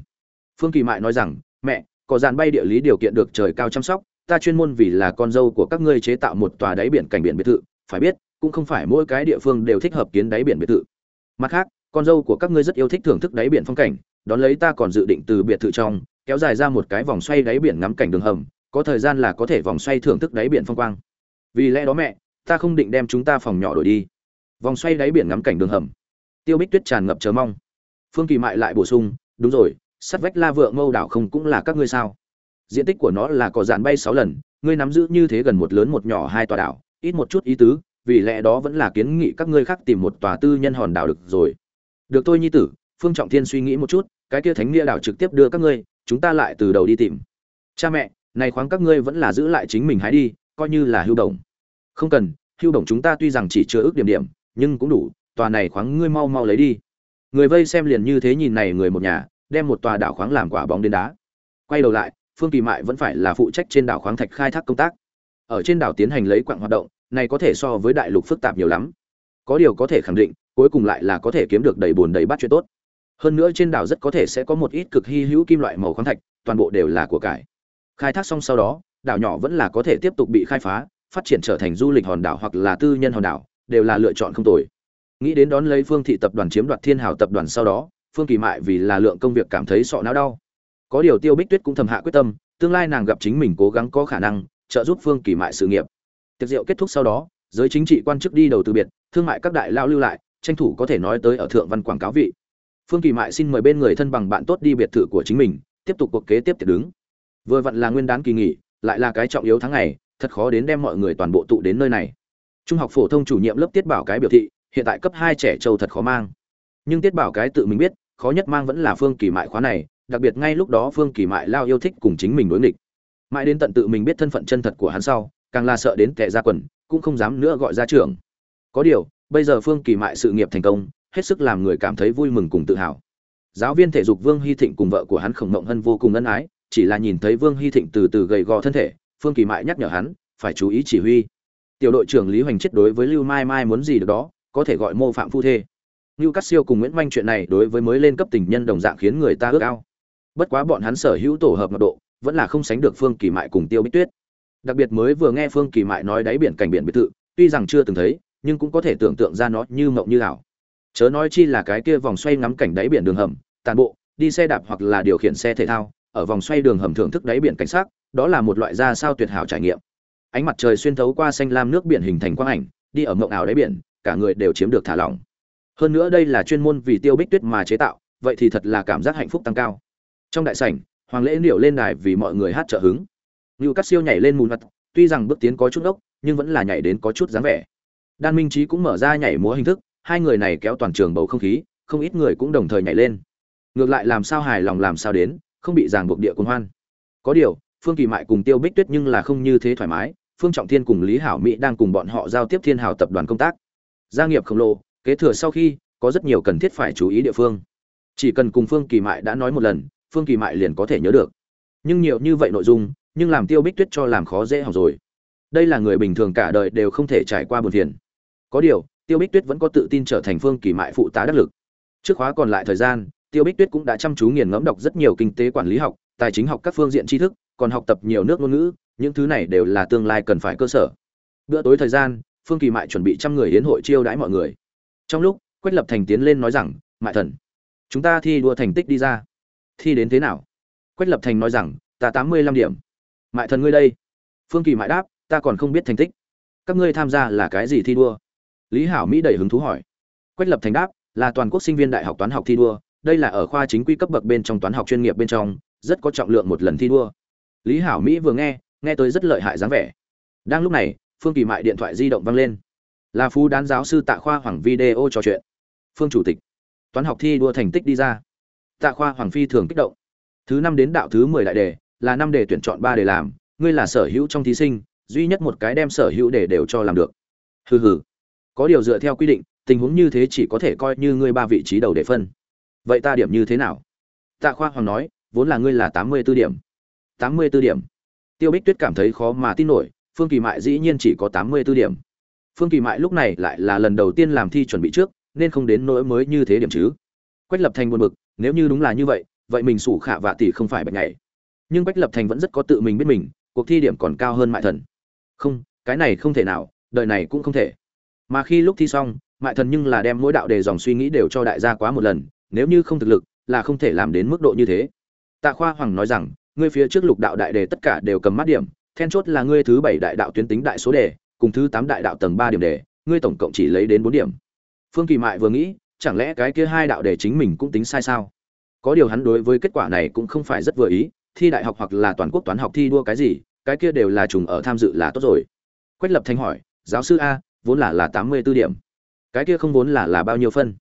Phương kỳ mại nói rằng, mẹ, có dàn bay địa lý điều kiện được trời cao chăm sóc, ta chuyên môn vì là con dâu của các ngươi chế tạo một tòa đáy biển cảnh biển biệt thự, phải biết, cũng không phải mỗi cái địa phương đều thích hợp kiến đáy biển biệt thự. Mặt khác, con dâu của các ngươi rất yêu thích thưởng thức đáy biển phong cảnh, đón lấy ta còn dự định từ biệt thự trong, kéo dài ra một cái vòng xoay đáy biển ngắm cảnh đường hầm, có thời gian là có thể vòng xoay thưởng thức đáy biển phong quang. Vì lẽ đó mẹ, ta không định đem chúng ta phòng nhỏ đổi đi. Vòng xoay đáy biển ngắm cảnh đường hầm tiêu bích tuyết tràn ngập chờ mong. Phương kỳ mại lại bổ sung, đúng rồi, sắt vách la vượng mâu đảo không cũng là các ngươi sao? Diện tích của nó là có dạn bay sáu lần, ngươi nắm giữ như thế gần một lớn một nhỏ hai tòa đảo, ít một chút ý tứ, vì lẽ đó vẫn là kiến nghị các ngươi khác tìm một tòa tư nhân hòn đảo được rồi. Được tôi nhi tử, phương trọng thiên suy nghĩ một chút, cái kia thánh nghĩa đảo trực tiếp đưa các ngươi, chúng ta lại từ đầu đi tìm. Cha mẹ, này khoáng các ngươi vẫn là giữ lại chính mình hái đi, coi như là hưu đồng. Không cần, hưu đồng chúng ta tuy rằng chỉ chưa ước điểm điểm, nhưng cũng đủ tòa này khoáng ngươi mau mau lấy đi. Người vây xem liền như thế nhìn này người một nhà, đem một tòa đảo khoáng làm quả bóng đến đá. Quay đầu lại, phương kỳ mại vẫn phải là phụ trách trên đảo khoáng thạch khai thác công tác. Ở trên đảo tiến hành lấy quặng hoạt động, này có thể so với đại lục phức tạp nhiều lắm. Có điều có thể khẳng định, cuối cùng lại là có thể kiếm được đầy bùn đầy bát chuyện tốt. Hơn nữa trên đảo rất có thể sẽ có một ít cực hy hữu kim loại màu khoáng thạch, toàn bộ đều là của cải. Khai thác xong sau đó, đảo nhỏ vẫn là có thể tiếp tục bị khai phá, phát triển trở thành du lịch hòn đảo hoặc là tư nhân hòn đảo, đều là lựa chọn không tồi nghĩ đến đón lấy phương thị tập đoàn chiếm đoạt thiên hào tập đoàn sau đó, phương kỳ mại vì là lượng công việc cảm thấy sọ não đau. Có điều tiêu bích tuyết cũng thầm hạ quyết tâm, tương lai nàng gặp chính mình cố gắng có khả năng, trợ giúp phương kỳ mại sự nghiệp. Tiệc rượu kết thúc sau đó, giới chính trị quan chức đi đầu từ biệt, thương mại các đại lao lưu lại, tranh thủ có thể nói tới ở thượng văn quảng cáo vị. Phương kỳ mại xin mời bên người thân bằng bạn tốt đi biệt thự của chính mình, tiếp tục cuộc kế tiếp tiệc đứng. Vừa vặn là nguyên đán kỳ nghỉ, lại là cái trọng yếu tháng ngày, thật khó đến đem mọi người toàn bộ tụ đến nơi này. Trung học phổ thông chủ nhiệm lớp tiết bảo cái biểu thị hiện tại cấp hai trẻ trâu thật khó mang. Nhưng tiết bảo cái tự mình biết, khó nhất mang vẫn là phương kỳ mại khóa này, đặc biệt ngay lúc đó phương kỳ mại lao yêu thích cùng chính mình đối nghịch. Mãi đến tận tự mình biết thân phận chân thật của hắn sau, càng là sợ đến kẻ ra quần, cũng không dám nữa gọi ra trưởng. Có điều, bây giờ phương kỳ mại sự nghiệp thành công, hết sức làm người cảm thấy vui mừng cùng tự hào. Giáo viên thể dục vương hy thịnh cùng vợ của hắn khổng mộng hân vô cùng ân ái, chỉ là nhìn thấy vương hy thịnh từ từ gầy gò thân thể, phương kỳ mại nhắc nhở hắn, phải chú ý chỉ huy. Tiểu đội trưởng lý hoành chết đối với lưu mai mai muốn gì được đó có thể gọi mô phạm phu thê Lưu Cát Siêu cùng Nguyễn manh chuyện này đối với mới lên cấp tình nhân đồng dạng khiến người ta ước ao. Bất quá bọn hắn sở hữu tổ hợp mật độ, vẫn là không sánh được Phương Kỳ Mại cùng Tiêu Bích Tuyết. Đặc biệt mới vừa nghe Phương Kỳ Mại nói đáy biển cảnh biển biệt thự, tuy rằng chưa từng thấy, nhưng cũng có thể tưởng tượng ra nó như mộng như ảo. Chớ nói chi là cái kia vòng xoay ngắm cảnh đáy biển đường hầm, tàn bộ, đi xe đạp hoặc là điều khiển xe thể thao, ở vòng xoay đường hầm thưởng thức đáy biển cảnh sát, đó là một loại ra sao tuyệt hảo trải nghiệm. Ánh mặt trời xuyên thấu qua xanh lam nước biển hình thành quang ảnh, đi ở mộng ảo đáy biển, cả người đều chiếm được thả lỏng. Hơn nữa đây là chuyên môn vì tiêu bích tuyết mà chế tạo, vậy thì thật là cảm giác hạnh phúc tăng cao. Trong đại sảnh, hoàng lễ liệu lên đài vì mọi người hát trợ hứng. Ngưu cắt siêu nhảy lên mùn mặt, tuy rằng bước tiến có chút ốc nhưng vẫn là nhảy đến có chút dáng vẻ. Đan minh trí cũng mở ra nhảy múa hình thức, hai người này kéo toàn trường bầu không khí, không ít người cũng đồng thời nhảy lên. Ngược lại làm sao hài lòng làm sao đến, không bị ràng buộc địa cuồng hoan. Có điều, phương kỳ mại cùng tiêu bích tuyết nhưng là không như thế thoải mái, phương trọng thiên cùng lý hảo mỹ đang cùng bọn họ giao tiếp thiên hào tập đoàn công tác gia nghiệp khổng lồ, kế thừa sau khi, có rất nhiều cần thiết phải chú ý địa phương. Chỉ cần cùng phương kỳ mại đã nói một lần, phương kỳ mại liền có thể nhớ được. Nhưng nhiều như vậy nội dung, nhưng làm tiêu bích tuyết cho làm khó dễ học rồi. Đây là người bình thường cả đời đều không thể trải qua buồn phiền. Có điều, tiêu bích tuyết vẫn có tự tin trở thành phương kỳ mại phụ tá đắc lực. Trước khóa còn lại thời gian, tiêu bích tuyết cũng đã chăm chú nghiền ngẫm đọc rất nhiều kinh tế quản lý học, tài chính học các phương diện tri thức, còn học tập nhiều nước ngôn ngữ, những thứ này đều là tương lai cần phải cơ sở. Bữa tối thời gian phương kỳ mại chuẩn bị trăm người hiến hội chiêu đãi mọi người. Trong lúc, quách lập thành tiến lên nói rằng, mại thần, chúng ta thi đua thành tích đi ra. Thi đến thế nào? Quách lập thành nói rằng, ta tám mươi lăm điểm. Mại thần ngươi đây. Phương kỳ mại đáp, ta còn không biết thành tích. Các ngươi tham gia là cái gì thi đua? Lý hảo mỹ đầy hứng thú hỏi. Quách lập thành đáp, là toàn quốc sinh viên đại học toán học thi đua. Đây là ở khoa chính quy cấp bậc bên trong toán học chuyên nghiệp bên trong, rất có trọng lượng một lần thi đua. Lý hảo mỹ vừa nghe nghe tôi rất lợi hại dáng vẻ. Đang lúc này phương kỳ mại điện thoại di động văng lên. Là phú đán giáo sư tạ khoa hoàng video trò chuyện. Phương chủ tịch. Toán học thi đua thành tích đi ra. Tạ khoa hoàng phi thường kích động. Thứ năm đến đạo thứ mười đại đề, là năm đề tuyển chọn ba đề làm, ngươi là sở hữu trong thí sinh, duy nhất một cái đem sở hữu đề đều cho làm được. Hừ hừ. Có điều dựa theo quy định, tình huống như thế chỉ có thể coi như ngươi ba vị trí đầu để phân. Vậy ta điểm như thế nào? Tạ khoa hoàng nói, vốn là ngươi là tám mươi b ố điểm. Tám mươi b ố điểm. Tiêu bích tuyết cảm thấy khó mà tin nổi phương kỳ mại dĩ nhiên chỉ có tám mươi b ố điểm. Phương kỳ mại lúc này lại là lần đầu tiên làm thi chuẩn bị trước, nên không đến nỗi mới như thế điểm chứ. Quách lập thành buồn bực, nếu như đúng là như vậy vậy mình sủ khả vạ tỷ không phải bệnh ngày. Nhưng quách lập thành vẫn rất có tự mình biết mình, cuộc thi điểm còn cao hơn mại thần. Không, cái này không thể nào, đời này cũng không thể. Mà khi lúc thi xong, mại thần nhưng là đem mỗi đạo đề dòng suy nghĩ đều cho đại gia quá một lần, nếu như không thực lực, là không thể làm đến mức độ như thế. Tạ khoa hoàng nói rằng, ngươi phía trước lục đạo đại đề tất cả đều cầm mắt điểm then chốt là ngươi thứ bảy đại đạo tuyến tính đại số đề, cùng thứ tám đại đạo tầng ba điểm đề, ngươi tổng cộng chỉ lấy đến bốn điểm. Phương kỳ mại vừa nghĩ, chẳng lẽ cái kia hai đạo đề chính mình cũng tính sai sao? Có điều hắn đối với kết quả này cũng không phải rất vừa ý, thi đại học hoặc là toàn quốc toán học thi đua cái gì, cái kia đều là trùng ở tham dự là tốt rồi. Quách lập thanh hỏi, giáo sư a, vốn là là tám mươi 84 điểm. Cái kia không vốn là là bao nhiêu phân?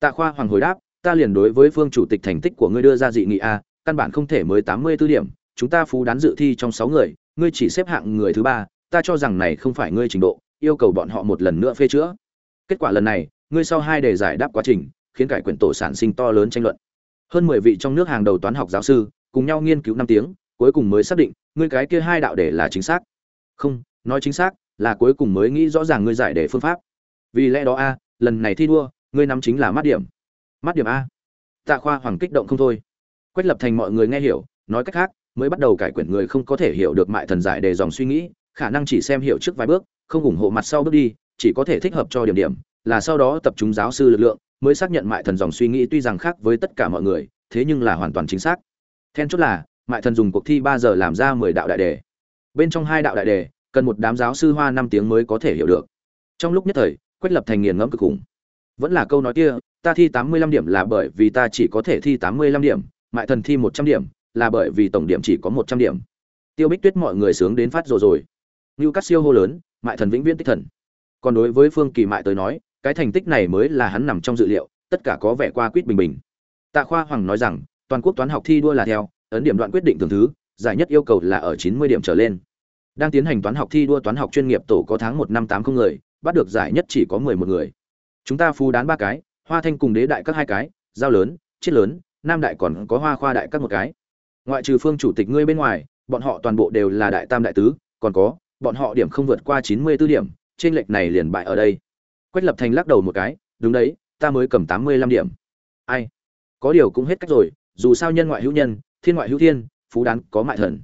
Tạ khoa hoàng hồi đáp, ta liền đối với phương chủ tịch thành tích của ngươi đưa ra dị nghị a, căn bản không thể mới tám mươi 84 điểm, chúng ta phú đán dự thi trong sáu người ngươi chỉ xếp hạng người thứ ba, ta cho rằng này không phải ngươi trình độ, yêu cầu bọn họ một lần nữa phê chữa. Kết quả lần này, ngươi sau hai đề giải đáp quá trình, khiến cải quyển tổ sản sinh to lớn tranh luận. Hơn mười vị trong nước hàng đầu toán học giáo sư, cùng nhau nghiên cứu năm tiếng, cuối cùng mới xác định, ngươi cái kia hai đạo đề là chính xác. Không, nói chính xác, là cuối cùng mới nghĩ rõ ràng ngươi giải đề phương pháp. Vì lẽ đó a, lần này thi đua, ngươi nắm chính là mát điểm. Mắt điểm a. Tạ khoa hoàng kích động không thôi. Quách lập thành mọi người nghe hiểu, nói cách khác mới bắt đầu cải quyển người không có thể hiểu được mại thần giải đề dòng suy nghĩ, khả năng chỉ xem hiểu trước vài bước, không ủng hộ mặt sau bước đi, chỉ có thể thích hợp cho điểm điểm, là sau đó tập trung giáo sư lực lượng, mới xác nhận mại thần dòng suy nghĩ tuy rằng khác với tất cả mọi người, thế nhưng là hoàn toàn chính xác. Then chốt là, mại thần dùng cuộc thi ba giờ làm ra mười đạo đại đề. Bên trong hai đạo đại đề, cần một đám giáo sư hoa năm tiếng mới có thể hiểu được. Trong lúc nhất thời, quách lập thành nghiền ngẫm cực khủng. Vẫn là câu nói kia, ta thi tám mươi lăm điểm là bởi vì ta chỉ có thể thi tám mươi lăm điểm, mại thần thi một trăm điểm là bởi vì tổng điểm chỉ có một trăm điểm. Tiêu bích tuyết mọi người sướng đến phát rồi rồi. Như cắt siêu hô lớn, mại thần vĩnh viễn tích thần. Còn đối với phương kỳ mại tới nói, cái thành tích này mới là hắn nằm trong dự liệu, tất cả có vẻ qua quýt bình bình. Tạ khoa hoàng nói rằng, toàn quốc toán học thi đua là theo, ấn điểm đoạn quyết định thường thứ, giải nhất yêu cầu là ở chín mươi điểm trở lên. Đang tiến hành toán học thi đua toán học chuyên nghiệp tổ có tháng một năm tám không người, bắt được giải nhất chỉ có mười một người. Chúng ta phú đán ba cái, hoa thanh cùng đế đại các hai cái, giao lớn, chiết lớn, nam đại còn có hoa khoa đại các một cái ngoại trừ phương chủ tịch ngươi bên ngoài, bọn họ toàn bộ đều là đại tam đại tứ, còn có, bọn họ điểm không vượt qua chín mươi 94 điểm trên lệch này liền bại ở đây. Quách lập thành lắc đầu một cái, đúng đấy, ta mới cầm tám mươi lăm điểm. Ai? Có điều cũng hết cách rồi, dù sao nhân ngoại hữu nhân, thiên ngoại hữu thiên, phú đán có mại thần.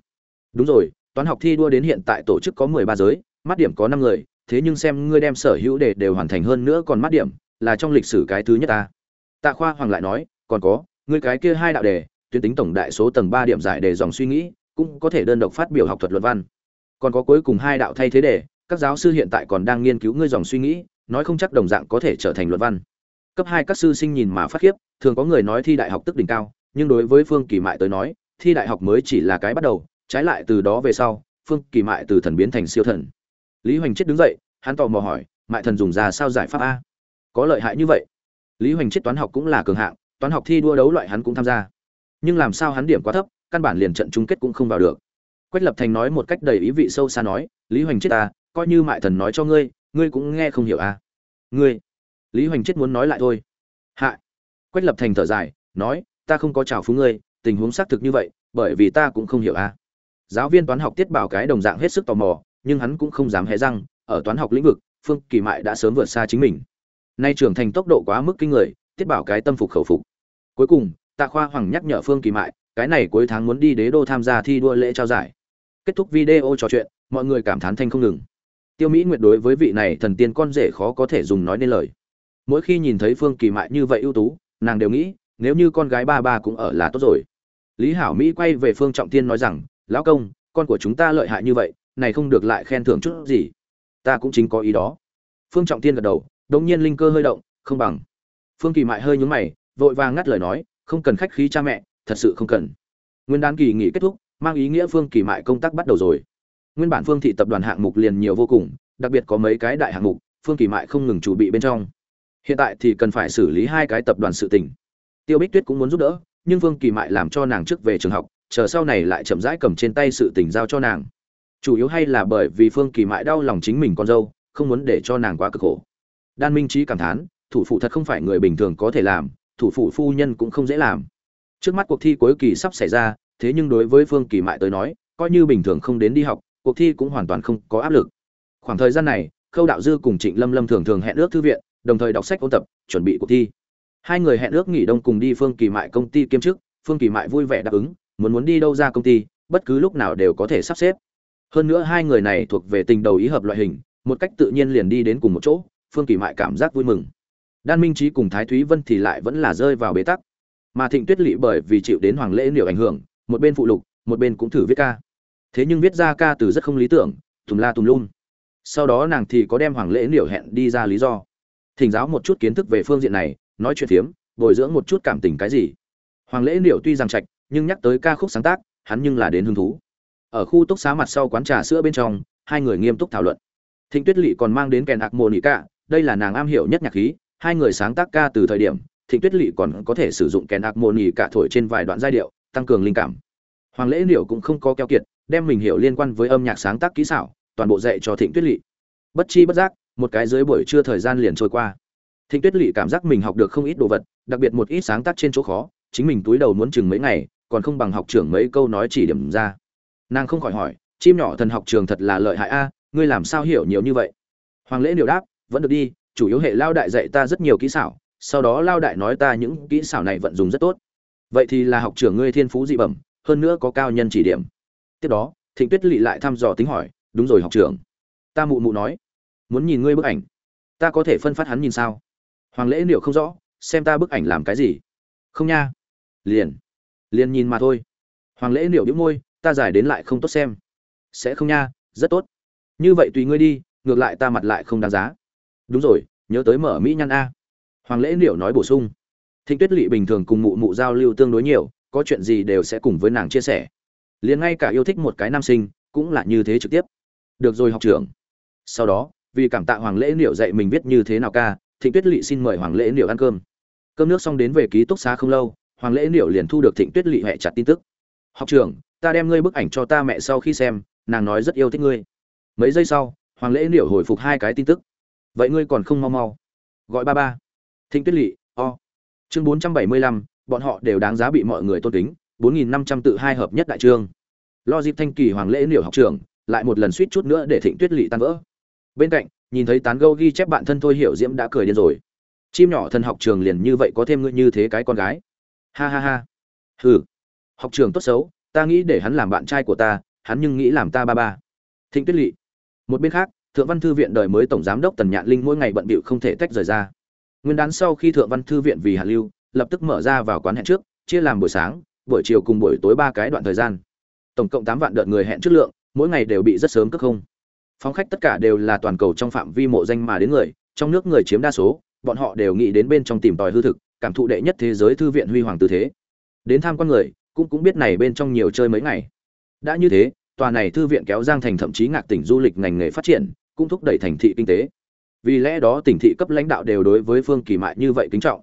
Đúng rồi, toán học thi đua đến hiện tại tổ chức có mười ba giới, mắt điểm có năm người, thế nhưng xem ngươi đem sở hữu để đều hoàn thành hơn nữa còn mắt điểm, là trong lịch sử cái thứ nhất ta. Tạ khoa hoàng lại nói, còn có, ngươi cái kia hai đạo đề tuyến tính tổng đại số tầng ba điểm giải đề dòng suy nghĩ, cũng có thể đơn độc phát biểu học thuật luận văn. Còn có cuối cùng hai đạo thay thế đề, các giáo sư hiện tại còn đang nghiên cứu ngươi dòng suy nghĩ, nói không chắc đồng dạng có thể trở thành luận văn. Cấp hai các sư sinh nhìn mà phát khiếp, thường có người nói thi đại học tức đỉnh cao, nhưng đối với phương kỳ mại tới nói, thi đại học mới chỉ là cái bắt đầu, trái lại từ đó về sau, phương kỳ mại từ thần biến thành siêu thần. Lý hoành chết đứng dậy, hắn tò mò hỏi, mại thần dùng ra sao giải pháp a? Có lợi hại như vậy. Lý hoành chết toán học cũng là cường hạng, toán học thi đua đấu loại hắn cũng tham gia nhưng làm sao hắn điểm quá thấp, căn bản liền trận chung kết cũng không vào được. Quách lập thành nói một cách đầy ý vị sâu xa nói, lý hoành chết ta, coi như mại thần nói cho ngươi ngươi cũng nghe không hiểu à? Ngươi? Lý hoành chết muốn nói lại thôi. Hạ. Quách lập thành thở dài, nói, ta không có chào phú ngươi, tình huống xác thực như vậy, bởi vì ta cũng không hiểu à? Giáo viên toán học tiết bảo cái đồng dạng hết sức tò mò, nhưng hắn cũng không dám hé răng, ở toán học lĩnh vực, phương kỳ mại đã sớm vượt xa chính mình. Nay trưởng thành tốc độ quá mức kinh người, tiết bảo cái tâm phục khẩu phục. Cuối cùng tạ khoa hoàng nhắc nhở phương kỳ mại, cái này cuối tháng muốn đi đế đô tham gia thi đua lễ trao giải. Kết thúc video trò chuyện, mọi người cảm thán thanh không ngừng. Tiêu mỹ nguyệt đối với vị này thần tiên con rể khó có thể dùng nói nên lời. Mỗi khi nhìn thấy phương kỳ mại như vậy ưu tú, nàng đều nghĩ, nếu như con gái ba ba cũng ở là tốt rồi. Lý hảo mỹ quay về phương trọng tiên nói rằng, lão công, con của chúng ta lợi hại như vậy, này không được lại khen thưởng chút gì. Ta cũng chính có ý đó. Phương trọng tiên gật đầu đột nhiên linh cơ hơi động, không bằng. Phương kỳ mại hơi nhướng mày, vội vàng ngắt lời nói không cần khách khí cha mẹ, thật sự không cần. Nguyên đán kỳ nghỉ kết thúc, mang ý nghĩa phương kỳ mại công tác bắt đầu rồi. Nguyên bản phương thị tập đoàn hạng mục liền nhiều vô cùng, đặc biệt có mấy cái đại hạng mục, phương kỳ mại không ngừng chuẩn bị bên trong. Hiện tại thì cần phải xử lý hai cái tập đoàn sự tình. Tiêu bích tuyết cũng muốn giúp đỡ, nhưng phương kỳ mại làm cho nàng trước về trường học, chờ sau này lại chậm rãi cầm trên tay sự tình giao cho nàng. Chủ yếu hay là bởi vì phương kỳ mại đau lòng chính mình con dâu, không muốn để cho nàng quá cực khổ. Đan minh trí cảm thán, thủ phụ thật không phải người bình thường có thể làm thủ phụ phu nhân cũng không dễ làm. Trước mắt cuộc thi cuối kỳ sắp xảy ra, thế nhưng đối với phương kỳ mại tới nói, coi như bình thường không đến đi học, cuộc thi cũng hoàn toàn không có áp lực. Khoảng thời gian này, khâu đạo dư cùng trịnh lâm lâm thường thường hẹn ước thư viện, đồng thời đọc sách ôn tập, chuẩn bị cuộc thi. Hai người hẹn ước nghỉ đông cùng đi phương kỳ mại công ty kiêm chức, phương kỳ mại vui vẻ đáp ứng, muốn muốn đi đâu ra công ty, bất cứ lúc nào đều có thể sắp xếp. Hơn nữa hai người này thuộc về tình đầu ý hợp loại hình, một cách tự nhiên liền đi đến cùng một chỗ, phương kỳ mại cảm giác vui mừng đan minh trí cùng thái thúy vân thì lại vẫn là rơi vào bế tắc. Mà thịnh tuyết lỵ bởi vì chịu đến hoàng lễ liệu ảnh hưởng, một bên phụ lục, một bên cũng thử viết ca. Thế nhưng viết ra ca từ rất không lý tưởng, tùm la tùm lum. Sau đó nàng thì có đem hoàng lễ liệu hẹn đi ra lý do. Thỉnh giáo một chút kiến thức về phương diện này, nói chuyện phiếm bồi dưỡng một chút cảm tình cái gì. Hoàng lễ liệu tuy rằng trạch, nhưng nhắc tới ca khúc sáng tác, hắn nhưng là đến hứng thú. Ở khu túc xá mặt sau quán trà sữa bên trong, hai người nghiêm túc thảo luận. Thịnh tuyết lỵ còn mang đến kèn ạc mồ nỉ ca đây là nàng am hiểu nhất nhạc khí hai người sáng tác ca từ thời điểm, thịnh tuyết lỵ còn có thể sử dụng kèn ạc mồ nỉ cả thổi trên vài đoạn giai điệu, tăng cường linh cảm. Hoàng lễ liệu cũng không có keo kiệt, đem mình hiểu liên quan với âm nhạc sáng tác kỹ xảo, toàn bộ dạy cho thịnh tuyết lỵ bất chi bất giác, một cái dưới buổi trưa thời gian liền trôi qua. Thịnh tuyết lỵ cảm giác mình học được không ít đồ vật, đặc biệt một ít sáng tác trên chỗ khó, chính mình túi đầu muốn chừng mấy ngày, còn không bằng học trưởng mấy câu nói chỉ điểm ra. Nàng không khỏi hỏi, chim nhỏ thần học trường thật là lợi hại a, ngươi làm sao hiểu nhiều như vậy? Hoàng lễ liệu đáp, vẫn được đi chủ yếu hệ lao đại dạy ta rất nhiều kỹ xảo, sau đó lao đại nói ta những kỹ xảo này vận dùng rất tốt. Vậy thì là học trưởng ngươi thiên phú dị bẩm, hơn nữa có cao nhân chỉ điểm. Tiếp đó, thịnh tuyết lỵ lại thăm dò tính hỏi, đúng rồi học trưởng. Ta mụ mụ nói, muốn nhìn ngươi bức ảnh, ta có thể phân phát hắn nhìn sao? Hoàng lễ liệu không rõ, xem ta bức ảnh làm cái gì. Không nha. Liền liền nhìn mà thôi. Hoàng lễ liệu đĩu môi, ta giải đến lại không tốt xem. Sẽ không nha, rất tốt. Như vậy tùy ngươi đi, ngược lại ta mặt lại không đáng giá đúng rồi, nhớ tới mở mỹ nhan a. Hoàng lễ liệu nói bổ sung. Thịnh tuyết lỵ bình thường cùng mụ mụ giao lưu tương đối nhiều, có chuyện gì đều sẽ cùng với nàng chia sẻ. Liền ngay cả yêu thích một cái nam sinh, cũng là như thế trực tiếp. Được rồi học trưởng. Sau đó, vì cảm tạ hoàng lễ liệu dạy mình viết như thế nào ca, thịnh tuyết lỵ xin mời hoàng lễ liệu ăn cơm. Cơm nước xong đến về ký túc xá không lâu, hoàng lễ liệu liền thu được thịnh tuyết lỵ hẹ chặt tin tức. Học trưởng, ta đem ngươi bức ảnh cho ta mẹ sau khi xem, nàng nói rất yêu thích ngươi. Mấy giây sau, hoàng lễ liệu hồi phục hai cái tin tức vậy ngươi còn không mau mau. Gọi ba ba. Thịnh tuyết lỵ o. Chương bốn trăm bảy mươi lăm, bọn họ đều đáng giá bị mọi người tôn kính, bốn nghìn năm trăm tự hai hợp nhất đại trương. Lo dịp thanh kỳ hoàng lễ liệu học trường lại một lần suýt chút nữa để thịnh tuyết lỵ tan vỡ. Bên cạnh, nhìn thấy tán gâu ghi chép bạn thân thôi hiểu diễm đã cười điên rồi. Chim nhỏ thân học trường liền như vậy có thêm ngươi như thế cái con gái. Ha ha ha. Hừ. Học trường tốt xấu, ta nghĩ để hắn làm bạn trai của ta, hắn nhưng nghĩ làm ta ba ba. Thịnh tuyết lỵ một bên khác thượng văn thư viện đời mới tổng giám đốc tần nhạn linh mỗi ngày bận bịu không thể tách rời ra. Nguyên đán sau khi thượng văn thư viện vì hạ lưu, lập tức mở ra vào quán hẹn trước, chia làm buổi sáng, buổi chiều cùng buổi tối ba cái đoạn thời gian. Tổng cộng tám vạn đợt người hẹn trước lượng, mỗi ngày đều bị rất sớm cất không. Phóng khách tất cả đều là toàn cầu trong phạm vi mộ danh mà đến người, trong nước người chiếm đa số, bọn họ đều nghĩ đến bên trong tìm tòi hư thực, cảm thụ đệ nhất thế giới thư viện huy hoàng tư thế. Đến tham quan người, cũng cũng biết này bên trong nhiều chơi mấy ngày. Đã như thế, tòa này thư viện kéo giang thành thậm chí ngạc tỉnh du lịch ngành nghề phát triển cũng thúc đẩy thành thị kinh tế. Vì lẽ đó tỉnh thị cấp lãnh đạo đều đối với phương kỳ mại như vậy kính trọng.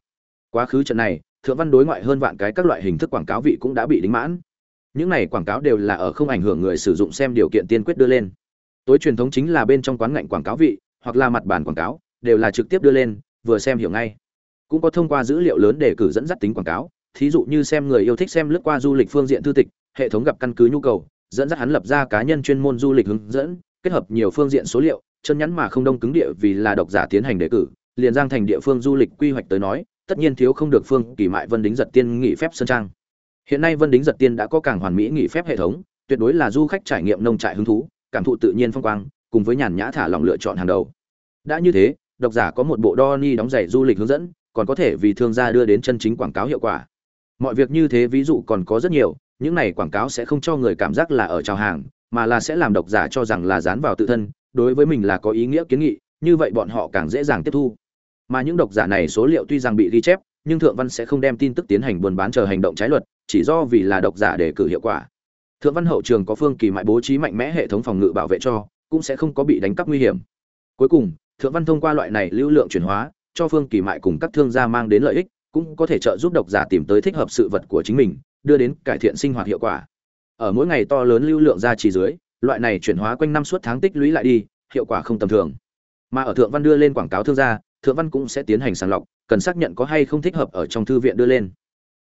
Quá khứ trận này, thượng văn đối ngoại hơn vạn cái các loại hình thức quảng cáo vị cũng đã bị đính mãn. Những này quảng cáo đều là ở không ảnh hưởng người sử dụng xem điều kiện tiên quyết đưa lên. Tối truyền thống chính là bên trong quán ngạnh quảng cáo vị, hoặc là mặt bàn quảng cáo, đều là trực tiếp đưa lên, vừa xem hiểu ngay. Cũng có thông qua dữ liệu lớn để cử dẫn dắt tính quảng cáo, thí dụ như xem người yêu thích xem lướt qua du lịch phương diện thư tịch, hệ thống gặp căn cứ nhu cầu, dẫn dắt hắn lập ra cá nhân chuyên môn du lịch hướng dẫn kết hợp nhiều phương diện số liệu, chân nhắn mà không đông cứng địa vì là độc giả tiến hành đề cử, liền giang thành địa phương du lịch quy hoạch tới nói, tất nhiên thiếu không được phương kỳ mại vân đính giật tiên nghỉ phép sơn trang. Hiện nay vân đính giật tiên đã có càng hoàn mỹ nghỉ phép hệ thống, tuyệt đối là du khách trải nghiệm nông trại hứng thú, cảm thụ tự nhiên phong quang, cùng với nhàn nhã thả lòng lựa chọn hàng đầu. Đã như thế, độc giả có một bộ đo ni đóng giày du lịch hướng dẫn, còn có thể vì thương gia đưa đến chân chính quảng cáo hiệu quả. Mọi việc như thế ví dụ còn có rất nhiều những này quảng cáo sẽ không cho người cảm giác là ở chào hàng, mà là sẽ làm độc giả cho rằng là dán vào tự thân, đối với mình là có ý nghĩa kiến nghị, như vậy bọn họ càng dễ dàng tiếp thu. Mà những độc giả này số liệu tuy rằng bị ghi chép, nhưng thượng văn sẽ không đem tin tức tiến hành buôn bán chờ hành động trái luật, chỉ do vì là độc giả để cử hiệu quả. Thượng văn hậu trường có phương kỳ mại bố trí mạnh mẽ hệ thống phòng ngự bảo vệ cho, cũng sẽ không có bị đánh cắp nguy hiểm. Cuối cùng, thượng văn thông qua loại này lưu lượng chuyển hóa, cho phương kỳ mại cùng các thương gia mang đến lợi ích, cũng có thể trợ giúp độc giả tìm tới thích hợp sự vật của chính mình đưa đến cải thiện sinh hoạt hiệu quả. Ở mỗi ngày to lớn lưu lượng ra chỉ dưới, loại này chuyển hóa quanh năm suốt tháng tích lũy lại đi, hiệu quả không tầm thường. Mà ở thượng văn đưa lên quảng cáo thương gia, thượng văn cũng sẽ tiến hành sàng lọc, cần xác nhận có hay không thích hợp ở trong thư viện đưa lên.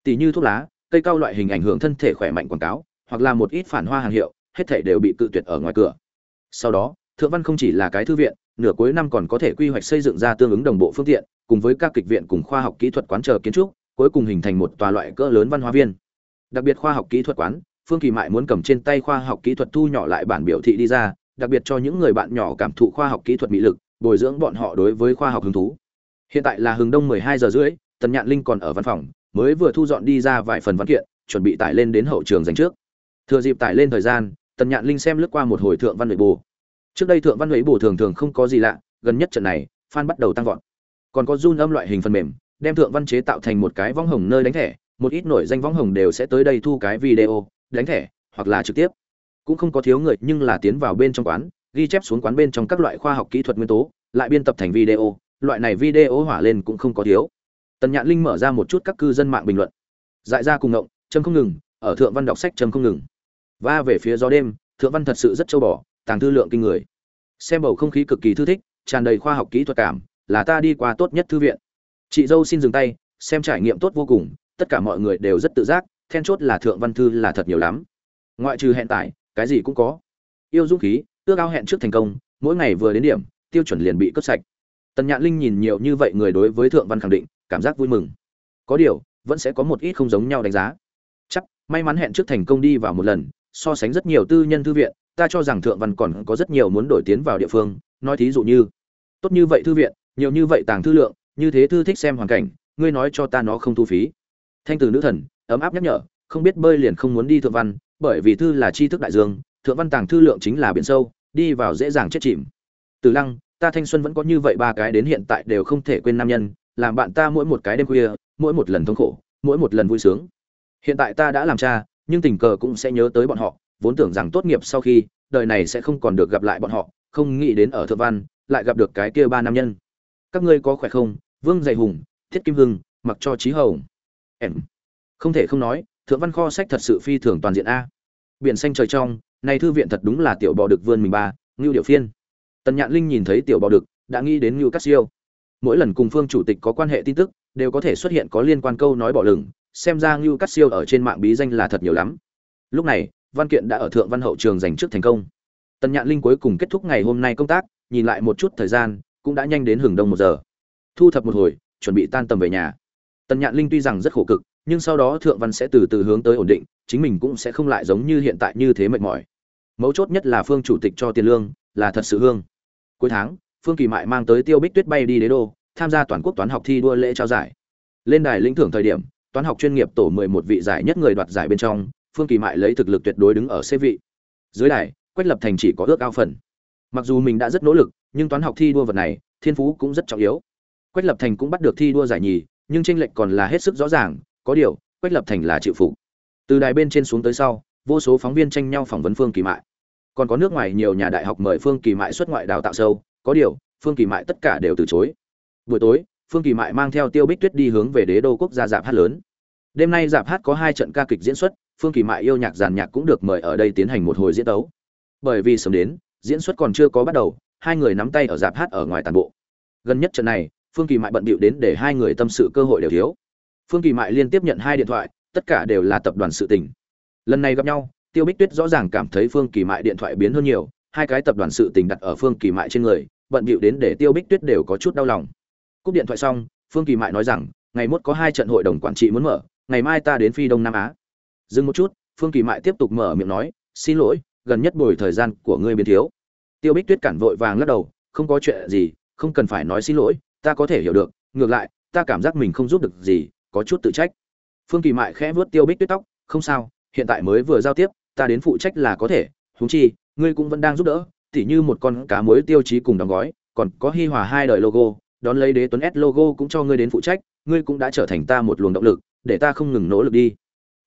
Tỷ như thuốc lá, cây cao loại hình ảnh hưởng thân thể khỏe mạnh quảng cáo, hoặc là một ít phản hoa hàng hiệu, hết thảy đều bị cự tuyệt ở ngoài cửa. Sau đó, thượng văn không chỉ là cái thư viện, nửa cuối năm còn có thể quy hoạch xây dựng ra tương ứng đồng bộ phương tiện, cùng với các kịch viện cùng khoa học kỹ thuật quán chờ kiến trúc, cuối cùng hình thành một tòa loại cỡ lớn văn hóa viên đặc biệt khoa học kỹ thuật quán, phương kỳ mại muốn cầm trên tay khoa học kỹ thuật thu nhỏ lại bản biểu thị đi ra, đặc biệt cho những người bạn nhỏ cảm thụ khoa học kỹ thuật mỹ lực, bồi dưỡng bọn họ đối với khoa học hứng thú. Hiện tại là hừng đông 12 giờ rưỡi, tần nhạn linh còn ở văn phòng, mới vừa thu dọn đi ra vài phần văn kiện, chuẩn bị tải lên đến hậu trường dành trước. Thừa dịp tải lên thời gian, tần nhạn linh xem lướt qua một hồi thượng văn huệ bù trước đây thượng văn huệ bù thường thường không có gì lạ, gần nhất trận này, fan bắt đầu tăng vọt. Còn có run âm loại hình phần mềm, đem thượng văn chế tạo thành một cái võng hồng nơi đánh thẻ một ít nổi danh võng hồng đều sẽ tới đây thu cái video, đánh thẻ, hoặc là trực tiếp. Cũng không có thiếu người, nhưng là tiến vào bên trong quán, ghi chép xuống quán bên trong các loại khoa học kỹ thuật nguyên tố, lại biên tập thành video. Loại này video hỏa lên cũng không có thiếu. Tần nhạn linh mở ra một chút các cư dân mạng bình luận. Dại ra cùng ngộng, châm không ngừng, ở thượng văn đọc sách châm không ngừng. Và về phía gió đêm, thượng văn thật sự rất châu bò, tàng thư lượng kinh người. Xem bầu không khí cực kỳ thư thích, tràn đầy khoa học kỹ thuật cảm, là ta đi qua tốt nhất thư viện. Chị dâu xin dừng tay, xem trải nghiệm tốt vô cùng tất cả mọi người đều rất tự giác, then chốt là thượng văn thư là thật nhiều lắm. Ngoại trừ hẹn tải, cái gì cũng có. Yêu dũng khí, ước ao hẹn trước thành công, mỗi ngày vừa đến điểm, tiêu chuẩn liền bị cấp sạch. Tần nhạn linh nhìn nhiều như vậy người đối với thượng văn khẳng định, cảm giác vui mừng. Có điều, vẫn sẽ có một ít không giống nhau đánh giá. Chắc, may mắn hẹn trước thành công đi vào một lần, so sánh rất nhiều tư nhân thư viện, ta cho rằng thượng văn còn có rất nhiều muốn đổi tiến vào địa phương, nói thí dụ như, tốt như vậy thư viện, nhiều như vậy tàng thư lượng, như thế thư thích xem hoàn cảnh, ngươi nói cho ta nó không thu phí thanh từ nữ thần, ấm áp nhắc nhở, không biết bơi liền không muốn đi thượng văn, bởi vì thư là tri thức đại dương, thượng văn tàng thư lượng chính là biển sâu, đi vào dễ dàng chết chìm. Từ lăng, ta thanh xuân vẫn có như vậy ba cái đến hiện tại đều không thể quên nam nhân, làm bạn ta mỗi một cái đêm khuya, mỗi một lần thống khổ, mỗi một lần vui sướng. Hiện tại ta đã làm cha, nhưng tình cờ cũng sẽ nhớ tới bọn họ, vốn tưởng rằng tốt nghiệp sau khi, đời này sẽ không còn được gặp lại bọn họ, không nghĩ đến ở thượng văn, lại gặp được cái kia ba nam nhân. Các ngươi có khỏe không? Vương dày hùng, thiết kim hưng, mặc cho trí hồng em. Không thể không nói, thượng văn kho sách thật sự phi thường toàn diện a. Biển xanh trời trong, nay thư viện thật đúng là tiểu bò được vươn mình ba, ngưu điệu phiên. Tần nhạn linh nhìn thấy tiểu bò đực, đã nghĩ đến ngưu cát siêu. Mỗi lần cùng phương chủ tịch có quan hệ tin tức, đều có thể xuất hiện có liên quan câu nói bỏ lửng, xem ra ngưu cát siêu ở trên mạng bí danh là thật nhiều lắm. Lúc này, văn kiện đã ở thượng văn hậu trường giành trước thành công. Tần nhạn linh cuối cùng kết thúc ngày hôm nay công tác, nhìn lại một chút thời gian, cũng đã nhanh đến hừng đông một giờ. Thu thập một hồi, chuẩn bị tan tầm về nhà tần nhạn linh tuy rằng rất khổ cực, nhưng sau đó thượng văn sẽ từ từ hướng tới ổn định, chính mình cũng sẽ không lại giống như hiện tại như thế mệt mỏi. Mấu chốt nhất là phương chủ tịch cho tiền lương, là thật sự hương. Cuối tháng, phương kỳ mại mang tới tiêu bích tuyết bay đi đế đô, tham gia toàn quốc toán học thi đua lễ trao giải. Lên đài lĩnh thưởng thời điểm, toán học chuyên nghiệp tổ mười một vị giải nhất người đoạt giải bên trong, phương kỳ mại lấy thực lực tuyệt đối đứng ở xế vị. Dưới đài, quách lập thành chỉ có ước ao phần. Mặc dù mình đã rất nỗ lực, nhưng toán học thi đua vật này, thiên phú cũng rất trọng yếu. Quách lập thành cũng bắt được thi đua giải nhì nhưng tranh lệch còn là hết sức rõ ràng, có điều, quách lập thành là chịu phục. Từ đài bên trên xuống tới sau, vô số phóng viên tranh nhau phỏng vấn phương kỳ mại. Còn có nước ngoài nhiều nhà đại học mời phương kỳ mại xuất ngoại đào tạo sâu, có điều, phương kỳ mại tất cả đều từ chối. Buổi tối, phương kỳ mại mang theo tiêu bích tuyết đi hướng về đế đô quốc gia dạp hát lớn. Đêm nay dạp hát có hai trận ca kịch diễn xuất, phương kỳ mại yêu nhạc giàn nhạc cũng được mời ở đây tiến hành một hồi diễn tấu. Bởi vì sớm đến, diễn xuất còn chưa có bắt đầu, hai người nắm tay ở dạp hát ở ngoài tàn bộ. Gần nhất trận này phương kỳ mại bận bịu đến để hai người tâm sự cơ hội đều thiếu. Phương kỳ mại liên tiếp nhận hai điện thoại, tất cả đều là tập đoàn sự tình. Lần này gặp nhau, tiêu bích tuyết rõ ràng cảm thấy phương kỳ mại điện thoại biến hơn nhiều, hai cái tập đoàn sự tình đặt ở phương kỳ mại trên người, bận bịu đến để tiêu bích tuyết đều có chút đau lòng. Cúp điện thoại xong, phương kỳ mại nói rằng, ngày mốt có hai trận hội đồng quản trị muốn mở, ngày mai ta đến phi đông nam á. Dừng một chút, phương kỳ mại tiếp tục mở miệng nói, xin lỗi, gần nhất bồi thời gian của ngươi biến thiếu. Tiêu bích tuyết cản vội vàng lắc đầu, không có chuyện gì, không cần phải nói xin lỗi ta có thể hiểu được, ngược lại, ta cảm giác mình không giúp được gì, có chút tự trách. Phương kỳ mại khẽ vớt tiêu bích tuyết tóc, không sao, hiện tại mới vừa giao tiếp, ta đến phụ trách là có thể, huống chi, ngươi cũng vẫn đang giúp đỡ, tỉ như một con cá muối tiêu chí cùng đóng gói, còn có hi hòa hai đời logo, đón lấy đế tuấn s logo cũng cho ngươi đến phụ trách, ngươi cũng đã trở thành ta một luồng động lực, để ta không ngừng nỗ lực đi.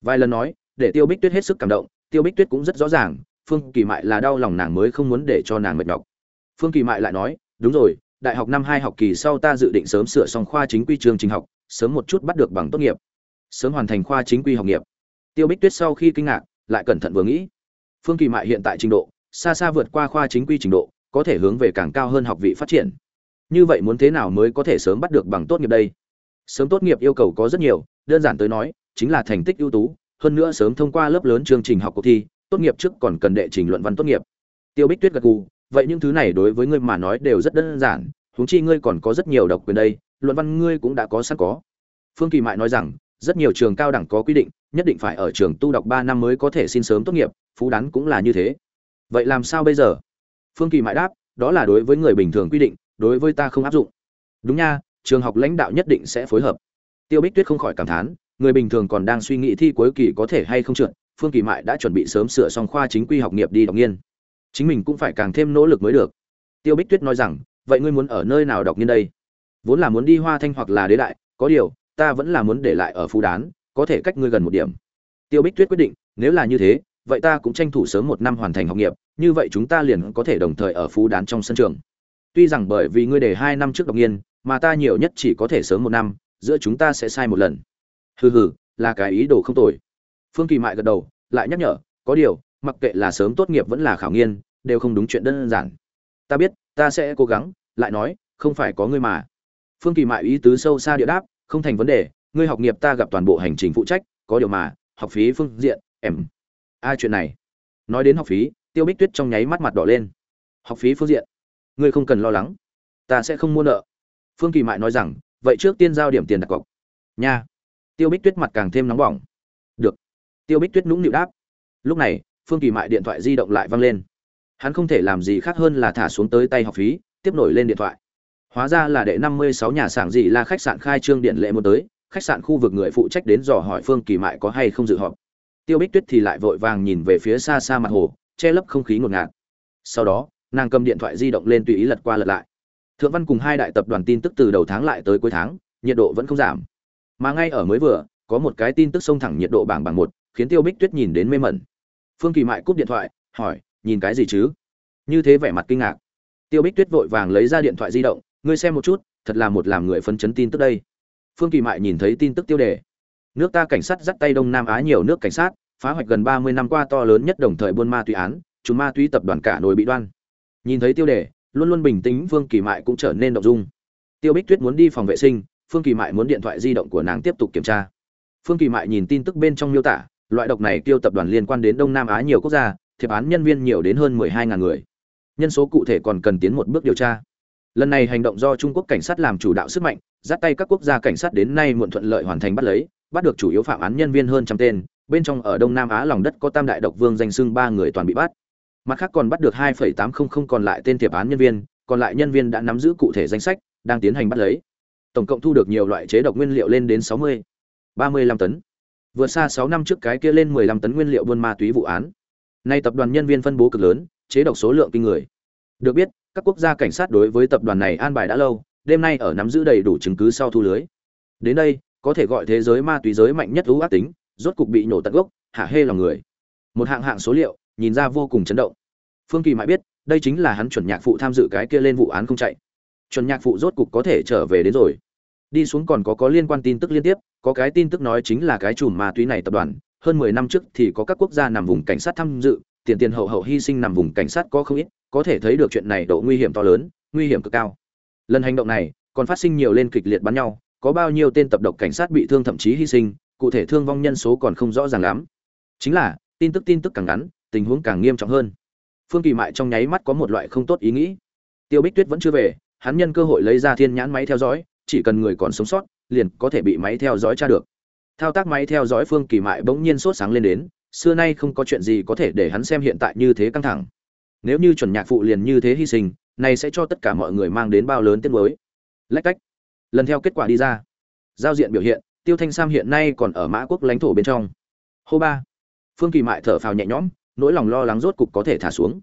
Vài lần nói, để tiêu bích tuyết hết sức cảm động, tiêu bích tuyết cũng rất rõ ràng, phương kỳ mại là đau lòng nàng mới không muốn để cho nàng mệt nhọc. Phương kỳ mại lại nói, đúng rồi đại học năm hai học kỳ sau ta dự định sớm sửa xong khoa chính quy trường trình học, sớm một chút bắt được bằng tốt nghiệp. Sớm hoàn thành khoa chính quy học nghiệp. Tiêu bích tuyết sau khi kinh ngạc, lại cẩn thận vừa nghĩ. Phương kỳ mại hiện tại trình độ, xa xa vượt qua khoa chính quy trình độ, có thể hướng về càng cao hơn học vị phát triển. Như vậy muốn thế nào mới có thể sớm bắt được bằng tốt nghiệp đây? Sớm tốt nghiệp yêu cầu có rất nhiều, đơn giản tới nói, chính là thành tích ưu tú, hơn nữa sớm thông qua lớp lớn chương trình học cuộc thi, tốt nghiệp trước còn cần đệ trình luận văn tốt nghiệp. Tiêu bích tuyết gật gù vậy những thứ này đối với ngươi mà nói đều rất đơn giản, huống chi ngươi còn có rất nhiều độc quyền đây, luận văn ngươi cũng đã có sẵn có. Phương kỳ mại nói rằng, rất nhiều trường cao đẳng có quy định, nhất định phải ở trường tu đọc ba năm mới có thể xin sớm tốt nghiệp, phú đắn cũng là như thế. Vậy làm sao bây giờ? Phương kỳ mại đáp, đó là đối với người bình thường quy định, đối với ta không áp dụng. Đúng nha, trường học lãnh đạo nhất định sẽ phối hợp. Tiêu bích tuyết không khỏi cảm thán, người bình thường còn đang suy nghĩ thi cuối kỳ có thể hay không trượt, phương kỳ mại đã chuẩn bị sớm sửa xong khoa chính quy học nghiệp đi đọc nghiên chính mình cũng phải càng thêm nỗ lực mới được. Tiêu bích tuyết nói rằng, vậy ngươi muốn ở nơi nào đọc như đây? Vốn là muốn đi hoa thanh hoặc là đế đại, có điều, ta vẫn là muốn để lại ở phú đán, có thể cách ngươi gần một điểm. Tiêu bích tuyết quyết định, nếu là như thế, vậy ta cũng tranh thủ sớm một năm hoàn thành học nghiệp, như vậy chúng ta liền có thể đồng thời ở phú đán trong sân trường. Tuy rằng bởi vì ngươi để hai năm trước đọc nghiên, mà ta nhiều nhất chỉ có thể sớm một năm, giữa chúng ta sẽ sai một lần. Hừ hừ, là cái ý đồ không tồi. Phương kỳ mại gật đầu, lại nhắc nhở, có điều mặc kệ là sớm tốt nghiệp vẫn là khảo nghiên, đều không đúng chuyện đơn giản. Ta biết, ta sẽ cố gắng, lại nói, không phải có ngươi mà. Phương kỳ mại ý tứ sâu xa địa đáp, không thành vấn đề, ngươi học nghiệp ta gặp toàn bộ hành trình phụ trách, có điều mà, học phí phương diện, em. Ai chuyện này? Nói đến học phí, tiêu bích tuyết trong nháy mắt mặt đỏ lên. Học phí phương diện? Ngươi không cần lo lắng. Ta sẽ không mua nợ. Phương kỳ mại nói rằng, vậy trước tiên giao điểm tiền đặt cọc. Nha. Tiêu bích tuyết mặt càng thêm nóng bỏng. Được. Tiêu bích tuyết nũng nịu đáp. Lúc này phương kỳ mại điện thoại di động lại văng lên. Hắn không thể làm gì khác hơn là thả xuống tới tay học phí, tiếp nổi lên điện thoại. Hóa ra là đệ năm mươi sáu nhà sảng gì là khách sạn khai trương điện lệ một tới, khách sạn khu vực người phụ trách đến dò hỏi phương kỳ mại có hay không dự họp. Tiêu bích tuyết thì lại vội vàng nhìn về phía xa xa mặt hồ, che lấp không khí ngột ngạt. Sau đó, nàng cầm điện thoại di động lên tùy ý lật qua lật lại. Thượng văn cùng hai đại tập đoàn tin tức từ đầu tháng lại tới cuối tháng, nhiệt độ vẫn không giảm. Mà ngay ở mới vừa, có một cái tin tức xông thẳng nhiệt độ bảng bằng một, khiến tiêu bích tuyết nhìn đến mê mẩn phương kỳ mại cúp điện thoại, hỏi, nhìn cái gì chứ? Như thế vẻ mặt kinh ngạc. Tiêu bích tuyết vội vàng lấy ra điện thoại di động, ngươi xem một chút, thật là một làm người phấn chấn tin tức đây. Phương kỳ mại nhìn thấy tin tức tiêu đề. Nước ta cảnh sát dắt tay đông nam á nhiều nước cảnh sát, phá hoạch gần ba mươi năm qua to lớn nhất đồng thời buôn ma túy án, chúng ma túy tập đoàn cả nồi bị đoan. Nhìn thấy tiêu đề, luôn luôn bình tĩnh phương kỳ mại cũng trở nên động dung. Tiêu bích tuyết muốn đi phòng vệ sinh, phương kỳ mại muốn điện thoại di động của nàng tiếp tục kiểm tra. Phương kỳ mại nhìn tin tức bên trong miêu tả loại độc này tiêu tập đoàn liên quan đến đông nam á nhiều quốc gia thiệp án nhân viên nhiều đến hơn mười hai ngàn người. Nhân số cụ thể còn cần tiến một bước điều tra. Lần này hành động do trung quốc cảnh sát làm chủ đạo sức mạnh dắt tay các quốc gia cảnh sát đến nay muộn thuận lợi hoàn thành bắt lấy bắt được chủ yếu phạm án nhân viên hơn trăm tên bên trong ở đông nam á lòng đất có tam đại độc vương danh xưng ba người toàn bị bắt. Mặt khác còn bắt được 2,800 còn lại tên thiệp án nhân viên còn lại nhân viên đã nắm giữ cụ thể danh sách đang tiến hành bắt lấy. Tổng cộng thu được nhiều loại chế độc nguyên liệu lên đến 60, 35 tấn vượt xa 6 năm trước cái kia lên 15 tấn nguyên liệu buôn ma túy vụ án. Nay tập đoàn nhân viên phân bố cực lớn, chế độc số lượng kinh người. Được biết, các quốc gia cảnh sát đối với tập đoàn này an bài đã lâu, đêm nay ở nắm giữ đầy đủ chứng cứ sau thu lưới. Đến đây, có thể gọi thế giới ma túy giới mạnh nhất ưu ác tính, rốt cục bị nổ tận gốc, hạ hê lòng người. Một hạng hạng số liệu, nhìn ra vô cùng chấn động. Phương kỳ mãi biết, đây chính là hắn chuẩn nhạc phụ tham dự cái kia lên vụ án không chạy. Chuẩn nhạc phụ rốt cục có thể trở về đến rồi đi xuống còn có có liên quan tin tức liên tiếp, có cái tin tức nói chính là cái chùm ma túy này tập đoàn, hơn mười năm trước thì có các quốc gia nằm vùng cảnh sát tham dự, tiền tiền hậu hậu hy sinh nằm vùng cảnh sát có không ít, có thể thấy được chuyện này độ nguy hiểm to lớn, nguy hiểm cực cao. Lần hành động này, còn phát sinh nhiều lên kịch liệt bắn nhau, có bao nhiêu tên tập độc cảnh sát bị thương thậm chí hy sinh, cụ thể thương vong nhân số còn không rõ ràng lắm. Chính là, tin tức tin tức càng ngắn, tình huống càng nghiêm trọng hơn. Phương kỳ mại trong nháy mắt có một loại không tốt ý nghĩ. Tiêu bích tuyết vẫn chưa về, hắn nhân cơ hội lấy ra thiên nhãn máy theo dõi chỉ cần người còn sống sót, liền có thể bị máy theo dõi tra được. Thao tác máy theo dõi phương kỳ mại bỗng nhiên sốt sáng lên đến, xưa nay không có chuyện gì có thể để hắn xem hiện tại như thế căng thẳng. Nếu như chuẩn nhạc phụ liền như thế hy sinh, này sẽ cho tất cả mọi người mang đến bao lớn tiết mới lách cách. Lần theo kết quả đi ra. Giao diện biểu hiện, tiêu thanh sam hiện nay còn ở mã quốc lãnh thổ bên trong. Hô ba. Phương kỳ mại thở phào nhẹ nhõm, nỗi lòng lo lắng rốt cục có thể thả xuống.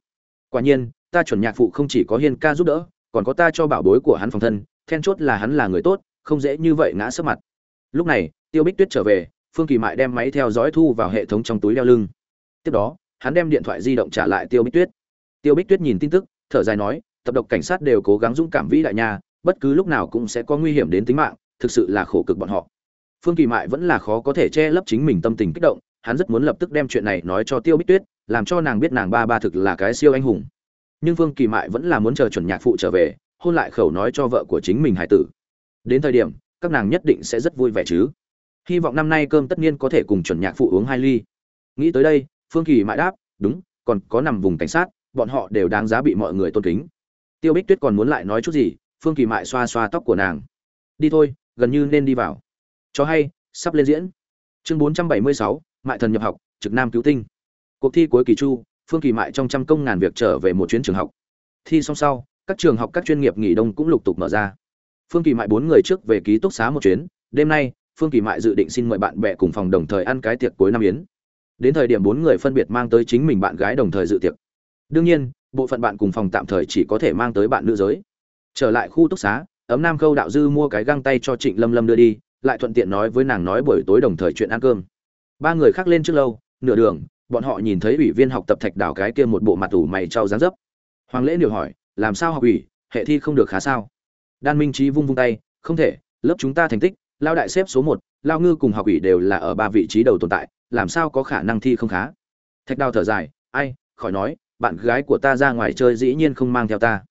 Quả nhiên, ta chuẩn nhạc phụ không chỉ có hiên ca giúp đỡ, còn có ta cho bảo bối của hắn phòng thân then chốt là hắn là người tốt, không dễ như vậy ngã sấp mặt. Lúc này, tiêu bích tuyết trở về, phương kỳ mại đem máy theo dõi thu vào hệ thống trong túi đeo lưng. Tiếp đó, hắn đem điện thoại di động trả lại tiêu bích tuyết. Tiêu bích tuyết nhìn tin tức, thở dài nói, tập độc cảnh sát đều cố gắng dũng cảm vĩ đại nhà bất cứ lúc nào cũng sẽ có nguy hiểm đến tính mạng, thực sự là khổ cực bọn họ. Phương kỳ mại vẫn là khó có thể che lấp chính mình tâm tình kích động, hắn rất muốn lập tức đem chuyện này nói cho tiêu bích tuyết, làm cho nàng biết nàng ba ba thực là cái siêu anh hùng. Nhưng phương kỳ mại vẫn là muốn chờ chuẩn nhạc phụ trở về hôn lại khẩu nói cho vợ của chính mình hải tử. Đến thời điểm, các nàng nhất định sẽ rất vui vẻ chứ. Hy vọng năm nay cơm tất nhiên có thể cùng chuẩn nhạc phụ uống hai ly. Nghĩ tới đây, phương kỳ mại đáp, đúng, còn có nằm vùng cảnh sát, bọn họ đều đáng giá bị mọi người tôn kính. Tiêu bích tuyết còn muốn lại nói chút gì, phương kỳ mại xoa xoa tóc của nàng. Đi thôi, gần như nên đi vào. Cho hay, sắp lên diễn. Chương bốn trăm bảy mươi sáu, mại thần nhập học, trực nam cứu tinh. Cuộc thi cuối kỳ chu, phương kỳ mại trong trăm công ngàn việc trở về một chuyến trường học. Thi xong sau các trường học các chuyên nghiệp nghỉ đông cũng lục tục mở ra. Phương kỳ mại bốn người trước về ký túc xá một chuyến, đêm nay, phương kỳ mại dự định xin mời bạn bè cùng phòng đồng thời ăn cái tiệc cuối năm yến. Đến thời điểm bốn người phân biệt mang tới chính mình bạn gái đồng thời dự tiệc. Đương nhiên, bộ phận bạn cùng phòng tạm thời chỉ có thể mang tới bạn nữ giới. Trở lại khu túc xá, ấm nam khâu đạo dư mua cái găng tay cho trịnh lâm lâm đưa đi, lại thuận tiện nói với nàng nói buổi tối đồng thời chuyện ăn cơm. Ba người khác lên trước lâu, nửa đường, bọn họ nhìn thấy ủy viên học tập thạch đảo cái kia một bộ mặt tủ mày trao dáng dấp. Hoàng lễ điều hỏi làm sao học ủy, hệ thi không được khá sao? Đan minh trí vung vung tay, không thể, lớp chúng ta thành tích, lao đại xếp số một, lao ngư cùng học ủy đều là ở ba vị trí đầu tồn tại, làm sao có khả năng thi không khá? Thạch đào thở dài, ai, khỏi nói, bạn gái của ta ra ngoài chơi dĩ nhiên không mang theo ta.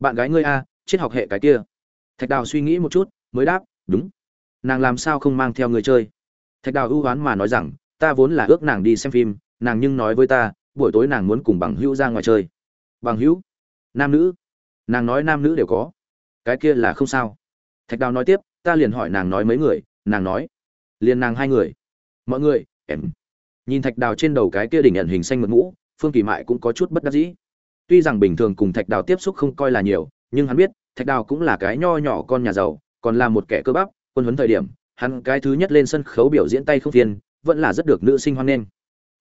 Bạn gái ngươi a, triết học hệ cái kia. Thạch đào suy nghĩ một chút, mới đáp, đúng. Nàng làm sao không mang theo người chơi? Thạch đào ưu oán mà nói rằng, ta vốn là ước nàng đi xem phim, nàng nhưng nói với ta, buổi tối nàng muốn cùng bằng hữu ra ngoài chơi. Bằng hữu? Nam nữ. Nàng nói nam nữ đều có. Cái kia là không sao. Thạch đào nói tiếp, ta liền hỏi nàng nói mấy người, nàng nói. Liền nàng hai người. Mọi người, em. Nhìn thạch đào trên đầu cái kia đỉnh nhận hình xanh mật mũ, phương kỳ mại cũng có chút bất đắc dĩ. Tuy rằng bình thường cùng thạch đào tiếp xúc không coi là nhiều, nhưng hắn biết, thạch đào cũng là cái nho nhỏ con nhà giàu, còn là một kẻ cơ bắp, quân huấn thời điểm, hắn cái thứ nhất lên sân khấu biểu diễn tay không phiên vẫn là rất được nữ sinh hoan nghênh.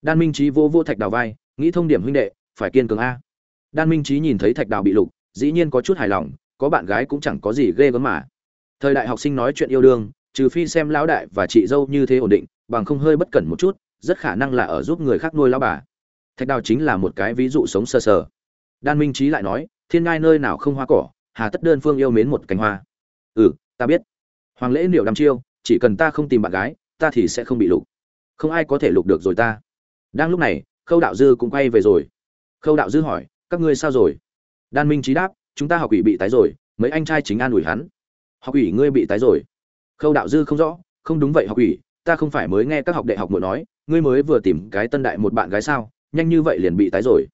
Đan minh trí vô vô thạch đào vai, nghĩ thông điểm huynh đệ, phải kiên cường a đan minh trí nhìn thấy thạch đào bị lục dĩ nhiên có chút hài lòng có bạn gái cũng chẳng có gì ghê gớm mà. Thời đại học sinh nói chuyện yêu đương trừ phi xem lão đại và chị dâu như thế ổn định bằng không hơi bất cẩn một chút rất khả năng là ở giúp người khác nuôi lão bà. Thạch đào chính là một cái ví dụ sống sơ sờ, sờ. Đan minh trí lại nói thiên ngai nơi nào không hoa cỏ hà tất đơn phương yêu mến một cánh hoa. Ừ ta biết. Hoàng lễ liệu đăm chiêu chỉ cần ta không tìm bạn gái ta thì sẽ không bị lục. Không ai có thể lục được rồi ta. Đang lúc này khâu đạo dư cũng quay về rồi. Khâu đạo dư hỏi các ngươi sao rồi? Đan minh trí đáp, chúng ta học ủy bị tái rồi, mấy anh trai chính an ủi hắn. Học ủy ngươi bị tái rồi. Khâu đạo dư không rõ, không đúng vậy học ủy ta không phải mới nghe các học đại học muội nói, ngươi mới vừa tìm cái tân đại một bạn gái sao, nhanh như vậy liền bị tái rồi.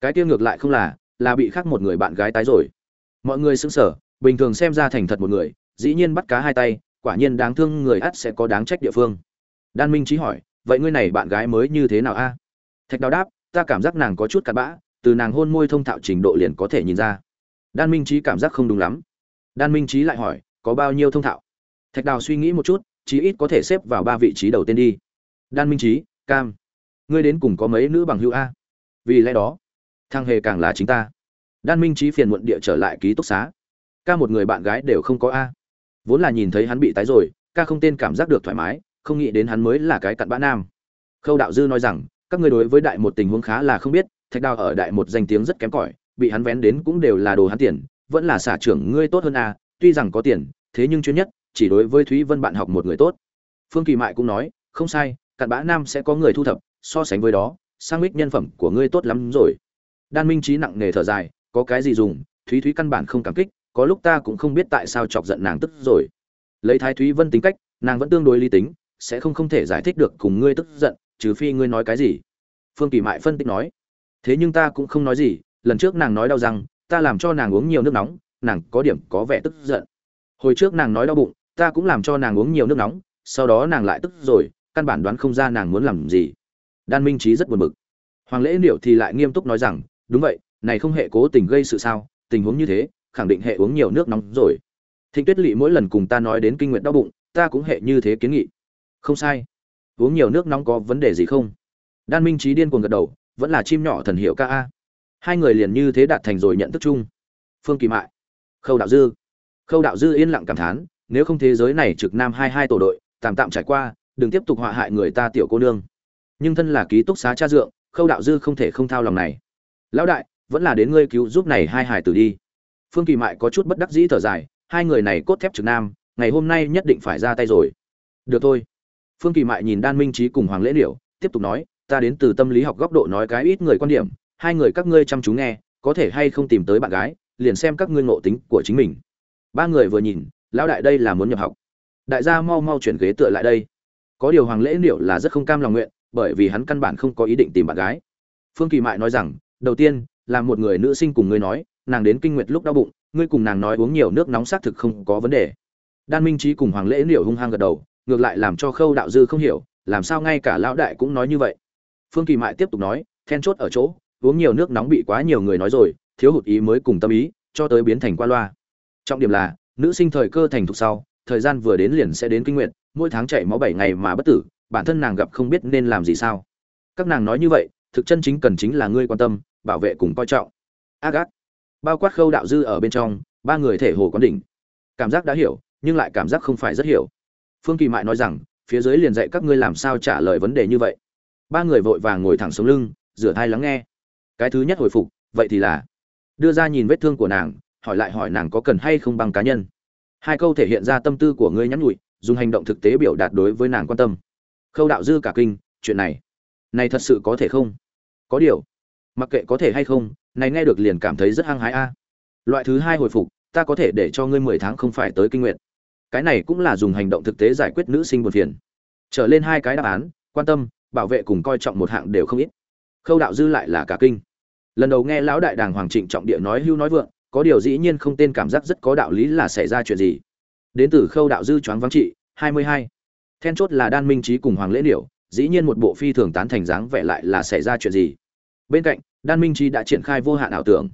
Cái kia ngược lại không là là bị khác một người bạn gái tái rồi. Mọi người sững sờ, bình thường xem ra thành thật một người, dĩ nhiên bắt cá hai tay, quả nhiên đáng thương người ắt sẽ có đáng trách địa phương. Đan minh trí hỏi, vậy ngươi này bạn gái mới như thế nào a? Thạch đào đáp, ta cảm giác nàng có chút cặn bã từ nàng hôn môi thông thạo trình độ liền có thể nhìn ra. Đan minh trí cảm giác không đúng lắm. Đan minh trí lại hỏi, có bao nhiêu thông thạo? Thạch đào suy nghĩ một chút, chí ít có thể xếp vào ba vị trí đầu tiên đi. Đan minh trí cam, ngươi đến cùng có mấy nữ bằng hữu a? Vì lẽ đó, thằng hề càng là chính ta. Đan minh trí phiền muộn địa trở lại ký túc xá. Ca một người bạn gái đều không có a. Vốn là nhìn thấy hắn bị tái rồi, ca không tên cảm giác được thoải mái, không nghĩ đến hắn mới là cái cặn bã nam. Khâu đạo dư nói rằng, các ngươi đối với đại một tình huống khá là không biết thạch đào ở đại một danh tiếng rất kém cỏi, bị hắn vén đến cũng đều là đồ hắn tiền, vẫn là xả trưởng ngươi tốt hơn a tuy rằng có tiền, thế nhưng chuyên nhất, chỉ đối với thúy vân bạn học một người tốt. Phương kỳ mại cũng nói, không sai, cặn bã nam sẽ có người thu thập, so sánh với đó, sang mít nhân phẩm của ngươi tốt lắm rồi. Đan minh trí nặng nề thở dài, có cái gì dùng, thúy thúy căn bản không cảm kích, có lúc ta cũng không biết tại sao chọc giận nàng tức rồi. Lấy thái thúy vân tính cách, nàng vẫn tương đối lý tính, sẽ không không thể giải thích được cùng ngươi tức giận, trừ phi ngươi nói cái gì. Phương kỳ mại phân tích nói thế nhưng ta cũng không nói gì, lần trước nàng nói đau rằng ta làm cho nàng uống nhiều nước nóng, nàng có điểm có vẻ tức giận. Hồi trước nàng nói đau bụng, ta cũng làm cho nàng uống nhiều nước nóng, sau đó nàng lại tức rồi, căn bản đoán không ra nàng muốn làm gì. Đan minh trí rất buồn bực. Hoàng lễ liệu thì lại nghiêm túc nói rằng, đúng vậy, này không hệ cố tình gây sự sao, tình huống như thế, khẳng định hệ uống nhiều nước nóng rồi. Thịnh tuyết lỵ mỗi lần cùng ta nói đến kinh nguyện đau bụng, ta cũng hệ như thế kiến nghị. Không sai. Uống nhiều nước nóng có vấn đề gì không? Đan minh trí điên cuồng gật đầu vẫn là chim nhỏ thần hiệu ca a. Hai người liền như thế đạt thành rồi nhận thức chung. Phương kỳ mại, khâu đạo dư. Khâu đạo dư yên lặng cảm thán, nếu không thế giới này trực nam hai hai tổ đội, tạm tạm trải qua, đừng tiếp tục họa hại người ta tiểu cô nương. Nhưng thân là ký túc xá cha dượng, khâu đạo dư không thể không thao lòng này. Lão đại, vẫn là đến ngươi cứu giúp này hai hải tử đi. Phương kỳ mại có chút bất đắc dĩ thở dài, hai người này cốt thép trực nam, ngày hôm nay nhất định phải ra tay rồi. Được thôi. Phương kỳ mại nhìn đan minh trí cùng hoàng lễ điểu tiếp tục nói ta đến từ tâm lý học góc độ nói cái ít người quan điểm, hai người các ngươi chăm chú nghe, có thể hay không tìm tới bạn gái, liền xem các ngươi ngộ tính của chính mình. Ba người vừa nhìn, lão đại đây là muốn nhập học. Đại gia mau mau chuyển ghế tựa lại đây. Có điều hoàng lễ liễu là rất không cam lòng nguyện, bởi vì hắn căn bản không có ý định tìm bạn gái. Phương kỳ mại nói rằng, đầu tiên, là một người nữ sinh cùng ngươi nói, nàng đến kinh nguyệt lúc đau bụng, ngươi cùng nàng nói uống nhiều nước nóng xác thực không có vấn đề. Đan minh trí cùng hoàng lễ liệu hung hăng gật đầu, ngược lại làm cho khâu đạo dư không hiểu, làm sao ngay cả lão đại cũng nói như vậy phương kỳ mại tiếp tục nói, then chốt ở chỗ, uống nhiều nước nóng bị quá nhiều người nói rồi, thiếu hụt ý mới cùng tâm ý, cho tới biến thành qua loa. Trọng điểm là, nữ sinh thời cơ thành thục sau, thời gian vừa đến liền sẽ đến kinh nguyện mỗi tháng chạy máu bảy ngày mà bất tử, bản thân nàng gặp không biết nên làm gì sao. Các nàng nói như vậy, thực chân chính cần chính là ngươi quan tâm, bảo vệ cùng coi trọng. Ác ác bao quát khâu đạo dư ở bên trong, ba người thể hồ quán đỉnh. Cảm giác đã hiểu, nhưng lại cảm giác không phải rất hiểu. Phương kỳ mại nói rằng, phía dưới liền dạy các ngươi làm sao trả lời vấn đề như vậy ba người vội vàng ngồi thẳng xuống lưng, rửa thai lắng nghe. Cái thứ nhất hồi phục, vậy thì là, đưa ra nhìn vết thương của nàng, hỏi lại hỏi nàng có cần hay không bằng cá nhân. Hai câu thể hiện ra tâm tư của ngươi nhắn nhụi dùng hành động thực tế biểu đạt đối với nàng quan tâm. Khâu đạo dư cả kinh, chuyện này này thật sự có thể không? Có điều, mặc kệ có thể hay không, này nghe được liền cảm thấy rất hăng hái a. Loại thứ hai hồi phục, ta có thể để cho ngươi mười tháng không phải tới kinh nguyện cái này cũng là dùng hành động thực tế giải quyết nữ sinh buồn phiền. Trở lên hai cái đáp án, quan tâm bảo vệ cùng coi trọng một hạng đều không ít. Khâu đạo dư lại là cả kinh. Lần đầu nghe lão đại đàng hoàng trịnh trọng địa nói hưu nói vượng, có điều dĩ nhiên không tên cảm giác rất có đạo lý là xảy ra chuyện gì. Đến từ khâu đạo dư choáng vắng trị, hai mươi hai. Then chốt là đan minh trí cùng hoàng lễ điểu, dĩ nhiên một bộ phi thường tán thành dáng vẻ lại là xảy ra chuyện gì. Bên cạnh, đan minh trí đã triển khai vô hạn ảo tưởng.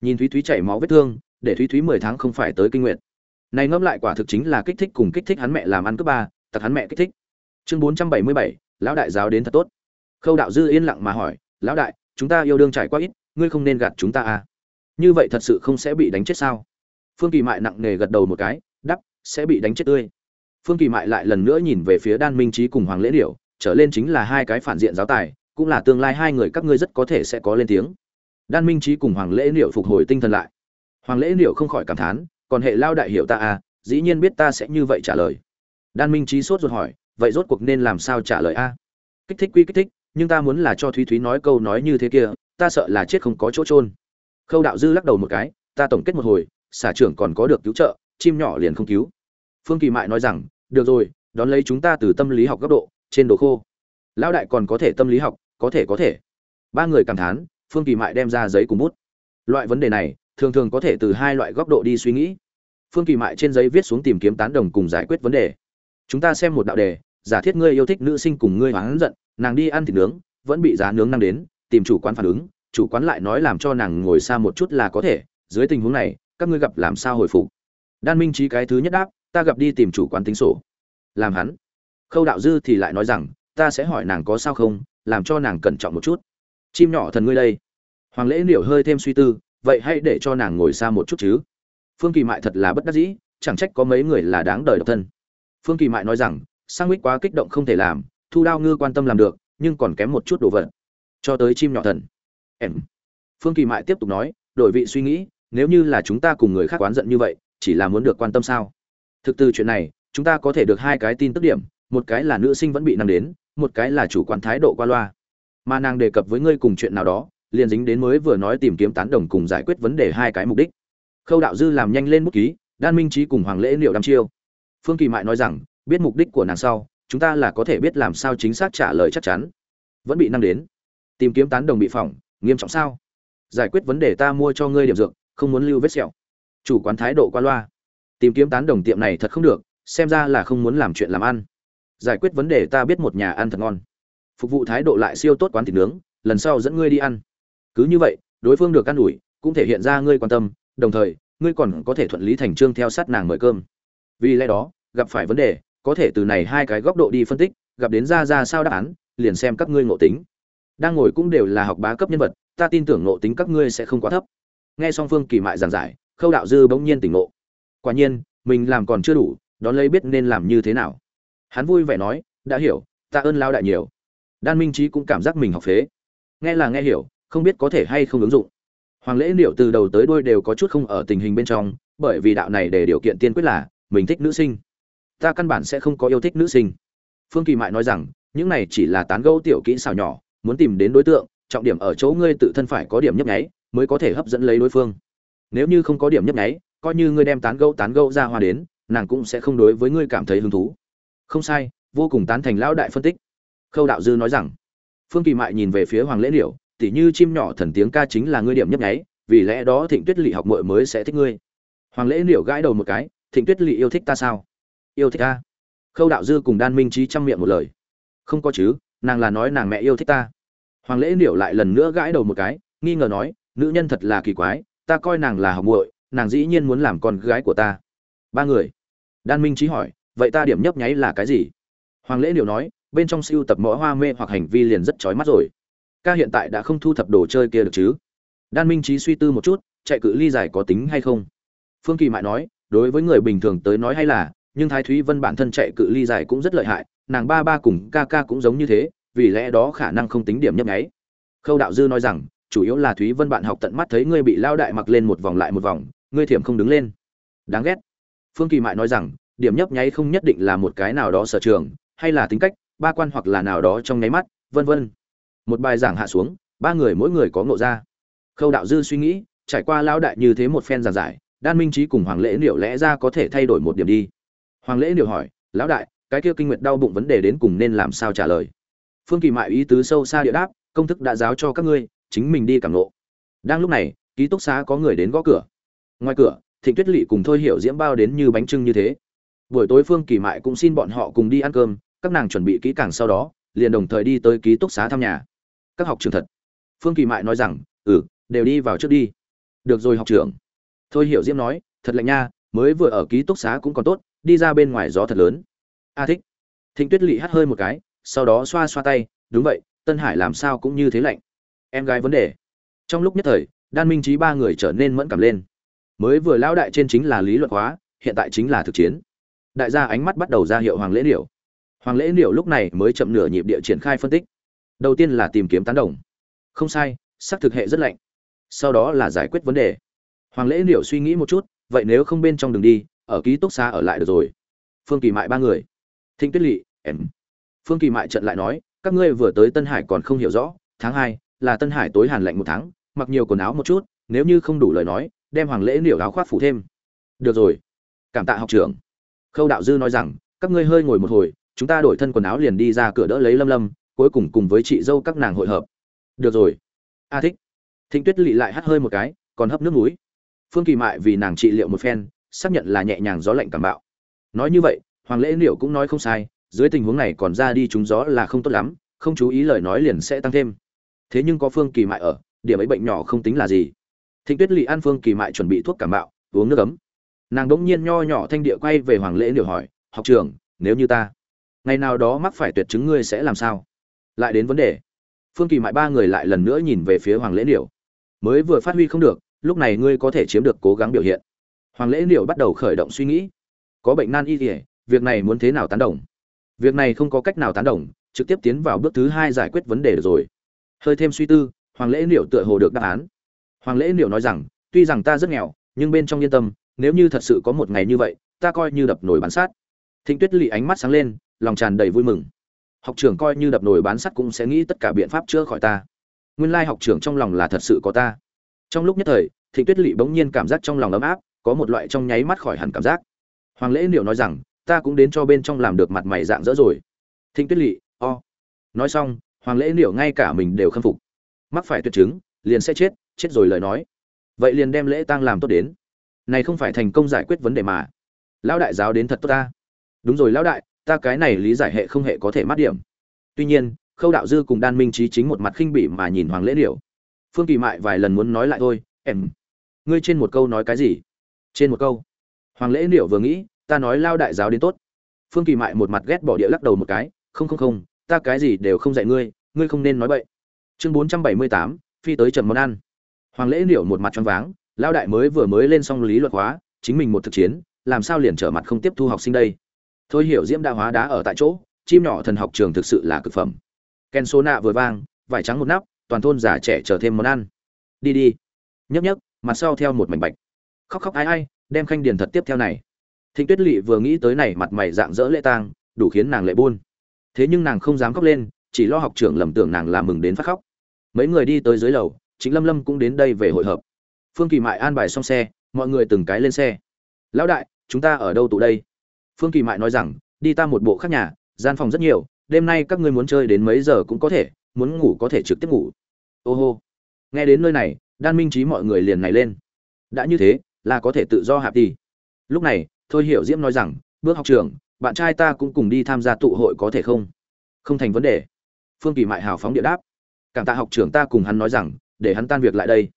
Nhìn thúy thúy chảy máu vết thương, để thúy thúy mười tháng không phải tới kinh nguyện này ngẫm lại quả thực chính là kích thích cùng kích thích hắn mẹ làm ăn cấp ba, tặc hắn mẹ kích thích. Chương bốn trăm bảy mươi bảy lão đại giáo đến thật tốt. Khâu đạo dư yên lặng mà hỏi, lão đại, chúng ta yêu đương trải qua ít, ngươi không nên gạt chúng ta à? Như vậy thật sự không sẽ bị đánh chết sao? Phương kỳ mại nặng nề gật đầu một cái, đắp, sẽ bị đánh chết tươi. Phương kỳ mại lại lần nữa nhìn về phía đan minh trí cùng hoàng lễ điểu, trở lên chính là hai cái phản diện giáo tài, cũng là tương lai hai người các ngươi rất có thể sẽ có lên tiếng. Đan minh trí cùng hoàng lễ điểu phục hồi tinh thần lại. Hoàng lễ điểu không khỏi cảm thán, còn hệ lao đại hiểu ta à dĩ nhiên biết ta sẽ như vậy trả lời. Đan minh trí sốt ruột hỏi vậy rốt cuộc nên làm sao trả lời a? Kích thích quy kích thích, nhưng ta muốn là cho thúy thúy nói câu nói như thế kia, ta sợ là chết không có chỗ trôn khâu đạo dư lắc đầu một cái, ta tổng kết một hồi, xả trưởng còn có được cứu trợ, chim nhỏ liền không cứu. Phương kỳ mại nói rằng, được rồi, đón lấy chúng ta từ tâm lý học góc độ, trên đồ khô. Lão đại còn có thể tâm lý học, có thể có thể. Ba người cảm thán, phương kỳ mại đem ra giấy cùng bút. Loại vấn đề này, thường thường có thể từ hai loại góc độ đi suy nghĩ. Phương kỳ mại trên giấy viết xuống tìm kiếm tán đồng cùng giải quyết vấn đề. Chúng ta xem một đạo đề giả thiết ngươi yêu thích nữ sinh cùng ngươi hoáng giận, nàng đi ăn thịt nướng, vẫn bị giá nướng năng đến, tìm chủ quán phản ứng, chủ quán lại nói làm cho nàng ngồi xa một chút là có thể, dưới tình huống này, các ngươi gặp làm sao hồi phục? Đan minh trí cái thứ nhất đáp, ta gặp đi tìm chủ quán tính sổ. Làm hắn. Khâu đạo dư thì lại nói rằng, ta sẽ hỏi nàng có sao không, làm cho nàng cẩn trọng một chút. Chim nhỏ thần ngươi đây. Hoàng lễ liệu hơi thêm suy tư, vậy hãy để cho nàng ngồi xa một chút chứ. Phương kỳ mại thật là bất đắc dĩ, chẳng trách có mấy người là đáng đời độc thân. Phương kỳ mại nói rằng sang mít quá kích động không thể làm, thu đao ngư quan tâm làm được, nhưng còn kém một chút đồ vật. Cho tới chim nhỏ thần. Em. Phương kỳ mại tiếp tục nói, đổi vị suy nghĩ, nếu như là chúng ta cùng người khác oán giận như vậy, chỉ là muốn được quan tâm sao? Thực từ chuyện này, chúng ta có thể được hai cái tin tức điểm, một cái là nữ sinh vẫn bị nằm đến, một cái là chủ quan thái độ qua loa. Mà nàng đề cập với ngươi cùng chuyện nào đó, liền dính đến mới vừa nói tìm kiếm tán đồng cùng giải quyết vấn đề hai cái mục đích. Khâu đạo dư làm nhanh lên bút ký, đan minh trí cùng hoàng lễ liệu đăm chiêu. Phương kỳ mại nói rằng biết mục đích của nàng sau, chúng ta là có thể biết làm sao chính xác trả lời chắc chắn. Vẫn bị năng đến. Tìm kiếm tán đồng bị phỏng, nghiêm trọng sao? Giải quyết vấn đề ta mua cho ngươi điểm dược, không muốn lưu vết sẹo. Chủ quán thái độ qua loa. Tìm kiếm tán đồng tiệm này thật không được, xem ra là không muốn làm chuyện làm ăn. Giải quyết vấn đề ta biết một nhà ăn thật ngon. Phục vụ thái độ lại siêu tốt quán thịt nướng, lần sau dẫn ngươi đi ăn. Cứ như vậy, đối phương được ăn ủi, cũng thể hiện ra ngươi quan tâm, đồng thời, ngươi còn có thể thuận lý thành trương theo sát nàng mời cơm. Vì lẽ đó, gặp phải vấn đề có thể từ này hai cái góc độ đi phân tích, gặp đến ra ra sao đáp án, liền xem các ngươi ngộ tính. Đang ngồi cũng đều là học bá cấp nhân vật, ta tin tưởng ngộ tính các ngươi sẽ không quá thấp. Nghe song phương kỳ mại giảng giải, khâu đạo dư bỗng nhiên tỉnh ngộ. Quả nhiên, mình làm còn chưa đủ, đón lấy biết nên làm như thế nào. Hắn vui vẻ nói, đã hiểu, ta ơn lao đại nhiều. Đan minh trí cũng cảm giác mình học phế. Nghe là nghe hiểu, không biết có thể hay không ứng dụng. Hoàng lễ liệu từ đầu tới đuôi đều có chút không ở tình hình bên trong, bởi vì đạo này để điều kiện tiên quyết là, mình thích nữ sinh ta căn bản sẽ không có yêu thích nữ sinh. Phương kỳ mại nói rằng, những này chỉ là tán gẫu tiểu kỹ xảo nhỏ, muốn tìm đến đối tượng, trọng điểm ở chỗ ngươi tự thân phải có điểm nhấp nháy, mới có thể hấp dẫn lấy đối phương. Nếu như không có điểm nhấp nháy, coi như ngươi đem tán gẫu tán gẫu ra hoa đến, nàng cũng sẽ không đối với ngươi cảm thấy hứng thú. Không sai, vô cùng tán thành lão đại phân tích. Khâu đạo dư nói rằng, phương kỳ mại nhìn về phía hoàng lễ liệu tỉ như chim nhỏ thần tiếng ca chính là ngươi điểm nhấp nháy, vì lẽ đó thịnh tuyết lỵ học muội mới sẽ thích ngươi. Hoàng lễ liệu gãi đầu một cái, thịnh tuyết lỵ yêu thích ta sao? Yêu thích ta. Khâu đạo dư cùng đan minh trí chăm miệng một lời. Không có chứ, nàng là nói nàng mẹ yêu thích ta. Hoàng lễ liệu lại lần nữa gãi đầu một cái, nghi ngờ nói, nữ nhân thật là kỳ quái, ta coi nàng là học muội, nàng dĩ nhiên muốn làm con gái của ta. Ba người. Đan minh trí hỏi, vậy ta điểm nhấp nháy là cái gì? Hoàng lễ liệu nói, bên trong siêu tập mõ hoa mê hoặc hành vi liền rất chói mắt rồi. Ca hiện tại đã không thu thập đồ chơi kia được chứ? Đan minh trí suy tư một chút, chạy cự ly dài có tính hay không? Phương kỳ mại nói, đối với người bình thường tới nói hay là nhưng thái thúy vân bản thân chạy cự ly dài cũng rất lợi hại, nàng ba ba cùng ca ca cũng giống như thế, vì lẽ đó khả năng không tính điểm nhấp nháy. Khâu đạo dư nói rằng, chủ yếu là thúy vân bạn học tận mắt thấy ngươi bị lao đại mặc lên một vòng lại một vòng, ngươi thiểm không đứng lên. Đáng ghét. Phương kỳ mại nói rằng, điểm nhấp nháy không nhất định là một cái nào đó sở trường, hay là tính cách, ba quan hoặc là nào đó trong nháy mắt, vân vân. Một bài giảng hạ xuống, ba người mỗi người có ngộ ra. Khâu đạo dư suy nghĩ, trải qua lao đại như thế một phen giảng giải, đan minh trí cùng hoàng lễ liệu lẽ ra có thể thay đổi một điểm đi hoàng lễ liệu hỏi, lão đại, cái kia kinh nguyệt đau bụng vấn đề đến cùng nên làm sao trả lời? Phương kỳ mại ý tứ sâu xa địa đáp, công thức đã giáo cho các ngươi, chính mình đi cảm lộ đang lúc này, ký túc xá có người đến gõ cửa. Ngoài cửa, thịnh tuyết lỵ cùng thôi hiểu diễm bao đến như bánh trưng như thế. Buổi tối phương kỳ mại cũng xin bọn họ cùng đi ăn cơm, các nàng chuẩn bị kỹ càng sau đó, liền đồng thời đi tới ký túc xá thăm nhà. Các học trường thật. Phương kỳ mại nói rằng ừ đều đi vào trước đi. Được rồi, học trưởng. Thôi hiểu diễm nói, thật lạnh nha, mới vừa ở ký túc xá cũng còn tốt đi ra bên ngoài gió thật lớn. A thích. Thịnh tuyết lỵ hắt hơi một cái, sau đó xoa xoa tay, đúng vậy, tân hải làm sao cũng như thế lạnh. Em gái vấn đề. Trong lúc nhất thời, đan minh trí ba người trở nên mẫn cảm lên. Mới vừa lão đại trên chính là lý luận hóa, hiện tại chính là thực chiến. Đại gia ánh mắt bắt đầu ra hiệu hoàng lễ điểu hoàng lễ điểu lúc này mới chậm nửa nhịp địa triển khai phân tích. Đầu tiên là tìm kiếm tán đồng. Không sai, xác thực hệ rất lạnh. Sau đó là giải quyết vấn đề. Hoàng lễ điểu suy nghĩ một chút, vậy nếu không bên trong đường đi ở ký túc xá ở lại được rồi. Phương kỳ mại ba người. Thịnh tuyết lỵ em. Phương kỳ mại trận lại nói, các ngươi vừa tới tân hải còn không hiểu rõ, tháng hai là tân hải tối hàn lạnh một tháng, mặc nhiều quần áo một chút, nếu như không đủ lời nói, đem hoàng lễ liệu áo khoác phủ thêm. Được rồi. Cảm tạ học trưởng. Khâu đạo dư nói rằng, các ngươi hơi ngồi một hồi, chúng ta đổi thân quần áo liền đi ra cửa đỡ lấy lâm lâm, cuối cùng cùng với chị dâu các nàng hội hợp. Được rồi. A thích. Thịnh tuyết lỵ lại hắt hơi một cái, còn hấp nước núi phương kỳ mại vì nàng trị liệu một phen xác nhận là nhẹ nhàng gió lạnh cảm bạo. Nói như vậy, hoàng lễ liệu cũng nói không sai, dưới tình huống này còn ra đi trúng gió là không tốt lắm, không chú ý lời nói liền sẽ tăng thêm. Thế nhưng có phương kỳ mại ở, điểm ấy bệnh nhỏ không tính là gì. Thịnh tuyết lỵ an phương kỳ mại chuẩn bị thuốc cảm bạo, uống nước ấm. Nàng đ ỗ n g nhiên nho nhỏ thanh địa quay về hoàng lễ liệu hỏi, học trường nếu như ta, ngày nào đó mắc phải tuyệt chứng ngươi sẽ làm sao? Lại đến vấn đề. Phương kỳ mại ba người lại lần nữa nhìn về phía hoàng lễ liệu mới vừa phát huy không được, lúc này ngươi có thể chiếm được cố gắng biểu hiện hoàng lễ liệu bắt đầu khởi động suy nghĩ. Có bệnh nan y kỉa việc này muốn thế nào tán đồng? Việc này không có cách nào tán đồng, trực tiếp tiến vào bước thứ hai giải quyết vấn đề được rồi. Hơi thêm suy tư, hoàng lễ liệu tựa hồ được đáp án. Hoàng lễ liệu nói rằng, tuy rằng ta rất nghèo, nhưng bên trong yên tâm, nếu như thật sự có một ngày như vậy, ta coi như đập nổi bán sát thịnh tuyết Lệ ánh mắt sáng lên, lòng tràn đầy vui mừng. Học trưởng coi như đập nổi bán sắt cũng sẽ nghĩ tất cả biện pháp chữa khỏi ta. Nguyên lai học trưởng trong lòng là thật sự có ta. Trong lúc nhất thời, thịnh tuyết lỵ bỗng nhiên cảm giác trong lòng ấm áp có một loại trong nháy mắt khỏi hẳn cảm giác. Hoàng lễ liệu nói rằng, ta cũng đến cho bên trong làm được mặt mày dạng dỡ rồi. Thịnh tuyết lỵ o. Nói xong, hoàng lễ liệu ngay cả mình đều khâm phục. Mắc phải tuyệt chứng, liền sẽ chết chết rồi lời nói. Vậy liền đem lễ tang làm tốt đến. Này không phải thành công giải quyết vấn đề mà. Lão đại giáo đến thật tốt ta. Đúng rồi lão đại, ta cái này lý giải hệ không hệ có thể mát điểm. Tuy nhiên, khâu đạo dư cùng đan minh trí chính một mặt khinh bỉ mà nhìn hoàng lễ điểu phương kỳ mại vài lần muốn nói lại thôi, em, ngươi trên một câu nói cái gì? Trên một câu, hoàng lễ liệu vừa nghĩ, ta nói lao đại giáo đến tốt. Phương kỳ mại một mặt ghét bỏ địa lắc đầu một cái, không không không, ta cái gì đều không dạy ngươi ngươi không nên nói bậy. Chương bốn trăm bảy mươi tám, phi tới trầm món ăn. Hoàng lễ liệu một mặt choáng váng, lao đại mới vừa mới lên xong lý luật hóa chính mình một thực chiến, làm sao liền trở mặt không tiếp thu học sinh đây? Thôi hiểu diễm đa hóa đá ở tại chỗ, chim nhỏ thần học trường thực sự là cực phẩm. Ken số nạ vừa vang, vải trắng một nắp, toàn thôn già trẻ chờ thêm món ăn. Đi đi. Nhấp nhấp mặt sau theo một mảnh bạch khóc khóc ai ai, đem khanh điền thật tiếp theo này. Thịnh tuyết lỵ vừa nghĩ tới này mặt mày dạng dỡ lễ tang, đủ khiến nàng lệ buôn. Thế nhưng nàng không dám khóc lên, chỉ lo học trưởng lầm tưởng nàng làm mừng đến phát khóc. Mấy người đi tới dưới lầu chính lâm lâm cũng đến đây về hội hợp. Phương kỳ mại an bài xong xe, mọi người từng cái lên xe. Lão đại, chúng ta ở đâu tụ đây? Phương kỳ mại nói rằng, đi ta một bộ khác nhà, gian phòng rất nhiều, đêm nay các ngươi muốn chơi đến mấy giờ cũng có thể, muốn ngủ có thể trực tiếp ngủ. Ô hô. Nghe đến nơi này, đan minh trí mọi người liền này lên. Đã như thế là có thể tự do hạp đi lúc này, thôi hiểu diễm nói rằng, bước học trường, bạn trai ta cũng cùng đi tham gia tụ hội có thể không? Không thành vấn đề. Phương kỳ mại hào phóng địa đáp. Cảm tạ học trưởng ta cùng hắn nói rằng, để hắn tan việc lại đây.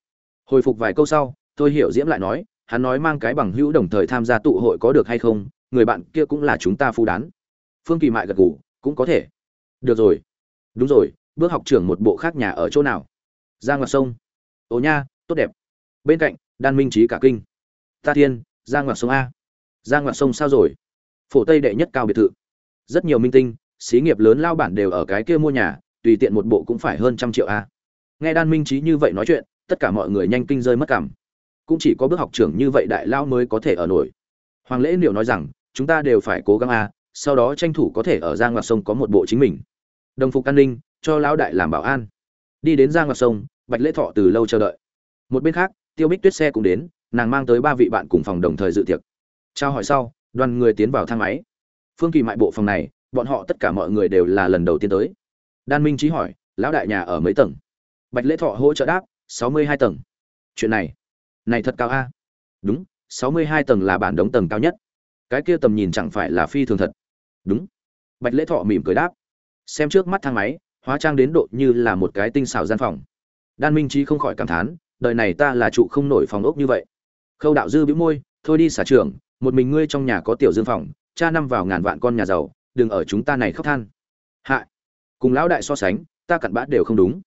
Hồi phục vài câu sau, thôi hiểu diễm lại nói, hắn nói mang cái bằng hữu đồng thời tham gia tụ hội có được hay không? Người bạn kia cũng là chúng ta phu đán. Phương kỳ mại gật gù, cũng có thể. Được rồi. Đúng rồi, bước học trưởng một bộ khác nhà ở chỗ nào? Ra ngoặt sông. Ồ nha, tốt đẹp. Bên cạnh, đan minh trí cả kinh ta thiên, ra ngoặt sông a. Ra ngoặt sông sao rồi? Phổ tây đệ nhất cao biệt thự. Rất nhiều minh tinh, xí nghiệp lớn lao bản đều ở cái kia mua nhà, tùy tiện một bộ cũng phải hơn trăm triệu a. Nghe đan minh trí như vậy nói chuyện, tất cả mọi người nhanh kinh rơi mất cảm. Cũng chỉ có bước học trưởng như vậy đại lao mới có thể ở nổi. Hoàng lễ liệu nói rằng, chúng ta đều phải cố gắng a, sau đó tranh thủ có thể ở giang ngoặt sông có một bộ chính mình. Đồng phục an ninh, cho lão đại làm bảo an. Đi đến giang ngoặt sông, bạch lễ thọ từ lâu chờ đợi. Một bên khác, tiêu bích tuyết xe cũng đến nàng mang tới ba vị bạn cùng phòng đồng thời dự tiệc. Trao hỏi sau, đoàn người tiến vào thang máy. Phương kỳ mại bộ phòng này, bọn họ tất cả mọi người đều là lần đầu tiên tới. Đan minh trí hỏi, lão đại nhà ở mấy tầng? Bạch lễ thọ hỗ trợ đáp, sáu mươi hai tầng. Chuyện này này thật cao a. Đúng, sáu mươi hai tầng là bản đống tầng cao nhất. Cái kia tầm nhìn chẳng phải là phi thường thật. Đúng. Bạch lễ thọ mỉm cười đáp, xem trước mắt thang máy, hóa trang đến độ như là một cái tinh xảo gian phòng. Đan minh trí không khỏi cảm thán, đời này ta là trụ không nổi phòng ốc như vậy khâu đạo dư bĩu môi, thôi đi xả trường một mình ngươi trong nhà có tiểu dương phòng, cha năm vào ngàn vạn con nhà giàu, đừng ở chúng ta này khóc than. Hạ. Cùng lão đại so sánh, ta cặn bã đều không đúng.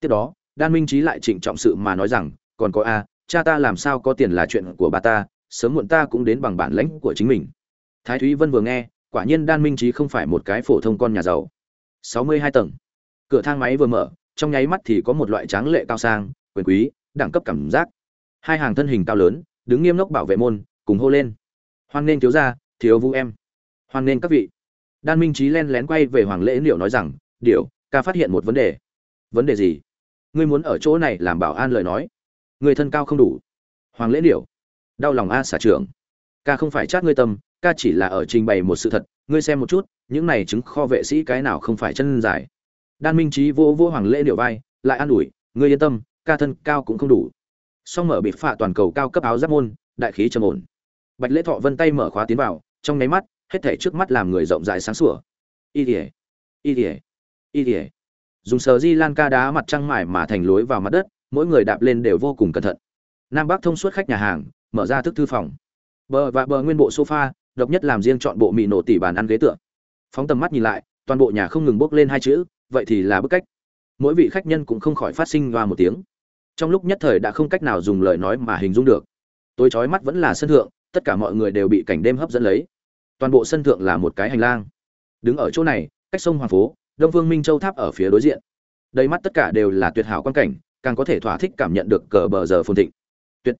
Tiếp đó, đan minh trí lại trịnh trọng sự mà nói rằng, còn có a, cha ta làm sao có tiền là chuyện của bà ta, sớm muộn ta cũng đến bằng bản lãnh của chính mình. Thái thúy vân vừa nghe, quả nhiên đan minh trí không phải một cái phổ thông con nhà giàu. Sáu mươi hai tầng. Cửa thang máy vừa mở, trong nháy mắt thì có một loại tráng lệ cao sang, quyền quý, đẳng cấp cảm giác. Hai hàng thân hình cao lớn đứng nghiêm ngốc bảo vệ môn, cùng hô lên. Hoan nên thiếu gia, thiếu vũ em. Hoan nên các vị. Đan minh trí len lén quay về hoàng lễ liệu nói rằng điệu ca phát hiện một vấn đề. Vấn đề gì? Ngươi muốn ở chỗ này làm bảo an lời nói. Người thân cao không đủ. Hoàng lễ điệu đau lòng a xả trưởng. Ca không phải chát ngươi tâm, ca chỉ là ở trình bày một sự thật. Ngươi xem một chút, những này chứng kho vệ sĩ cái nào không phải chân dài. Đan minh trí vô vô hoàng lễ điệu vai, lại an ủi, ngươi yên tâm, ca thân cao cũng không đủ song mở bịt phạ toàn cầu cao cấp áo giáp môn, đại khí trầm ổn. Bạch lễ thọ vân tay mở khóa tiến vào, trong nháy mắt, hết thể trước mắt làm người rộng rãi sáng sủa. Y tỉa y tỉa y tỉa dùng sờ di lan ca đá mặt trăng mải mà thành lối vào mặt đất, mỗi người đạp lên đều vô cùng cẩn thận. Nam bắc thông suốt khách nhà hàng, mở ra thức thư phòng. Bờ và bờ nguyên bộ sofa, độc nhất làm riêng chọn bộ mì nổ tỉ bàn ăn ghế tựa. Phóng tầm mắt nhìn lại, toàn bộ nhà không ngừng bốc lên hai chữ, vậy thì là bức cách. Mỗi vị khách nhân cũng không khỏi phát sinh vào một tiếng trong lúc nhất thời đã không cách nào dùng lời nói mà hình dung được. Tôi trói mắt vẫn là sân thượng, tất cả mọi người đều bị cảnh đêm hấp dẫn lấy. Toàn bộ sân thượng là một cái hành lang. Đứng ở chỗ này, cách sông hoàng phố, đông vương minh châu tháp ở phía đối diện. Đầy mắt tất cả đều là tuyệt hảo quan cảnh, càng có thể thỏa thích cảm nhận được cờ bờ giờ phồn thịnh. Tuyệt.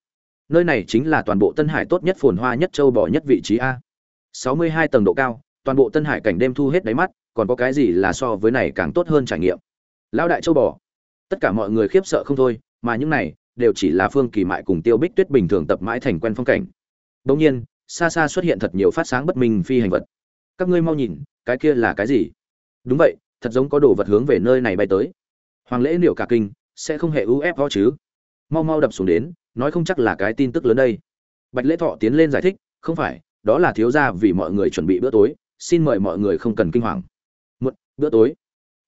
Nơi này chính là toàn bộ tân hải tốt nhất phồn hoa nhất châu bò nhất vị trí a. Sáu mươi hai tầng độ cao, toàn bộ tân hải cảnh đêm thu hết đáy mắt, còn có cái gì là so với này càng tốt hơn trải nghiệm? Lão đại châu bò. Tất cả mọi người khiếp sợ không thôi mà những này đều chỉ là phương kỳ mại cùng tiêu bích tuyết bình thường tập mãi thành quen phong cảnh. Đ nhiên, xa xa xuất hiện thật nhiều phát sáng bất minh phi hành vật. Các ngươi mau nhìn, cái kia là cái gì? Đúng vậy, thật giống có đồ vật hướng về nơi này bay tới. Hoàng lễ liệu cả kinh, sẽ không hề ufo chứ? Mau mau đập xuống đến, nói không chắc là cái tin tức lớn đây. Bạch lễ thọ tiến lên giải thích, không phải, đó là thiếu gia vì mọi người chuẩn bị bữa tối, xin mời mọi người không cần kinh hoàng. Một bữa tối.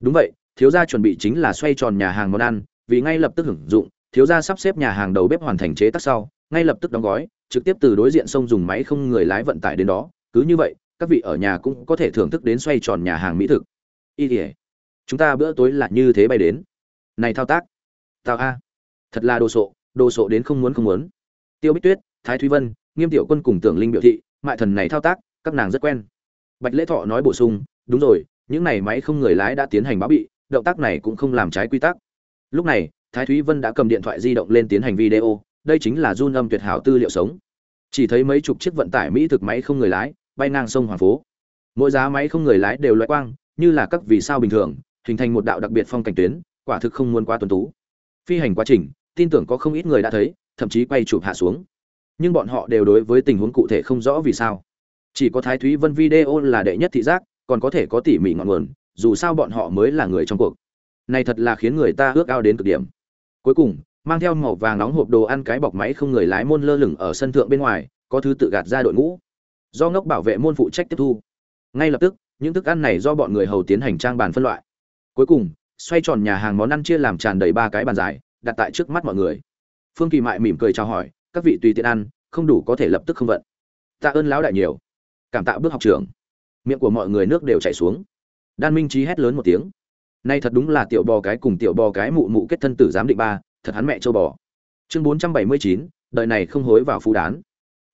Đúng vậy, thiếu gia chuẩn bị chính là xoay tròn nhà hàng món ăn vì ngay lập tức hưởng dụng, thiếu gia sắp xếp nhà hàng đầu bếp hoàn thành chế tác sau, ngay lập tức đóng gói, trực tiếp từ đối diện sông dùng máy không người lái vận tải đến đó. Cứ như vậy, các vị ở nhà cũng có thể thưởng thức đến xoay tròn nhà hàng mỹ thực. Y tỉa chúng ta bữa tối là như thế bay đến. Này thao tác, tao a, thật là đồ sộ đồ sộ đến không muốn không muốn. Tiêu bích tuyết, thái thúy vân, nghiêm tiểu quân cùng tưởng linh biểu thị, mại thần này thao tác, các nàng rất quen. Bạch lễ thọ nói bổ sung, đúng rồi, những này máy không người lái đã tiến hành báo bị, động tác này cũng không làm trái quy tắc lúc này, thái thúy vân đã cầm điện thoại di động lên tiến hành video, đây chính là run âm tuyệt hảo tư liệu sống. Chỉ thấy mấy chục chiếc vận tải mỹ thực máy không người lái, bay ngang sông hoàng phố. Mỗi giá máy không người lái đều loại quang, như là các vì sao bình thường, hình thành một đạo đặc biệt phong cảnh tuyến, quả thực không muốn qua tuần tú. Phi hành quá trình, tin tưởng có không ít người đã thấy, thậm chí quay chụp hạ xuống. Nhưng bọn họ đều đối với tình huống cụ thể không rõ vì sao. Chỉ có thái thúy vân video là đệ nhất thị giác, còn có thể có tỉ mỉ ngọn nguồn, dù sao bọn họ mới là người trong cuộc này thật là khiến người ta ước ao đến cực điểm. Cuối cùng, mang theo màu vàng nóng hộp đồ ăn cái bọc máy không người lái môn lơ lửng ở sân thượng bên ngoài, có thứ tự gạt ra đội ngũ. Do ngốc bảo vệ môn phụ trách tiếp thu. Ngay lập tức, những thức ăn này do bọn người hầu tiến hành trang bàn phân loại. Cuối cùng, xoay tròn nhà hàng món ăn chia làm tràn đầy ba cái bàn dài, đặt tại trước mắt mọi người. Phương kỳ mại mỉm cười chào hỏi, các vị tùy tiện ăn, không đủ có thể lập tức không vận. Tạ ơn lão đại nhiều. Cảm tạ bước học trưởng. Miệng của mọi người nước đều chảy xuống. Đan minh trí hét lớn một tiếng nay thật đúng là tiểu bò cái cùng tiểu bò cái mụ mụ kết thân tử giám định ba, thật hắn mẹ châu bò. Chương bốn trăm bảy mươi chín này không hối vào phú đán.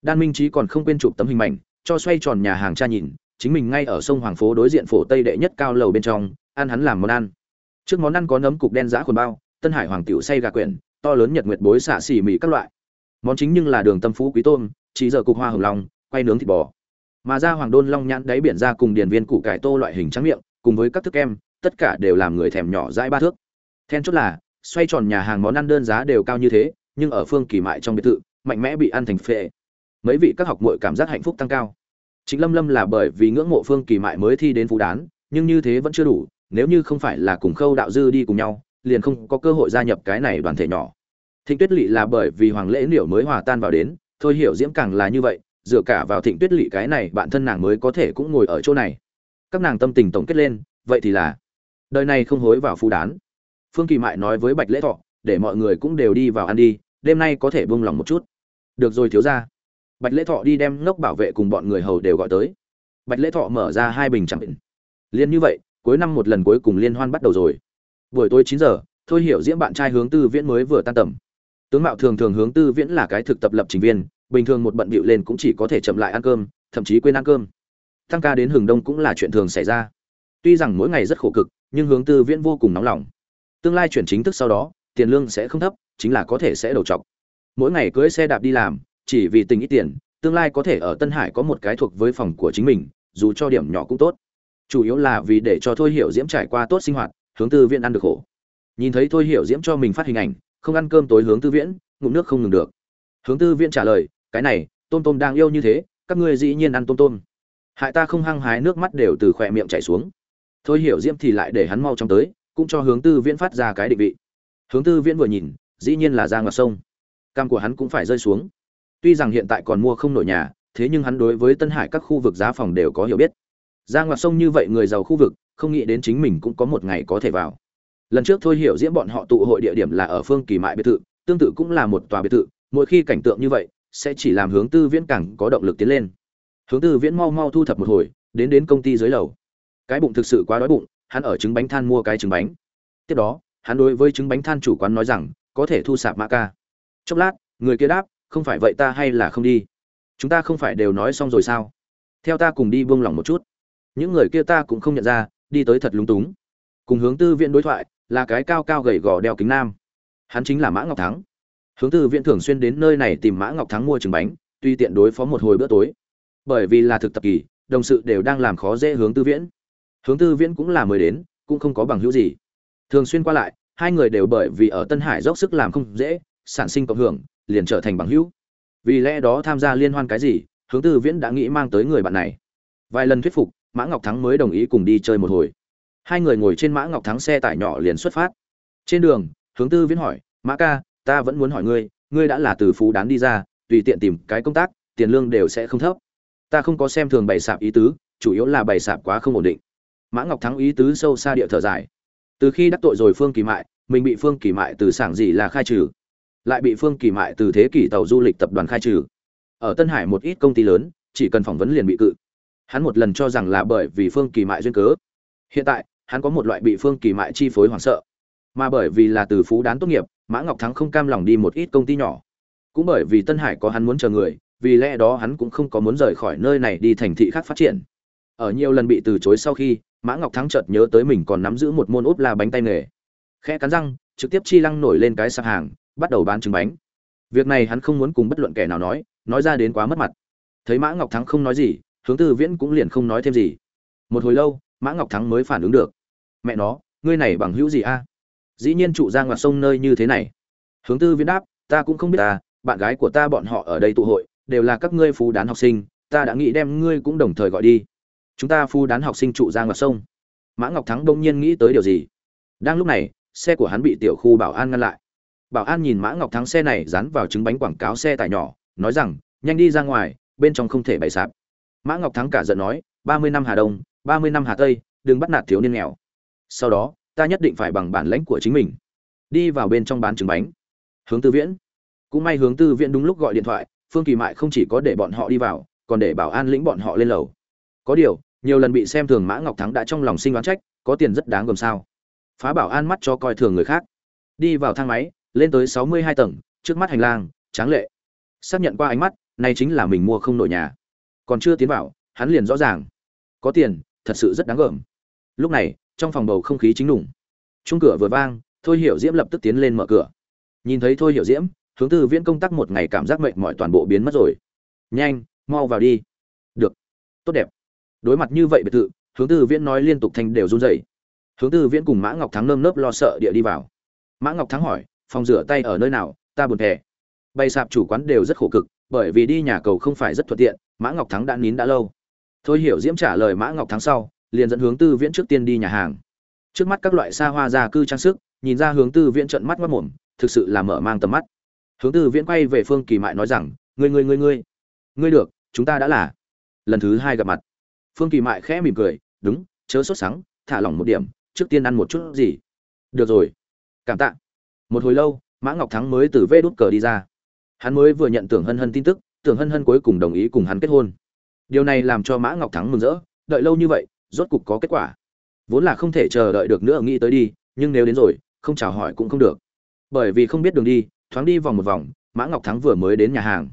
Đan minh trí còn không quên chụp tấm hình mảnh, cho xoay tròn nhà hàng cha nhìn, chính mình ngay ở sông hoàng phố đối diện phổ tây đệ nhất cao lầu bên trong, ăn hắn làm món ăn. Trước món ăn có nấm cục đen giã khuẩn bao, tân hải hoàng tiểu say gà quyển, to lớn nhật nguyệt bối xạ xỉ mì các loại. Món chính nhưng là đường tâm phú quý tôm, chỉ giờ cục hoa hồng long, quay nướng thịt bò. Mà ra hoàng đôn long nhãn đáy biển ra cùng điền viên củ cải tô loại hình trắng miệng, cùng với các thức kem tất cả đều làm người thèm nhỏ dãi ba thước. Then chốt là, xoay tròn nhà hàng món ăn đơn giá đều cao như thế, nhưng ở phương kỳ mại trong biệt thự, mạnh mẽ bị ăn thành phệ. Mấy vị các học muội cảm giác hạnh phúc tăng cao. Chính lâm lâm là bởi vì ngưỡng mộ phương kỳ mại mới thi đến phú đán, nhưng như thế vẫn chưa đủ, nếu như không phải là cùng khâu đạo dư đi cùng nhau, liền không có cơ hội gia nhập cái này đoàn thể nhỏ. Thịnh tuyết lỵ là bởi vì hoàng lễ liệu mới hòa tan vào đến, thôi hiểu diễm càng là như vậy, dựa cả vào thịnh tuyết lỵ cái này, bạn thân nàng mới có thể cũng ngồi ở chỗ này. Các nàng tâm tình tổng kết lên, vậy thì là đời này không hối vào phú đán. Phương kỳ mại nói với bạch lễ thọ, để mọi người cũng đều đi vào ăn đi, đêm nay có thể buông lòng một chút. Được rồi thiếu ra bạch lễ thọ đi đem ngốc bảo vệ cùng bọn người hầu đều gọi tới. Bạch lễ thọ mở ra hai bình chẳng định. Liên như vậy, cuối năm một lần cuối cùng liên hoan bắt đầu rồi. Buổi tối chín giờ, thôi hiểu diễm bạn trai hướng tư viễn mới vừa tan tầm. Tướng mạo thường thường hướng tư viễn là cái thực tập lập trình viên, bình thường một bận bịu lên cũng chỉ có thể chậm lại ăn cơm, thậm chí quên ăn cơm. Tăng ca đến hừng đông cũng là chuyện thường xảy ra. Tuy rằng mỗi ngày rất khổ cực nhưng hướng tư viễn vô cùng nóng lòng. Tương lai chuyển chính thức sau đó, tiền lương sẽ không thấp, chính là có thể sẽ đầu chọc mỗi ngày cưới xe đạp đi làm, chỉ vì tình ít tiền, tương lai có thể ở tân hải có một cái thuộc với phòng của chính mình, dù cho điểm nhỏ cũng tốt. Chủ yếu là vì để cho thôi hiểu diễm trải qua tốt sinh hoạt, hướng tư viễn ăn được khổ. Nhìn thấy thôi hiểu diễm cho mình phát hình ảnh, không ăn cơm tối hướng tư viễn, ngụm nước không ngừng được. Hướng tư viễn trả lời, cái này, tôm tôm đang yêu như thế, các ngươi dĩ nhiên ăn tôm tôm. Hại ta không hăng hái, nước mắt đều từ khỏe miệng chảy xuống thôi hiểu diễm thì lại để hắn mau trong tới, cũng cho hướng tư viễn phát ra cái định vị. Hướng tư viễn vừa nhìn, dĩ nhiên là ra ngọt sông. Cam của hắn cũng phải rơi xuống. Tuy rằng hiện tại còn mua không nổi nhà, thế nhưng hắn đối với tân hải các khu vực giá phòng đều có hiểu biết. Ra ngoặt sông như vậy người giàu khu vực, không nghĩ đến chính mình cũng có một ngày có thể vào. Lần trước thôi hiểu diễm bọn họ tụ hội địa điểm là ở phương kỳ mại biệt thự, tương tự cũng là một tòa biệt thự, mỗi khi cảnh tượng như vậy, sẽ chỉ làm hướng tư viễn càng có động lực tiến lên. Hướng tư viễn mau mau thu thập một hồi, đến đến công ty dưới lầu cái bụng thực sự quá đói bụng, hắn ở trứng bánh than mua cái trứng bánh. Tiếp đó, hắn đối với trứng bánh than chủ quán nói rằng, có thể thu sạp mã ca. Chốc lát, người kia đáp, không phải vậy ta hay là không đi. Chúng ta không phải đều nói xong rồi sao? Theo ta cùng đi buông lỏng một chút. Những người kia ta cũng không nhận ra, đi tới thật lúng túng. Cùng hướng tư viện đối thoại, là cái cao cao gầy gò đeo kính nam. Hắn chính là mã ngọc thắng. Hướng tư viện thường xuyên đến nơi này tìm mã ngọc thắng mua trứng bánh, tuy tiện đối phó một hồi bữa tối. Bởi vì là thực tập kỳ, đồng sự đều đang làm khó dễ hướng tư viễn hướng tư viễn cũng là mới đến, cũng không có bằng hữu gì. Thường xuyên qua lại, hai người đều bởi vì ở tân hải dốc sức làm không dễ, sản sinh cộng hưởng, liền trở thành bằng hữu. Vì lẽ đó tham gia liên hoan cái gì, hướng tư viễn đã nghĩ mang tới người bạn này. Vài lần thuyết phục, mã ngọc thắng mới đồng ý cùng đi chơi một hồi. Hai người ngồi trên mã ngọc thắng xe tải nhỏ liền xuất phát. Trên đường, hướng tư viễn hỏi, mã ca, ta vẫn muốn hỏi ngươi ngươi đã là từ phú đán đi ra, tùy tiện tìm cái công tác, tiền lương đều sẽ không thấp. Ta không có xem thường bày sạp ý tứ, chủ yếu là bày sạp quá không ổn định mã ngọc thắng ý tứ sâu xa địa thở dài. Từ khi đắc tội rồi phương kỳ mại, mình bị phương kỳ mại từ sảng gì là khai trừ. Lại bị phương kỳ mại từ thế kỷ tàu du lịch tập đoàn khai trừ. Ở tân hải một ít công ty lớn, chỉ cần phỏng vấn liền bị cự. Hắn một lần cho rằng là bởi vì phương kỳ mại duyên cớ. Hiện tại, hắn có một loại bị phương kỳ mại chi phối hoảng sợ. Mà bởi vì là từ phú đán tốt nghiệp, mã ngọc thắng không cam lòng đi một ít công ty nhỏ. Cũng bởi vì tân hải có hắn muốn chờ người, vì lẽ đó hắn cũng không có muốn rời khỏi nơi này đi thành thị khác phát triển. Ở nhiều lần bị từ chối sau khi mã ngọc thắng chợt nhớ tới mình còn nắm giữ một môn ốp la bánh tay nghề. Khẽ cắn răng, trực tiếp chi lăng nổi lên cái sạp hàng, bắt đầu bán trứng bánh. Việc này hắn không muốn cùng bất luận kẻ nào nói nói ra đến quá mất mặt. Thấy mã ngọc thắng không nói gì, hướng tư viễn cũng liền không nói thêm gì. Một hồi lâu, mã ngọc thắng mới phản ứng được. Mẹ nó, ngươi này bằng hữu gì a? Dĩ nhiên trụ ra ngoặt sông nơi như thế này. Hướng tư viễn đáp, ta cũng không biết ta, bạn gái của ta bọn họ ở đây tụ hội, đều là các ngươi phú đán học sinh, ta đã nghĩ đem ngươi cũng đồng thời gọi đi chúng ta phu đán học sinh trụ ra ngoặt sông. Mã ngọc thắng đông nhiên nghĩ tới điều gì. Đang lúc này, xe của hắn bị tiểu khu bảo an ngăn lại. Bảo an nhìn mã ngọc thắng xe này dán vào trứng bánh quảng cáo xe tải nhỏ, nói rằng, nhanh đi ra ngoài, bên trong không thể bày sạp. Mã ngọc thắng cả giận nói, ba mươi năm hà đông, ba mươi năm hà tây, đừng bắt nạt thiếu niên nghèo. Sau đó, ta nhất định phải bằng bản lãnh của chính mình. Đi vào bên trong bán trứng bánh. Hướng tư viễn. Cũng may hướng tư viễn đúng lúc gọi điện thoại, phương kỳ mại không chỉ có để bọn họ đi vào, còn để bảo an lĩnh bọn họ lên lầu. Có điều nhiều lần bị xem thường mã ngọc thắng đã trong lòng sinh đoán trách, có tiền rất đáng gồm sao. Phá bảo an mắt cho coi thường người khác. Đi vào thang máy, lên tới sáu mươi hai tầng, trước mắt hành lang, tráng lệ. Xác nhận qua ánh mắt, này chính là mình mua không nổi nhà. Còn chưa tiến vào, hắn liền rõ ràng. Có tiền, thật sự rất đáng gờm. Lúc này, trong phòng bầu không khí chính đủng chung cửa vừa vang, thôi hiểu diễm lập tức tiến lên mở cửa. Nhìn thấy thôi hiểu diễm, hướng từ viễn công tác một ngày cảm giác mệnh mỏi toàn bộ biến mất rồi. Nhanh, mau vào đi. Được. Tốt đẹp đối mặt như vậy biệt thự, hướng tư viễn nói liên tục thanh đều run rẩy. Hướng tư viễn cùng mã ngọc thắng nơm nớp lo sợ địa đi vào. Mã ngọc thắng hỏi, phòng rửa tay ở nơi nào? Ta buồn thẻ bày sạp chủ quán đều rất khổ cực, bởi vì đi nhà cầu không phải rất thuận tiện, mã ngọc thắng đã nín đã lâu. Thôi hiểu diễm trả lời mã ngọc thắng sau, liền dẫn hướng tư viễn trước tiên đi nhà hàng. Trước mắt các loại xa hoa gia cư trang sức, nhìn ra hướng tư viễn trận mắt mất mồm thực sự là mở mang tầm mắt. Hướng tư viễn quay về phương kỳ mại nói rằng, ngươi ngươi ngươi ngươi ngươi được, chúng ta đã là lần thứ hai gặp mặt phương kỳ mại khẽ mỉm cười, đúng, chớ sốt sắng, thả lỏng một điểm, trước tiên ăn một chút gì. Được rồi. Cảm tạ. Một hồi lâu, mã ngọc thắng mới từ vê đút cờ đi ra. Hắn mới vừa nhận tưởng hân hân tin tức, tưởng hân hân cuối cùng đồng ý cùng hắn kết hôn. Điều này làm cho mã ngọc thắng mừng rỡ, đợi lâu như vậy, rốt cục có kết quả. Vốn là không thể chờ đợi được nữa nghĩ tới đi, nhưng nếu đến rồi, không chào hỏi cũng không được. Bởi vì không biết đường đi, thoáng đi vòng một vòng, mã ngọc thắng vừa mới đến nhà hàng.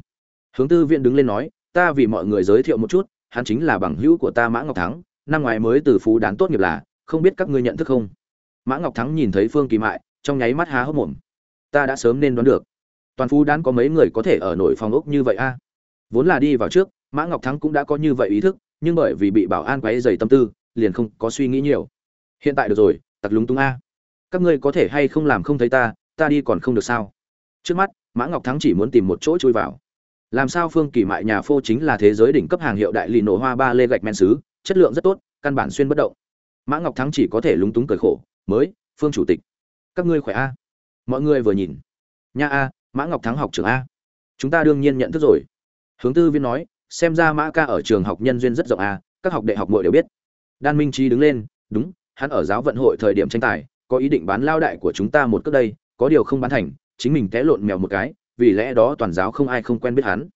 Hướng tư viện đứng lên nói, ta vì mọi người giới thiệu một chút hắn chính là bằng hữu của ta mã ngọc thắng, năm ngoái mới từ phú đán tốt nghiệp là, không biết các ngươi nhận thức không? Mã ngọc thắng nhìn thấy phương kỳ mại, trong nháy mắt há hốc mồm. Ta đã sớm nên đoán được. Toàn phú đán có mấy người có thể ở nổi phòng ốc như vậy a? Vốn là đi vào trước, mã ngọc thắng cũng đã có như vậy ý thức, nhưng bởi vì bị bảo an quấy dày tâm tư, liền không có suy nghĩ nhiều. Hiện tại được rồi, tặc lúng túng a. Các ngươi có thể hay không làm không thấy ta ta đi còn không được sao? Trước mắt, mã ngọc thắng chỉ muốn tìm một chỗ chui vào làm sao phương kỳ mại nhà phô chính là thế giới đỉnh cấp hàng hiệu đại lì nổ hoa ba lê gạch men xứ, chất lượng rất tốt, căn bản xuyên bất động. Mã ngọc thắng chỉ có thể lúng túng cười khổ, mới, phương chủ tịch, các ngươi khỏe a? Mọi người vừa nhìn. Nha a, mã ngọc thắng học trường a. Chúng ta đương nhiên nhận thức rồi. Hướng tư viên nói, xem ra mã ca ở trường học nhân duyên rất rộng a, các học đại học mọi đều biết. Đan minh trí đứng lên, đúng, hắn ở giáo vận hội thời điểm tranh tài, có ý định bán lao đại của chúng ta một cước đây, có điều không bán thành, chính mình té lộn mèo một cái vì lẽ đó toàn giáo không ai không quen biết hắn.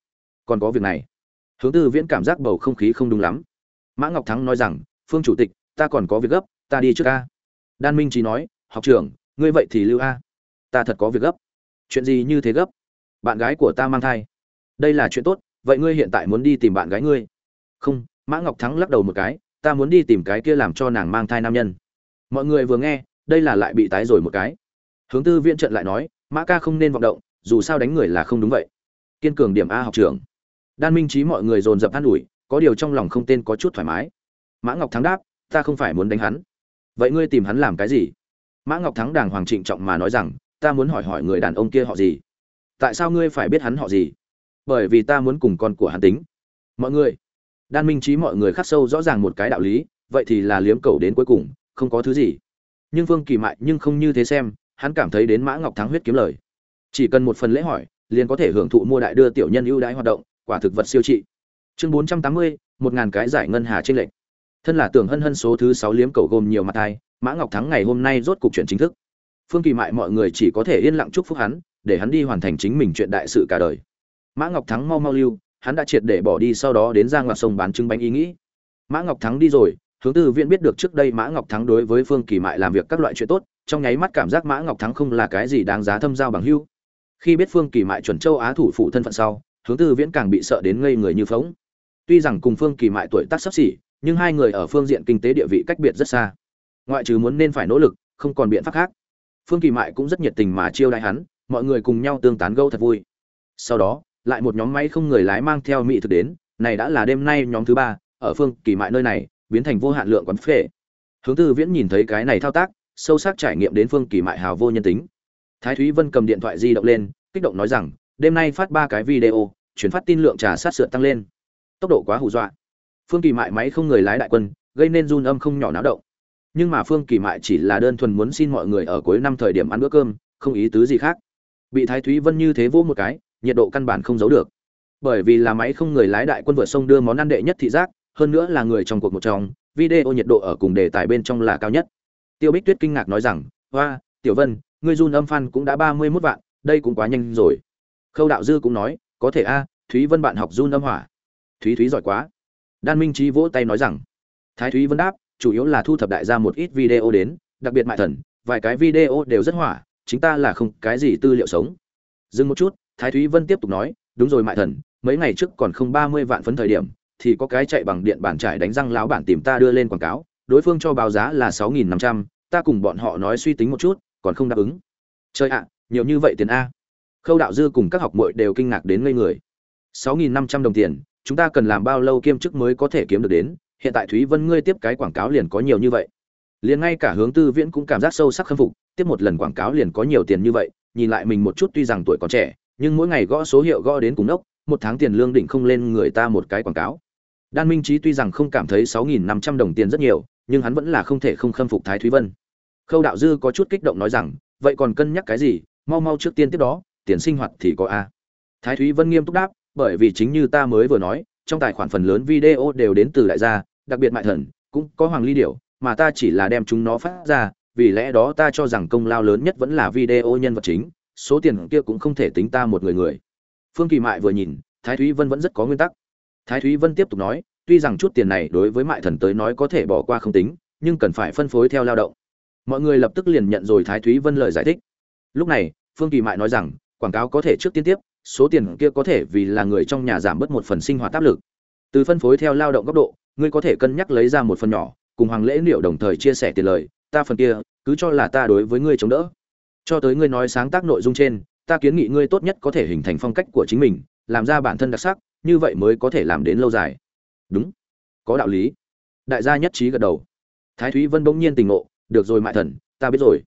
Còn có việc này. Hướng tư viễn cảm giác bầu không khí không đúng lắm. Mã ngọc thắng nói rằng, phương chủ tịch, ta còn có việc gấp, ta đi trước a. Đan minh trí nói, học trưởng, ngươi vậy thì lưu a. Ta thật có việc gấp. Chuyện gì như thế gấp? Bạn gái của ta mang thai. Đây là chuyện tốt, vậy ngươi hiện tại muốn đi tìm bạn gái ngươi? Không. Mã ngọc thắng lắc đầu một cái, ta muốn đi tìm cái kia làm cho nàng mang thai nam nhân. Mọi người vừa nghe, đây là lại bị tái rồi một cái. Hướng tư viện trận lại nói, mã ca không nên vọng động dù sao đánh người là không đúng vậy. Kiên cường điểm a học trưởng. Đan minh trí mọi người dồn dập an ủi, có điều trong lòng không tên có chút thoải mái. Mã ngọc thắng đáp, ta không phải muốn đánh hắn. Vậy ngươi tìm hắn làm cái gì? Mã ngọc thắng đàng hoàng trịnh trọng mà nói rằng, ta muốn hỏi hỏi người đàn ông kia họ gì? Tại sao ngươi phải biết hắn họ gì? Bởi vì ta muốn cùng con của hắn tính. Mọi người. Đan minh trí mọi người khắc sâu rõ ràng một cái đạo lý, vậy thì là liếm cầu đến cuối cùng, không có thứ gì. Nhưng vương kỳ mại nhưng không như thế xem, hắn cảm thấy đến mã ngọc thắng huyết kiếm lời chỉ cần một phần lễ hỏi, liền có thể hưởng thụ mua đại đưa tiểu nhân ưu đãi hoạt động, quả thực vật siêu trị. Chương bốn trăm tám mươi, một ngàn cái giải ngân hà trên lệnh thân là tưởng hân hân số thứ sáu liếm cầu gồm nhiều mặt thai mã ngọc thắng ngày hôm nay rốt cục chuyện chính thức. Phương kỳ mại mọi người chỉ có thể yên lặng chúc phúc hắn, để hắn đi hoàn thành chính mình chuyện đại sự cả đời. Mã ngọc thắng mau mau lưu, hắn đã triệt để bỏ đi sau đó đến ra ngoặt sông bán trứng bánh ý nghĩ. Mã ngọc thắng đi rồi, hướng tư viện biết được trước đây mã ngọc thắng đối với phương kỳ mại làm việc các loại chuyện tốt, trong nháy mắt cảm giác mã ngọc thắng không là cái gì đáng giá thâm giao bằng hưu khi biết phương kỳ mại chuẩn châu á thủ phụ thân phận sau, hướng tư viễn càng bị sợ đến ngây người như phóng tuy rằng cùng phương kỳ mại tuổi tác sắp xỉ, nhưng hai người ở phương diện kinh tế địa vị cách biệt rất xa. Ngoại trừ muốn nên phải nỗ lực, không còn biện pháp khác. Phương kỳ mại cũng rất nhiệt tình mà chiêu đại hắn, mọi người cùng nhau tương tán gẫu thật vui. Sau đó, lại một nhóm máy không người lái mang theo mỹ thực đến, này đã là đêm nay nhóm thứ ba, ở phương kỳ mại nơi này, biến thành vô hạn lượng quán phê. Hướng tư viễn nhìn thấy cái này thao tác, sâu sắc trải nghiệm đến phương kỳ mại hào vô nhân tính thái thúy vân cầm điện thoại di động lên, kích động nói rằng, đêm nay phát ba cái video, chuyển phát tin lượng trà sát sượt tăng lên. Tốc độ quá hù dọa. Phương kỳ mại máy không người lái đại quân, gây nên run âm không nhỏ náo động. Nhưng mà phương kỳ mại chỉ là đơn thuần muốn xin mọi người ở cuối năm thời điểm ăn bữa cơm, không ý tứ gì khác. Bị thái thúy vân như thế vỗ một cái, nhiệt độ căn bản không giấu được. Bởi vì là máy không người lái đại quân vượt sông đưa món ăn đệ nhất thị giác, hơn nữa là người trong cuộc một trong, video nhiệt độ ở cùng đề tài bên trong là cao nhất. Tiêu bích tuyết kinh ngạc nói rằng hoa tiểu vân ngươi run âm phan cũng đã ba mươi mốt vạn, đây cũng quá nhanh rồi. Khâu đạo dư cũng nói, có thể a, thúy vân bạn học run âm hỏa. Thúy thúy giỏi quá. Đan minh Chí vỗ tay nói rằng, thái thúy vân đáp, chủ yếu là thu thập đại gia một ít video đến, đặc biệt mại thần, vài cái video đều rất hỏa, chính ta là không cái gì tư liệu sống. Dừng một chút, thái thúy vân tiếp tục nói, đúng rồi mại thần, mấy ngày trước còn không ba mươi vạn phấn thời điểm, thì có cái chạy bằng điện bản trải đánh răng láo bản tìm ta đưa lên quảng cáo, đối phương cho báo giá là sáu nghìn năm trăm, ta cùng bọn họ nói suy tính một chút còn không đáp ứng. Chơi ạ, nhiều như vậy tiền a. Khâu đạo dư cùng các học muội đều kinh ngạc đến ngây người. Sáu nghìn năm trăm đồng tiền, chúng ta cần làm bao lâu kiêm chức mới có thể kiếm được đến? Hiện tại thúy vân ngươi tiếp cái quảng cáo liền có nhiều như vậy. Liền ngay cả hướng tư viễn cũng cảm giác sâu sắc khâm phục, tiếp một lần quảng cáo liền có nhiều tiền như vậy, nhìn lại mình một chút tuy rằng tuổi còn trẻ, nhưng mỗi ngày gõ số hiệu gõ đến cùng ốc một tháng tiền lương định không lên người ta một cái quảng cáo. Đan minh trí tuy rằng không cảm thấy sáu nghìn năm trăm đồng tiền rất nhiều, nhưng hắn vẫn là không thể không khâm phục thái thúy vân khâu đạo dư có chút kích động nói rằng, vậy còn cân nhắc cái gì? Mau mau trước tiên tiếp đó, tiền sinh hoạt thì có a. Thái thúy vân nghiêm túc đáp, bởi vì chính như ta mới vừa nói, trong tài khoản phần lớn video đều đến từ đại gia, đặc biệt mại thần, cũng có hoàng ly điểu, mà ta chỉ là đem chúng nó phát ra, vì lẽ đó ta cho rằng công lao lớn nhất vẫn là video nhân vật chính, số tiền kia cũng không thể tính ta một người người. Phương kỳ mại vừa nhìn, thái thúy vân vẫn rất có nguyên tắc. Thái thúy vân tiếp tục nói, tuy rằng chút tiền này đối với mại thần tới nói có thể bỏ qua không tính, nhưng cần phải phân phối theo lao động mọi người lập tức liền nhận rồi thái thúy vân lời giải thích. Lúc này, phương kỳ mại nói rằng, quảng cáo có thể trước tiên tiếp, số tiền kia có thể vì là người trong nhà giảm bớt một phần sinh hoạt áp lực. Từ phân phối theo lao động góc độ, ngươi có thể cân nhắc lấy ra một phần nhỏ, cùng hoàng lễ liệu đồng thời chia sẻ tiền lời, ta phần kia, cứ cho là ta đối với ngươi chống đỡ. Cho tới ngươi nói sáng tác nội dung trên, ta kiến nghị ngươi tốt nhất có thể hình thành phong cách của chính mình, làm ra bản thân đặc sắc, như vậy mới có thể làm đến lâu dài. Đúng. Có đạo lý. Đại gia nhất trí gật đầu. Thái thúy vân bỗng nhiên tình ngộ được rồi mại thần, ta biết rồi.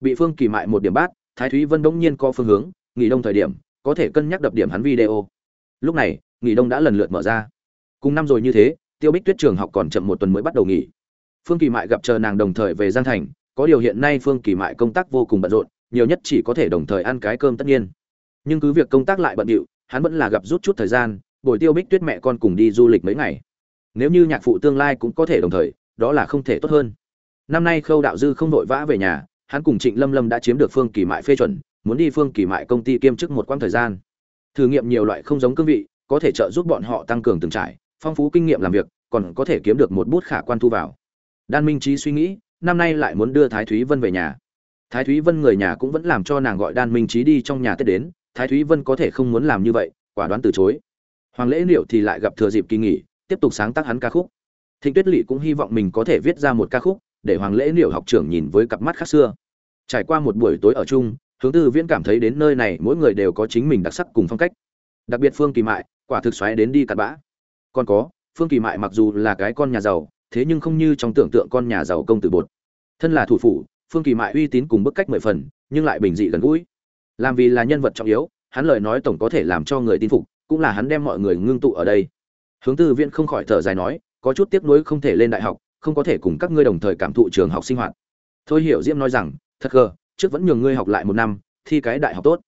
Bị phương kỳ mại một điểm bát, thái thúy vân bỗng nhiên có phương hướng, nghỉ đông thời điểm, có thể cân nhắc đập điểm hắn video. Lúc này, nghỉ đông đã lần lượt mở ra. Cùng năm rồi như thế, tiêu bích tuyết trường học còn chậm một tuần mới bắt đầu nghỉ. Phương kỳ mại gặp chờ nàng đồng thời về giang thành, có điều hiện nay phương kỳ mại công tác vô cùng bận rộn, nhiều nhất chỉ có thể đồng thời ăn cái cơm tất nhiên. Nhưng cứ việc công tác lại bận rộn hắn vẫn là gặp rút chút thời gian, bồi tiêu bích tuyết mẹ con cùng đi du lịch mấy ngày. Nếu như nhạc phụ tương lai cũng có thể đồng thời, đó là không thể tốt hơn năm nay khâu đạo dư không vội vã về nhà, hắn cùng trịnh lâm lâm đã chiếm được phương kỳ mại phê chuẩn, muốn đi phương kỳ mại công ty kiêm chức một quãng thời gian. Thử nghiệm nhiều loại không giống cương vị, có thể trợ giúp bọn họ tăng cường từng trải, phong phú kinh nghiệm làm việc, còn có thể kiếm được một bút khả quan thu vào. Đan minh trí suy nghĩ, năm nay lại muốn đưa thái thúy vân về nhà. Thái thúy vân người nhà cũng vẫn làm cho nàng gọi đan minh trí đi trong nhà tết đến, thái thúy vân có thể không muốn làm như vậy, quả đoán từ chối. Hoàng lễ liệu thì lại gặp thừa dịp kỳ nghỉ, tiếp tục sáng tác hắn ca khúc. Thịnh tuyết lỵ cũng hy vọng mình có thể viết ra một ca khúc để hoàng lễ liệu học trưởng nhìn với cặp mắt khác xưa. Trải qua một buổi tối ở chung, hướng tư viễn cảm thấy đến nơi này mỗi người đều có chính mình đặc sắc cùng phong cách. Đặc biệt phương kỳ mại, quả thực xoáy đến đi cặn bã. Còn có, phương kỳ mại mặc dù là cái con nhà giàu, thế nhưng không như trong tưởng tượng con nhà giàu công tử bột. Thân là thủ phủ, phương kỳ mại uy tín cùng bức cách mười phần, nhưng lại bình dị gần gũi. Làm vì là nhân vật trọng yếu, hắn lời nói tổng có thể làm cho người tin phục, cũng là hắn đem mọi người ngưng tụ ở đây. Hướng tư viễn không khỏi thở dài nói, có chút tiếc nuối không thể lên đại học không có thể cùng các ngươi đồng thời cảm thụ trường học sinh hoạt. Thôi hiểu diễm nói rằng, thật gờ, trước vẫn nhường ngươi học lại một năm, thi cái đại học tốt.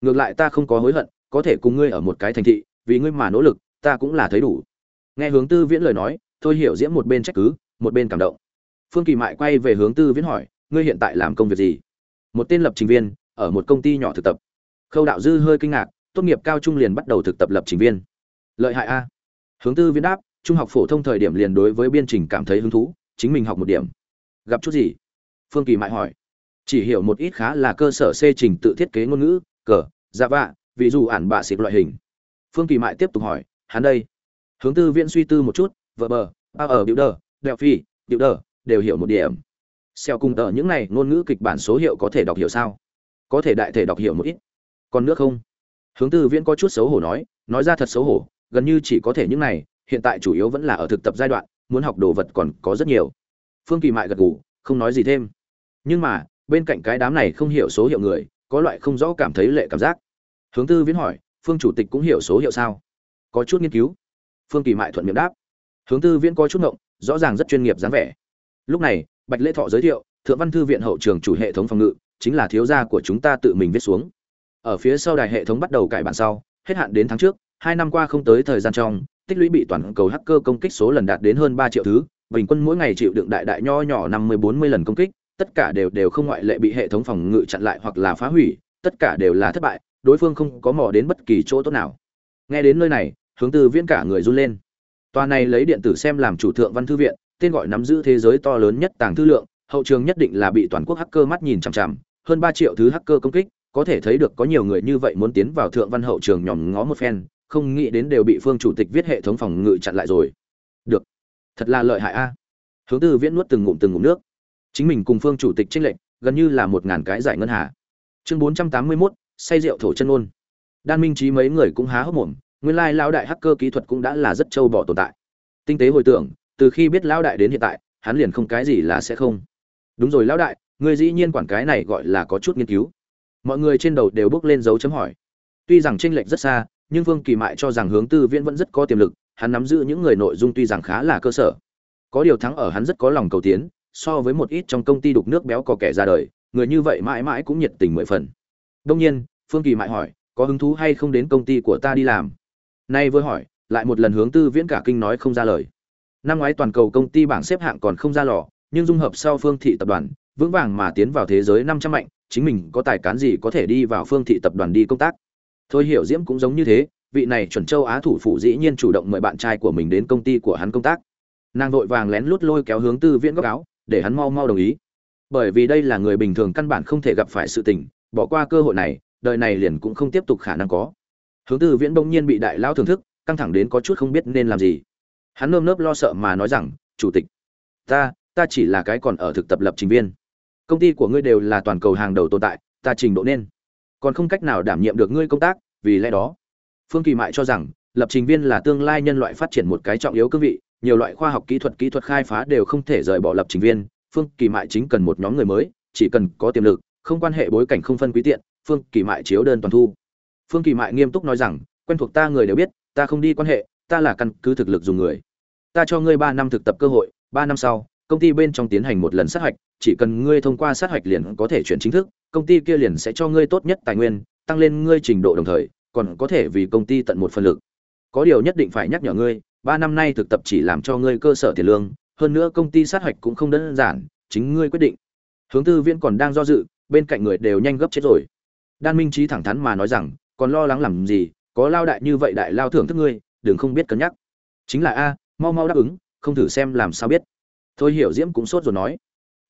Ngược lại ta không có hối hận, có thể cùng ngươi ở một cái thành thị, vì ngươi mà nỗ lực, ta cũng là thấy đủ. Nghe hướng tư viễn lời nói, thôi hiểu diễm một bên trách cứ, một bên cảm động. Phương kỳ mại quay về hướng tư viễn hỏi, ngươi hiện tại làm công việc gì? Một tên lập trình viên, ở một công ty nhỏ thực tập. Khâu đạo dư hơi kinh ngạc, tốt nghiệp cao trung liền bắt đầu thực tập lập trình viên. Lợi hại a. Hướng tư viễn đáp trung học phổ thông thời điểm liền đối với biên trình cảm thấy hứng thú, chính mình học một điểm. Gặp chút gì? Phương kỳ mại hỏi. Chỉ hiểu một ít khá là cơ sở c trình tự thiết kế ngôn ngữ cờ dạ vạ ví dụ ản bạ xịt loại hình. Phương kỳ mại tiếp tục hỏi, hắn đây. Hướng tư viễn suy tư một chút, vợ bờ, ba ở biểu đờ đèo phi, biểu đờ, đều hiểu một điểm. Xeo cùng tờ những này ngôn ngữ kịch bản số hiệu có thể đọc hiểu sao? Có thể đại thể đọc hiểu một ít. Còn nước không? Hướng tư viễn có chút xấu hổ nói nói ra thật xấu hổ, gần như chỉ có thể những này hiện tại chủ yếu vẫn là ở thực tập giai đoạn, muốn học đồ vật còn có rất nhiều. Phương kỳ mại gật gù, không nói gì thêm. Nhưng mà, bên cạnh cái đám này không hiểu số hiệu người, có loại không rõ cảm thấy lệ cảm giác. Hướng tư viễn hỏi, phương chủ tịch cũng hiểu số hiệu sao? Có chút nghiên cứu. Phương kỳ mại thuận miệng đáp. Hướng tư viễn có chút ngộng, rõ ràng rất chuyên nghiệp dáng vẻ. Lúc này, bạch lễ thọ giới thiệu, thượng văn thư viện hậu trường chủ hệ thống phòng ngự, chính là thiếu gia của chúng ta tự mình viết xuống. Ở phía sau đài hệ thống bắt đầu cải bản sau, hết hạn đến tháng trước, hai năm qua không tới thời gian trong tích lũy bị toàn cầu hacker công kích số lần đạt đến hơn ba triệu thứ, bình quân mỗi ngày chịu đựng đại đại nho nhỏ năm mươi bốn mươi lần công kích, tất cả đều đều không ngoại lệ bị hệ thống phòng ngự chặn lại hoặc là phá hủy, tất cả đều là thất bại, đối phương không có mò đến bất kỳ chỗ tốt nào. Nghe đến nơi này, hướng từ viễn cả người run lên. Toàn này lấy điện tử xem làm chủ thượng văn thư viện, tên gọi nắm giữ thế giới to lớn nhất tàng thư lượng, hậu trường nhất định là bị toàn quốc hacker mắt nhìn chằm chằm, hơn ba triệu thứ hacker công kích, có thể thấy được có nhiều người như vậy muốn tiến vào thượng văn hậu trường nhòm ngó một phen không nghĩ đến đều bị phương chủ tịch viết hệ thống phòng ngự chặn lại rồi. Được. Thật là lợi hại a. Hướng tư viễn nuốt từng ngụm từng ngụm nước. Chính mình cùng phương chủ tịch tranh lệnh gần như là một ngàn cái giải ngân hà. Chương bốn trăm tám mươi mốt, say rượu thổ chân ôn đan minh trí mấy người cũng há hốc mồm, nguyên lai lão đại hacker kỹ thuật cũng đã là rất trâu bỏ tồn tại. Tinh tế hồi tưởng, từ khi biết lão đại đến hiện tại, hắn liền không cái gì là sẽ không. Đúng rồi lão đại người dĩ nhiên quản cái này gọi là có chút nghiên cứu. Mọi người trên đầu đều bước lên dấu chấm hỏi. Tuy rằng tranh lệch rất xa nhưng vương kỳ mại cho rằng hướng tư viễn vẫn rất có tiềm lực, hắn nắm giữ những người nội dung tuy rằng khá là cơ sở. Có điều thắng ở hắn rất có lòng cầu tiến, so với một ít trong công ty đục nước béo có kẻ ra đời, người như vậy mãi mãi cũng nhiệt tình mười phần. Đông nhiên, phương kỳ mại hỏi, có hứng thú hay không đến công ty của ta đi làm? Nay vừa hỏi, lại một lần hướng tư viễn cả kinh nói không ra lời. Năm ngoái toàn cầu công ty bảng xếp hạng còn không ra lò, nhưng dung hợp sau phương thị tập đoàn, vững vàng mà tiến vào thế giới năm trăm mạnh, chính mình có tài cán gì có thể đi vào phương thị tập đoàn đi công tác? Thôi hiểu diễm cũng giống như thế, vị này chuẩn châu á thủ phủ dĩ nhiên chủ động mời bạn trai của mình đến công ty của hắn công tác. Nàng vội vàng lén lút lôi kéo hướng tư viễn góc áo, để hắn mau mau đồng ý. Bởi vì đây là người bình thường căn bản không thể gặp phải sự tình, bỏ qua cơ hội này, đời này liền cũng không tiếp tục khả năng có. Hướng tư viễn bỗng nhiên bị đại lao thưởng thức, căng thẳng đến có chút không biết nên làm gì. Hắn nơm nớp lo sợ mà nói rằng, chủ tịch, ta ta chỉ là cái còn ở thực tập lập trình viên. Công ty của ngươi đều là toàn cầu hàng đầu tồn tại, ta trình độ nên còn không cách nào đảm nhiệm được ngươi công tác, vì lẽ đó, phương kỳ mại cho rằng, lập trình viên là tương lai nhân loại phát triển một cái trọng yếu cương vị, nhiều loại khoa học kỹ thuật kỹ thuật khai phá đều không thể rời bỏ lập trình viên. Phương kỳ mại chính cần một nhóm người mới, chỉ cần có tiềm lực, không quan hệ bối cảnh không phân quý tiện, phương kỳ mại chiếu đơn toàn thu. Phương kỳ mại nghiêm túc nói rằng, quen thuộc ta người đều biết, ta không đi quan hệ, ta là căn cứ thực lực dùng người. Ta cho ngươi ba năm thực tập cơ hội, ba năm sau công ty bên trong tiến hành một lần sát hạch, chỉ cần ngươi thông qua sát hạch liền có thể chuyển chính thức, công ty kia liền sẽ cho ngươi tốt nhất tài nguyên, tăng lên ngươi trình độ đồng thời, còn có thể vì công ty tận một phần lực. Có điều nhất định phải nhắc nhở ngươi, ba năm nay thực tập chỉ làm cho ngươi cơ sở tiền lương, hơn nữa công ty sát hạch cũng không đơn giản, chính ngươi quyết định. Hướng tư viễn còn đang do dự, bên cạnh người đều nhanh gấp chết rồi. Đan minh trí thẳng thắn mà nói rằng, còn lo lắng làm gì, có lao đại như vậy đại lao thưởng thức ngươi, đừng không biết cân nhắc. Chính là a, mau mau đáp ứng, không thử xem làm sao biết thôi hiểu diễm cũng sốt rồi nói.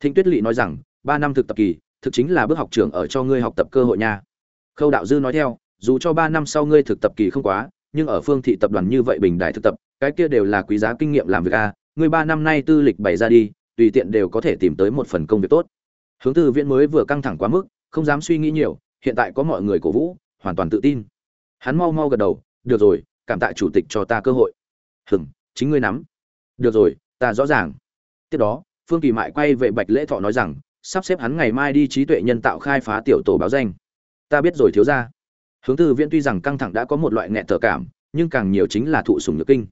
Thịnh tuyết lỵ nói rằng, ba năm thực tập kỳ, thực chính là bước học trưởng ở cho ngươi học tập cơ hội nha. Khâu đạo dư nói theo, dù cho ba năm sau ngươi thực tập kỳ không quá, nhưng ở phương thị tập đoàn như vậy bình đại thực tập, cái kia đều là quý giá kinh nghiệm làm việc a, ngươi ba năm nay tư lịch bày ra đi, tùy tiện đều có thể tìm tới một phần công việc tốt. Hướng tư viễn mới vừa căng thẳng quá mức, không dám suy nghĩ nhiều, hiện tại có mọi người cổ vũ, hoàn toàn tự tin. Hắn mau mau gật đầu, được rồi, cảm tạ chủ tịch cho ta cơ hội. Hừng chính ngươi nắm. Được rồi, ta rõ ràng tiếp đó, phương kỳ mại quay về bạch lễ thọ nói rằng, sắp xếp hắn ngày mai đi trí tuệ nhân tạo khai phá tiểu tổ báo danh. Ta biết rồi thiếu ra hướng tư viễn tuy rằng căng thẳng đã có một loại nghẹn thở cảm, nhưng càng nhiều chính là thụ sùng nhược kinh.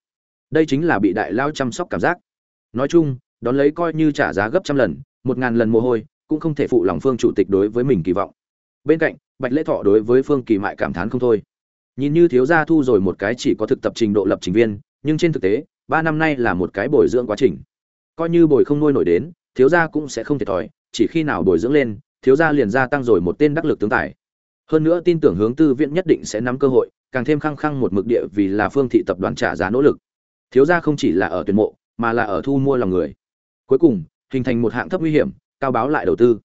Đây chính là bị đại lao chăm sóc cảm giác. Nói chung, đón lấy coi như trả giá gấp trăm lần, một ngàn lần mồ hôi, cũng không thể phụ lòng phương chủ tịch đối với mình kỳ vọng. Bên cạnh, bạch lễ thọ đối với phương kỳ mại cảm thán không thôi. Nhìn như thiếu gia thu rồi một cái chỉ có thực tập trình độ lập trình viên, nhưng trên thực tế, ba năm nay là một cái bồi dưỡng quá trình coi như bồi không nuôi nổi đến, thiếu gia cũng sẽ không thiệt thòi, chỉ khi nào bồi dưỡng lên, thiếu gia liền gia tăng rồi một tên đắc lực tướng tài. Hơn nữa tin tưởng hướng tư viện nhất định sẽ nắm cơ hội, càng thêm khăng khăng một mực địa vì là phương thị tập đoàn trả giá nỗ lực. Thiếu gia không chỉ là ở tuyển mộ, mà là ở thu mua lòng người. Cuối cùng, hình thành một hạng thấp nguy hiểm, cao báo lại đầu tư.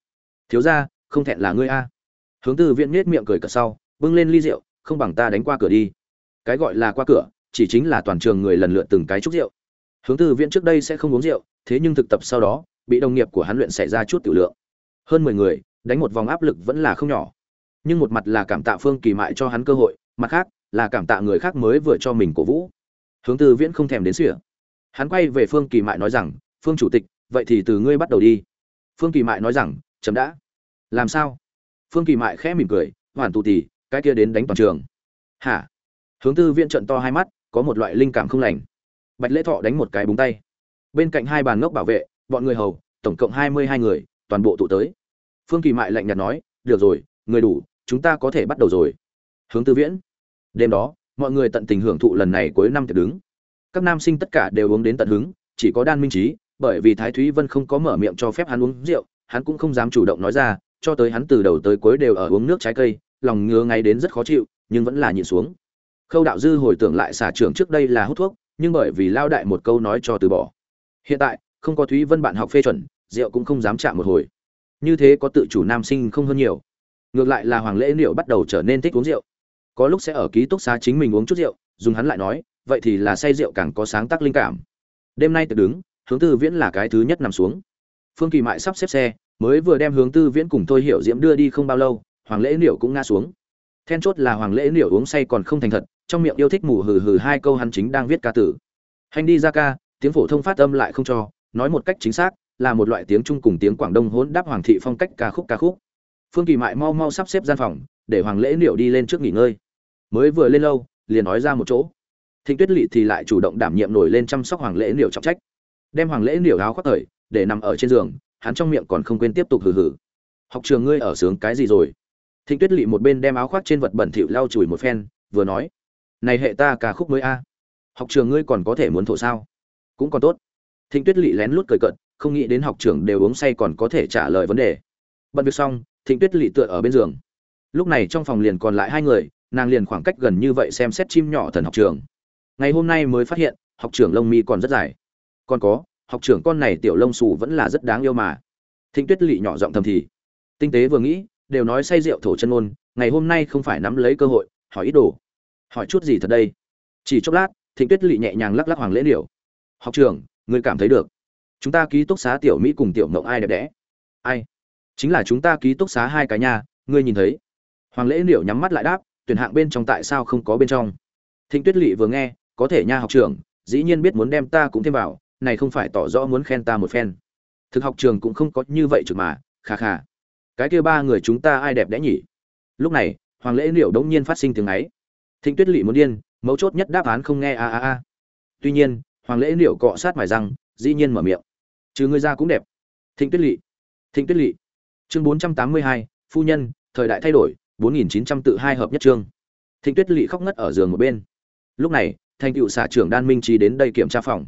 Thiếu gia, không thẹn là ngươi a. Hướng tư viện nết miệng cười cợt sau, bưng lên ly rượu, không bằng ta đánh qua cửa đi. Cái gọi là qua cửa, chỉ chính là toàn trường người lần lượt từng cái chúc rượu. Hướng tư viện trước đây sẽ không uống rượu thế nhưng thực tập sau đó, bị đồng nghiệp của hắn luyện xảy ra chút tiểu lượng. Hơn mười người, đánh một vòng áp lực vẫn là không nhỏ. Nhưng một mặt là cảm tạ phương kỳ mại cho hắn cơ hội, mặt khác là cảm tạ người khác mới vừa cho mình cổ vũ. Hướng tư viễn không thèm đến sỉa. Hắn quay về phương kỳ mại nói rằng, phương chủ tịch, vậy thì từ ngươi bắt đầu đi. Phương kỳ mại nói rằng, chấm đã. Làm sao? Phương kỳ mại khẽ mỉm cười, hoàn tụ tì, cái kia đến đánh toàn trường. Hả? Hướng tư viễn trận to hai mắt, có một loại linh cảm không lành. Bạch lễ thọ đánh một cái búng tay bên cạnh hai bàn ngốc bảo vệ, bọn người hầu, tổng cộng hai mươi hai người, toàn bộ tụ tới. Phương kỳ mại lạnh nhạt nói, được rồi, người đủ, chúng ta có thể bắt đầu rồi. Hướng tư viễn, đêm đó, mọi người tận tình hưởng thụ lần này cuối năm tiệc đứng. Các nam sinh tất cả đều uống đến tận hứng, chỉ có đan minh trí, bởi vì thái thúy vân không có mở miệng cho phép hắn uống rượu, hắn cũng không dám chủ động nói ra, cho tới hắn từ đầu tới cuối đều ở uống nước trái cây, lòng ngứa ngay đến rất khó chịu, nhưng vẫn là nhịn xuống. Khâu đạo dư hồi tưởng lại xả trưởng trước đây là hút thuốc, nhưng bởi vì lao đại một câu nói cho từ bỏ hiện tại, không có thúy vân bạn học phê chuẩn, rượu cũng không dám chạm một hồi. Như thế có tự chủ nam sinh không hơn nhiều. Ngược lại là hoàng lễ liệu bắt đầu trở nên thích uống rượu. Có lúc sẽ ở ký túc xá chính mình uống chút rượu, dùng hắn lại nói, vậy thì là say rượu càng có sáng tác linh cảm. Đêm nay tự đứng, hướng tư viễn là cái thứ nhất nằm xuống. Phương kỳ mại sắp xếp xe, mới vừa đem hướng tư viễn cùng thôi hiểu diễm đưa đi không bao lâu, hoàng lễ liệu cũng ngã xuống. Then chốt là hoàng lễ liệu uống say còn không thành thật, trong miệng yêu thích mù hừ hừ hai câu hắn chính đang viết ca tử. Hành đi ra ca tiếng phổ thông phát âm lại không cho, nói một cách chính xác, là một loại tiếng trung cùng tiếng quảng đông hỗn đáp hoàng thị phong cách ca khúc ca khúc. Phương kỳ mại mau mau sắp xếp gian phòng, để hoàng lễ liệu đi lên trước nghỉ ngơi. Mới vừa lên lâu, liền nói ra một chỗ. Thịnh tuyết lỵ thì lại chủ động đảm nhiệm nổi lên chăm sóc hoàng lễ liệu trọng trách. Đem hoàng lễ liệu áo khoác thời, để nằm ở trên giường, hắn trong miệng còn không quên tiếp tục hừ hừ. Học trường ngươi ở sướng cái gì rồi? Thịnh tuyết lỵ một bên đem áo khoác trên vật bẩn thỉu lau chùi một phen, vừa nói, này hệ ta ca khúc mới a. Học trường ngươi còn có thể muốn thổ sao? Cũng còn tốt. Thịnh tuyết lỵ lén lút cười cợt, không nghĩ đến học trưởng đều uống say còn có thể trả lời vấn đề. Bận việc xong, thịnh tuyết lỵ tựa ở bên giường. Lúc này trong phòng liền còn lại hai người, nàng liền khoảng cách gần như vậy xem xét chim nhỏ thần học trường. Ngày hôm nay mới phát hiện, học trưởng lông mi còn rất dài. Còn có, học trưởng con này tiểu lông xù vẫn là rất đáng yêu mà. Thịnh tuyết lỵ nhỏ giọng thầm thì. Tinh tế vừa nghĩ, đều nói say rượu thổ chân ôn ngày hôm nay không phải nắm lấy cơ hội, hỏi ít đồ. Hỏi chút gì thật đây? Chỉ chốc lát, thịnh tuyết lỵ nhẹ nhàng lắc lắc hoàng lễ điểu học trưởng người cảm thấy được. Chúng ta ký túc xá tiểu mỹ cùng tiểu mộng ai đẹp đẽ? Ai? Chính là chúng ta ký túc xá hai cái nhà ngươi nhìn thấy. Hoàng lễ liệu nhắm mắt lại đáp, tuyển hạng bên trong tại sao không có bên trong? Thịnh tuyết lỵ vừa nghe, có thể nha học trưởng dĩ nhiên biết muốn đem ta cũng thêm vào, này không phải tỏ rõ muốn khen ta một phen. Thực học trường cũng không có như vậy trực mà, kha kha. Cái kia ba người chúng ta ai đẹp đẽ nhỉ? Lúc này, hoàng lễ liệu đống nhiên phát sinh tiếng ấy. Thịnh tuyết lỵ muốn điên, mấu chốt nhất đáp án không nghe, a a a. Tuy nhiên hoàng lễ liệu cọ sát mài răng, dĩ nhiên mở miệng. Chứ ngươi ra cũng đẹp. Thịnh tuyết lỵ. Thịnh tuyết lỵ. Chương bốn trăm tám mươi hai, phu nhân, thời đại thay đổi, bốn nghìn chín trăm tự hai hợp nhất chương. Thịnh tuyết lỵ khóc ngất ở giường một bên. Lúc này, thành cựu xả trưởng đan minh trí đến đây kiểm tra phòng.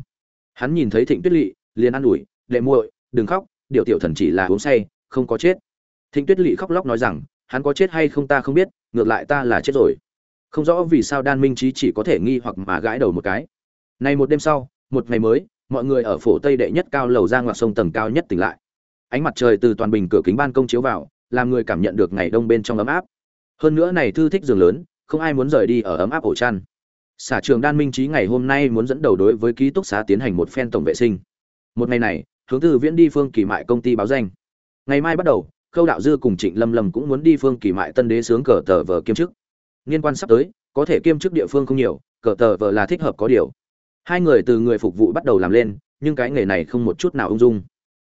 Hắn nhìn thấy thịnh tuyết lỵ, liền an ủi, đệ muội, đừng khóc, điều tiểu thần chỉ là uống say, không có chết. Thịnh tuyết lỵ khóc lóc nói rằng, hắn có chết hay không ta không biết, ngược lại ta là chết rồi. Không rõ vì sao đan minh trí chỉ có thể nghi hoặc mà gãi đầu một cái này một đêm sau một ngày mới mọi người ở phổ tây đệ nhất cao lầu ra ngoài sông tầng cao nhất tỉnh lại ánh mặt trời từ toàn bình cửa kính ban công chiếu vào làm người cảm nhận được ngày đông bên trong ấm áp hơn nữa này thư thích giường lớn không ai muốn rời đi ở ấm áp ổ chăn Xã trường Đan Minh Chí ngày hôm nay muốn dẫn đầu đối với ký túc xá tiến hành một phen tổng vệ sinh. Một ngày này, hướng từ Viễn đi Phương Kỳ Mại công ty báo danh. Ngày mai bắt đầu, Khâu Đạo Dư cùng Trịnh Lâm Lâm cũng muốn đi Phương Kỳ Mại Tân Đế sướng cờ tờ vở kiêm chức. Liên quan sắp tới, có thể kiêm chức địa phương không nhiều, cờ tờ vở là thích hợp có điều. Hai người từ người phục vụ bắt đầu làm lên, nhưng cái nghề này không một chút nào ung dung.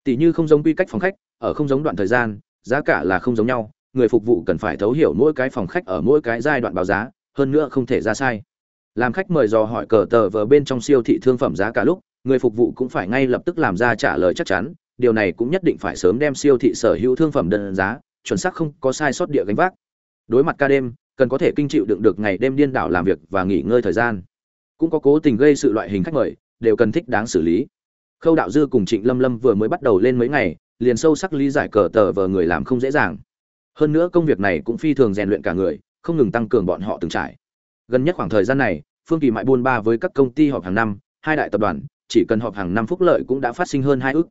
Tỷ như không giống quy cách phòng khách, ở không giống đoạn thời gian, giá cả là không giống nhau, người phục vụ cần phải thấu hiểu mỗi cái phòng khách ở mỗi cái giai đoạn báo giá, hơn nữa không thể ra sai. Làm khách mời dò hỏi cờ tờ vờ bên trong siêu thị thương phẩm giá cả lúc người phục vụ cũng phải ngay lập tức làm ra trả lời chắc chắn điều này cũng nhất định phải sớm đem siêu thị sở hữu thương phẩm đơn giá chuẩn xác không có sai sót địa gánh vác. Đối mặt ca đêm cần có thể kinh chịu đựng được ngày đêm điên đảo làm việc và nghỉ ngơi thời gian cũng có cố tình gây sự loại hình khách mời, đều cần thích đáng xử lý. Khâu đạo dư cùng trịnh lâm lâm vừa mới bắt đầu lên mấy ngày, liền sâu sắc lý giải cờ tờ vờ người làm không dễ dàng. Hơn nữa công việc này cũng phi thường rèn luyện cả người, không ngừng tăng cường bọn họ từng trải. Gần nhất khoảng thời gian này, phương kỳ mại buôn ba với các công ty họp hàng năm, hai đại tập đoàn, chỉ cần họp hàng năm phúc lợi cũng đã phát sinh hơn hai ước.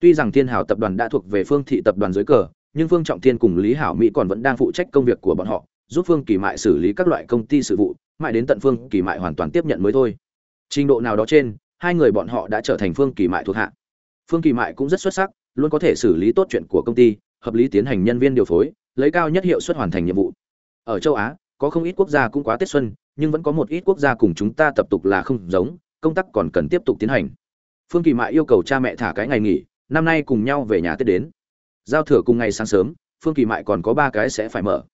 Tuy rằng thiên hảo tập đoàn đã thuộc về phương thị tập đoàn dưới cờ, nhưng phương trọng thiên cùng lý hảo mỹ còn vẫn đang phụ trách công việc của bọn họ, giúp phương kỳ mại xử lý các loại công ty sự vụ mãi đến tận phương kỳ mại hoàn toàn tiếp nhận mới thôi. Trình độ nào đó trên, hai người bọn họ đã trở thành phương kỳ mại thuộc hạ. Phương kỳ mại cũng rất xuất sắc, luôn có thể xử lý tốt chuyện của công ty, hợp lý tiến hành nhân viên điều phối, lấy cao nhất hiệu suất hoàn thành nhiệm vụ. Ở châu á, có không ít quốc gia cũng quá tết xuân, nhưng vẫn có một ít quốc gia cùng chúng ta tập tục là không giống, công tác còn cần tiếp tục tiến hành. Phương kỳ mại yêu cầu cha mẹ thả cái ngày nghỉ, năm nay cùng nhau về nhà tết đến. Giao thừa cùng ngày sáng sớm, phương kỳ mại còn có ba cái sẽ phải mở.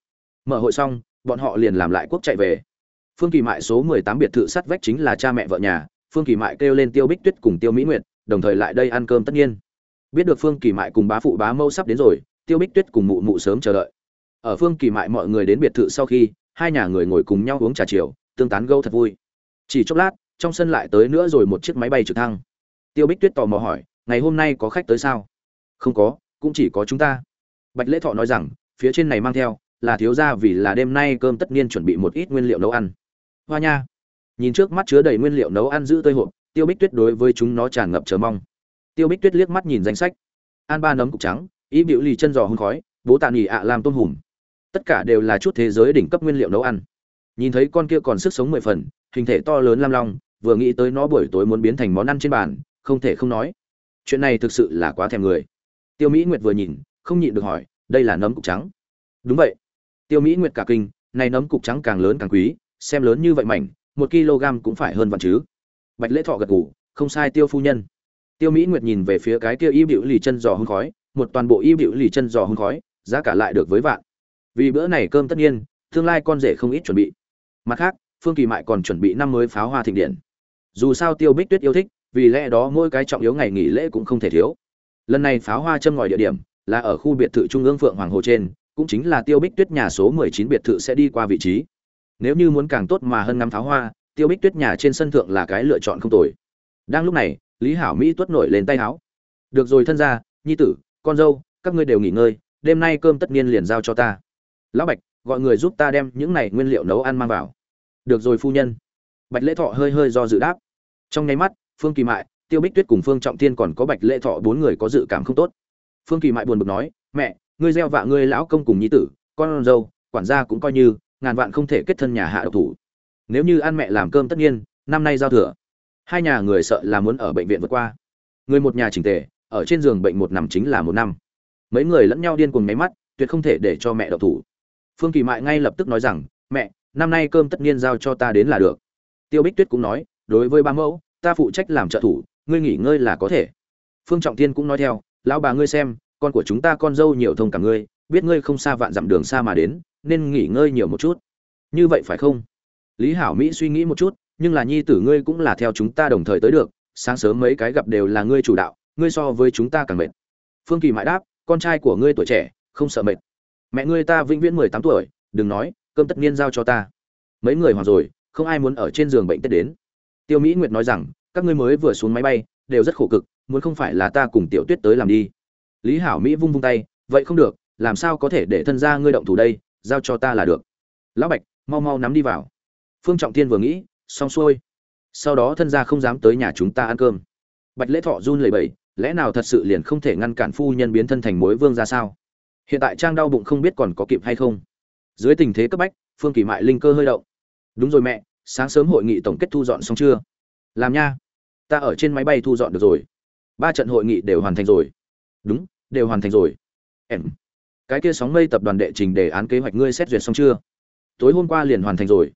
Mở hội xong, bọn họ liền làm lại quốc chạy về phương kỳ mại số mười tám biệt thự sắt vách chính là cha mẹ vợ nhà, phương kỳ mại kêu lên tiêu bích tuyết cùng tiêu mỹ nguyệt, đồng thời lại đây ăn cơm tất nhiên. Biết được phương kỳ mại cùng bá phụ bá mâu sắp đến rồi, tiêu bích tuyết cùng mụ mụ sớm chờ đợi. Ở phương kỳ mại mọi người đến biệt thự sau khi, hai nhà người ngồi cùng nhau uống trà chiều, tương tán gâu thật vui. Chỉ chốc lát, trong sân lại tới nữa rồi một chiếc máy bay trực thăng. Tiêu bích tuyết tò mò hỏi, ngày hôm nay có khách tới sao? Không có, cũng chỉ có chúng ta. Bạch lễ thọ nói rằng, phía trên này mang theo, là thiếu gia vì là đêm nay cơm tất niên chuẩn bị một ít nguyên liệu nấu ăn hoa nha. Nhìn trước mắt chứa đầy nguyên liệu nấu ăn giữ tơi hộp, tiêu bích tuyết đối với chúng nó tràn ngập chờ mong. Tiêu bích tuyết liếc mắt nhìn danh sách. An ba nấm cục trắng, ý biểu lì chân giò hôn khói, bố tạ nghỉ ạ làm tôm hùm. Tất cả đều là chút thế giới đỉnh cấp nguyên liệu nấu ăn. Nhìn thấy con kia còn sức sống mười phần, hình thể to lớn lam long, vừa nghĩ tới nó buổi tối muốn biến thành món ăn trên bàn, không thể không nói, chuyện này thực sự là quá thèm người. Tiêu mỹ nguyệt vừa nhìn, không nhịn được hỏi, đây là nấm cục trắng? Đúng vậy. Tiêu mỹ nguyệt cả kinh, này nấm cục trắng càng lớn càng quý xem lớn như vậy mảnh, một kg cũng phải hơn vạn chứ. Bạch lễ thọ gật gù, không sai tiêu phu nhân. Tiêu mỹ nguyệt nhìn về phía cái kia y bịu lì chân giò hương khói, một toàn bộ y bịu lì chân giò hương khói, giá cả lại được với vạn. Vì bữa này cơm tất nhiên, tương lai con rể không ít chuẩn bị. Mặt khác, phương kỳ mại còn chuẩn bị năm mới pháo hoa thịnh điện. Dù sao tiêu bích tuyết yêu thích, vì lẽ đó mỗi cái trọng yếu ngày nghỉ lễ cũng không thể thiếu. Lần này pháo hoa châm ngòi địa điểm là ở khu biệt thự trung ương phượng hoàng hồ trên, cũng chính là tiêu bích tuyết nhà số 19 biệt thự sẽ đi qua vị trí nếu như muốn càng tốt mà hơn ngắm pháo hoa, tiêu bích tuyết nhà trên sân thượng là cái lựa chọn không tồi. Đang lúc này, lý hảo mỹ tuất nổi lên tay áo. Được rồi thân gia, nhi tử, con dâu, các ngươi đều nghỉ ngơi, đêm nay cơm tất nhiên liền giao cho ta. Lão bạch gọi người giúp ta đem những này nguyên liệu nấu ăn mang vào. Được rồi phu nhân. Bạch lễ thọ hơi hơi do dự đáp. Trong nháy mắt, phương kỳ mại, tiêu bích tuyết cùng phương trọng thiên còn có bạch lễ thọ bốn người có dự cảm không tốt. Phương kỳ mại buồn bực nói, mẹ, ngươi gieo vạ ngươi lão công cùng nhi tử, con dâu, quản gia cũng coi như ngàn vạn không thể kết thân nhà hạ độc thủ. Nếu như ăn mẹ làm cơm tất nhiên, năm nay giao thừa. Hai nhà người sợ là muốn ở bệnh viện vượt qua. Người một nhà chỉnh tề, ở trên giường bệnh một năm chính là một năm. Mấy người lẫn nhau điên cuồng máy mắt, tuyệt không thể để cho mẹ độc thủ. Phương kỳ mại ngay lập tức nói rằng, mẹ, năm nay cơm tất nhiên giao cho ta đến là được. Tiêu bích tuyết cũng nói, đối với ba mẫu, ta phụ trách làm trợ thủ, ngươi nghỉ ngơi là có thể. Phương trọng thiên cũng nói theo, lão bà ngươi xem, con của chúng ta con dâu nhiều thông cả ngươi, biết ngươi không xa vạn dặm đường xa mà đến nên nghỉ ngơi nhiều một chút. Như vậy phải không? Lý hảo mỹ suy nghĩ một chút, nhưng là nhi tử ngươi cũng là theo chúng ta đồng thời tới được, sáng sớm mấy cái gặp đều là ngươi chủ đạo, ngươi so với chúng ta càng mệt. Phương kỳ mãi đáp, con trai của ngươi tuổi trẻ, không sợ mệt. Mẹ ngươi ta vĩnh viễn mười tám tuổi, đừng nói, cơm tất niên giao cho ta. Mấy người hoặc rồi, không ai muốn ở trên giường bệnh tết đến. Tiêu mỹ nguyệt nói rằng, các ngươi mới vừa xuống máy bay, đều rất khổ cực, muốn không phải là ta cùng tiểu tuyết tới làm đi. Lý hảo mỹ vung vung tay, vậy không được, làm sao có thể để thân gia ngươi động thủ đây? Giao cho ta là được. Lão bạch, mau mau nắm đi vào. Phương trọng thiên vừa nghĩ, xong xuôi. Sau đó thân gia không dám tới nhà chúng ta ăn cơm. Bạch lễ thọ run lẩy bẩy, lẽ nào thật sự liền không thể ngăn cản phu nhân biến thân thành mối vương ra sao? Hiện tại trang đau bụng không biết còn có kịp hay không. Dưới tình thế cấp bách, phương kỳ mại linh cơ hơi động. Đúng rồi mẹ, sáng sớm hội nghị tổng kết thu dọn xong chưa? Làm nha. Ta ở trên máy bay thu dọn được rồi. Ba trận hội nghị đều hoàn thành rồi. Đúng, đều hoàn thành rồi. Em cái kia sóng mây tập đoàn đệ trình đề án kế hoạch ngươi xét duyệt xong chưa? Tối hôm qua liền hoàn thành rồi.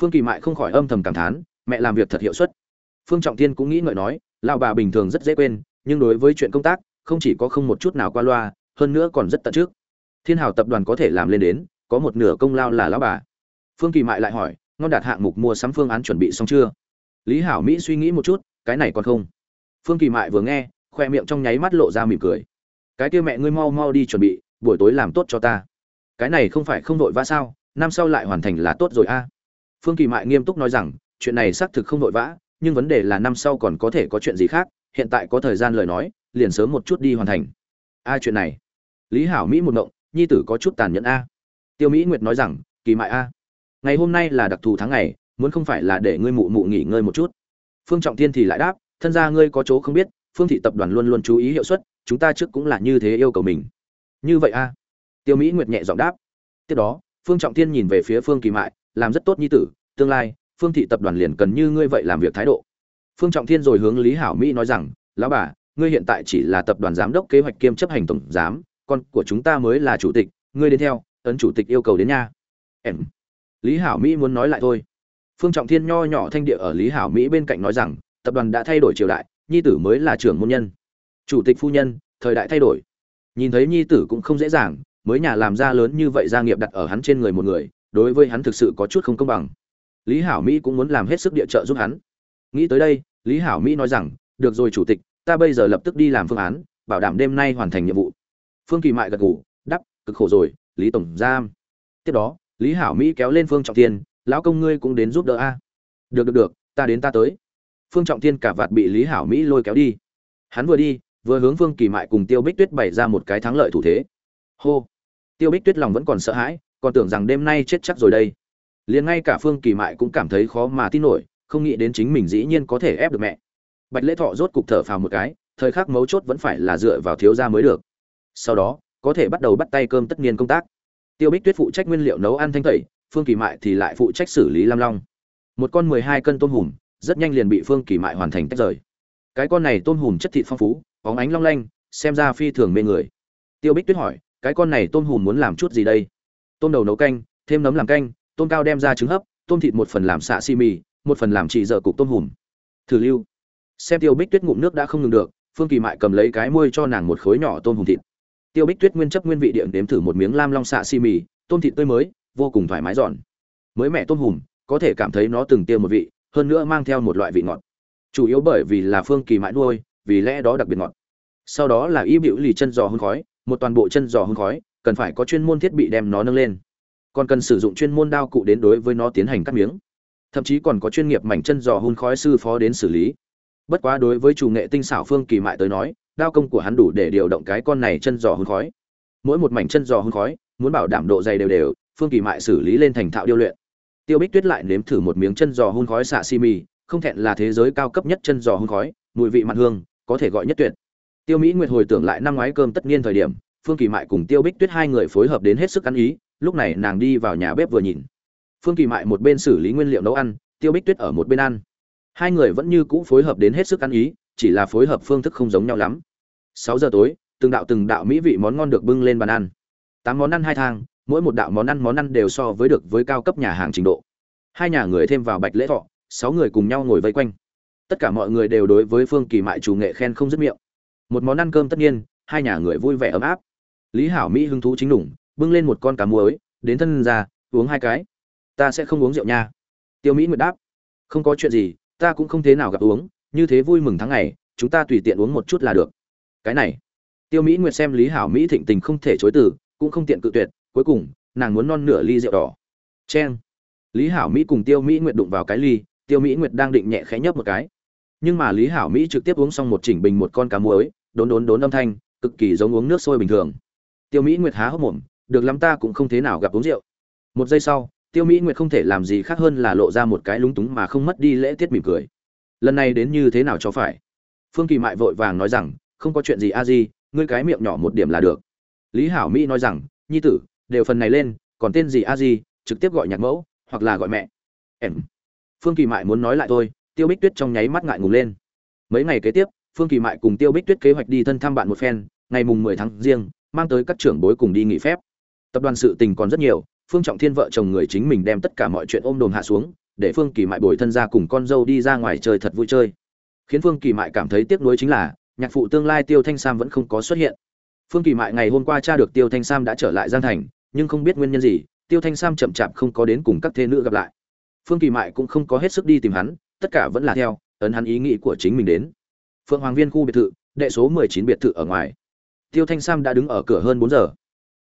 Phương kỳ mại không khỏi âm thầm cảm thán, mẹ làm việc thật hiệu suất. Phương trọng thiên cũng nghĩ ngợi nói, lão bà bình thường rất dễ quên, nhưng đối với chuyện công tác, không chỉ có không một chút nào qua loa, hơn nữa còn rất tận trước. Thiên hào tập đoàn có thể làm lên đến, có một nửa công lao là lão bà. Phương kỳ mại lại hỏi, ngon đạt hạng mục mua sắm phương án chuẩn bị xong chưa? Lý hảo mỹ suy nghĩ một chút, cái này còn không? Phương kỳ mại vừa nghe, khoe miệng trong nháy mắt lộ ra mỉm cười. Cái kia mẹ ngươi mau mau đi chuẩn bị buổi tối làm tốt cho ta. Cái này không phải không vội vã sao? Năm sau lại hoàn thành là tốt rồi a. Phương kỳ mại nghiêm túc nói rằng, chuyện này xác thực không vội vã, nhưng vấn đề là năm sau còn có thể có chuyện gì khác, hiện tại có thời gian lời nói, liền sớm một chút đi hoàn thành. A chuyện này. Lý hảo mỹ một ngộng, nhi tử có chút tàn nhẫn a. Tiêu mỹ nguyệt nói rằng, kỳ mại a, ngày hôm nay là đặc thù tháng ngày, muốn không phải là để ngươi mụ mụ nghỉ ngơi một chút. Phương trọng thiên thì lại đáp, thân ra ngươi có chỗ không biết, phương thị tập đoàn luôn luôn chú ý hiệu suất, chúng ta trước cũng là như thế yêu cầu mình như vậy a? Tiêu mỹ nguyệt nhẹ giọng đáp. Tiếp đó, phương trọng thiên nhìn về phía phương kỳ mại, làm rất tốt nhi tử, tương lai, phương thị tập đoàn liền cần như ngươi vậy làm việc thái độ. Phương trọng thiên rồi hướng lý hảo mỹ nói rằng, lão bà, ngươi hiện tại chỉ là tập đoàn giám đốc kế hoạch kiêm chấp hành tổng giám, con của chúng ta mới là chủ tịch, ngươi đến theo, ấn chủ tịch yêu cầu đến nha. Em. Lý hảo mỹ muốn nói lại thôi. Phương trọng thiên nho nhỏ thanh địa ở lý hảo mỹ bên cạnh nói rằng, tập đoàn đã thay đổi triều đại, nhi tử mới là trưởng môn nhân. Chủ tịch phu nhân, thời đại thay đổi nhìn thấy nhi tử cũng không dễ dàng, mới nhà làm ra lớn như vậy gia nghiệp đặt ở hắn trên người một người, đối với hắn thực sự có chút không công bằng. Lý hảo mỹ cũng muốn làm hết sức địa trợ giúp hắn. Nghĩ tới đây, lý hảo mỹ nói rằng, được rồi chủ tịch, ta bây giờ lập tức đi làm phương án, bảo đảm đêm nay hoàn thành nhiệm vụ. Phương kỳ mại gật gù đắp cực khổ rồi, lý tổng giam. Tiếp đó, lý hảo mỹ kéo lên phương trọng tiên lão công ngươi cũng đến giúp đỡ a. Được được được, ta đến ta tới. Phương trọng tiên cả vạt bị lý hảo mỹ lôi kéo đi. Hắn vừa đi vừa hướng phương kỳ mại cùng tiêu bích tuyết bày ra một cái thắng lợi thủ thế. Hô! Tiêu bích tuyết lòng vẫn còn sợ hãi, còn tưởng rằng đêm nay chết chắc rồi đây. Liền ngay cả phương kỳ mại cũng cảm thấy khó mà tin nổi, không nghĩ đến chính mình dĩ nhiên có thể ép được mẹ. Bạch lễ thọ rốt cục thở phào một cái, thời khắc mấu chốt vẫn phải là dựa vào thiếu gia mới được. Sau đó, có thể bắt đầu bắt tay cơm tất niên công tác. Tiêu bích tuyết phụ trách nguyên liệu nấu ăn thanh tẩy, phương kỳ mại thì lại phụ trách xử lý lam long. Một con mười hai cân tôm hùm, rất nhanh liền bị phương kỳ mại hoàn thành tách rời. Cái con này tôm hùm chất thịt phong phú óng ánh long lanh, xem ra phi thường mê người. Tiêu bích tuyết hỏi, cái con này tôm hùm muốn làm chút gì đây? Tôm đầu nấu canh, thêm nấm làm canh, tôm cao đem ra trứng hấp, tôm thịt một phần làm xạ xi mì, một phần làm chỉ dở cục tôm hùm. Thử lưu. Xem tiêu bích tuyết ngụm nước đã không ngừng được, phương kỳ mại cầm lấy cái môi cho nàng một khối nhỏ tôm hùm thịt. Tiêu bích tuyết nguyên chấp nguyên vị điện đếm thử một miếng lam long xạ xi mì, tôm thịt tươi mới, vô cùng thoải mái giòn mới mẹ tôm hùm, có thể cảm thấy nó từng tiêu một vị, hơn nữa mang theo một loại vị ngọt. Chủ yếu bởi vì là phương kỳ mại nuôi vì lẽ đó đặc biệt ngọt. Sau đó là y bịu lì chân giò hương khói, một toàn bộ chân giò hương khói, cần phải có chuyên môn thiết bị đem nó nâng lên. Còn cần sử dụng chuyên môn đao cụ đến đối với nó tiến hành cắt miếng. Thậm chí còn có chuyên nghiệp mảnh chân giò hun khói sư phó đến xử lý. Bất quá đối với chủ nghệ tinh xảo phương kỳ mại tới nói, đao công của hắn đủ để điều động cái con này chân giò hun khói. Mỗi một mảnh chân giò hun khói, muốn bảo đảm độ dày đều đều, phương kỳ mại xử lý lên thành thạo điêu luyện. Tiêu bích tuyết lại nếm thử một miếng chân giò hun khói xạ xi mì, không thẹn là thế giới cao cấp nhất chân giò hun khói, mùi vị mặn hương có thể gọi nhất tuyệt. Tiêu mỹ nguyệt hồi tưởng lại năm ngoái cơm tất niên thời điểm, phương kỳ mại cùng tiêu bích tuyết hai người phối hợp đến hết sức ăn ý, lúc này nàng đi vào nhà bếp vừa nhìn. Phương kỳ mại một bên xử lý nguyên liệu nấu ăn, tiêu bích tuyết ở một bên ăn. Hai người vẫn như cũ phối hợp đến hết sức ăn ý, chỉ là phối hợp phương thức không giống nhau lắm. Sáu giờ tối, từng đạo từng đạo mỹ vị món ngon được bưng lên bàn ăn. Tám món ăn hai thang, mỗi một đạo món ăn món ăn đều so với được với cao cấp nhà hàng trình độ. Hai nhà người thêm vào bạch lễ thọ, sáu người cùng nhau ngồi vây quanh tất cả mọi người đều đối với phương kỳ mại chủ nghệ khen không dứt miệng. Một món ăn cơm tất nhiên, hai nhà người vui vẻ ấm áp. Lý hảo mỹ hứng thú chính đủng, bưng lên một con cá muối, đến thân ra, uống hai cái. Ta sẽ không uống rượu nha. Tiêu mỹ nguyệt đáp. Không có chuyện gì, ta cũng không thế nào gặp uống, như thế vui mừng tháng ngày, chúng ta tùy tiện uống một chút là được. Cái này. Tiêu mỹ nguyệt xem lý hảo mỹ thịnh tình không thể chối từ, cũng không tiện cự tuyệt, cuối cùng, nàng muốn non nửa ly rượu đỏ. Cheng. Lý hảo mỹ cùng tiêu mỹ nguyệt đụng vào cái ly, tiêu mỹ nguyệt đang định nhẹ khẽ nhấp một cái nhưng mà lý hảo mỹ trực tiếp uống xong một chỉnh bình một con cá muối, đốn đốn đốn âm thanh, cực kỳ giống uống nước sôi bình thường. Tiêu mỹ nguyệt há hốc mồm, được lắm ta cũng không thế nào gặp uống rượu. Một giây sau, tiêu mỹ nguyệt không thể làm gì khác hơn là lộ ra một cái lúng túng mà không mất đi lễ tiết mỉm cười. Lần này đến như thế nào cho phải? Phương kỳ mại vội vàng nói rằng, không có chuyện gì a di, ngươi cái miệng nhỏ một điểm là được. Lý hảo mỹ nói rằng, nhi tử, đều phần này lên, còn tên gì a di, trực tiếp gọi nhạc mẫu, hoặc là gọi mẹ. Em. Phương kỳ mại muốn nói lại thôi tiêu bích tuyết trong nháy mắt ngại ngùng lên. Mấy ngày kế tiếp, phương kỳ mại cùng tiêu bích tuyết kế hoạch đi thân thăm bạn một phen, ngày mùng mười tháng riêng, mang tới các trưởng bối cùng đi nghỉ phép. Tập đoàn sự tình còn rất nhiều, phương trọng thiên vợ chồng người chính mình đem tất cả mọi chuyện ôm đồm hạ xuống, để phương kỳ mại bồi thân ra cùng con dâu đi ra ngoài chơi thật vui chơi. Khiến phương kỳ mại cảm thấy tiếc nuối chính là, nhạc phụ tương lai tiêu thanh sam vẫn không có xuất hiện. Phương kỳ mại ngày hôm qua tra được tiêu thanh sam đã trở lại giang thành, nhưng không biết nguyên nhân gì, tiêu thanh sam chậm chạp không có đến cùng các thê nữ gặp lại. Phương kỳ mại cũng không có hết sức đi tìm hắn tất cả vẫn là theo, ấn hắn ý nghĩ của chính mình đến. Phượng hoàng viên khu biệt thự, đệ số mười chín biệt thự ở ngoài. Tiêu thanh sam đã đứng ở cửa hơn bốn giờ.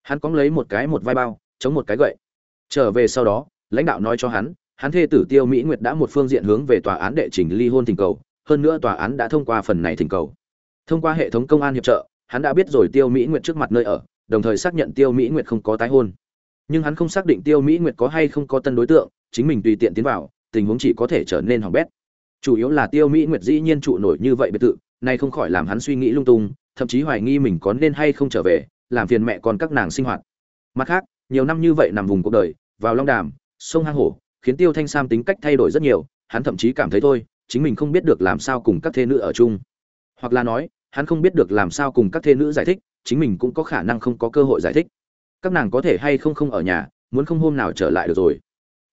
Hắn cóng lấy một cái một vai bao, chống một cái gậy. Trở về sau đó, lãnh đạo nói cho hắn hắn thê tử tiêu mỹ nguyệt đã một phương diện hướng về tòa án đệ trình ly hôn thỉnh cầu, hơn nữa tòa án đã thông qua phần này thỉnh cầu. Thông qua hệ thống công an hiệp trợ, hắn đã biết rồi tiêu mỹ nguyệt trước mặt nơi ở, đồng thời xác nhận tiêu mỹ nguyệt không có tái hôn. Nhưng hắn không xác định tiêu mỹ nguyệt có hay không có tân đối tượng, chính mình tùy tiện tiến vào tình huống chỉ có thể trở nên hỏng bét. Chủ yếu là tiêu mỹ nguyệt dĩ nhiên trụ nổi như vậy biệt thự, nay không khỏi làm hắn suy nghĩ lung tung, thậm chí hoài nghi mình có nên hay không trở về, làm phiền mẹ con các nàng sinh hoạt. Mặt khác, nhiều năm như vậy nằm vùng cuộc đời, vào long đàm, sông hang hổ, khiến tiêu thanh sam tính cách thay đổi rất nhiều, hắn thậm chí cảm thấy thôi, chính mình không biết được làm sao cùng các thê nữ ở chung. Hoặc là nói, hắn không biết được làm sao cùng các thê nữ giải thích, chính mình cũng có khả năng không có cơ hội giải thích. Các nàng có thể hay không không ở nhà, muốn không hôm nào trở lại được rồi.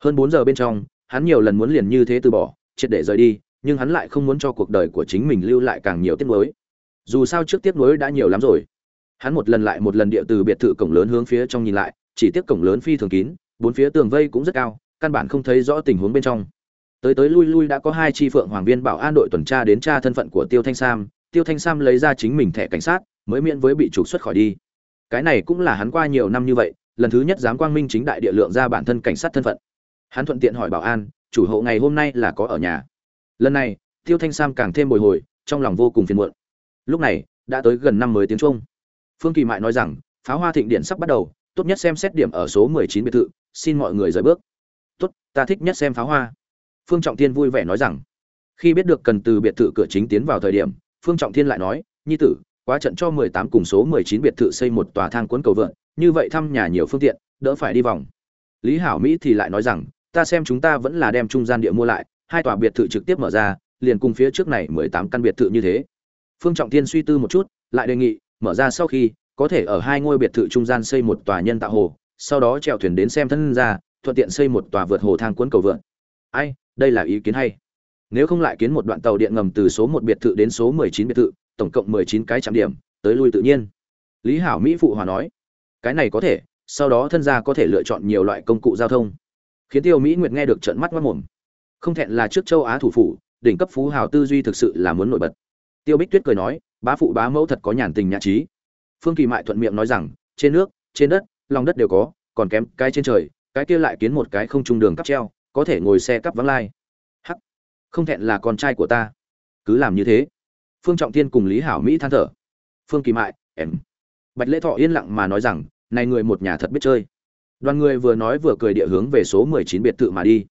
Hơn bốn giờ bên trong hắn nhiều lần muốn liền như thế từ bỏ, triệt để rời đi, nhưng hắn lại không muốn cho cuộc đời của chính mình lưu lại càng nhiều tiếc nuối. Dù sao trước tiếc nuối đã nhiều lắm rồi. Hắn một lần lại một lần địa từ biệt thự cổng lớn hướng phía trong nhìn lại, chỉ tiếc cổng lớn phi thường kín, bốn phía tường vây cũng rất cao, căn bản không thấy rõ tình huống bên trong. Tới tới lui lui đã có hai chi phượng hoàng viên bảo an đội tuần tra đến tra thân phận của tiêu thanh sam. Tiêu thanh sam lấy ra chính mình thẻ cảnh sát, mới miễn với bị trục xuất khỏi đi. Cái này cũng là hắn qua nhiều năm như vậy, lần thứ nhất dám quang minh chính đại địa lượng ra bản thân cảnh sát thân phận hắn thuận tiện hỏi bảo an, chủ hộ ngày hôm nay là có ở nhà? Lần này, tiêu thanh sam càng thêm bồi hồi, trong lòng vô cùng phiền muộn. Lúc này, đã tới gần năm mới tiếng trung phương kỳ mại nói rằng, pháo hoa thịnh điện sắp bắt đầu, tốt nhất xem xét điểm ở số mười chín biệt thự, xin mọi người rời bước. Tốt, ta thích nhất xem pháo hoa. Phương trọng thiên vui vẻ nói rằng, khi biết được cần từ biệt thự cửa chính tiến vào thời điểm, phương trọng thiên lại nói, nhi tử, quá trận cho mười tám cùng số mười chín biệt thự xây một tòa thang cuốn cầu vượn, như vậy thăm nhà nhiều phương tiện, đỡ phải đi vòng. Lý hảo mỹ thì lại nói rằng ta xem chúng ta vẫn là đem trung gian địa mua lại, hai tòa biệt thự trực tiếp mở ra, liền cùng phía trước này mười tám căn biệt thự như thế. Phương trọng thiên suy tư một chút, lại đề nghị, mở ra sau khi, có thể ở hai ngôi biệt thự trung gian xây một tòa nhân tạo hồ, sau đó chèo thuyền đến xem thân ra, thuận tiện xây một tòa vượt hồ thang cuốn cầu vượn. Ai, đây là ý kiến hay. Nếu không lại kiến một đoạn tàu điện ngầm từ số một biệt thự đến số mười chín biệt thự, tổng cộng mười chín cái trạm điểm, tới lui tự nhiên. Lý hảo mỹ phụ hòa nói, cái này có thể, sau đó thân gia có thể lựa chọn nhiều loại công cụ giao thông khiến tiêu mỹ nguyệt nghe được trận mắt mất mồm. Không thẹn là trước châu á thủ phủ, đỉnh cấp phú hào tư duy thực sự là muốn nổi bật. Tiêu bích tuyết cười nói, bá phụ bá mẫu thật có nhàn tình nhã trí. Phương kỳ mại thuận miệng nói rằng, trên nước, trên đất, lòng đất đều có, còn kém cái trên trời, cái kia lại kiến một cái không trung đường cắp treo, có thể ngồi xe cắp vắng lai. Hắc, không thẹn là con trai của ta. Cứ làm như thế. Phương trọng thiên cùng lý hảo mỹ than thở. Phương kỳ mại, em. Bạch lễ thọ yên lặng mà nói rằng, này người một nhà thật biết chơi đoàn người vừa nói vừa cười địa hướng về số mười chín biệt thự mà đi.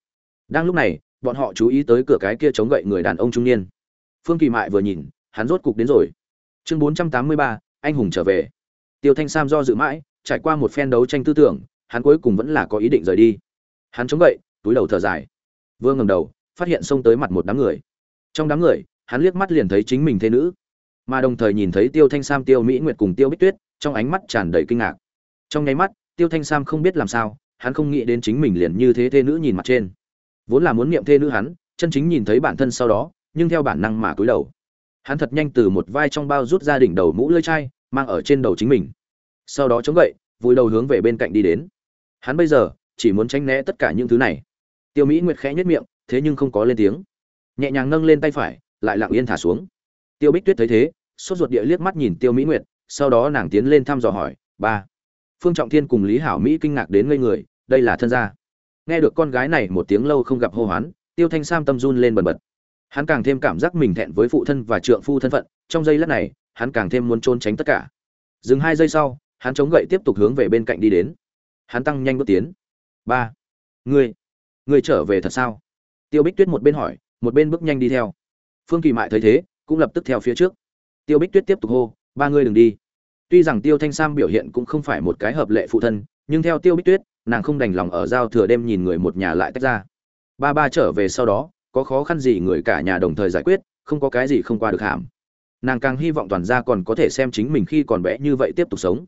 Đang lúc này, bọn họ chú ý tới cửa cái kia chống gậy người đàn ông trung niên. Phương kỳ mại vừa nhìn, hắn rốt cục đến rồi. Chương bốn trăm tám mươi ba, anh hùng trở về. Tiêu thanh sam do dự mãi, trải qua một phen đấu tranh tư tưởng, hắn cuối cùng vẫn là có ý định rời đi. Hắn chống gậy, túi đầu thở dài. Vừa ngầm đầu, phát hiện xông tới mặt một đám người. Trong đám người, hắn liếc mắt liền thấy chính mình thế nữ. Mà đồng thời nhìn thấy tiêu thanh sam, tiêu mỹ nguyệt cùng tiêu bích tuyết, trong ánh mắt tràn đầy kinh ngạc. Trong nháy mắt tiêu thanh sam không biết làm sao, hắn không nghĩ đến chính mình liền như thế thê nữ nhìn mặt trên. Vốn là muốn niệm thê nữ hắn, chân chính nhìn thấy bản thân sau đó, nhưng theo bản năng mà cúi đầu. Hắn thật nhanh từ một vai trong bao rút ra đỉnh đầu mũ lưỡi chai, mang ở trên đầu chính mình. Sau đó chống gậy, vùi đầu hướng về bên cạnh đi đến. Hắn bây giờ, chỉ muốn tránh né tất cả những thứ này. Tiêu mỹ nguyệt khẽ nhất miệng, thế nhưng không có lên tiếng. Nhẹ nhàng nâng lên tay phải, lại lặng yên thả xuống. Tiêu bích tuyết thấy thế, sốt ruột địa liếc mắt nhìn tiêu mỹ nguyệt, sau đó nàng tiến lên thăm dò hỏi, ba phương trọng thiên cùng lý hảo mỹ kinh ngạc đến ngây người, đây là thân gia. Nghe được con gái này một tiếng lâu không gặp hô hoán, tiêu thanh sam tâm run lên bần bật. Hắn càng thêm cảm giác mình thẹn với phụ thân và trượng phu thân phận, trong giây lát này, hắn càng thêm muốn trốn tránh tất cả. Dừng hai giây sau, hắn chống gậy tiếp tục hướng về bên cạnh đi đến. Hắn tăng nhanh bước tiến. Ba. Ngươi. Ngươi trở về thật sao? Tiêu bích tuyết một bên hỏi, một bên bước nhanh đi theo. Phương kỳ mại thấy thế, cũng lập tức theo phía trước. Tiêu bích tuyết tiếp tục hô, ba ngươi đừng đi tuy rằng tiêu thanh sam biểu hiện cũng không phải một cái hợp lệ phụ thân, nhưng theo tiêu bích tuyết, nàng không đành lòng ở giao thừa đêm nhìn người một nhà lại tách ra. Ba ba trở về sau đó, có khó khăn gì người cả nhà đồng thời giải quyết, không có cái gì không qua được hàm. Nàng càng hy vọng toàn gia còn có thể xem chính mình khi còn bé như vậy tiếp tục sống.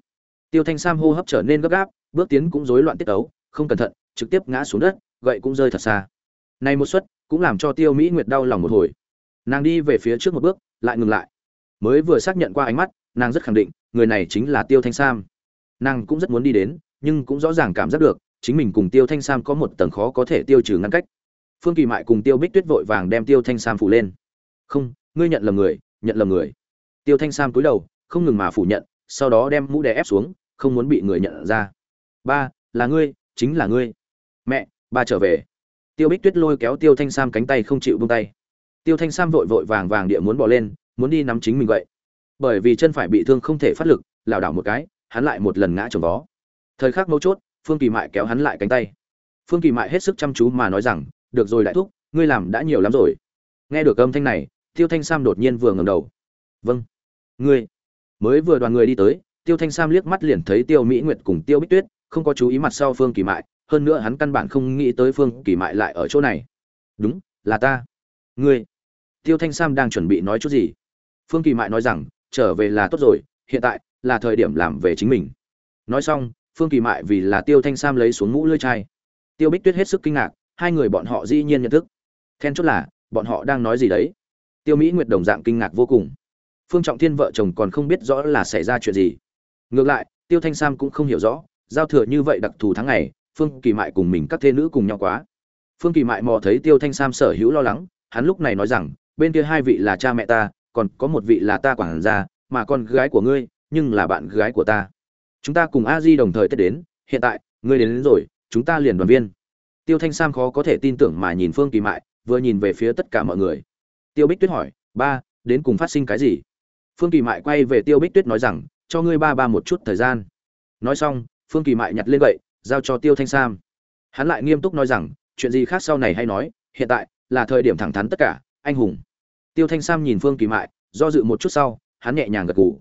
Tiêu thanh sam hô hấp trở nên gấp gáp, bước tiến cũng rối loạn tiết ấu không cẩn thận, trực tiếp ngã xuống đất, gậy cũng rơi thật xa. Này một suất, cũng làm cho tiêu mỹ nguyệt đau lòng một hồi. Nàng đi về phía trước một bước, lại ngừng lại. Mới vừa xác nhận qua ánh mắt, nàng rất khẳng định người này chính là tiêu thanh sam. Nàng cũng rất muốn đi đến, nhưng cũng rõ ràng cảm giác được, chính mình cùng tiêu thanh sam có một tầng khó có thể tiêu trừ ngăn cách. Phương kỳ mại cùng tiêu bích tuyết vội vàng đem tiêu thanh sam phủ lên. Không, ngươi nhận lầm người, nhận lầm người. Tiêu thanh sam cúi đầu, không ngừng mà phủ nhận, sau đó đem mũ đè ép xuống, không muốn bị người nhận ra. Ba, là ngươi, chính là ngươi. Mẹ, ba trở về. Tiêu bích tuyết lôi kéo tiêu thanh sam cánh tay không chịu buông tay. Tiêu thanh sam vội vội vàng vàng địa muốn bỏ lên, muốn đi nắm chính mình vậy bởi vì chân phải bị thương không thể phát lực, lảo đảo một cái, hắn lại một lần ngã trồng vó. Thời khắc mấu chốt, phương kỳ mại kéo hắn lại cánh tay. Phương kỳ mại hết sức chăm chú mà nói rằng, được rồi đại thúc, ngươi làm đã nhiều lắm rồi. Nghe được âm thanh này, tiêu thanh sam đột nhiên vừa ngầm đầu. Vâng ngươi. Mới vừa đoàn người đi tới, tiêu thanh sam liếc mắt liền thấy tiêu mỹ nguyệt cùng tiêu bích tuyết, không có chú ý mặt sau phương kỳ mại, hơn nữa hắn căn bản không nghĩ tới phương kỳ mại lại ở chỗ này. Đúng, là ta. Ngươi? Tiêu thanh sam đang chuẩn bị nói chút gì. Phương kỳ mại nói rằng trở về là tốt rồi, hiện tại là thời điểm làm về chính mình. Nói xong, phương kỳ mại vì là tiêu thanh sam lấy xuống mũ lưỡi chai. Tiêu bích tuyết hết sức kinh ngạc, hai người bọn họ dĩ nhiên nhận thức. Then chốt là, bọn họ đang nói gì đấy? Tiêu mỹ nguyệt đồng dạng kinh ngạc vô cùng. Phương trọng thiên vợ chồng còn không biết rõ là xảy ra chuyện gì. Ngược lại, tiêu thanh sam cũng không hiểu rõ, giao thừa như vậy đặc thù tháng ngày, phương kỳ mại cùng mình các thê nữ cùng nhau quá. Phương kỳ mại mò thấy tiêu thanh sam sở hữu lo lắng, hắn lúc này nói rằng, bên kia hai vị là cha mẹ ta còn có một vị là ta quản gia mà con gái của ngươi nhưng là bạn gái của ta. Chúng ta cùng a di đồng thời tết đến hiện tại ngươi đến, đến rồi chúng ta liền đoàn viên. Tiêu thanh sam khó có thể tin tưởng mà nhìn phương kỳ mại vừa nhìn về phía tất cả mọi người. Tiêu bích tuyết hỏi ba đến cùng phát sinh cái gì? Phương kỳ mại quay về tiêu bích tuyết nói rằng cho ngươi ba ba một chút thời gian. Nói xong phương kỳ mại nhặt lên gậy giao cho tiêu thanh sam. Hắn lại nghiêm túc nói rằng chuyện gì khác sau này hay nói hiện tại là thời điểm thẳng thắn tất cả anh hùng tiêu thanh sam nhìn phương kỳ mại, do dự một chút sau, hắn nhẹ nhàng gật gù.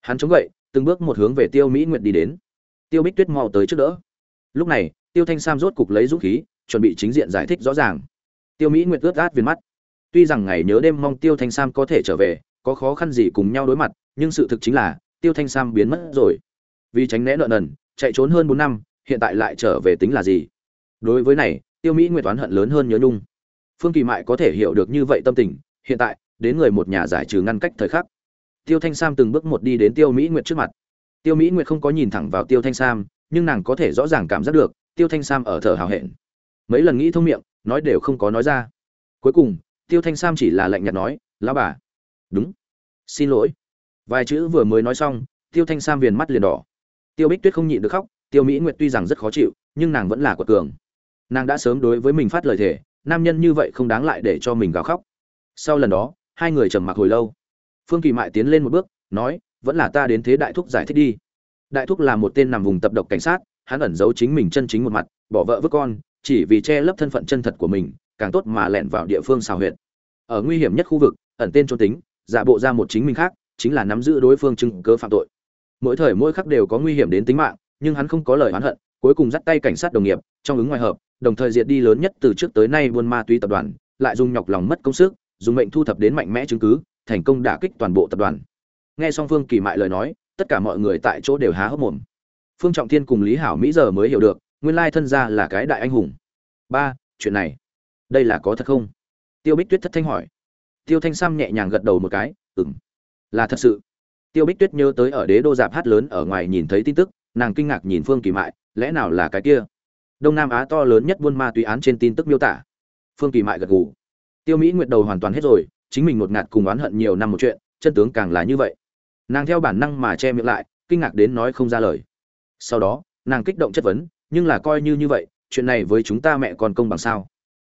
Hắn chống gậy, từng bước một hướng về tiêu mỹ nguyệt đi đến. Tiêu bích tuyết mau tới trước đỡ. Lúc này, tiêu thanh sam rốt cục lấy dũng khí, chuẩn bị chính diện giải thích rõ ràng. Tiêu mỹ nguyệt ướt át viền mắt. Tuy rằng ngày nhớ đêm mong tiêu thanh sam có thể trở về, có khó khăn gì cùng nhau đối mặt, nhưng sự thực chính là, tiêu thanh sam biến mất rồi. Vì tránh né nợ nần, chạy trốn hơn bốn năm, hiện tại lại trở về tính là gì? Đối với này, tiêu mỹ nguyệt oán hận lớn hơn nhớ nhung. Phương kỳ mại có thể hiểu được như vậy tâm tình hiện tại, đến người một nhà giải trừ ngăn cách thời khắc. Tiêu thanh sam từng bước một đi đến tiêu mỹ nguyệt trước mặt. Tiêu mỹ nguyệt không có nhìn thẳng vào tiêu thanh sam, nhưng nàng có thể rõ ràng cảm giác được, tiêu thanh sam ở thở hào hẹn. Mấy lần nghĩ thông miệng, nói đều không có nói ra. Cuối cùng, tiêu thanh sam chỉ là lạnh nhạt nói, lão bà. Đúng. Xin lỗi. Vài chữ vừa mới nói xong, tiêu thanh sam viền mắt liền đỏ. Tiêu bích tuyết không nhịn được khóc, tiêu mỹ nguyệt tuy rằng rất khó chịu, nhưng nàng vẫn là quật cường. Nàng đã sớm đối với mình phát lời thề, nam nhân như vậy không đáng lại để cho mình gào khóc sau lần đó, hai người trầm mặc hồi lâu. Phương kỳ mại tiến lên một bước, nói, vẫn là ta đến thế đại thúc giải thích đi. Đại thúc là một tên nằm vùng tập độc cảnh sát, hắn ẩn giấu chính mình chân chính một mặt, bỏ vợ vứt con, chỉ vì che lấp thân phận chân thật của mình, càng tốt mà lẻn vào địa phương xào huyệt. Ở nguy hiểm nhất khu vực, ẩn tên trốn tính, giả bộ ra một chính mình khác, chính là nắm giữ đối phương chứng cớ phạm tội. Mỗi thời mỗi khắc đều có nguy hiểm đến tính mạng, nhưng hắn không có lời oán hận, cuối cùng dắt tay cảnh sát đồng nghiệp, trong ứng ngoài hợp, đồng thời diệt đi lớn nhất từ trước tới nay buôn ma túy tập đoàn, lại dùng nhọc lòng mất công sức dùng mệnh thu thập đến mạnh mẽ chứng cứ, thành công đả kích toàn bộ tập đoàn. Nghe xong phương kỳ mại lời nói, tất cả mọi người tại chỗ đều há hốc mồm. Phương trọng thiên cùng lý hảo mỹ giờ mới hiểu được, nguyên lai thân gia là cái đại anh hùng. Ba, chuyện này, đây là có thật không? Tiêu bích tuyết thất thanh hỏi. Tiêu thanh sam nhẹ nhàng gật đầu một cái, ừm, là thật sự. Tiêu bích tuyết nhớ tới ở đế đô dạp hát lớn ở ngoài nhìn thấy tin tức, nàng kinh ngạc nhìn phương kỳ mại, lẽ nào là cái kia? Đông nam á to lớn nhất buôn ma túy án trên tin tức miêu tả. Phương kỳ mại gật gù tiêu mỹ nguyệt đầu hoàn toàn hết rồi, chính mình ngột ngạt cùng oán hận nhiều năm một chuyện, chân tướng càng là như vậy. Nàng theo bản năng mà che miệng lại, kinh ngạc đến nói không ra lời. Sau đó, nàng kích động chất vấn, nhưng là coi như như vậy, chuyện này với chúng ta mẹ còn công bằng sao?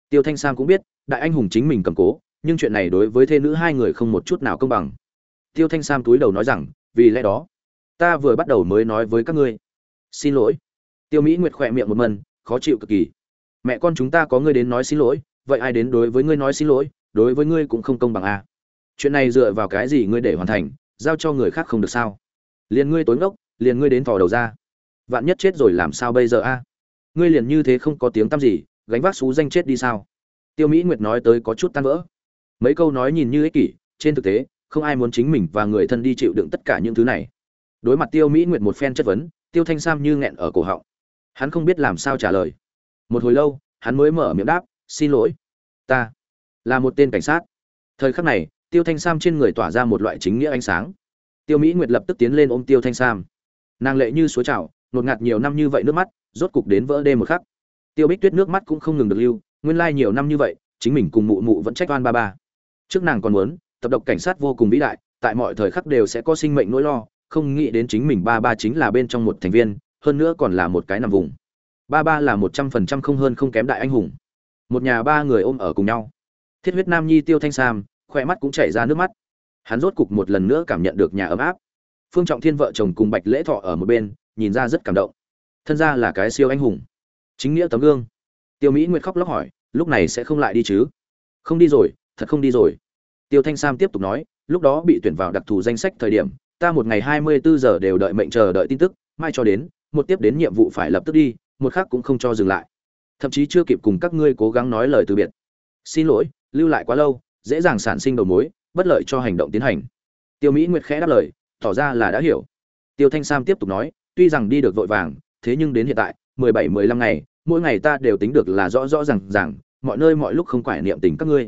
Tiêu thanh sam cũng biết, đại anh hùng chính mình cầm cố, nhưng chuyện này đối với thê nữ hai người không một chút nào công bằng. Tiêu thanh sam túi đầu nói rằng, vì lẽ đó, ta vừa bắt đầu mới nói với các ngươi. Xin lỗi. Tiêu mỹ nguyệt khỏe miệng một mần, khó chịu cực kỳ. Mẹ con chúng ta có ngươi đến nói xin lỗi vậy ai đến đối với ngươi nói xin lỗi, đối với ngươi cũng không công bằng à. chuyện này dựa vào cái gì ngươi để hoàn thành, giao cho người khác không được sao? Liền ngươi tối ngốc liền ngươi đến thò đầu ra. Vạn nhất chết rồi làm sao bây giờ a? Ngươi liền như thế không có tiếng tăm gì, gánh vác xú danh chết đi sao? Tiêu mỹ nguyệt nói tới có chút tan vỡ. Mấy câu nói nhìn như ích kỷ, trên thực tế, không ai muốn chính mình và người thân đi chịu đựng tất cả những thứ này. Đối mặt tiêu mỹ nguyệt một phen chất vấn, tiêu thanh sam như nghẹn ở cổ họng. Hắn không biết làm sao trả lời. Một hồi lâu, hắn mới mở miệng đáp xin lỗi. Ta là một tên cảnh sát. Thời khắc này, tiêu thanh sam trên người tỏa ra một loại chính nghĩa ánh sáng. Tiêu mỹ nguyệt lập tức tiến lên ôm tiêu thanh sam. Nàng lệ như suối trào nột ngạt nhiều năm như vậy nước mắt, rốt cục đến vỡ đêm một khắc. Tiêu bích tuyết nước mắt cũng không ngừng được lưu, nguyên lai nhiều năm như vậy, chính mình cùng mụ mụ vẫn trách oan ba ba. Trước nàng còn muốn, tập độc cảnh sát vô cùng vĩ đại, tại mọi thời khắc đều sẽ có sinh mệnh nỗi lo, không nghĩ đến chính mình ba ba chính là bên trong một thành viên, hơn nữa còn là một cái nằm vùng. Ba ba là một trăm phần trăm không hơn không kém đại anh hùng một nhà ba người ôm ở cùng nhau. Thiết huyết nam nhi tiêu thanh sam khoe mắt cũng chảy ra nước mắt. Hắn rốt cục một lần nữa cảm nhận được nhà ấm áp. Phương trọng thiên vợ chồng cùng bạch lễ thọ ở một bên, nhìn ra rất cảm động. Thân ra là cái siêu anh hùng. Chính nghĩa tấm gương. Tiêu mỹ nguyệt khóc lóc hỏi, lúc này sẽ không lại đi chứ? Không đi rồi, thật không đi rồi. Tiêu thanh sam tiếp tục nói, lúc đó bị tuyển vào đặc thù danh sách thời điểm, ta một ngày hai mươi bốn giờ đều đợi mệnh chờ đợi tin tức, mai cho đến, một tiếp đến nhiệm vụ phải lập tức đi, một khác cũng không cho dừng lại thậm chí chưa kịp cùng các ngươi cố gắng nói lời từ biệt. Xin lỗi, lưu lại quá lâu, dễ dàng sản sinh đầu mối, bất lợi cho hành động tiến hành. Tiêu mỹ nguyệt khẽ đáp lời, tỏ ra là đã hiểu. Tiêu thanh sam tiếp tục nói, tuy rằng đi được vội vàng, thế nhưng đến hiện tại, mười bảy, mười lăm ngày, mỗi ngày ta đều tính được là rõ rõ r à n g mọi nơi mọi lúc không phải niệm tình các ngươi.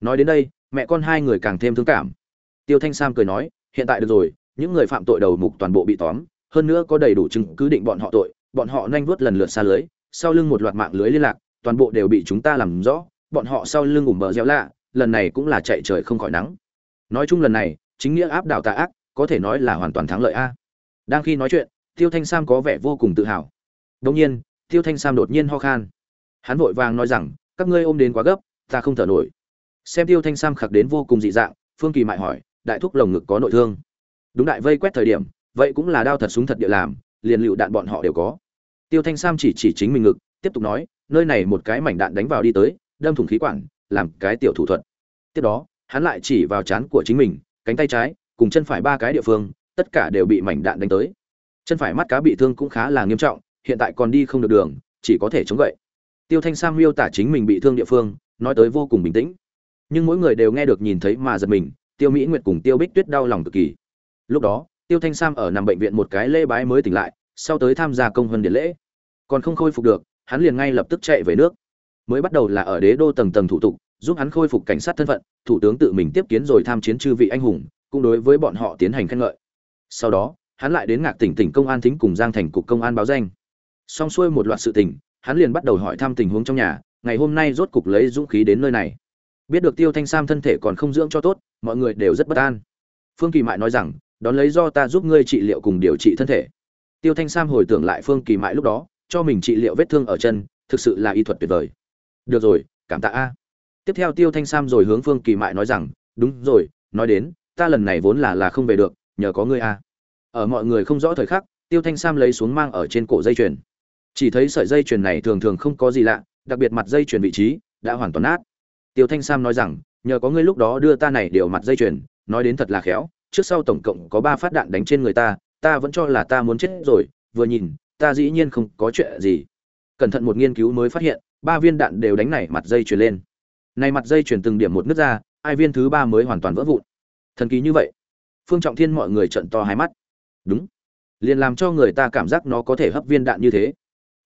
Nói đến đây, mẹ con hai người càng thêm thương cảm. Tiêu thanh sam cười nói, hiện tại được rồi, những người phạm tội đầu mục toàn bộ bị tóm, hơn nữa có đầy đủ chứng cứ định bọn họ tội, bọn họ nhanh vuốt lần lượt xa lưới sau lưng một loạt mạng lưới liên lạc, toàn bộ đều bị chúng ta làm rõ, bọn họ sau lưng ủng bờ gieo lạ, lần này cũng là chạy trời không khỏi nắng. Nói chung lần này, chính nghĩa áp đảo tà ác, có thể nói là hoàn toàn thắng lợi a. Đang khi nói chuyện, tiêu thanh sam có vẻ vô cùng tự hào. Đương nhiên, tiêu thanh sam đột nhiên ho khan. Hắn vội vàng nói rằng, các ngươi ôm đến quá gấp, ta không thở nổi. Xem tiêu thanh sam khặc đến vô cùng dị dạng, phương kỳ mại hỏi, đại thúc lồng ngực có nội thương? Đúng đại vây quét thời điểm, vậy cũng là đao thật súng thật địa làm, liền lựu đạn bọn họ đều có tiêu thanh sam chỉ chỉ chính mình ngực, tiếp tục nói, nơi này một cái mảnh đạn đánh vào đi tới, đâm thủng khí quản, làm cái tiểu thủ thuật. Tiếp đó, hắn lại chỉ vào chán của chính mình, cánh tay trái, cùng chân phải ba cái địa phương, tất cả đều bị mảnh đạn đánh tới. Chân phải mắt cá bị thương cũng khá là nghiêm trọng, hiện tại còn đi không được đường, chỉ có thể chống gậy. Tiêu thanh sam miêu tả chính mình bị thương địa phương, nói tới vô cùng bình tĩnh. Nhưng mỗi người đều nghe được nhìn thấy mà giật mình, tiêu mỹ nguyệt cùng tiêu bích tuyết đau lòng cực kỳ. Lúc đó, tiêu thanh sam ở nằm bệnh viện một cái lê bái mới tỉnh lại sau tới tham gia công huân điện lễ. Còn không khôi phục được, hắn liền ngay lập tức chạy về nước. Mới bắt đầu là ở đế đô tầng tầng thủ tục, giúp hắn khôi phục cảnh sát thân phận, thủ tướng tự mình tiếp kiến rồi tham chiến chư vị anh hùng, cũng đối với bọn họ tiến hành khen ngợi. Sau đó, hắn lại đến ngạc tỉnh tỉnh công an thính cùng giang thành cục công an báo danh. Xong xuôi một loạt sự tình, hắn liền bắt đầu hỏi thăm tình huống trong nhà, ngày hôm nay rốt cục lấy dũng khí đến nơi này. Biết được tiêu thanh sam thân thể còn không dưỡng cho tốt, mọi người đều rất bất an. Phương kỳ mại nói rằng, đón lấy do ta giúp ngươi trị liệu cùng điều trị thân thể tiêu thanh sam hồi tưởng lại phương kỳ mại lúc đó, cho mình trị liệu vết thương ở chân, thực sự là y thuật tuyệt vời. Được rồi, cảm tạ a. Tiếp theo tiêu thanh sam rồi hướng phương kỳ mại nói rằng, đúng rồi, nói đến, ta lần này vốn là là không về được, nhờ có ngươi a. Ở mọi người không rõ thời khắc, tiêu thanh sam lấy xuống mang ở trên cổ dây chuyền. Chỉ thấy sợi dây chuyền này thường thường không có gì lạ, đặc biệt mặt dây chuyền vị trí đã hoàn toàn nát. Tiêu thanh sam nói rằng, nhờ có ngươi lúc đó đưa ta này điều mặt dây chuyền, nói đến thật là khéo, trước sau tổng cộng có ba phát đạn đánh trên người ta ta vẫn cho là ta muốn chết rồi, vừa nhìn, ta dĩ nhiên không có chuyện gì. Cẩn thận một nghiên cứu mới phát hiện, ba viên đạn đều đánh này mặt dây chuyền lên. Này mặt dây chuyền từng điểm một nước ra ai viên thứ ba mới hoàn toàn vỡ vụn. Thần kỳ như vậy. Phương trọng thiên mọi người trận to hai mắt. Đúng. Liền làm cho người ta cảm giác nó có thể hấp viên đạn như thế.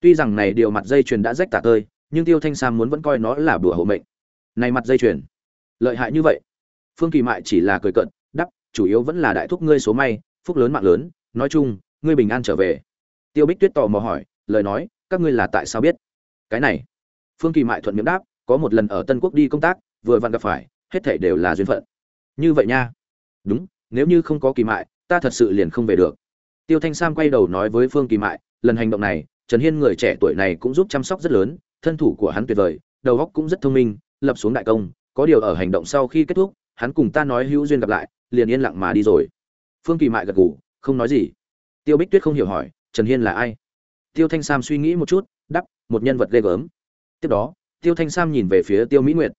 Tuy rằng này điều mặt dây chuyền đã rách tả tơi, nhưng tiêu thanh sam muốn vẫn coi nó là bùa hộ mệnh. Này mặt dây chuyền. Lợi hại như vậy. Phương kỳ mại chỉ là cười cận đắp chủ yếu vẫn là đại thúc ngươi số may, phúc lớn mạng lớn nói chung, ngươi bình an trở về. Tiêu bích tuyết tò mò hỏi, lời nói, các ngươi là tại sao biết? Cái này. Phương kỳ mại thuận miệng đáp, có một lần ở tân quốc đi công tác, vừa vặn gặp phải, hết thảy đều là duyên phận. Như vậy nha. Đúng, nếu như không có kỳ mại, ta thật sự liền không về được. Tiêu thanh sam quay đầu nói với phương kỳ mại, lần hành động này, trần hiên người trẻ tuổi này cũng giúp chăm sóc rất lớn, thân thủ của hắn tuyệt vời, đầu óc cũng rất thông minh, lập xuống đại công, có điều ở hành động sau khi kết thúc, hắn cùng ta nói hữu duyên gặp lại, liền yên lặng mà đi rồi. Phương kỳ mại gật gù không nói gì. Tiêu bích tuyết không hiểu hỏi, trần hiên là ai? Tiêu thanh sam suy nghĩ một chút, đắp, một nhân vật ghê gớm. Tiếp đó, tiêu thanh sam nhìn về phía tiêu mỹ nguyệt.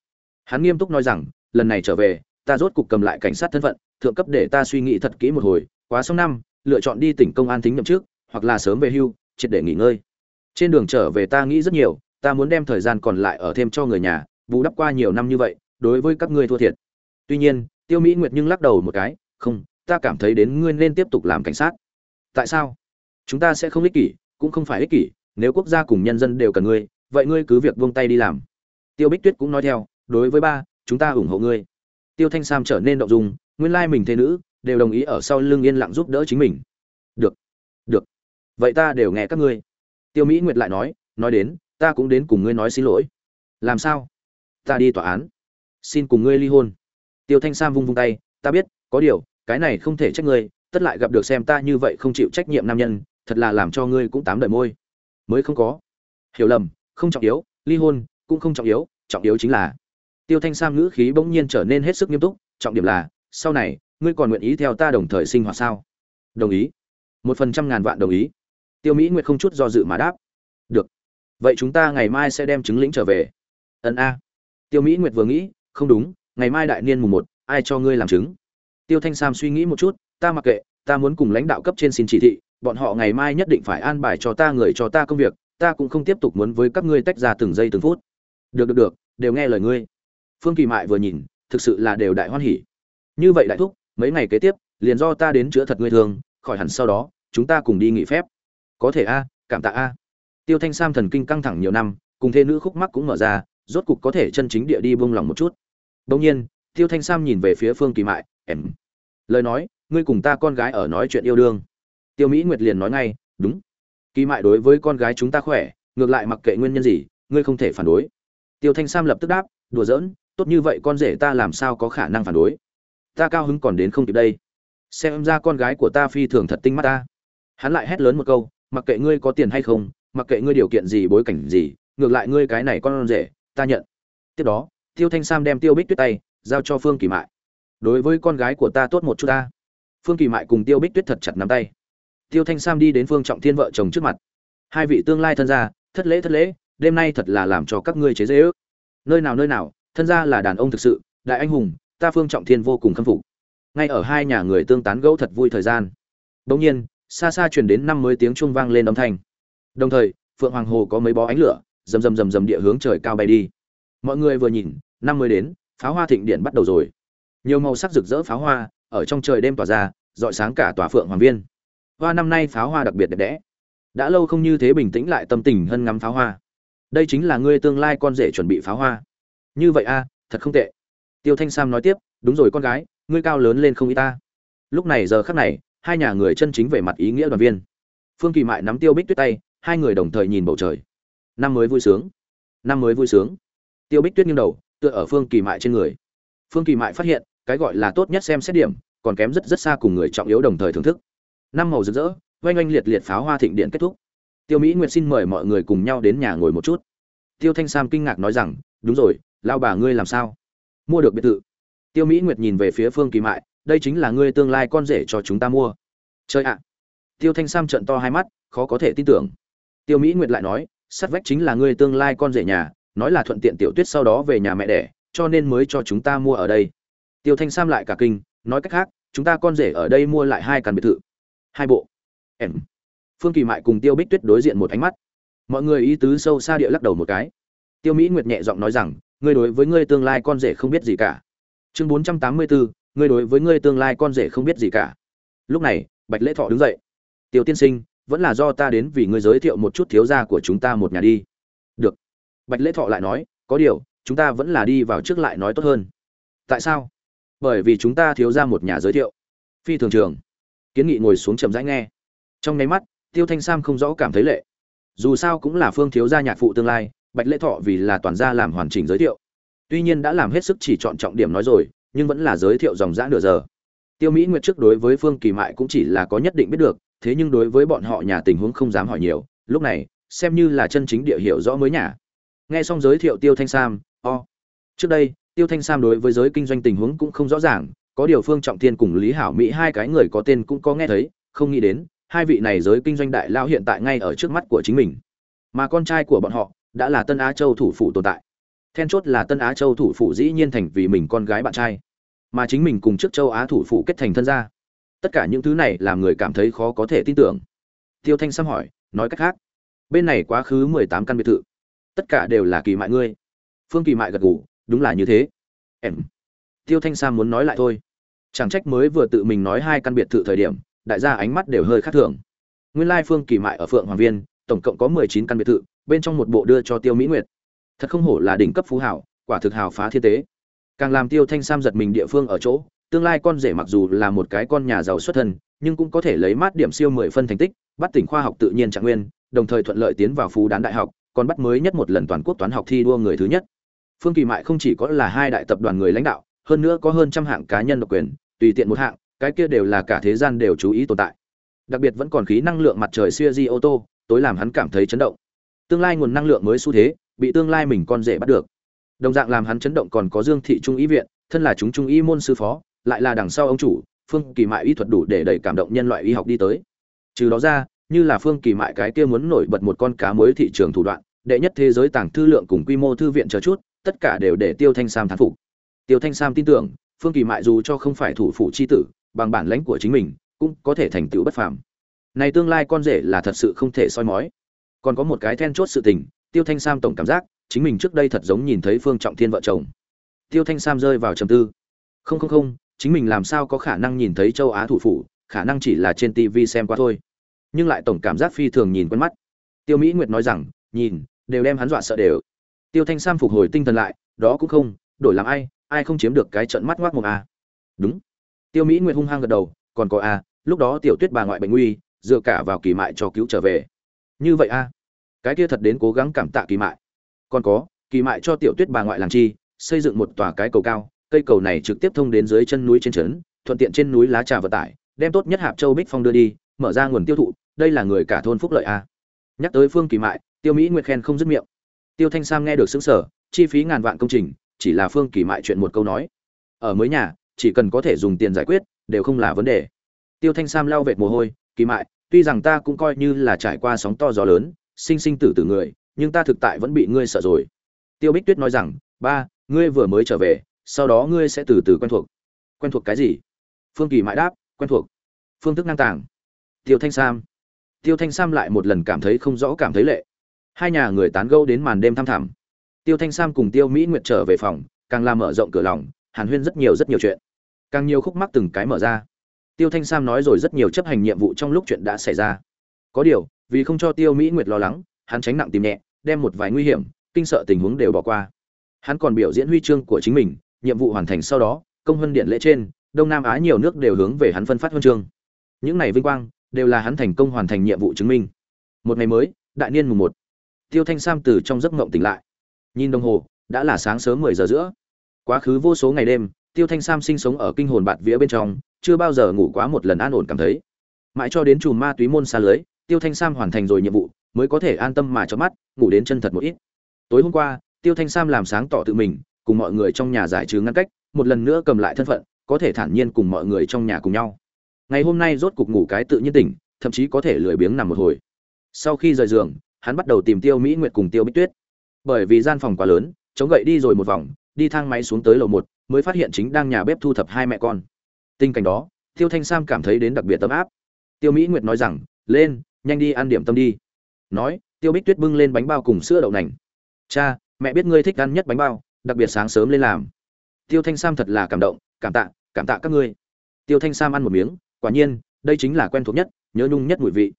Hắn nghiêm túc nói rằng, lần này trở về, ta rốt cục cầm lại cảnh sát thân phận, thượng cấp để ta suy nghĩ thật kỹ một hồi, quá xong năm, lựa chọn đi tỉnh công an tính nhậm trước, hoặc là sớm về hưu, triệt để nghỉ ngơi. Trên đường trở về ta nghĩ rất nhiều, ta muốn đem thời gian còn lại ở thêm cho người nhà, bù đắp qua nhiều năm như vậy, đối với các ngươi thua thiệt. Tuy nhiên, tiêu mỹ nguyệt nhưng lắc đầu một cái, không ta cảm thấy đến ngươi nên tiếp tục làm cảnh sát. Tại sao? Chúng ta sẽ không ích kỷ, cũng không phải ích kỷ, nếu quốc gia cùng nhân dân đều cần ngươi, vậy ngươi cứ việc buông tay đi làm. Tiêu bích tuyết cũng nói theo, đối với ba, chúng ta ủng hộ ngươi. Tiêu thanh sam trở nên động dung, nguyên lai mình thế nữ, đều đồng ý ở sau lưng yên lặng giúp đỡ chính mình. Được được, vậy ta đều nghe các ngươi. Tiêu mỹ nguyệt lại nói nói đến, ta cũng đến cùng ngươi nói xin lỗi. Làm sao? Ta đi tòa án. Xin cùng ngươi ly hôn. Tiêu thanh sam vung vung tay, ta biết, có điều cái này không thể trách ngươi, tất lại gặp được xem ta như vậy không chịu trách nhiệm nam nhân, thật là làm cho ngươi cũng tám đời môi. Mới không có. Hiểu lầm, không trọng yếu, ly hôn, cũng không trọng yếu trọng yếu chính là, tiêu thanh sam ngữ khí bỗng nhiên trở nên hết sức nghiêm túc, trọng điểm là, sau này, ngươi còn nguyện ý theo ta đồng thời sinh hoạt sao? Đồng ý. Một phần trăm ngàn vạn đồng ý. Tiêu mỹ nguyệt không chút do dự mà đáp. Được. Vậy chúng ta ngày mai sẽ đem chứng lĩnh trở về. Ân a. Tiêu mỹ nguyệt vừa nghĩ, không đúng, ngày mai đại niên mùng một, ai cho ngươi làm chứng? Tiêu thanh sam suy nghĩ một chút ta mặc kệ ta muốn cùng lãnh đạo cấp trên xin chỉ thị bọn họ ngày mai nhất định phải an bài cho ta người cho ta công việc ta cũng không tiếp tục muốn với các ngươi tách ra từng giây từng phút. Được được được đều nghe lời ngươi. Phương kỳ mại vừa nhìn thực sự là đều đại hoan hỉ. Như vậy đại thúc mấy ngày kế tiếp liền do ta đến chữa thật ngươi thường, khỏi hẳn sau đó chúng ta cùng đi nghỉ phép. Có thể a cảm tạ a. Tiêu thanh sam thần kinh căng thẳng nhiều năm cùng thê nữ khúc mắc cũng mở ra rốt cục có thể chân chính địa đi buông lòng một chút. Đương nhiên tiêu thanh sam nhìn về phía phương kỳ mại em. Lời nói, ngươi cùng ta con gái ở nói chuyện yêu đương. Tiêu mỹ nguyệt liền nói ngay, đúng. Kỳ mại đối với con gái chúng ta khỏe, ngược lại mặc kệ nguyên nhân gì, ngươi không thể phản đối. Tiêu thanh sam lập tức đáp, đùa giỡn, tốt như vậy con rể ta làm sao có khả năng phản đối? Ta cao hứng còn đến không kịp đây. Xem ra con gái của ta phi thường thật tinh mắt ta. Hắn lại hét lớn một câu, mặc kệ ngươi có tiền hay không, mặc kệ ngươi điều kiện gì bối cảnh gì, ngược lại ngươi cái này con rể, ta nhận. Tiếp đó, tiêu thanh sam đem tiêu bích tuyết tay, giao cho phương kỳ mại đối với con gái của ta tốt một chút ta. Phương kỳ mại cùng tiêu bích tuyết thật chặt nắm tay. Tiêu thanh sam đi đến phương trọng thiên vợ chồng trước mặt. Hai vị tương lai thân gia, thất lễ thất lễ, đêm nay thật là làm cho các ngươi chế dễ ước nơi nào nơi nào, thân gia là đàn ông thực sự, đại anh hùng, ta phương trọng thiên vô cùng khâm phục. Ngay ở hai nhà người tương tán gẫu thật vui thời gian. Bỗng nhiên, xa xa truyền đến năm mươi tiếng chuông vang lên âm thanh. Đồng thời, phượng hoàng hồ có mấy bó ánh lửa, rầm rầm rầm rầm địa hướng trời cao bay đi. Mọi người vừa nhìn, năm mươi đến, pháo hoa thịnh điện bắt đầu rồi nhiều màu sắc rực rỡ pháo hoa ở trong trời đêm tỏa ra, rọi sáng cả tòa phượng hoàng viên. Hoa năm nay pháo hoa đặc biệt đẹp đẽ. Đã lâu không như thế bình tĩnh lại tâm tình hơn ngắm pháo hoa. Đây chính là ngươi tương lai con rể chuẩn bị pháo hoa. Như vậy a à, thật không tệ. Tiêu thanh sam nói tiếp, đúng rồi con gái, ngươi cao lớn lên không y ta. Lúc này giờ khắc này, hai nhà người chân chính về mặt ý nghĩa đoàn viên. Phương kỳ mại nắm tiêu bích tuyết tay, hai người đồng thời nhìn bầu trời. Năm mới vui sướng. Năm mới vui sướng. Tiêu bích tuyết nghiêng đầu, tựa ở phương kỳ mại trên người. Phương kỳ mại phát hiện cái gọi là tốt nhất xem xét điểm, còn kém rất rất xa cùng người trọng yếu đồng thời thưởng thức. Năm màu rực rỡ, oanh oanh liệt liệt pháo hoa thịnh điện kết thúc. Tiêu mỹ nguyệt xin mời mọi người cùng nhau đến nhà ngồi một chút. Tiêu thanh sam kinh ngạc nói rằng, đúng rồi lao bà ngươi làm sao? Mua được biệt thự. Tiêu mỹ nguyệt nhìn về phía phương kỳ mại, đây chính là ngươi tương lai con rể cho chúng ta mua. Chơi ạ. Tiêu thanh sam trận to hai mắt, khó có thể tin tưởng. Tiêu mỹ nguyệt lại nói sắt vách chính là ngươi tương lai con rể nhà, nói là thuận tiện tiểu tuyết sau đó về nhà mẹ đẻ, cho nên mới cho chúng ta mua ở đây tiêu thanh sam lại cả kinh, nói cách khác, chúng ta con rể ở đây mua lại hai căn biệt thự, hai bộ, em. Phương kỳ mại cùng tiêu bích tuyết đối diện một ánh mắt. Mọi người ý tứ sâu xa địa lắc đầu một cái. Tiêu mỹ nguyệt nhẹ giọng nói rằng, ngươi đối với ngươi tương lai con rể không biết gì cả. Chương bốn trăm tám mươi bốn ngươi đối với ngươi tương lai con rể không biết gì cả. Lúc này, bạch lễ thọ đứng dậy. Tiêu tiên sinh, vẫn là do ta đến vì ngươi giới thiệu một chút thiếu gia của chúng ta một nhà đi. Được. Bạch lễ thọ lại nói, có điều, chúng ta vẫn là đi vào trước lại nói tốt hơn. Tại sao? Bởi vì chúng ta thiếu ra một nhà giới thiệu. Phi thường trường. Kiến nghị ngồi xuống chậm rãi nghe. Trong nháy mắt, tiêu thanh sam không rõ cảm thấy lệ. Dù sao cũng là phương thiếu gia nhạc phụ tương lai, bạch lễ thọ vì là toàn gia làm hoàn chỉnh giới thiệu. Tuy nhiên đã làm hết sức chỉ chọn trọng điểm nói rồi, nhưng vẫn là giới thiệu dòng dã nửa giờ. Tiêu mỹ nguyệt trước đối với phương kỳ mại cũng chỉ là có nhất định biết được, thế nhưng đối với bọn họ nhà tình huống không dám hỏi nhiều, lúc này, xem như là chân chính địa hiệu rõ mới nhà nghe xong giới thiệu tiêu thanh sam, o, trước đây tiêu thanh sam đối với giới kinh doanh tình huống cũng không rõ ràng, có điều phương trọng thiên cùng lý hảo mỹ hai cái người có tên cũng có nghe thấy, không nghĩ đến, hai vị này giới kinh doanh đại lao hiện tại ngay ở trước mắt của chính mình. Mà con trai của bọn họ đã là tân á châu thủ phủ tồn tại. Then chốt là tân á châu thủ phủ dĩ nhiên thành vì mình con gái bạn trai. Mà chính mình cùng trước châu á thủ phủ kết thành thân gia. Tất cả những thứ này làm người cảm thấy khó có thể tin tưởng. Tiêu thanh sam hỏi, nói cách khác, bên này quá khứ mười tám căn biệt thự. Tất cả đều là kỳ mại ngươi. Phương kỳ mại gật gù đúng là như thế. Em. Tiêu thanh sam muốn nói lại thôi. Chẳng trách mới vừa tự mình nói hai căn biệt thự thời điểm, đại gia ánh mắt đều hơi khác thường. Nguyên lai phương kỳ mại ở phượng hoàng viên, tổng cộng có mười chín căn biệt thự, bên trong một bộ đưa cho tiêu mỹ nguyệt. Thật không hổ là đỉnh cấp phú hảo, quả thực hào phá thiên tế. Càng làm tiêu thanh sam giật mình địa phương ở chỗ, tương lai con rể mặc dù là một cái con nhà giàu xuất thân, nhưng cũng có thể lấy mát điểm siêu mười phân thành tích, bắt tỉnh khoa học tự nhiên trạng nguyên, đồng thời thuận lợi tiến vào phú đán đại học, còn bắt mới nhất một lần toàn quốc toán học thi đua người thứ nhất phương kỳ mại không chỉ có là hai đại tập đoàn người lãnh đạo, hơn nữa có hơn trăm hạng cá nhân độc quyền, tùy tiện một hạng, cái kia đều là cả thế gian đều chú ý tồn tại. Đặc biệt vẫn còn khí năng lượng mặt trời siêu di ô tô, tối làm hắn cảm thấy chấn động. Tương lai nguồn năng lượng mới xu thế, bị tương lai mình con rể bắt được. Đồng dạng làm hắn chấn động còn có dương thị trung ý viện, thân là chúng trung y môn sư phó, lại là đằng sau ông chủ, phương kỳ mại y thuật đủ để đẩy cảm động nhân loại y học đi tới. Trừ đó ra, như là phương kỳ mại cái kia muốn nổi bật một con cá mới thị trường thủ đoạn, đệ nhất thế giới tàng thư lượng cùng quy mô thư viện chờ chút tất cả đều để tiêu thanh sam thán phục. Tiêu thanh sam tin tưởng, phương kỳ mại dù cho không phải thủ phủ c h i tử, bằng bản lãnh của chính mình, cũng có thể thành tựu bất phàm. Này tương lai con rể là thật sự không thể soi mói. Còn có một cái then chốt sự tình, tiêu thanh sam tổng cảm giác, chính mình trước đây thật giống nhìn thấy phương trọng thiên vợ chồng. Tiêu thanh sam rơi vào trầm tư. Không không không, chính mình làm sao có khả năng nhìn thấy châu á thủ phủ, khả năng chỉ là trên tv xem qua thôi. Nhưng lại tổng cảm giác phi thường nhìn quen mắt. Tiêu mỹ nguyệt nói rằng, nhìn, đều đem hắn dọa sợ đều tiêu thanh sam phục hồi tinh thần lại, đó cũng không, đổi làm ai ai không chiếm được cái trận mắt ngoác mồm a đúng. Tiêu mỹ nguyệt hung hăng gật đầu, còn có a lúc đó tiểu tuyết bà ngoại bệnh nguy, dựa cả vào kỳ mại cho cứu trở về. Như vậy a cái kia thật đến cố gắng cảm tạ kỳ mại. Còn có, kỳ mại cho tiểu tuyết bà ngoại làng chi, xây dựng một tòa cái cầu cao, cây cầu này trực tiếp thông đến dưới chân núi trên trấn, thuận tiện trên núi lá trà vận tải, đem tốt nhất hạp châu bích phong đưa đi, mở ra nguồn tiêu thụ, đây là người cả thôn phúc lợi a nhắc tới phương kỳ mại, tiêu mỹ nguyệt khen không dứt miệng tiêu thanh sam nghe được xứng sở chi phí ngàn vạn công trình, chỉ là phương kỳ mại chuyện một câu nói. Ở mới nhà, chỉ cần có thể dùng tiền giải quyết, đều không là vấn đề. Tiêu thanh sam lau vệt mồ hôi, kỳ mại, tuy rằng ta cũng coi như là trải qua sóng to gió lớn, sinh sinh tử tử người, nhưng ta thực tại vẫn bị ngươi sợ rồi. Tiêu bích tuyết nói rằng, ba, ngươi vừa mới trở về, sau đó ngươi sẽ từ từ quen thuộc. Quen thuộc cái gì? Phương kỳ mãi đáp, quen thuộc. Phương thức năng tàng. Tiêu thanh sam. Tiêu thanh sam lại một lần cảm thấy không rõ cảm thấy lệ hai nhà người tán gẫu đến màn đêm thăm thẳm. Tiêu thanh sam cùng tiêu mỹ nguyệt trở về phòng, càng làm mở rộng cửa lòng, hàn huyên rất nhiều rất nhiều chuyện. Càng nhiều khúc mắc từng cái mở ra. Tiêu thanh sam nói rồi rất nhiều chấp hành nhiệm vụ trong lúc chuyện đã xảy ra. Có điều, vì không cho tiêu mỹ nguyệt lo lắng, hắn tránh nặng tìm nhẹ, đem một vài nguy hiểm, kinh sợ tình huống đều bỏ qua. Hắn còn biểu diễn huy chương của chính mình, nhiệm vụ hoàn thành sau đó, công huân điện lễ trên, đông nam á nhiều nước đều hướng về hắn phân phát huân chương. Những này vinh quang, đều là hắn thành công hoàn thành nhiệm vụ chứng minh. Một ngày mới, đại niên mùng một tiêu thanh sam từ trong giấc mộng tỉnh lại. Nhìn đồng hồ, đã là sáng sớm mười giờ giữa. Quá khứ vô số ngày đêm, tiêu thanh sam sinh sống ở kinh hồn bạt vía bên trong, chưa bao giờ ngủ quá một lần an ổn cảm thấy. Mãi cho đến chùm ma túy môn xa lưới, tiêu thanh sam hoàn thành rồi nhiệm vụ, mới có thể an tâm mà cho mắt, ngủ đến chân thật một ít. Tối hôm qua, tiêu thanh sam làm sáng tỏ tự mình, cùng mọi người trong nhà giải trừ ngăn cách, một lần nữa cầm lại thân phận, có thể thản nhiên cùng mọi người trong nhà cùng nhau. Ngày hôm nay rốt cục ngủ cái tự nhiên tỉnh, thậm chí có thể lười biếng nằm một hồi. Sau khi rời giường hắn bắt đầu tìm tiêu mỹ nguyệt cùng tiêu bích tuyết. Bởi vì gian phòng quá lớn, chống gậy đi rồi một vòng, đi thang máy xuống tới lầu một, mới phát hiện chính đang nhà bếp thu thập hai mẹ con. Tình cảnh đó, tiêu thanh sam cảm thấy đến đặc biệt tâm áp. Tiêu mỹ nguyệt nói rằng, lên, nhanh đi ăn điểm tâm đi. Nói, tiêu bích tuyết bưng lên bánh bao cùng sữa đậu nành. Cha, mẹ biết ngươi thích ăn nhất bánh bao, đặc biệt sáng sớm lên làm. Tiêu thanh sam thật là cảm động, cảm tạ cảm tạ các ngươi. Tiêu thanh sam ăn một miếng, quả nhiên, đây chính là quen thuộc nhất, nhớ nhung nhất mùi vị.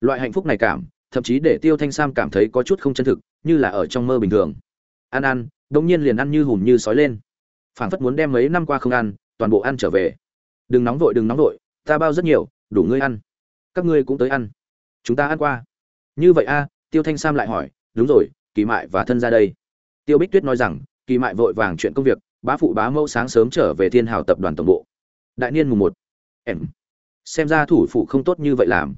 Loại hạnh phúc này cảm thậm chí để tiêu thanh sam cảm thấy có chút không chân thực, như là ở trong mơ bình thường. Ăn ăn đông nhiên liền ăn như hùm như sói lên. Phảng phất muốn đem mấy năm qua không ăn, toàn bộ ăn trở về. Đừng nóng vội, đừng nóng vội, ta bao rất nhiều, đủ ngươi ăn. Các ngươi cũng tới ăn. Chúng ta ăn qua. Như vậy a, tiêu thanh sam lại hỏi, đúng rồi, kỳ mại và thân ra đây. Tiêu bích tuyết nói rằng, kỳ mại vội vàng chuyện công việc, bá phụ bá mẫu sáng sớm trở về thiên hào tập đoàn tổng bộ. Đại niên mùng một. Em. Xem ra thủ phụ không tốt như vậy làm.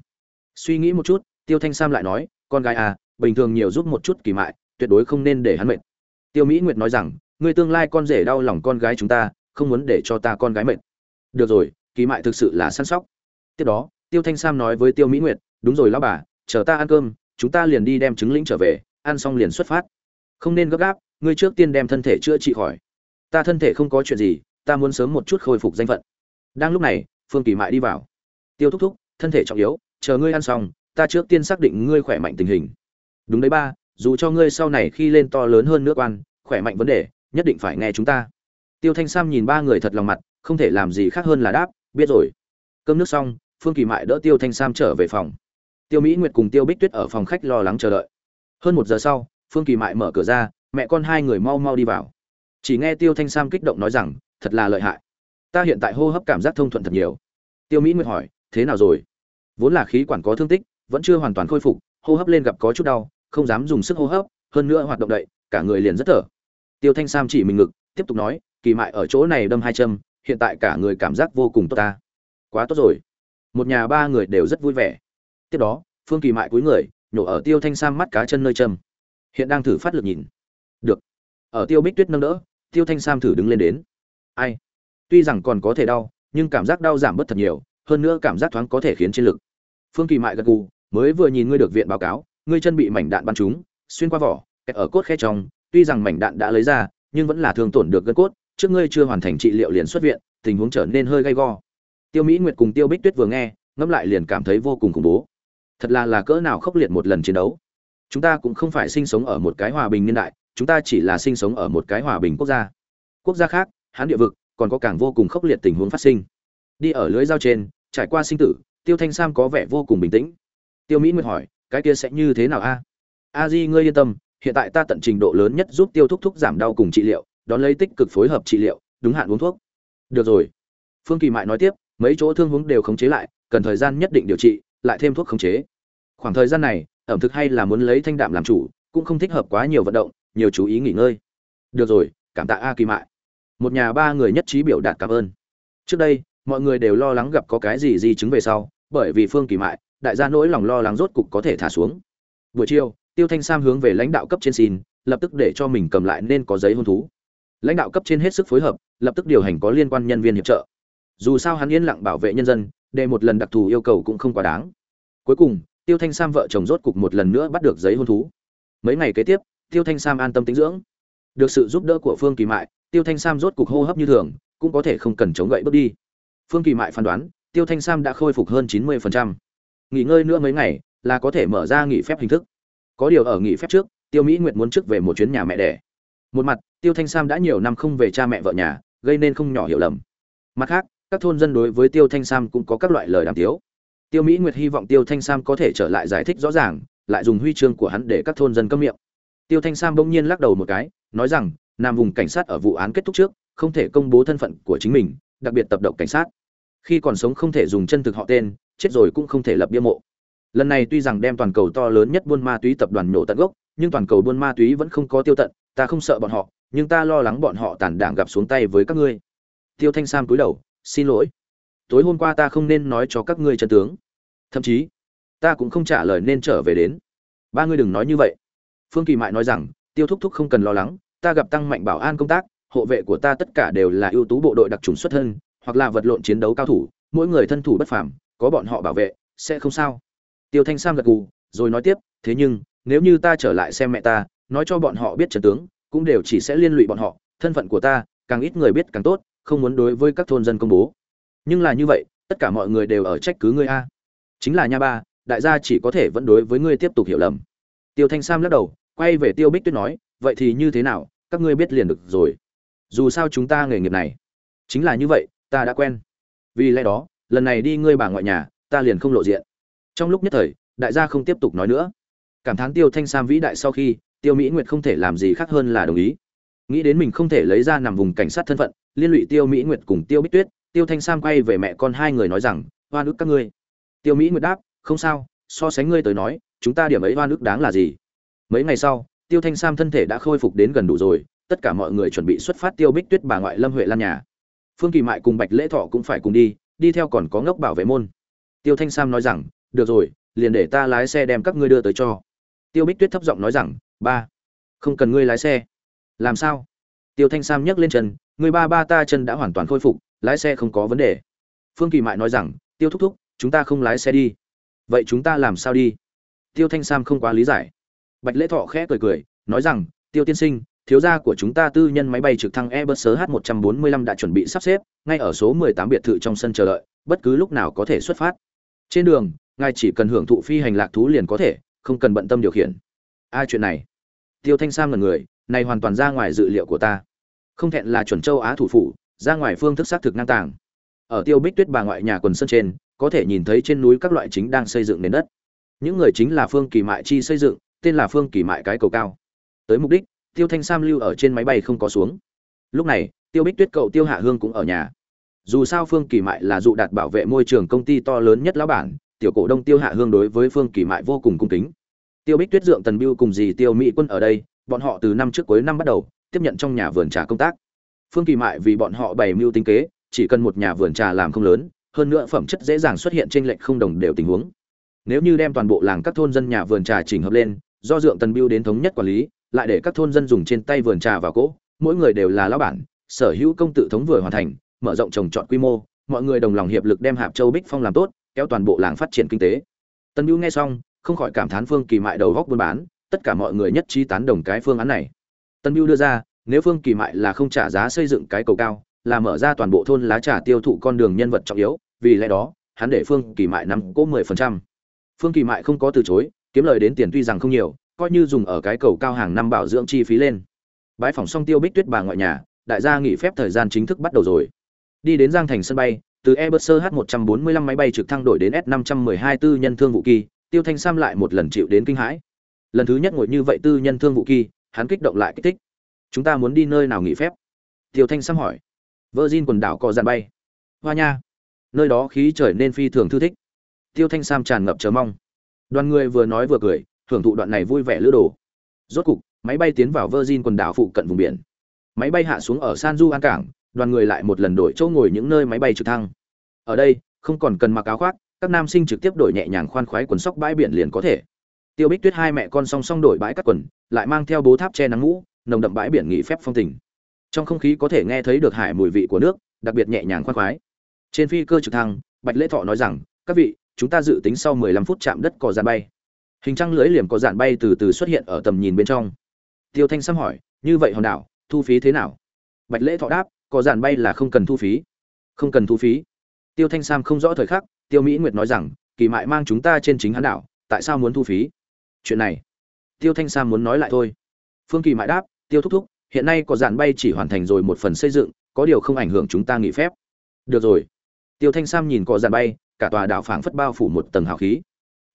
Suy nghĩ một chút tiêu thanh sam lại nói, con gái à bình thường nhiều giúp một chút kỳ mại, tuyệt đối không nên để hắn mệt. Tiêu mỹ nguyệt nói rằng, ngươi tương lai con rể đau lòng con gái chúng ta, không muốn để cho ta con gái mệt. Được rồi, kỳ mại thực sự là săn sóc. Tiếp đó, tiêu thanh sam nói với tiêu mỹ nguyệt, đúng rồi lão bà, chờ ta ăn cơm, chúng ta liền đi đem trứng lĩnh trở về, ăn xong liền xuất phát. Không nên gấp gáp, ngươi trước tiên đem thân thể chữa trị khỏi. Ta thân thể không có chuyện gì, ta muốn sớm một chút khôi phục danh phận. Đang lúc này, phương kỳ mại đi vào. Tiêu thúc thúc, thân thể trọng yếu, chờ ngươi ăn xong ta trước tiên xác định ngươi khỏe mạnh tình hình. Đúng đấy ba, dù cho ngươi sau này khi lên to lớn hơn nước quan khỏe mạnh vấn đề, nhất định phải nghe chúng ta. Tiêu thanh sam nhìn ba người thật lòng mặt, không thể làm gì khác hơn là đáp, biết rồi. Cơm nước xong, phương kỳ mại đỡ tiêu thanh sam trở về phòng. Tiêu mỹ nguyệt cùng tiêu bích tuyết ở phòng khách lo lắng chờ đợi. Hơn một giờ sau, phương kỳ mại mở cửa ra, mẹ con hai người mau mau đi vào. Chỉ nghe tiêu thanh sam kích động nói rằng, thật là lợi hại. Ta hiện tại hô hấp cảm giác thông thuận thật nhiều. Tiêu mỹ nguyệt hỏi, thế nào rồi? Vốn là khí quản có thương tích vẫn chưa hoàn toàn khôi phục, hô hấp lên gặp có chút đau, không dám dùng sức hô hấp, hơn nữa hoạt động đậy, cả người liền rất thở. Tiêu thanh sam chỉ mình ngực, tiếp tục nói, kỳ mại ở chỗ này đâm hai châm, hiện tại cả người cảm giác vô cùng tốt ta. Quá tốt rồi. Một nhà ba người đều rất vui vẻ. Tiếp đó, phương kỳ mại cúi người, nhổ ở tiêu thanh sam mắt cá chân nơi châm. Hiện đang thử phát lực nhìn. Được. Ở tiêu bích tuyết nâng đỡ, tiêu thanh sam thử đứng lên đến. Ai? Tuy rằng còn có thể đau, nhưng cảm giác đau giảm bớt thật nhiều, hơn nữa cảm giác thoáng có thể khiến chiến lực phương kỳ mại gật gù, mới vừa nhìn ngươi được viện báo cáo, ngươi chân bị mảnh đạn bắn trúng, xuyên qua vỏ, kẹt ở cốt khe trong, tuy rằng mảnh đạn đã lấy ra, nhưng vẫn là thương tổn được gân cốt, trước ngươi chưa hoàn thành trị liệu liền xuất viện, tình huống trở nên hơi gay go. Tiêu mỹ nguyệt cùng tiêu bích tuyết vừa nghe, ngẫm lại liền cảm thấy vô cùng khủng bố. Thật là là cỡ nào khốc liệt một lần chiến đấu. Chúng ta cũng không phải sinh sống ở một cái hòa bình niên đại, chúng ta chỉ là sinh sống ở một cái hòa bình quốc gia. Quốc gia khác, hán địa vực, còn có càng vô cùng khốc liệt tình huống phát sinh. Đi ở lưới dao trên, trải qua sinh tử tiêu thanh sam có vẻ vô cùng bình tĩnh. Tiêu mỹ nguyệt hỏi, cái kia sẽ như thế nào a? A di, ngươi yên tâm, hiện tại ta tận trình độ lớn nhất giúp tiêu thúc thúc giảm đau cùng trị liệu, đón lấy tích cực phối hợp trị liệu, đúng hạn uống thuốc. Được rồi. Phương kỳ mại nói tiếp, mấy chỗ thương huống đều khống chế lại, cần thời gian nhất định điều trị, lại thêm thuốc khống chế. Khoảng thời gian này, ẩm thực hay là muốn lấy thanh đạm làm chủ, cũng không thích hợp quá nhiều vận động, nhiều chú ý nghỉ ngơi. Được rồi, cảm tạ a kỳ mại. Một nhà ba người nhất trí biểu đạt cảm ơn. Trước đây, mọi người đều lo lắng gặp có cái gì di chứng về sau bởi vì phương kỳ mại, đại gia nỗi lòng lo lắng rốt cục có thể thả xuống. Buổi chiều, tiêu thanh sam hướng về lãnh đạo cấp trên xin, lập tức để cho mình cầm lại nên có giấy hôn thú. Lãnh đạo cấp trên hết sức phối hợp, lập tức điều hành có liên quan nhân viên hiệp trợ. Dù sao hắn yên lặng bảo vệ nhân dân, để một lần đặc thù yêu cầu cũng không quá đáng. Cuối cùng, tiêu thanh sam vợ chồng rốt cục một lần nữa bắt được giấy hôn thú. Mấy ngày kế tiếp, tiêu thanh sam an tâm tính dưỡng. Được sự giúp đỡ của phương kỳ mại, tiêu thanh sam rốt cục hô hấp như thường, cũng có thể không cần chống gậy bước đi. Phương kỳ mại phán đoán tiêu thanh sam đã khôi phục hơn chín mươi nghỉ ngơi nữa mấy ngày là có thể mở ra nghỉ phép hình thức. Có điều ở nghỉ phép trước, tiêu mỹ nguyệt muốn trước về một chuyến nhà mẹ đẻ. Một mặt, tiêu thanh sam đã nhiều năm không về cha mẹ vợ nhà, gây nên không nhỏ hiểu lầm. Mặt khác, các thôn dân đối với tiêu thanh sam cũng có các loại lời đàm tiếu. Tiêu mỹ nguyệt hy vọng tiêu thanh sam có thể trở lại giải thích rõ ràng, lại dùng huy chương của hắn để các thôn dân câm miệng. Tiêu thanh sam bỗng nhiên lắc đầu một cái, nói rằng, nam vùng cảnh sát ở vụ án kết thúc trước, không thể công bố thân phận của chính mình, đặc biệt tập động cảnh sát khi còn sống không thể dùng chân thực họ tên, chết rồi cũng không thể lập bia mộ. Lần này tuy rằng đem toàn cầu to lớn nhất buôn ma túy tập đoàn nổ tận gốc, nhưng toàn cầu buôn ma túy vẫn không có tiêu tận, ta không sợ bọn họ, nhưng ta lo lắng bọn họ tàn đảng gặp xuống tay với các ngươi. Tiêu thanh sam cúi đầu, xin lỗi. Tối hôm qua ta không nên nói cho các ngươi chân tướng. Thậm chí, ta cũng không trả lời nên trở về đến. Ba ngươi đừng nói như vậy. Phương kỳ mại nói rằng, tiêu thúc thúc không cần lo lắng, ta gặp tăng mạnh bảo an công tác, hộ vệ của ta tất cả đều là ưu tú bộ đội đặc trùng xuất thân hoặc là vật lộn chiến đấu cao thủ, mỗi người thân thủ bất phàm, có bọn họ bảo vệ, sẽ không sao. Tiêu thanh sam gật gù, rồi nói tiếp, thế nhưng, nếu như ta trở lại xem mẹ ta, nói cho bọn họ biết trận tướng, cũng đều chỉ sẽ liên lụy bọn họ, thân phận của ta, càng ít người biết càng tốt, không muốn đối với các thôn dân công bố. Nhưng là như vậy, tất cả mọi người đều ở trách cứ ngươi a. Chính là nha ba, đại gia chỉ có thể vẫn đối với ngươi tiếp tục hiểu lầm. Tiêu thanh sam lắc đầu, quay về tiêu bích tuyết nói, vậy thì như thế nào, các ngươi biết liền được rồi. Dù sao chúng ta nghề nghiệp này, chính là như vậy ta đã quen. Vì lẽ đó, lần này đi ngươi bà ngoại nhà, ta liền không lộ diện. Trong lúc nhất thời, đại gia không tiếp tục nói nữa. Cảm thán tiêu thanh sam vĩ đại sau khi, tiêu mỹ nguyệt không thể làm gì khác hơn là đồng ý. Nghĩ đến mình không thể lấy ra nằm vùng cảnh sát thân phận, liên lụy tiêu mỹ nguyệt cùng tiêu bích tuyết, tiêu thanh sam quay về mẹ con hai người nói rằng, oan ức các ngươi. Tiêu mỹ nguyệt đáp, không sao, so sánh ngươi tới nói, chúng ta điểm ấy oan ức đáng là gì? Mấy ngày sau, tiêu thanh sam thân thể đã khôi phục đến gần đủ rồi, tất cả mọi người chuẩn bị xuất phát tiêu bích tuyết bà ngoại lâm huệ lan nhà phương kỳ mại cùng bạch lễ thọ cũng phải cùng đi đi theo còn có ngốc bảo vệ môn. Tiêu thanh sam nói rằng, được rồi, liền để ta lái xe đem các ngươi đưa tới cho. Tiêu bích tuyết thấp giọng nói rằng, ba, không cần ngươi lái xe. Làm sao? Tiêu thanh sam nhấc lên chân người ba ba ta chân đã hoàn toàn khôi phục, lái xe không có vấn đề. Phương kỳ mại nói rằng, tiêu thúc thúc, chúng ta không lái xe đi. Vậy chúng ta làm sao đi? Tiêu thanh sam không quá lý giải. Bạch lễ thọ khẽ cười cười, nói rằng, tiêu tiên sinh thiếu gia của chúng ta tư nhân máy bay trực thăng Airbus H145 đã chuẩn bị sắp xếp, ngay ở số 18 biệt thự trong sân chờ đợi, bất cứ lúc nào có thể xuất phát. Trên đường, ngài chỉ cần hưởng thụ phi hành lạc thú liền có thể, không cần bận tâm điều khiển. Ai chuyện này? Tiêu Thanh Sam là người, này hoàn toàn ra ngoài dự liệu của ta. Không thẹn là chuẩn châu Á thủ phủ, ra ngoài phương thức xác thực năng tàng. Ở Tiêu Bích Tuyết bà ngoại nhà quần sân trên, có thể nhìn thấy trên núi các loại chính đang xây dựng nền đất. Những người chính là Phương Kỳ Mại chi xây dựng, tên là Phương Kỳ Mại cái cầu cao. Tới mục đích, tiêu thanh sam lưu ở trên máy bay không có xuống. Lúc này, tiêu bích tuyết cậu tiêu hạ hương cũng ở nhà. Dù sao phương kỳ mại là dụ đạt bảo vệ môi trường công ty to lớn nhất lão bản, tiểu cổ đông tiêu hạ hương đối với phương kỳ mại vô cùng cung kính. Tiêu bích tuyết dượng tần biêu cùng dì tiêu mỹ quân ở đây, bọn họ từ năm trước cuối năm bắt đầu, tiếp nhận trong nhà vườn trà công tác. Phương kỳ mại vì bọn họ bày mưu tính kế, chỉ cần một nhà vườn trà làm không lớn, hơn nữa phẩm chất dễ dàng xuất hiện trên lệnh không đồng đều tình huống. Nếu như đem toàn bộ làng các thôn dân nhà vườn trà chỉnh hợp lên, do dượng tần biêu đến thống nhất quản lý lại để các thôn dân dùng trên tay vườn trà vào cỗ, mỗi người đều là lão bản, sở hữu công tự thống vừa hoàn thành, mở rộng trồng trọt quy mô, mọi người đồng lòng hiệp lực đem hạp châu bích phong làm tốt, kéo toàn bộ làng phát triển kinh tế. Tân hữu nghe xong, không khỏi cảm thán phương kỳ mại đầu góc buôn bán, tất cả mọi người nhất trí tán đồng cái phương án này. Tân hữu đưa ra, nếu phương kỳ mại là không trả giá xây dựng cái cầu cao, là mở ra toàn bộ thôn lá trà tiêu thụ con đường nhân vật trọng yếu, vì lẽ đó, hắn để phương kỳ mại nắm cố mười phần trăm. Phương kỳ mại không có từ chối, kiếm lời đến tiền tuy rằng không nhiều coi như dùng ở cái cầu cao hàng năm bảo dưỡng chi phí lên bãi phòng xong tiêu bích tuyết bà ngoại nhà đại gia nghỉ phép thời gian chính thức bắt đầu rồi đi đến giang thành sân bay từ Airbus H145 máy bay trực thăng đổi đến S512 tư nhân thương vụ kỳ, Tiêu Thanh Sam lại một lần chịu đến kinh hãi. Lần thứ nhất ngồi như vậy tư nhân thương vụ kỳ, hắn kích động lại kích thích. Chúng ta muốn đi nơi nào nghỉ phép? Tiêu Thanh Sam hỏi. Virgin quần đảo có dàn bay. Hoa nha. Nơi đó khí trời nên phi thường thư thích. Tiêu Thanh Sam tràn ngập chờ mong. Đoàn người vừa nói vừa cười, hưởng thụ đoạn này vui vẻ lữ đồ. Rốt cục, máy bay tiến vào Virgin quần đảo phụ cận vùng biển. Máy bay hạ xuống ở San Juan cảng, đoàn người lại một lần đổi chỗ ngồi những nơi máy bay trực thăng. Ở đây, không còn cần mặc áo khoác, các nam sinh trực tiếp đổi nhẹ nhàng khoan khoái quần sóc bãi biển liền có thể. Tiêu Bích Tuyết hai mẹ con song song đổi bãi cắt quần, lại mang theo bố tháp che nắng mũ, nồng đậm bãi biển nghỉ phép phong tình. Trong không khí có thể nghe thấy được hải mùi vị của nước, đặc biệt nhẹ nhàng khoan khoái. Trên phi cơ trực thăng, Bạch Lễ Thọ nói rằng, "Các vị, chúng ta dự tính sau 15 phút chạm đất cỏ dàn bay." Hình trăng lưới liềm có dàn bay từ từ xuất hiện ở tầm nhìn bên trong. Tiêu Thanh Sâm hỏi, "Như vậy hòn đảo, thu phí thế nào?" Bạch Lễ Thọ đáp, Có dàn bay là không cần thu phí." "Không cần thu phí?" Tiêu Thanh Sam không rõ thời khắc, Tiêu Mỹ Nguyệt nói rằng, "Kỳ Mại mang chúng ta trên chính hán đảo, tại sao muốn thu phí?" Chuyện này, Tiêu Thanh Sam muốn nói lại thôi. Phương Kỳ Mại đáp, "Tiêu thúc thúc, hiện nay có dàn bay chỉ hoàn thành rồi một phần xây dựng, có điều không ảnh hưởng chúng ta nghỉ phép." "Được rồi." Tiêu Thanh Sam nhìn có dàn bay, cả tòa đảo phảng phất bao phủ một tầng hào khí.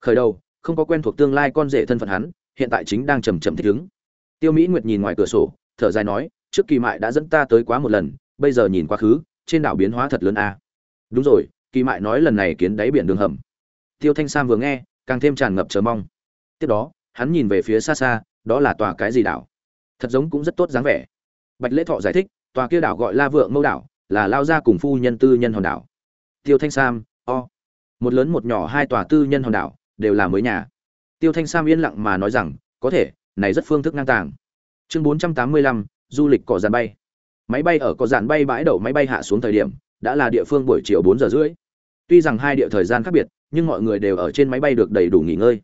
Khởi đầu, không có quen thuộc tương lai con rể thân phận hắn, hiện tại chính đang chầm chậm thích ứng. Tiêu Mỹ Nguyệt nhìn ngoài cửa sổ, thở dài nói, "Trước Kỳ Mại đã dẫn ta tới quá một lần, bây giờ nhìn quá khứ, trên đảo biến hóa thật lớn a." đúng rồi kỳ mại nói lần này kiến đáy biển đường hầm. Tiêu thanh sam vừa nghe càng thêm tràn ngập chờ mong. Tiếp đó hắn nhìn về phía xa xa đó là tòa cái gì đảo? Thật giống cũng rất tốt dáng vẻ. Bạch lễ thọ giải thích tòa kia đảo gọi la vượng mâu đảo là lao ra cùng phu nhân tư nhân hòn đảo. Tiêu thanh sam o. Một lớn một nhỏ hai tòa tư nhân hòn đảo đều là mới nhà. Tiêu thanh sam yên lặng mà nói rằng, có thể, này rất phương thức ngang tàng. Chương bốn trăm tám mươi lăm, du lịch cỏ dàn bay. Máy bay ở cỏ dàn bay bãi đậu máy bay hạ xuống thời điểm, đã là địa phương buổi chiều bốn giờ rưỡi. Tuy rằng hai địa thời gian khác biệt, nhưng mọi người đều ở trên máy bay được đầy đủ nghỉ ngơi.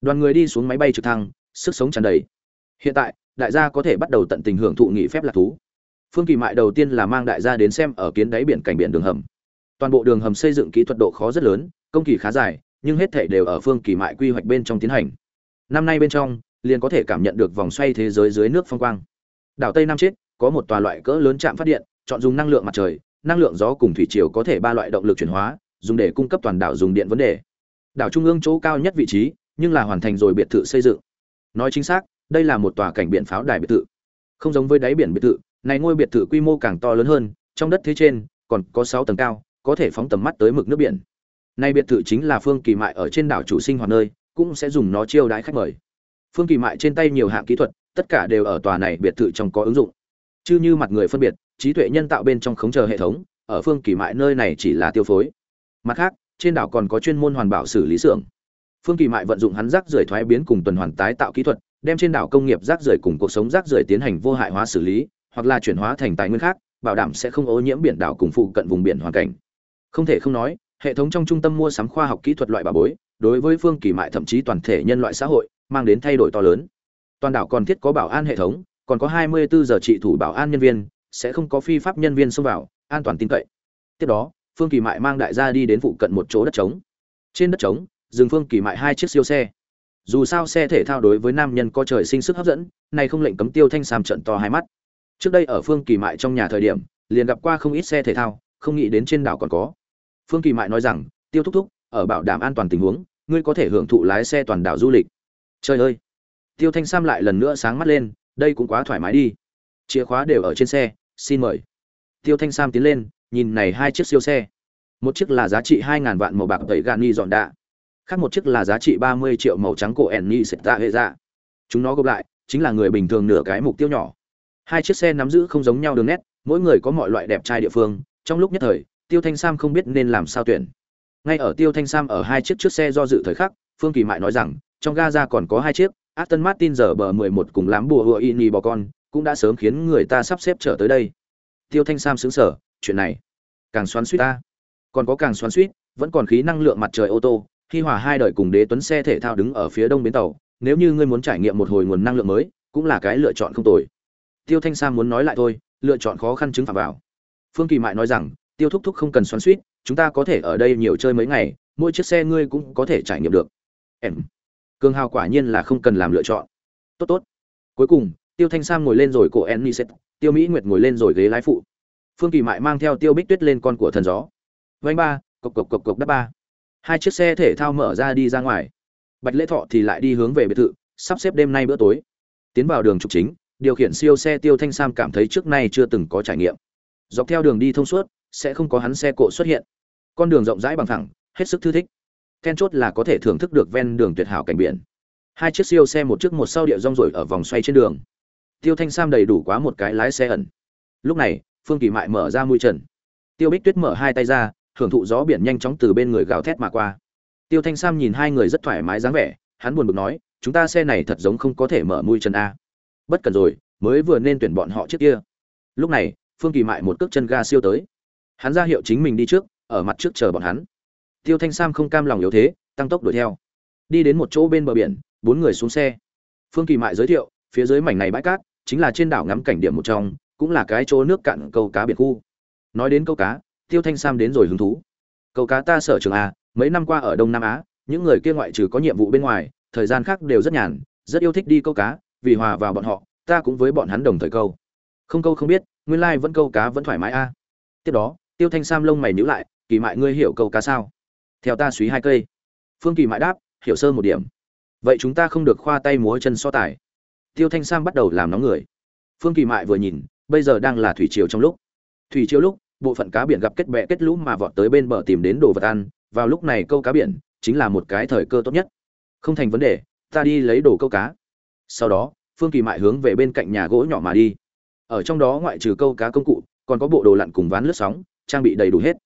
Đoàn người đi xuống máy bay trực thăng, sức sống tràn đầy. Hiện tại, đại gia có thể bắt đầu tận tình hưởng thụ nghỉ phép lạc thú. Phương kỳ mại đầu tiên là mang đại gia đến xem ở kiến đáy biển cảnh biển đường hầm. Toàn bộ đường hầm xây dựng kỹ thuật độ khó rất lớn, công kỳ khá dài nhưng hết thể đều ở phương kỳ mại quy hoạch bên trong tiến hành. Năm nay bên trong, liền có thể cảm nhận được vòng xoay thế giới dưới nước phong quang. Đảo tây nam chết, có một tòa loại cỡ lớn chạm phát điện, chọn dùng năng lượng mặt trời, năng lượng gió cùng thủy triều có thể ba loại động lực chuyển hóa, dùng để cung cấp toàn đảo dùng điện vấn đề. Đảo trung ương chỗ cao nhất vị trí, nhưng là hoàn thành rồi biệt thự xây dựng. Nói chính xác, đây là một tòa cảnh biển pháo đài biệt thự. Không giống với đáy biển biệt thự, này ngôi biệt thự quy mô càng to lớn hơn, trong đất thế trên, còn có sáu tầng cao, có thể phóng tầm mắt tới mực nước biển nay biệt thự chính là phương kỳ mại ở trên đảo chủ sinh hoạt nơi, cũng sẽ dùng nó chiêu đãi khách mời. Phương kỳ mại trên tay nhiều hạng kỹ thuật, tất cả đều ở tòa này biệt thự trong có ứng dụng. Chứ như mặt người phân biệt, trí tuệ nhân tạo bên trong khống chờ hệ thống, ở phương kỳ mại nơi này chỉ là tiêu phối. Mặt khác, trên đảo còn có chuyên môn hoàn bảo xử lý xưởng. Phương kỳ mại vận dụng hắn rác rưởi thoái biến cùng tuần hoàn tái tạo kỹ thuật, đem trên đảo công nghiệp rác rưởi cùng cuộc sống rác rưởi tiến hành vô hại hóa xử lý, hoặc là chuyển hóa thành tài nguyên khác, bảo đảm sẽ không ô nhiễm biển đảo cùng phụ cận vùng biển hoàn cảnh. Không thể không nói hệ thống trong trung tâm mua sắm khoa học kỹ thuật loại bà bối, đối với phương kỳ mại thậm chí toàn thể nhân loại xã hội, mang đến thay đổi to lớn. Toàn đảo còn thiết có bảo an hệ thống, còn có 24 giờ trị thủ bảo an nhân viên, sẽ không có phi pháp nhân viên xông vào, an toàn tin cậy. Tiếp đó, phương kỳ mại mang đại gia đi đến phụ cận một chỗ đất trống. Trên đất trống, dừng phương kỳ mại hai chiếc siêu xe. Dù sao xe thể thao đối với nam nhân có trời sinh sức hấp dẫn này không lệnh cấm tiêu thanh sam trận to hai mắt. Trước đây ở phương kỳ mại trong nhà thời điểm, liền gặp qua không ít xe thể thao, không nghĩ đến trên đảo còn có phương kỳ mại nói rằng, tiêu thúc thúc, ở bảo đảm an toàn tình huống, ngươi có thể hưởng thụ lái xe toàn đảo du lịch. Trời ơi! Tiêu thanh sam lại lần nữa sáng mắt lên, đây cũng quá thoải mái đi. Chìa khóa đều ở trên xe, xin mời. Tiêu thanh sam tiến lên, nhìn này hai chiếc siêu xe. Một chiếc là giá trị hai ngàn vạn màu bạc tẩy gani ni dọn đạ, khác một chiếc là giá trị ba mươi triệu màu trắng cổ ẻn ni sệt tạ hệ ra chúng nó gộp lại, chính là người bình thường nửa cái mục tiêu nhỏ. Hai chiếc xe nắm giữ không giống nhau đường nét, mỗi người có mọi loại đẹp trai địa phương, trong lúc nhất thời tiêu thanh sam không biết nên làm sao tuyển. Ngay ở tiêu thanh sam ở hai chiếc trước xe do dự thời khắc phương kỳ mại nói rằng trong gaza còn có hai chiếc aston martin giờ bờ mười một cùng lám bùa hựa ini bò con cũng đã sớm khiến người ta sắp xếp trở tới đây. Tiêu thanh sam sững sờ, chuyện này càng xoắn suýt ta. Còn có càng xoắn suýt vẫn còn khí năng lượng mặt trời ô tô khi hòa hai đời cùng đế tuấn xe thể thao đứng ở phía đông bến tàu nếu như ngươi muốn trải nghiệm một hồi nguồn năng lượng mới cũng là cái lựa chọn không tồi. Tiêu thanh sam muốn nói lại thôi lựa chọn khó khăn chứng phạm vào. Phương kỳ mại nói rằng tiêu thúc thúc không cần xoắn suýt, chúng ta có thể ở đây nhiều chơi mấy ngày, mỗi chiếc xe ngươi cũng có thể trải nghiệm được. Em. Cường hào quả nhiên là không cần làm lựa chọn. Tốt tốt. Cuối cùng, tiêu thanh sam ngồi lên rồi cổ enniset tiêu mỹ nguyệt ngồi lên rồi ghế lái phụ. Phương kỳ mại mang theo tiêu bích tuyết lên con của thần gió. Vanh ba, cộc cộc cộc cộc đắp ba. Hai chiếc xe thể thao mở ra đi ra ngoài. Bạch lễ thọ thì lại đi hướng về biệt thự, sắp xếp đêm nay bữa tối. Tiến vào đường trục chính, điều khiển siêu xe tiêu thanh sam cảm thấy trước nay chưa từng có trải nghiệm. Dọc theo đường đi thông suốt sẽ không có hắn xe cộ xuất hiện. Con đường rộng rãi bằng thẳng hết sức thư thích. Then chốt là có thể thưởng thức được ven đường tuyệt hảo cảnh biển. Hai chiếc siêu xe một trước một sau địa rong rổi ở vòng xoay trên đường. Tiêu thanh sam đầy đủ quá một cái lái xe ẩn. Lúc này, phương kỳ mại mở ra mũi trần. Tiêu bích tuyết mở hai tay ra, hưởng thụ gió biển nhanh chóng từ bên người gào thét mà qua. Tiêu thanh sam nhìn hai người rất thoải mái dáng vẻ, hắn buồn bực nói, chúng ta xe này thật giống không có thể mở mũi trần a. Bất cần rồi, mới vừa nên tuyển bọn họ trước kia. Lúc này, phương kỳ mại một cước chân ga siêu tới hắn ra hiệu chính mình đi trước, ở mặt trước chờ bọn hắn. Tiêu thanh sam không cam lòng yếu thế, tăng tốc đuổi theo. Đi đến một chỗ bên bờ biển, bốn người xuống xe. Phương kỳ mại giới thiệu, phía dưới mảnh này bãi cát, chính là trên đảo ngắm cảnh điểm một trong, cũng là cái chỗ nước cạn câu cá biển khu. Nói đến câu cá, tiêu thanh sam đến rồi hứng thú. Câu cá ta sở trường a mấy năm qua ở đông nam á, những người kia ngoại trừ có nhiệm vụ bên ngoài, thời gian khác đều rất nhàn, rất yêu thích đi câu cá, vì hòa vào bọn họ, ta cũng với bọn hắn đồng thời câu. Không câu không biết, nguyên lai vẫn câu cá vẫn thoải mái a tiếp đó tiêu thanh sam lông mày nhíu lại, kỳ mại ngươi hiểu câu cá sao? Theo ta suý hai cây. Phương kỳ mại đáp, hiểu sơ một điểm. Vậy chúng ta không được khoa tay múa chân so tài. Tiêu thanh sam bắt đầu làm nóng người. Phương kỳ mại vừa nhìn, bây giờ đang là thủy triều trong lúc. Thủy triều lúc, bộ phận cá biển gặp kết bẹ kết lũ mà vọt tới bên bờ tìm đến đồ vật ăn, vào lúc này câu cá biển chính là một cái thời cơ tốt nhất. Không thành vấn đề, ta đi lấy đồ câu cá. Sau đó, phương kỳ mại hướng về bên cạnh nhà gỗ nhỏ mà đi. Ở trong đó ngoại trừ câu cá công cụ, còn có bộ đồ lặn cùng ván lướt sóng trang bị đầy đủ hết.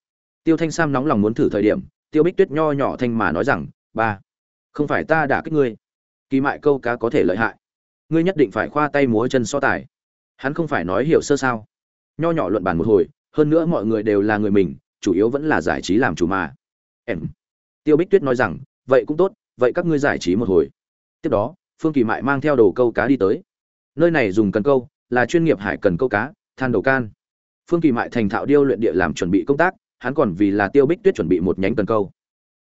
Tiêu thanh sam nóng lòng muốn thử thời điểm, tiêu bích tuyết nho nhỏ thanh mà nói rằng, ba, không phải ta đã kích ngươi. Kỳ mại câu cá có thể lợi hại. Ngươi nhất định phải khoa tay múa chân so tài. Hắn không phải nói hiểu sơ sao. Nho nhỏ luận bàn một hồi, hơn nữa mọi người đều là người mình, chủ yếu vẫn là giải trí làm chủ mà. Em. Tiêu bích tuyết nói rằng, vậy cũng tốt, vậy các ngươi giải trí một hồi. Tiếp đó, phương kỳ mại mang theo đồ câu cá đi tới. Nơi này dùng cần câu, là chuyên nghiệp hải cần câu cá, than đầu can phương kỳ mại thành thạo điêu luyện địa làm chuẩn bị công tác, hắn còn vì là tiêu bích tuyết chuẩn bị một nhánh cần câu.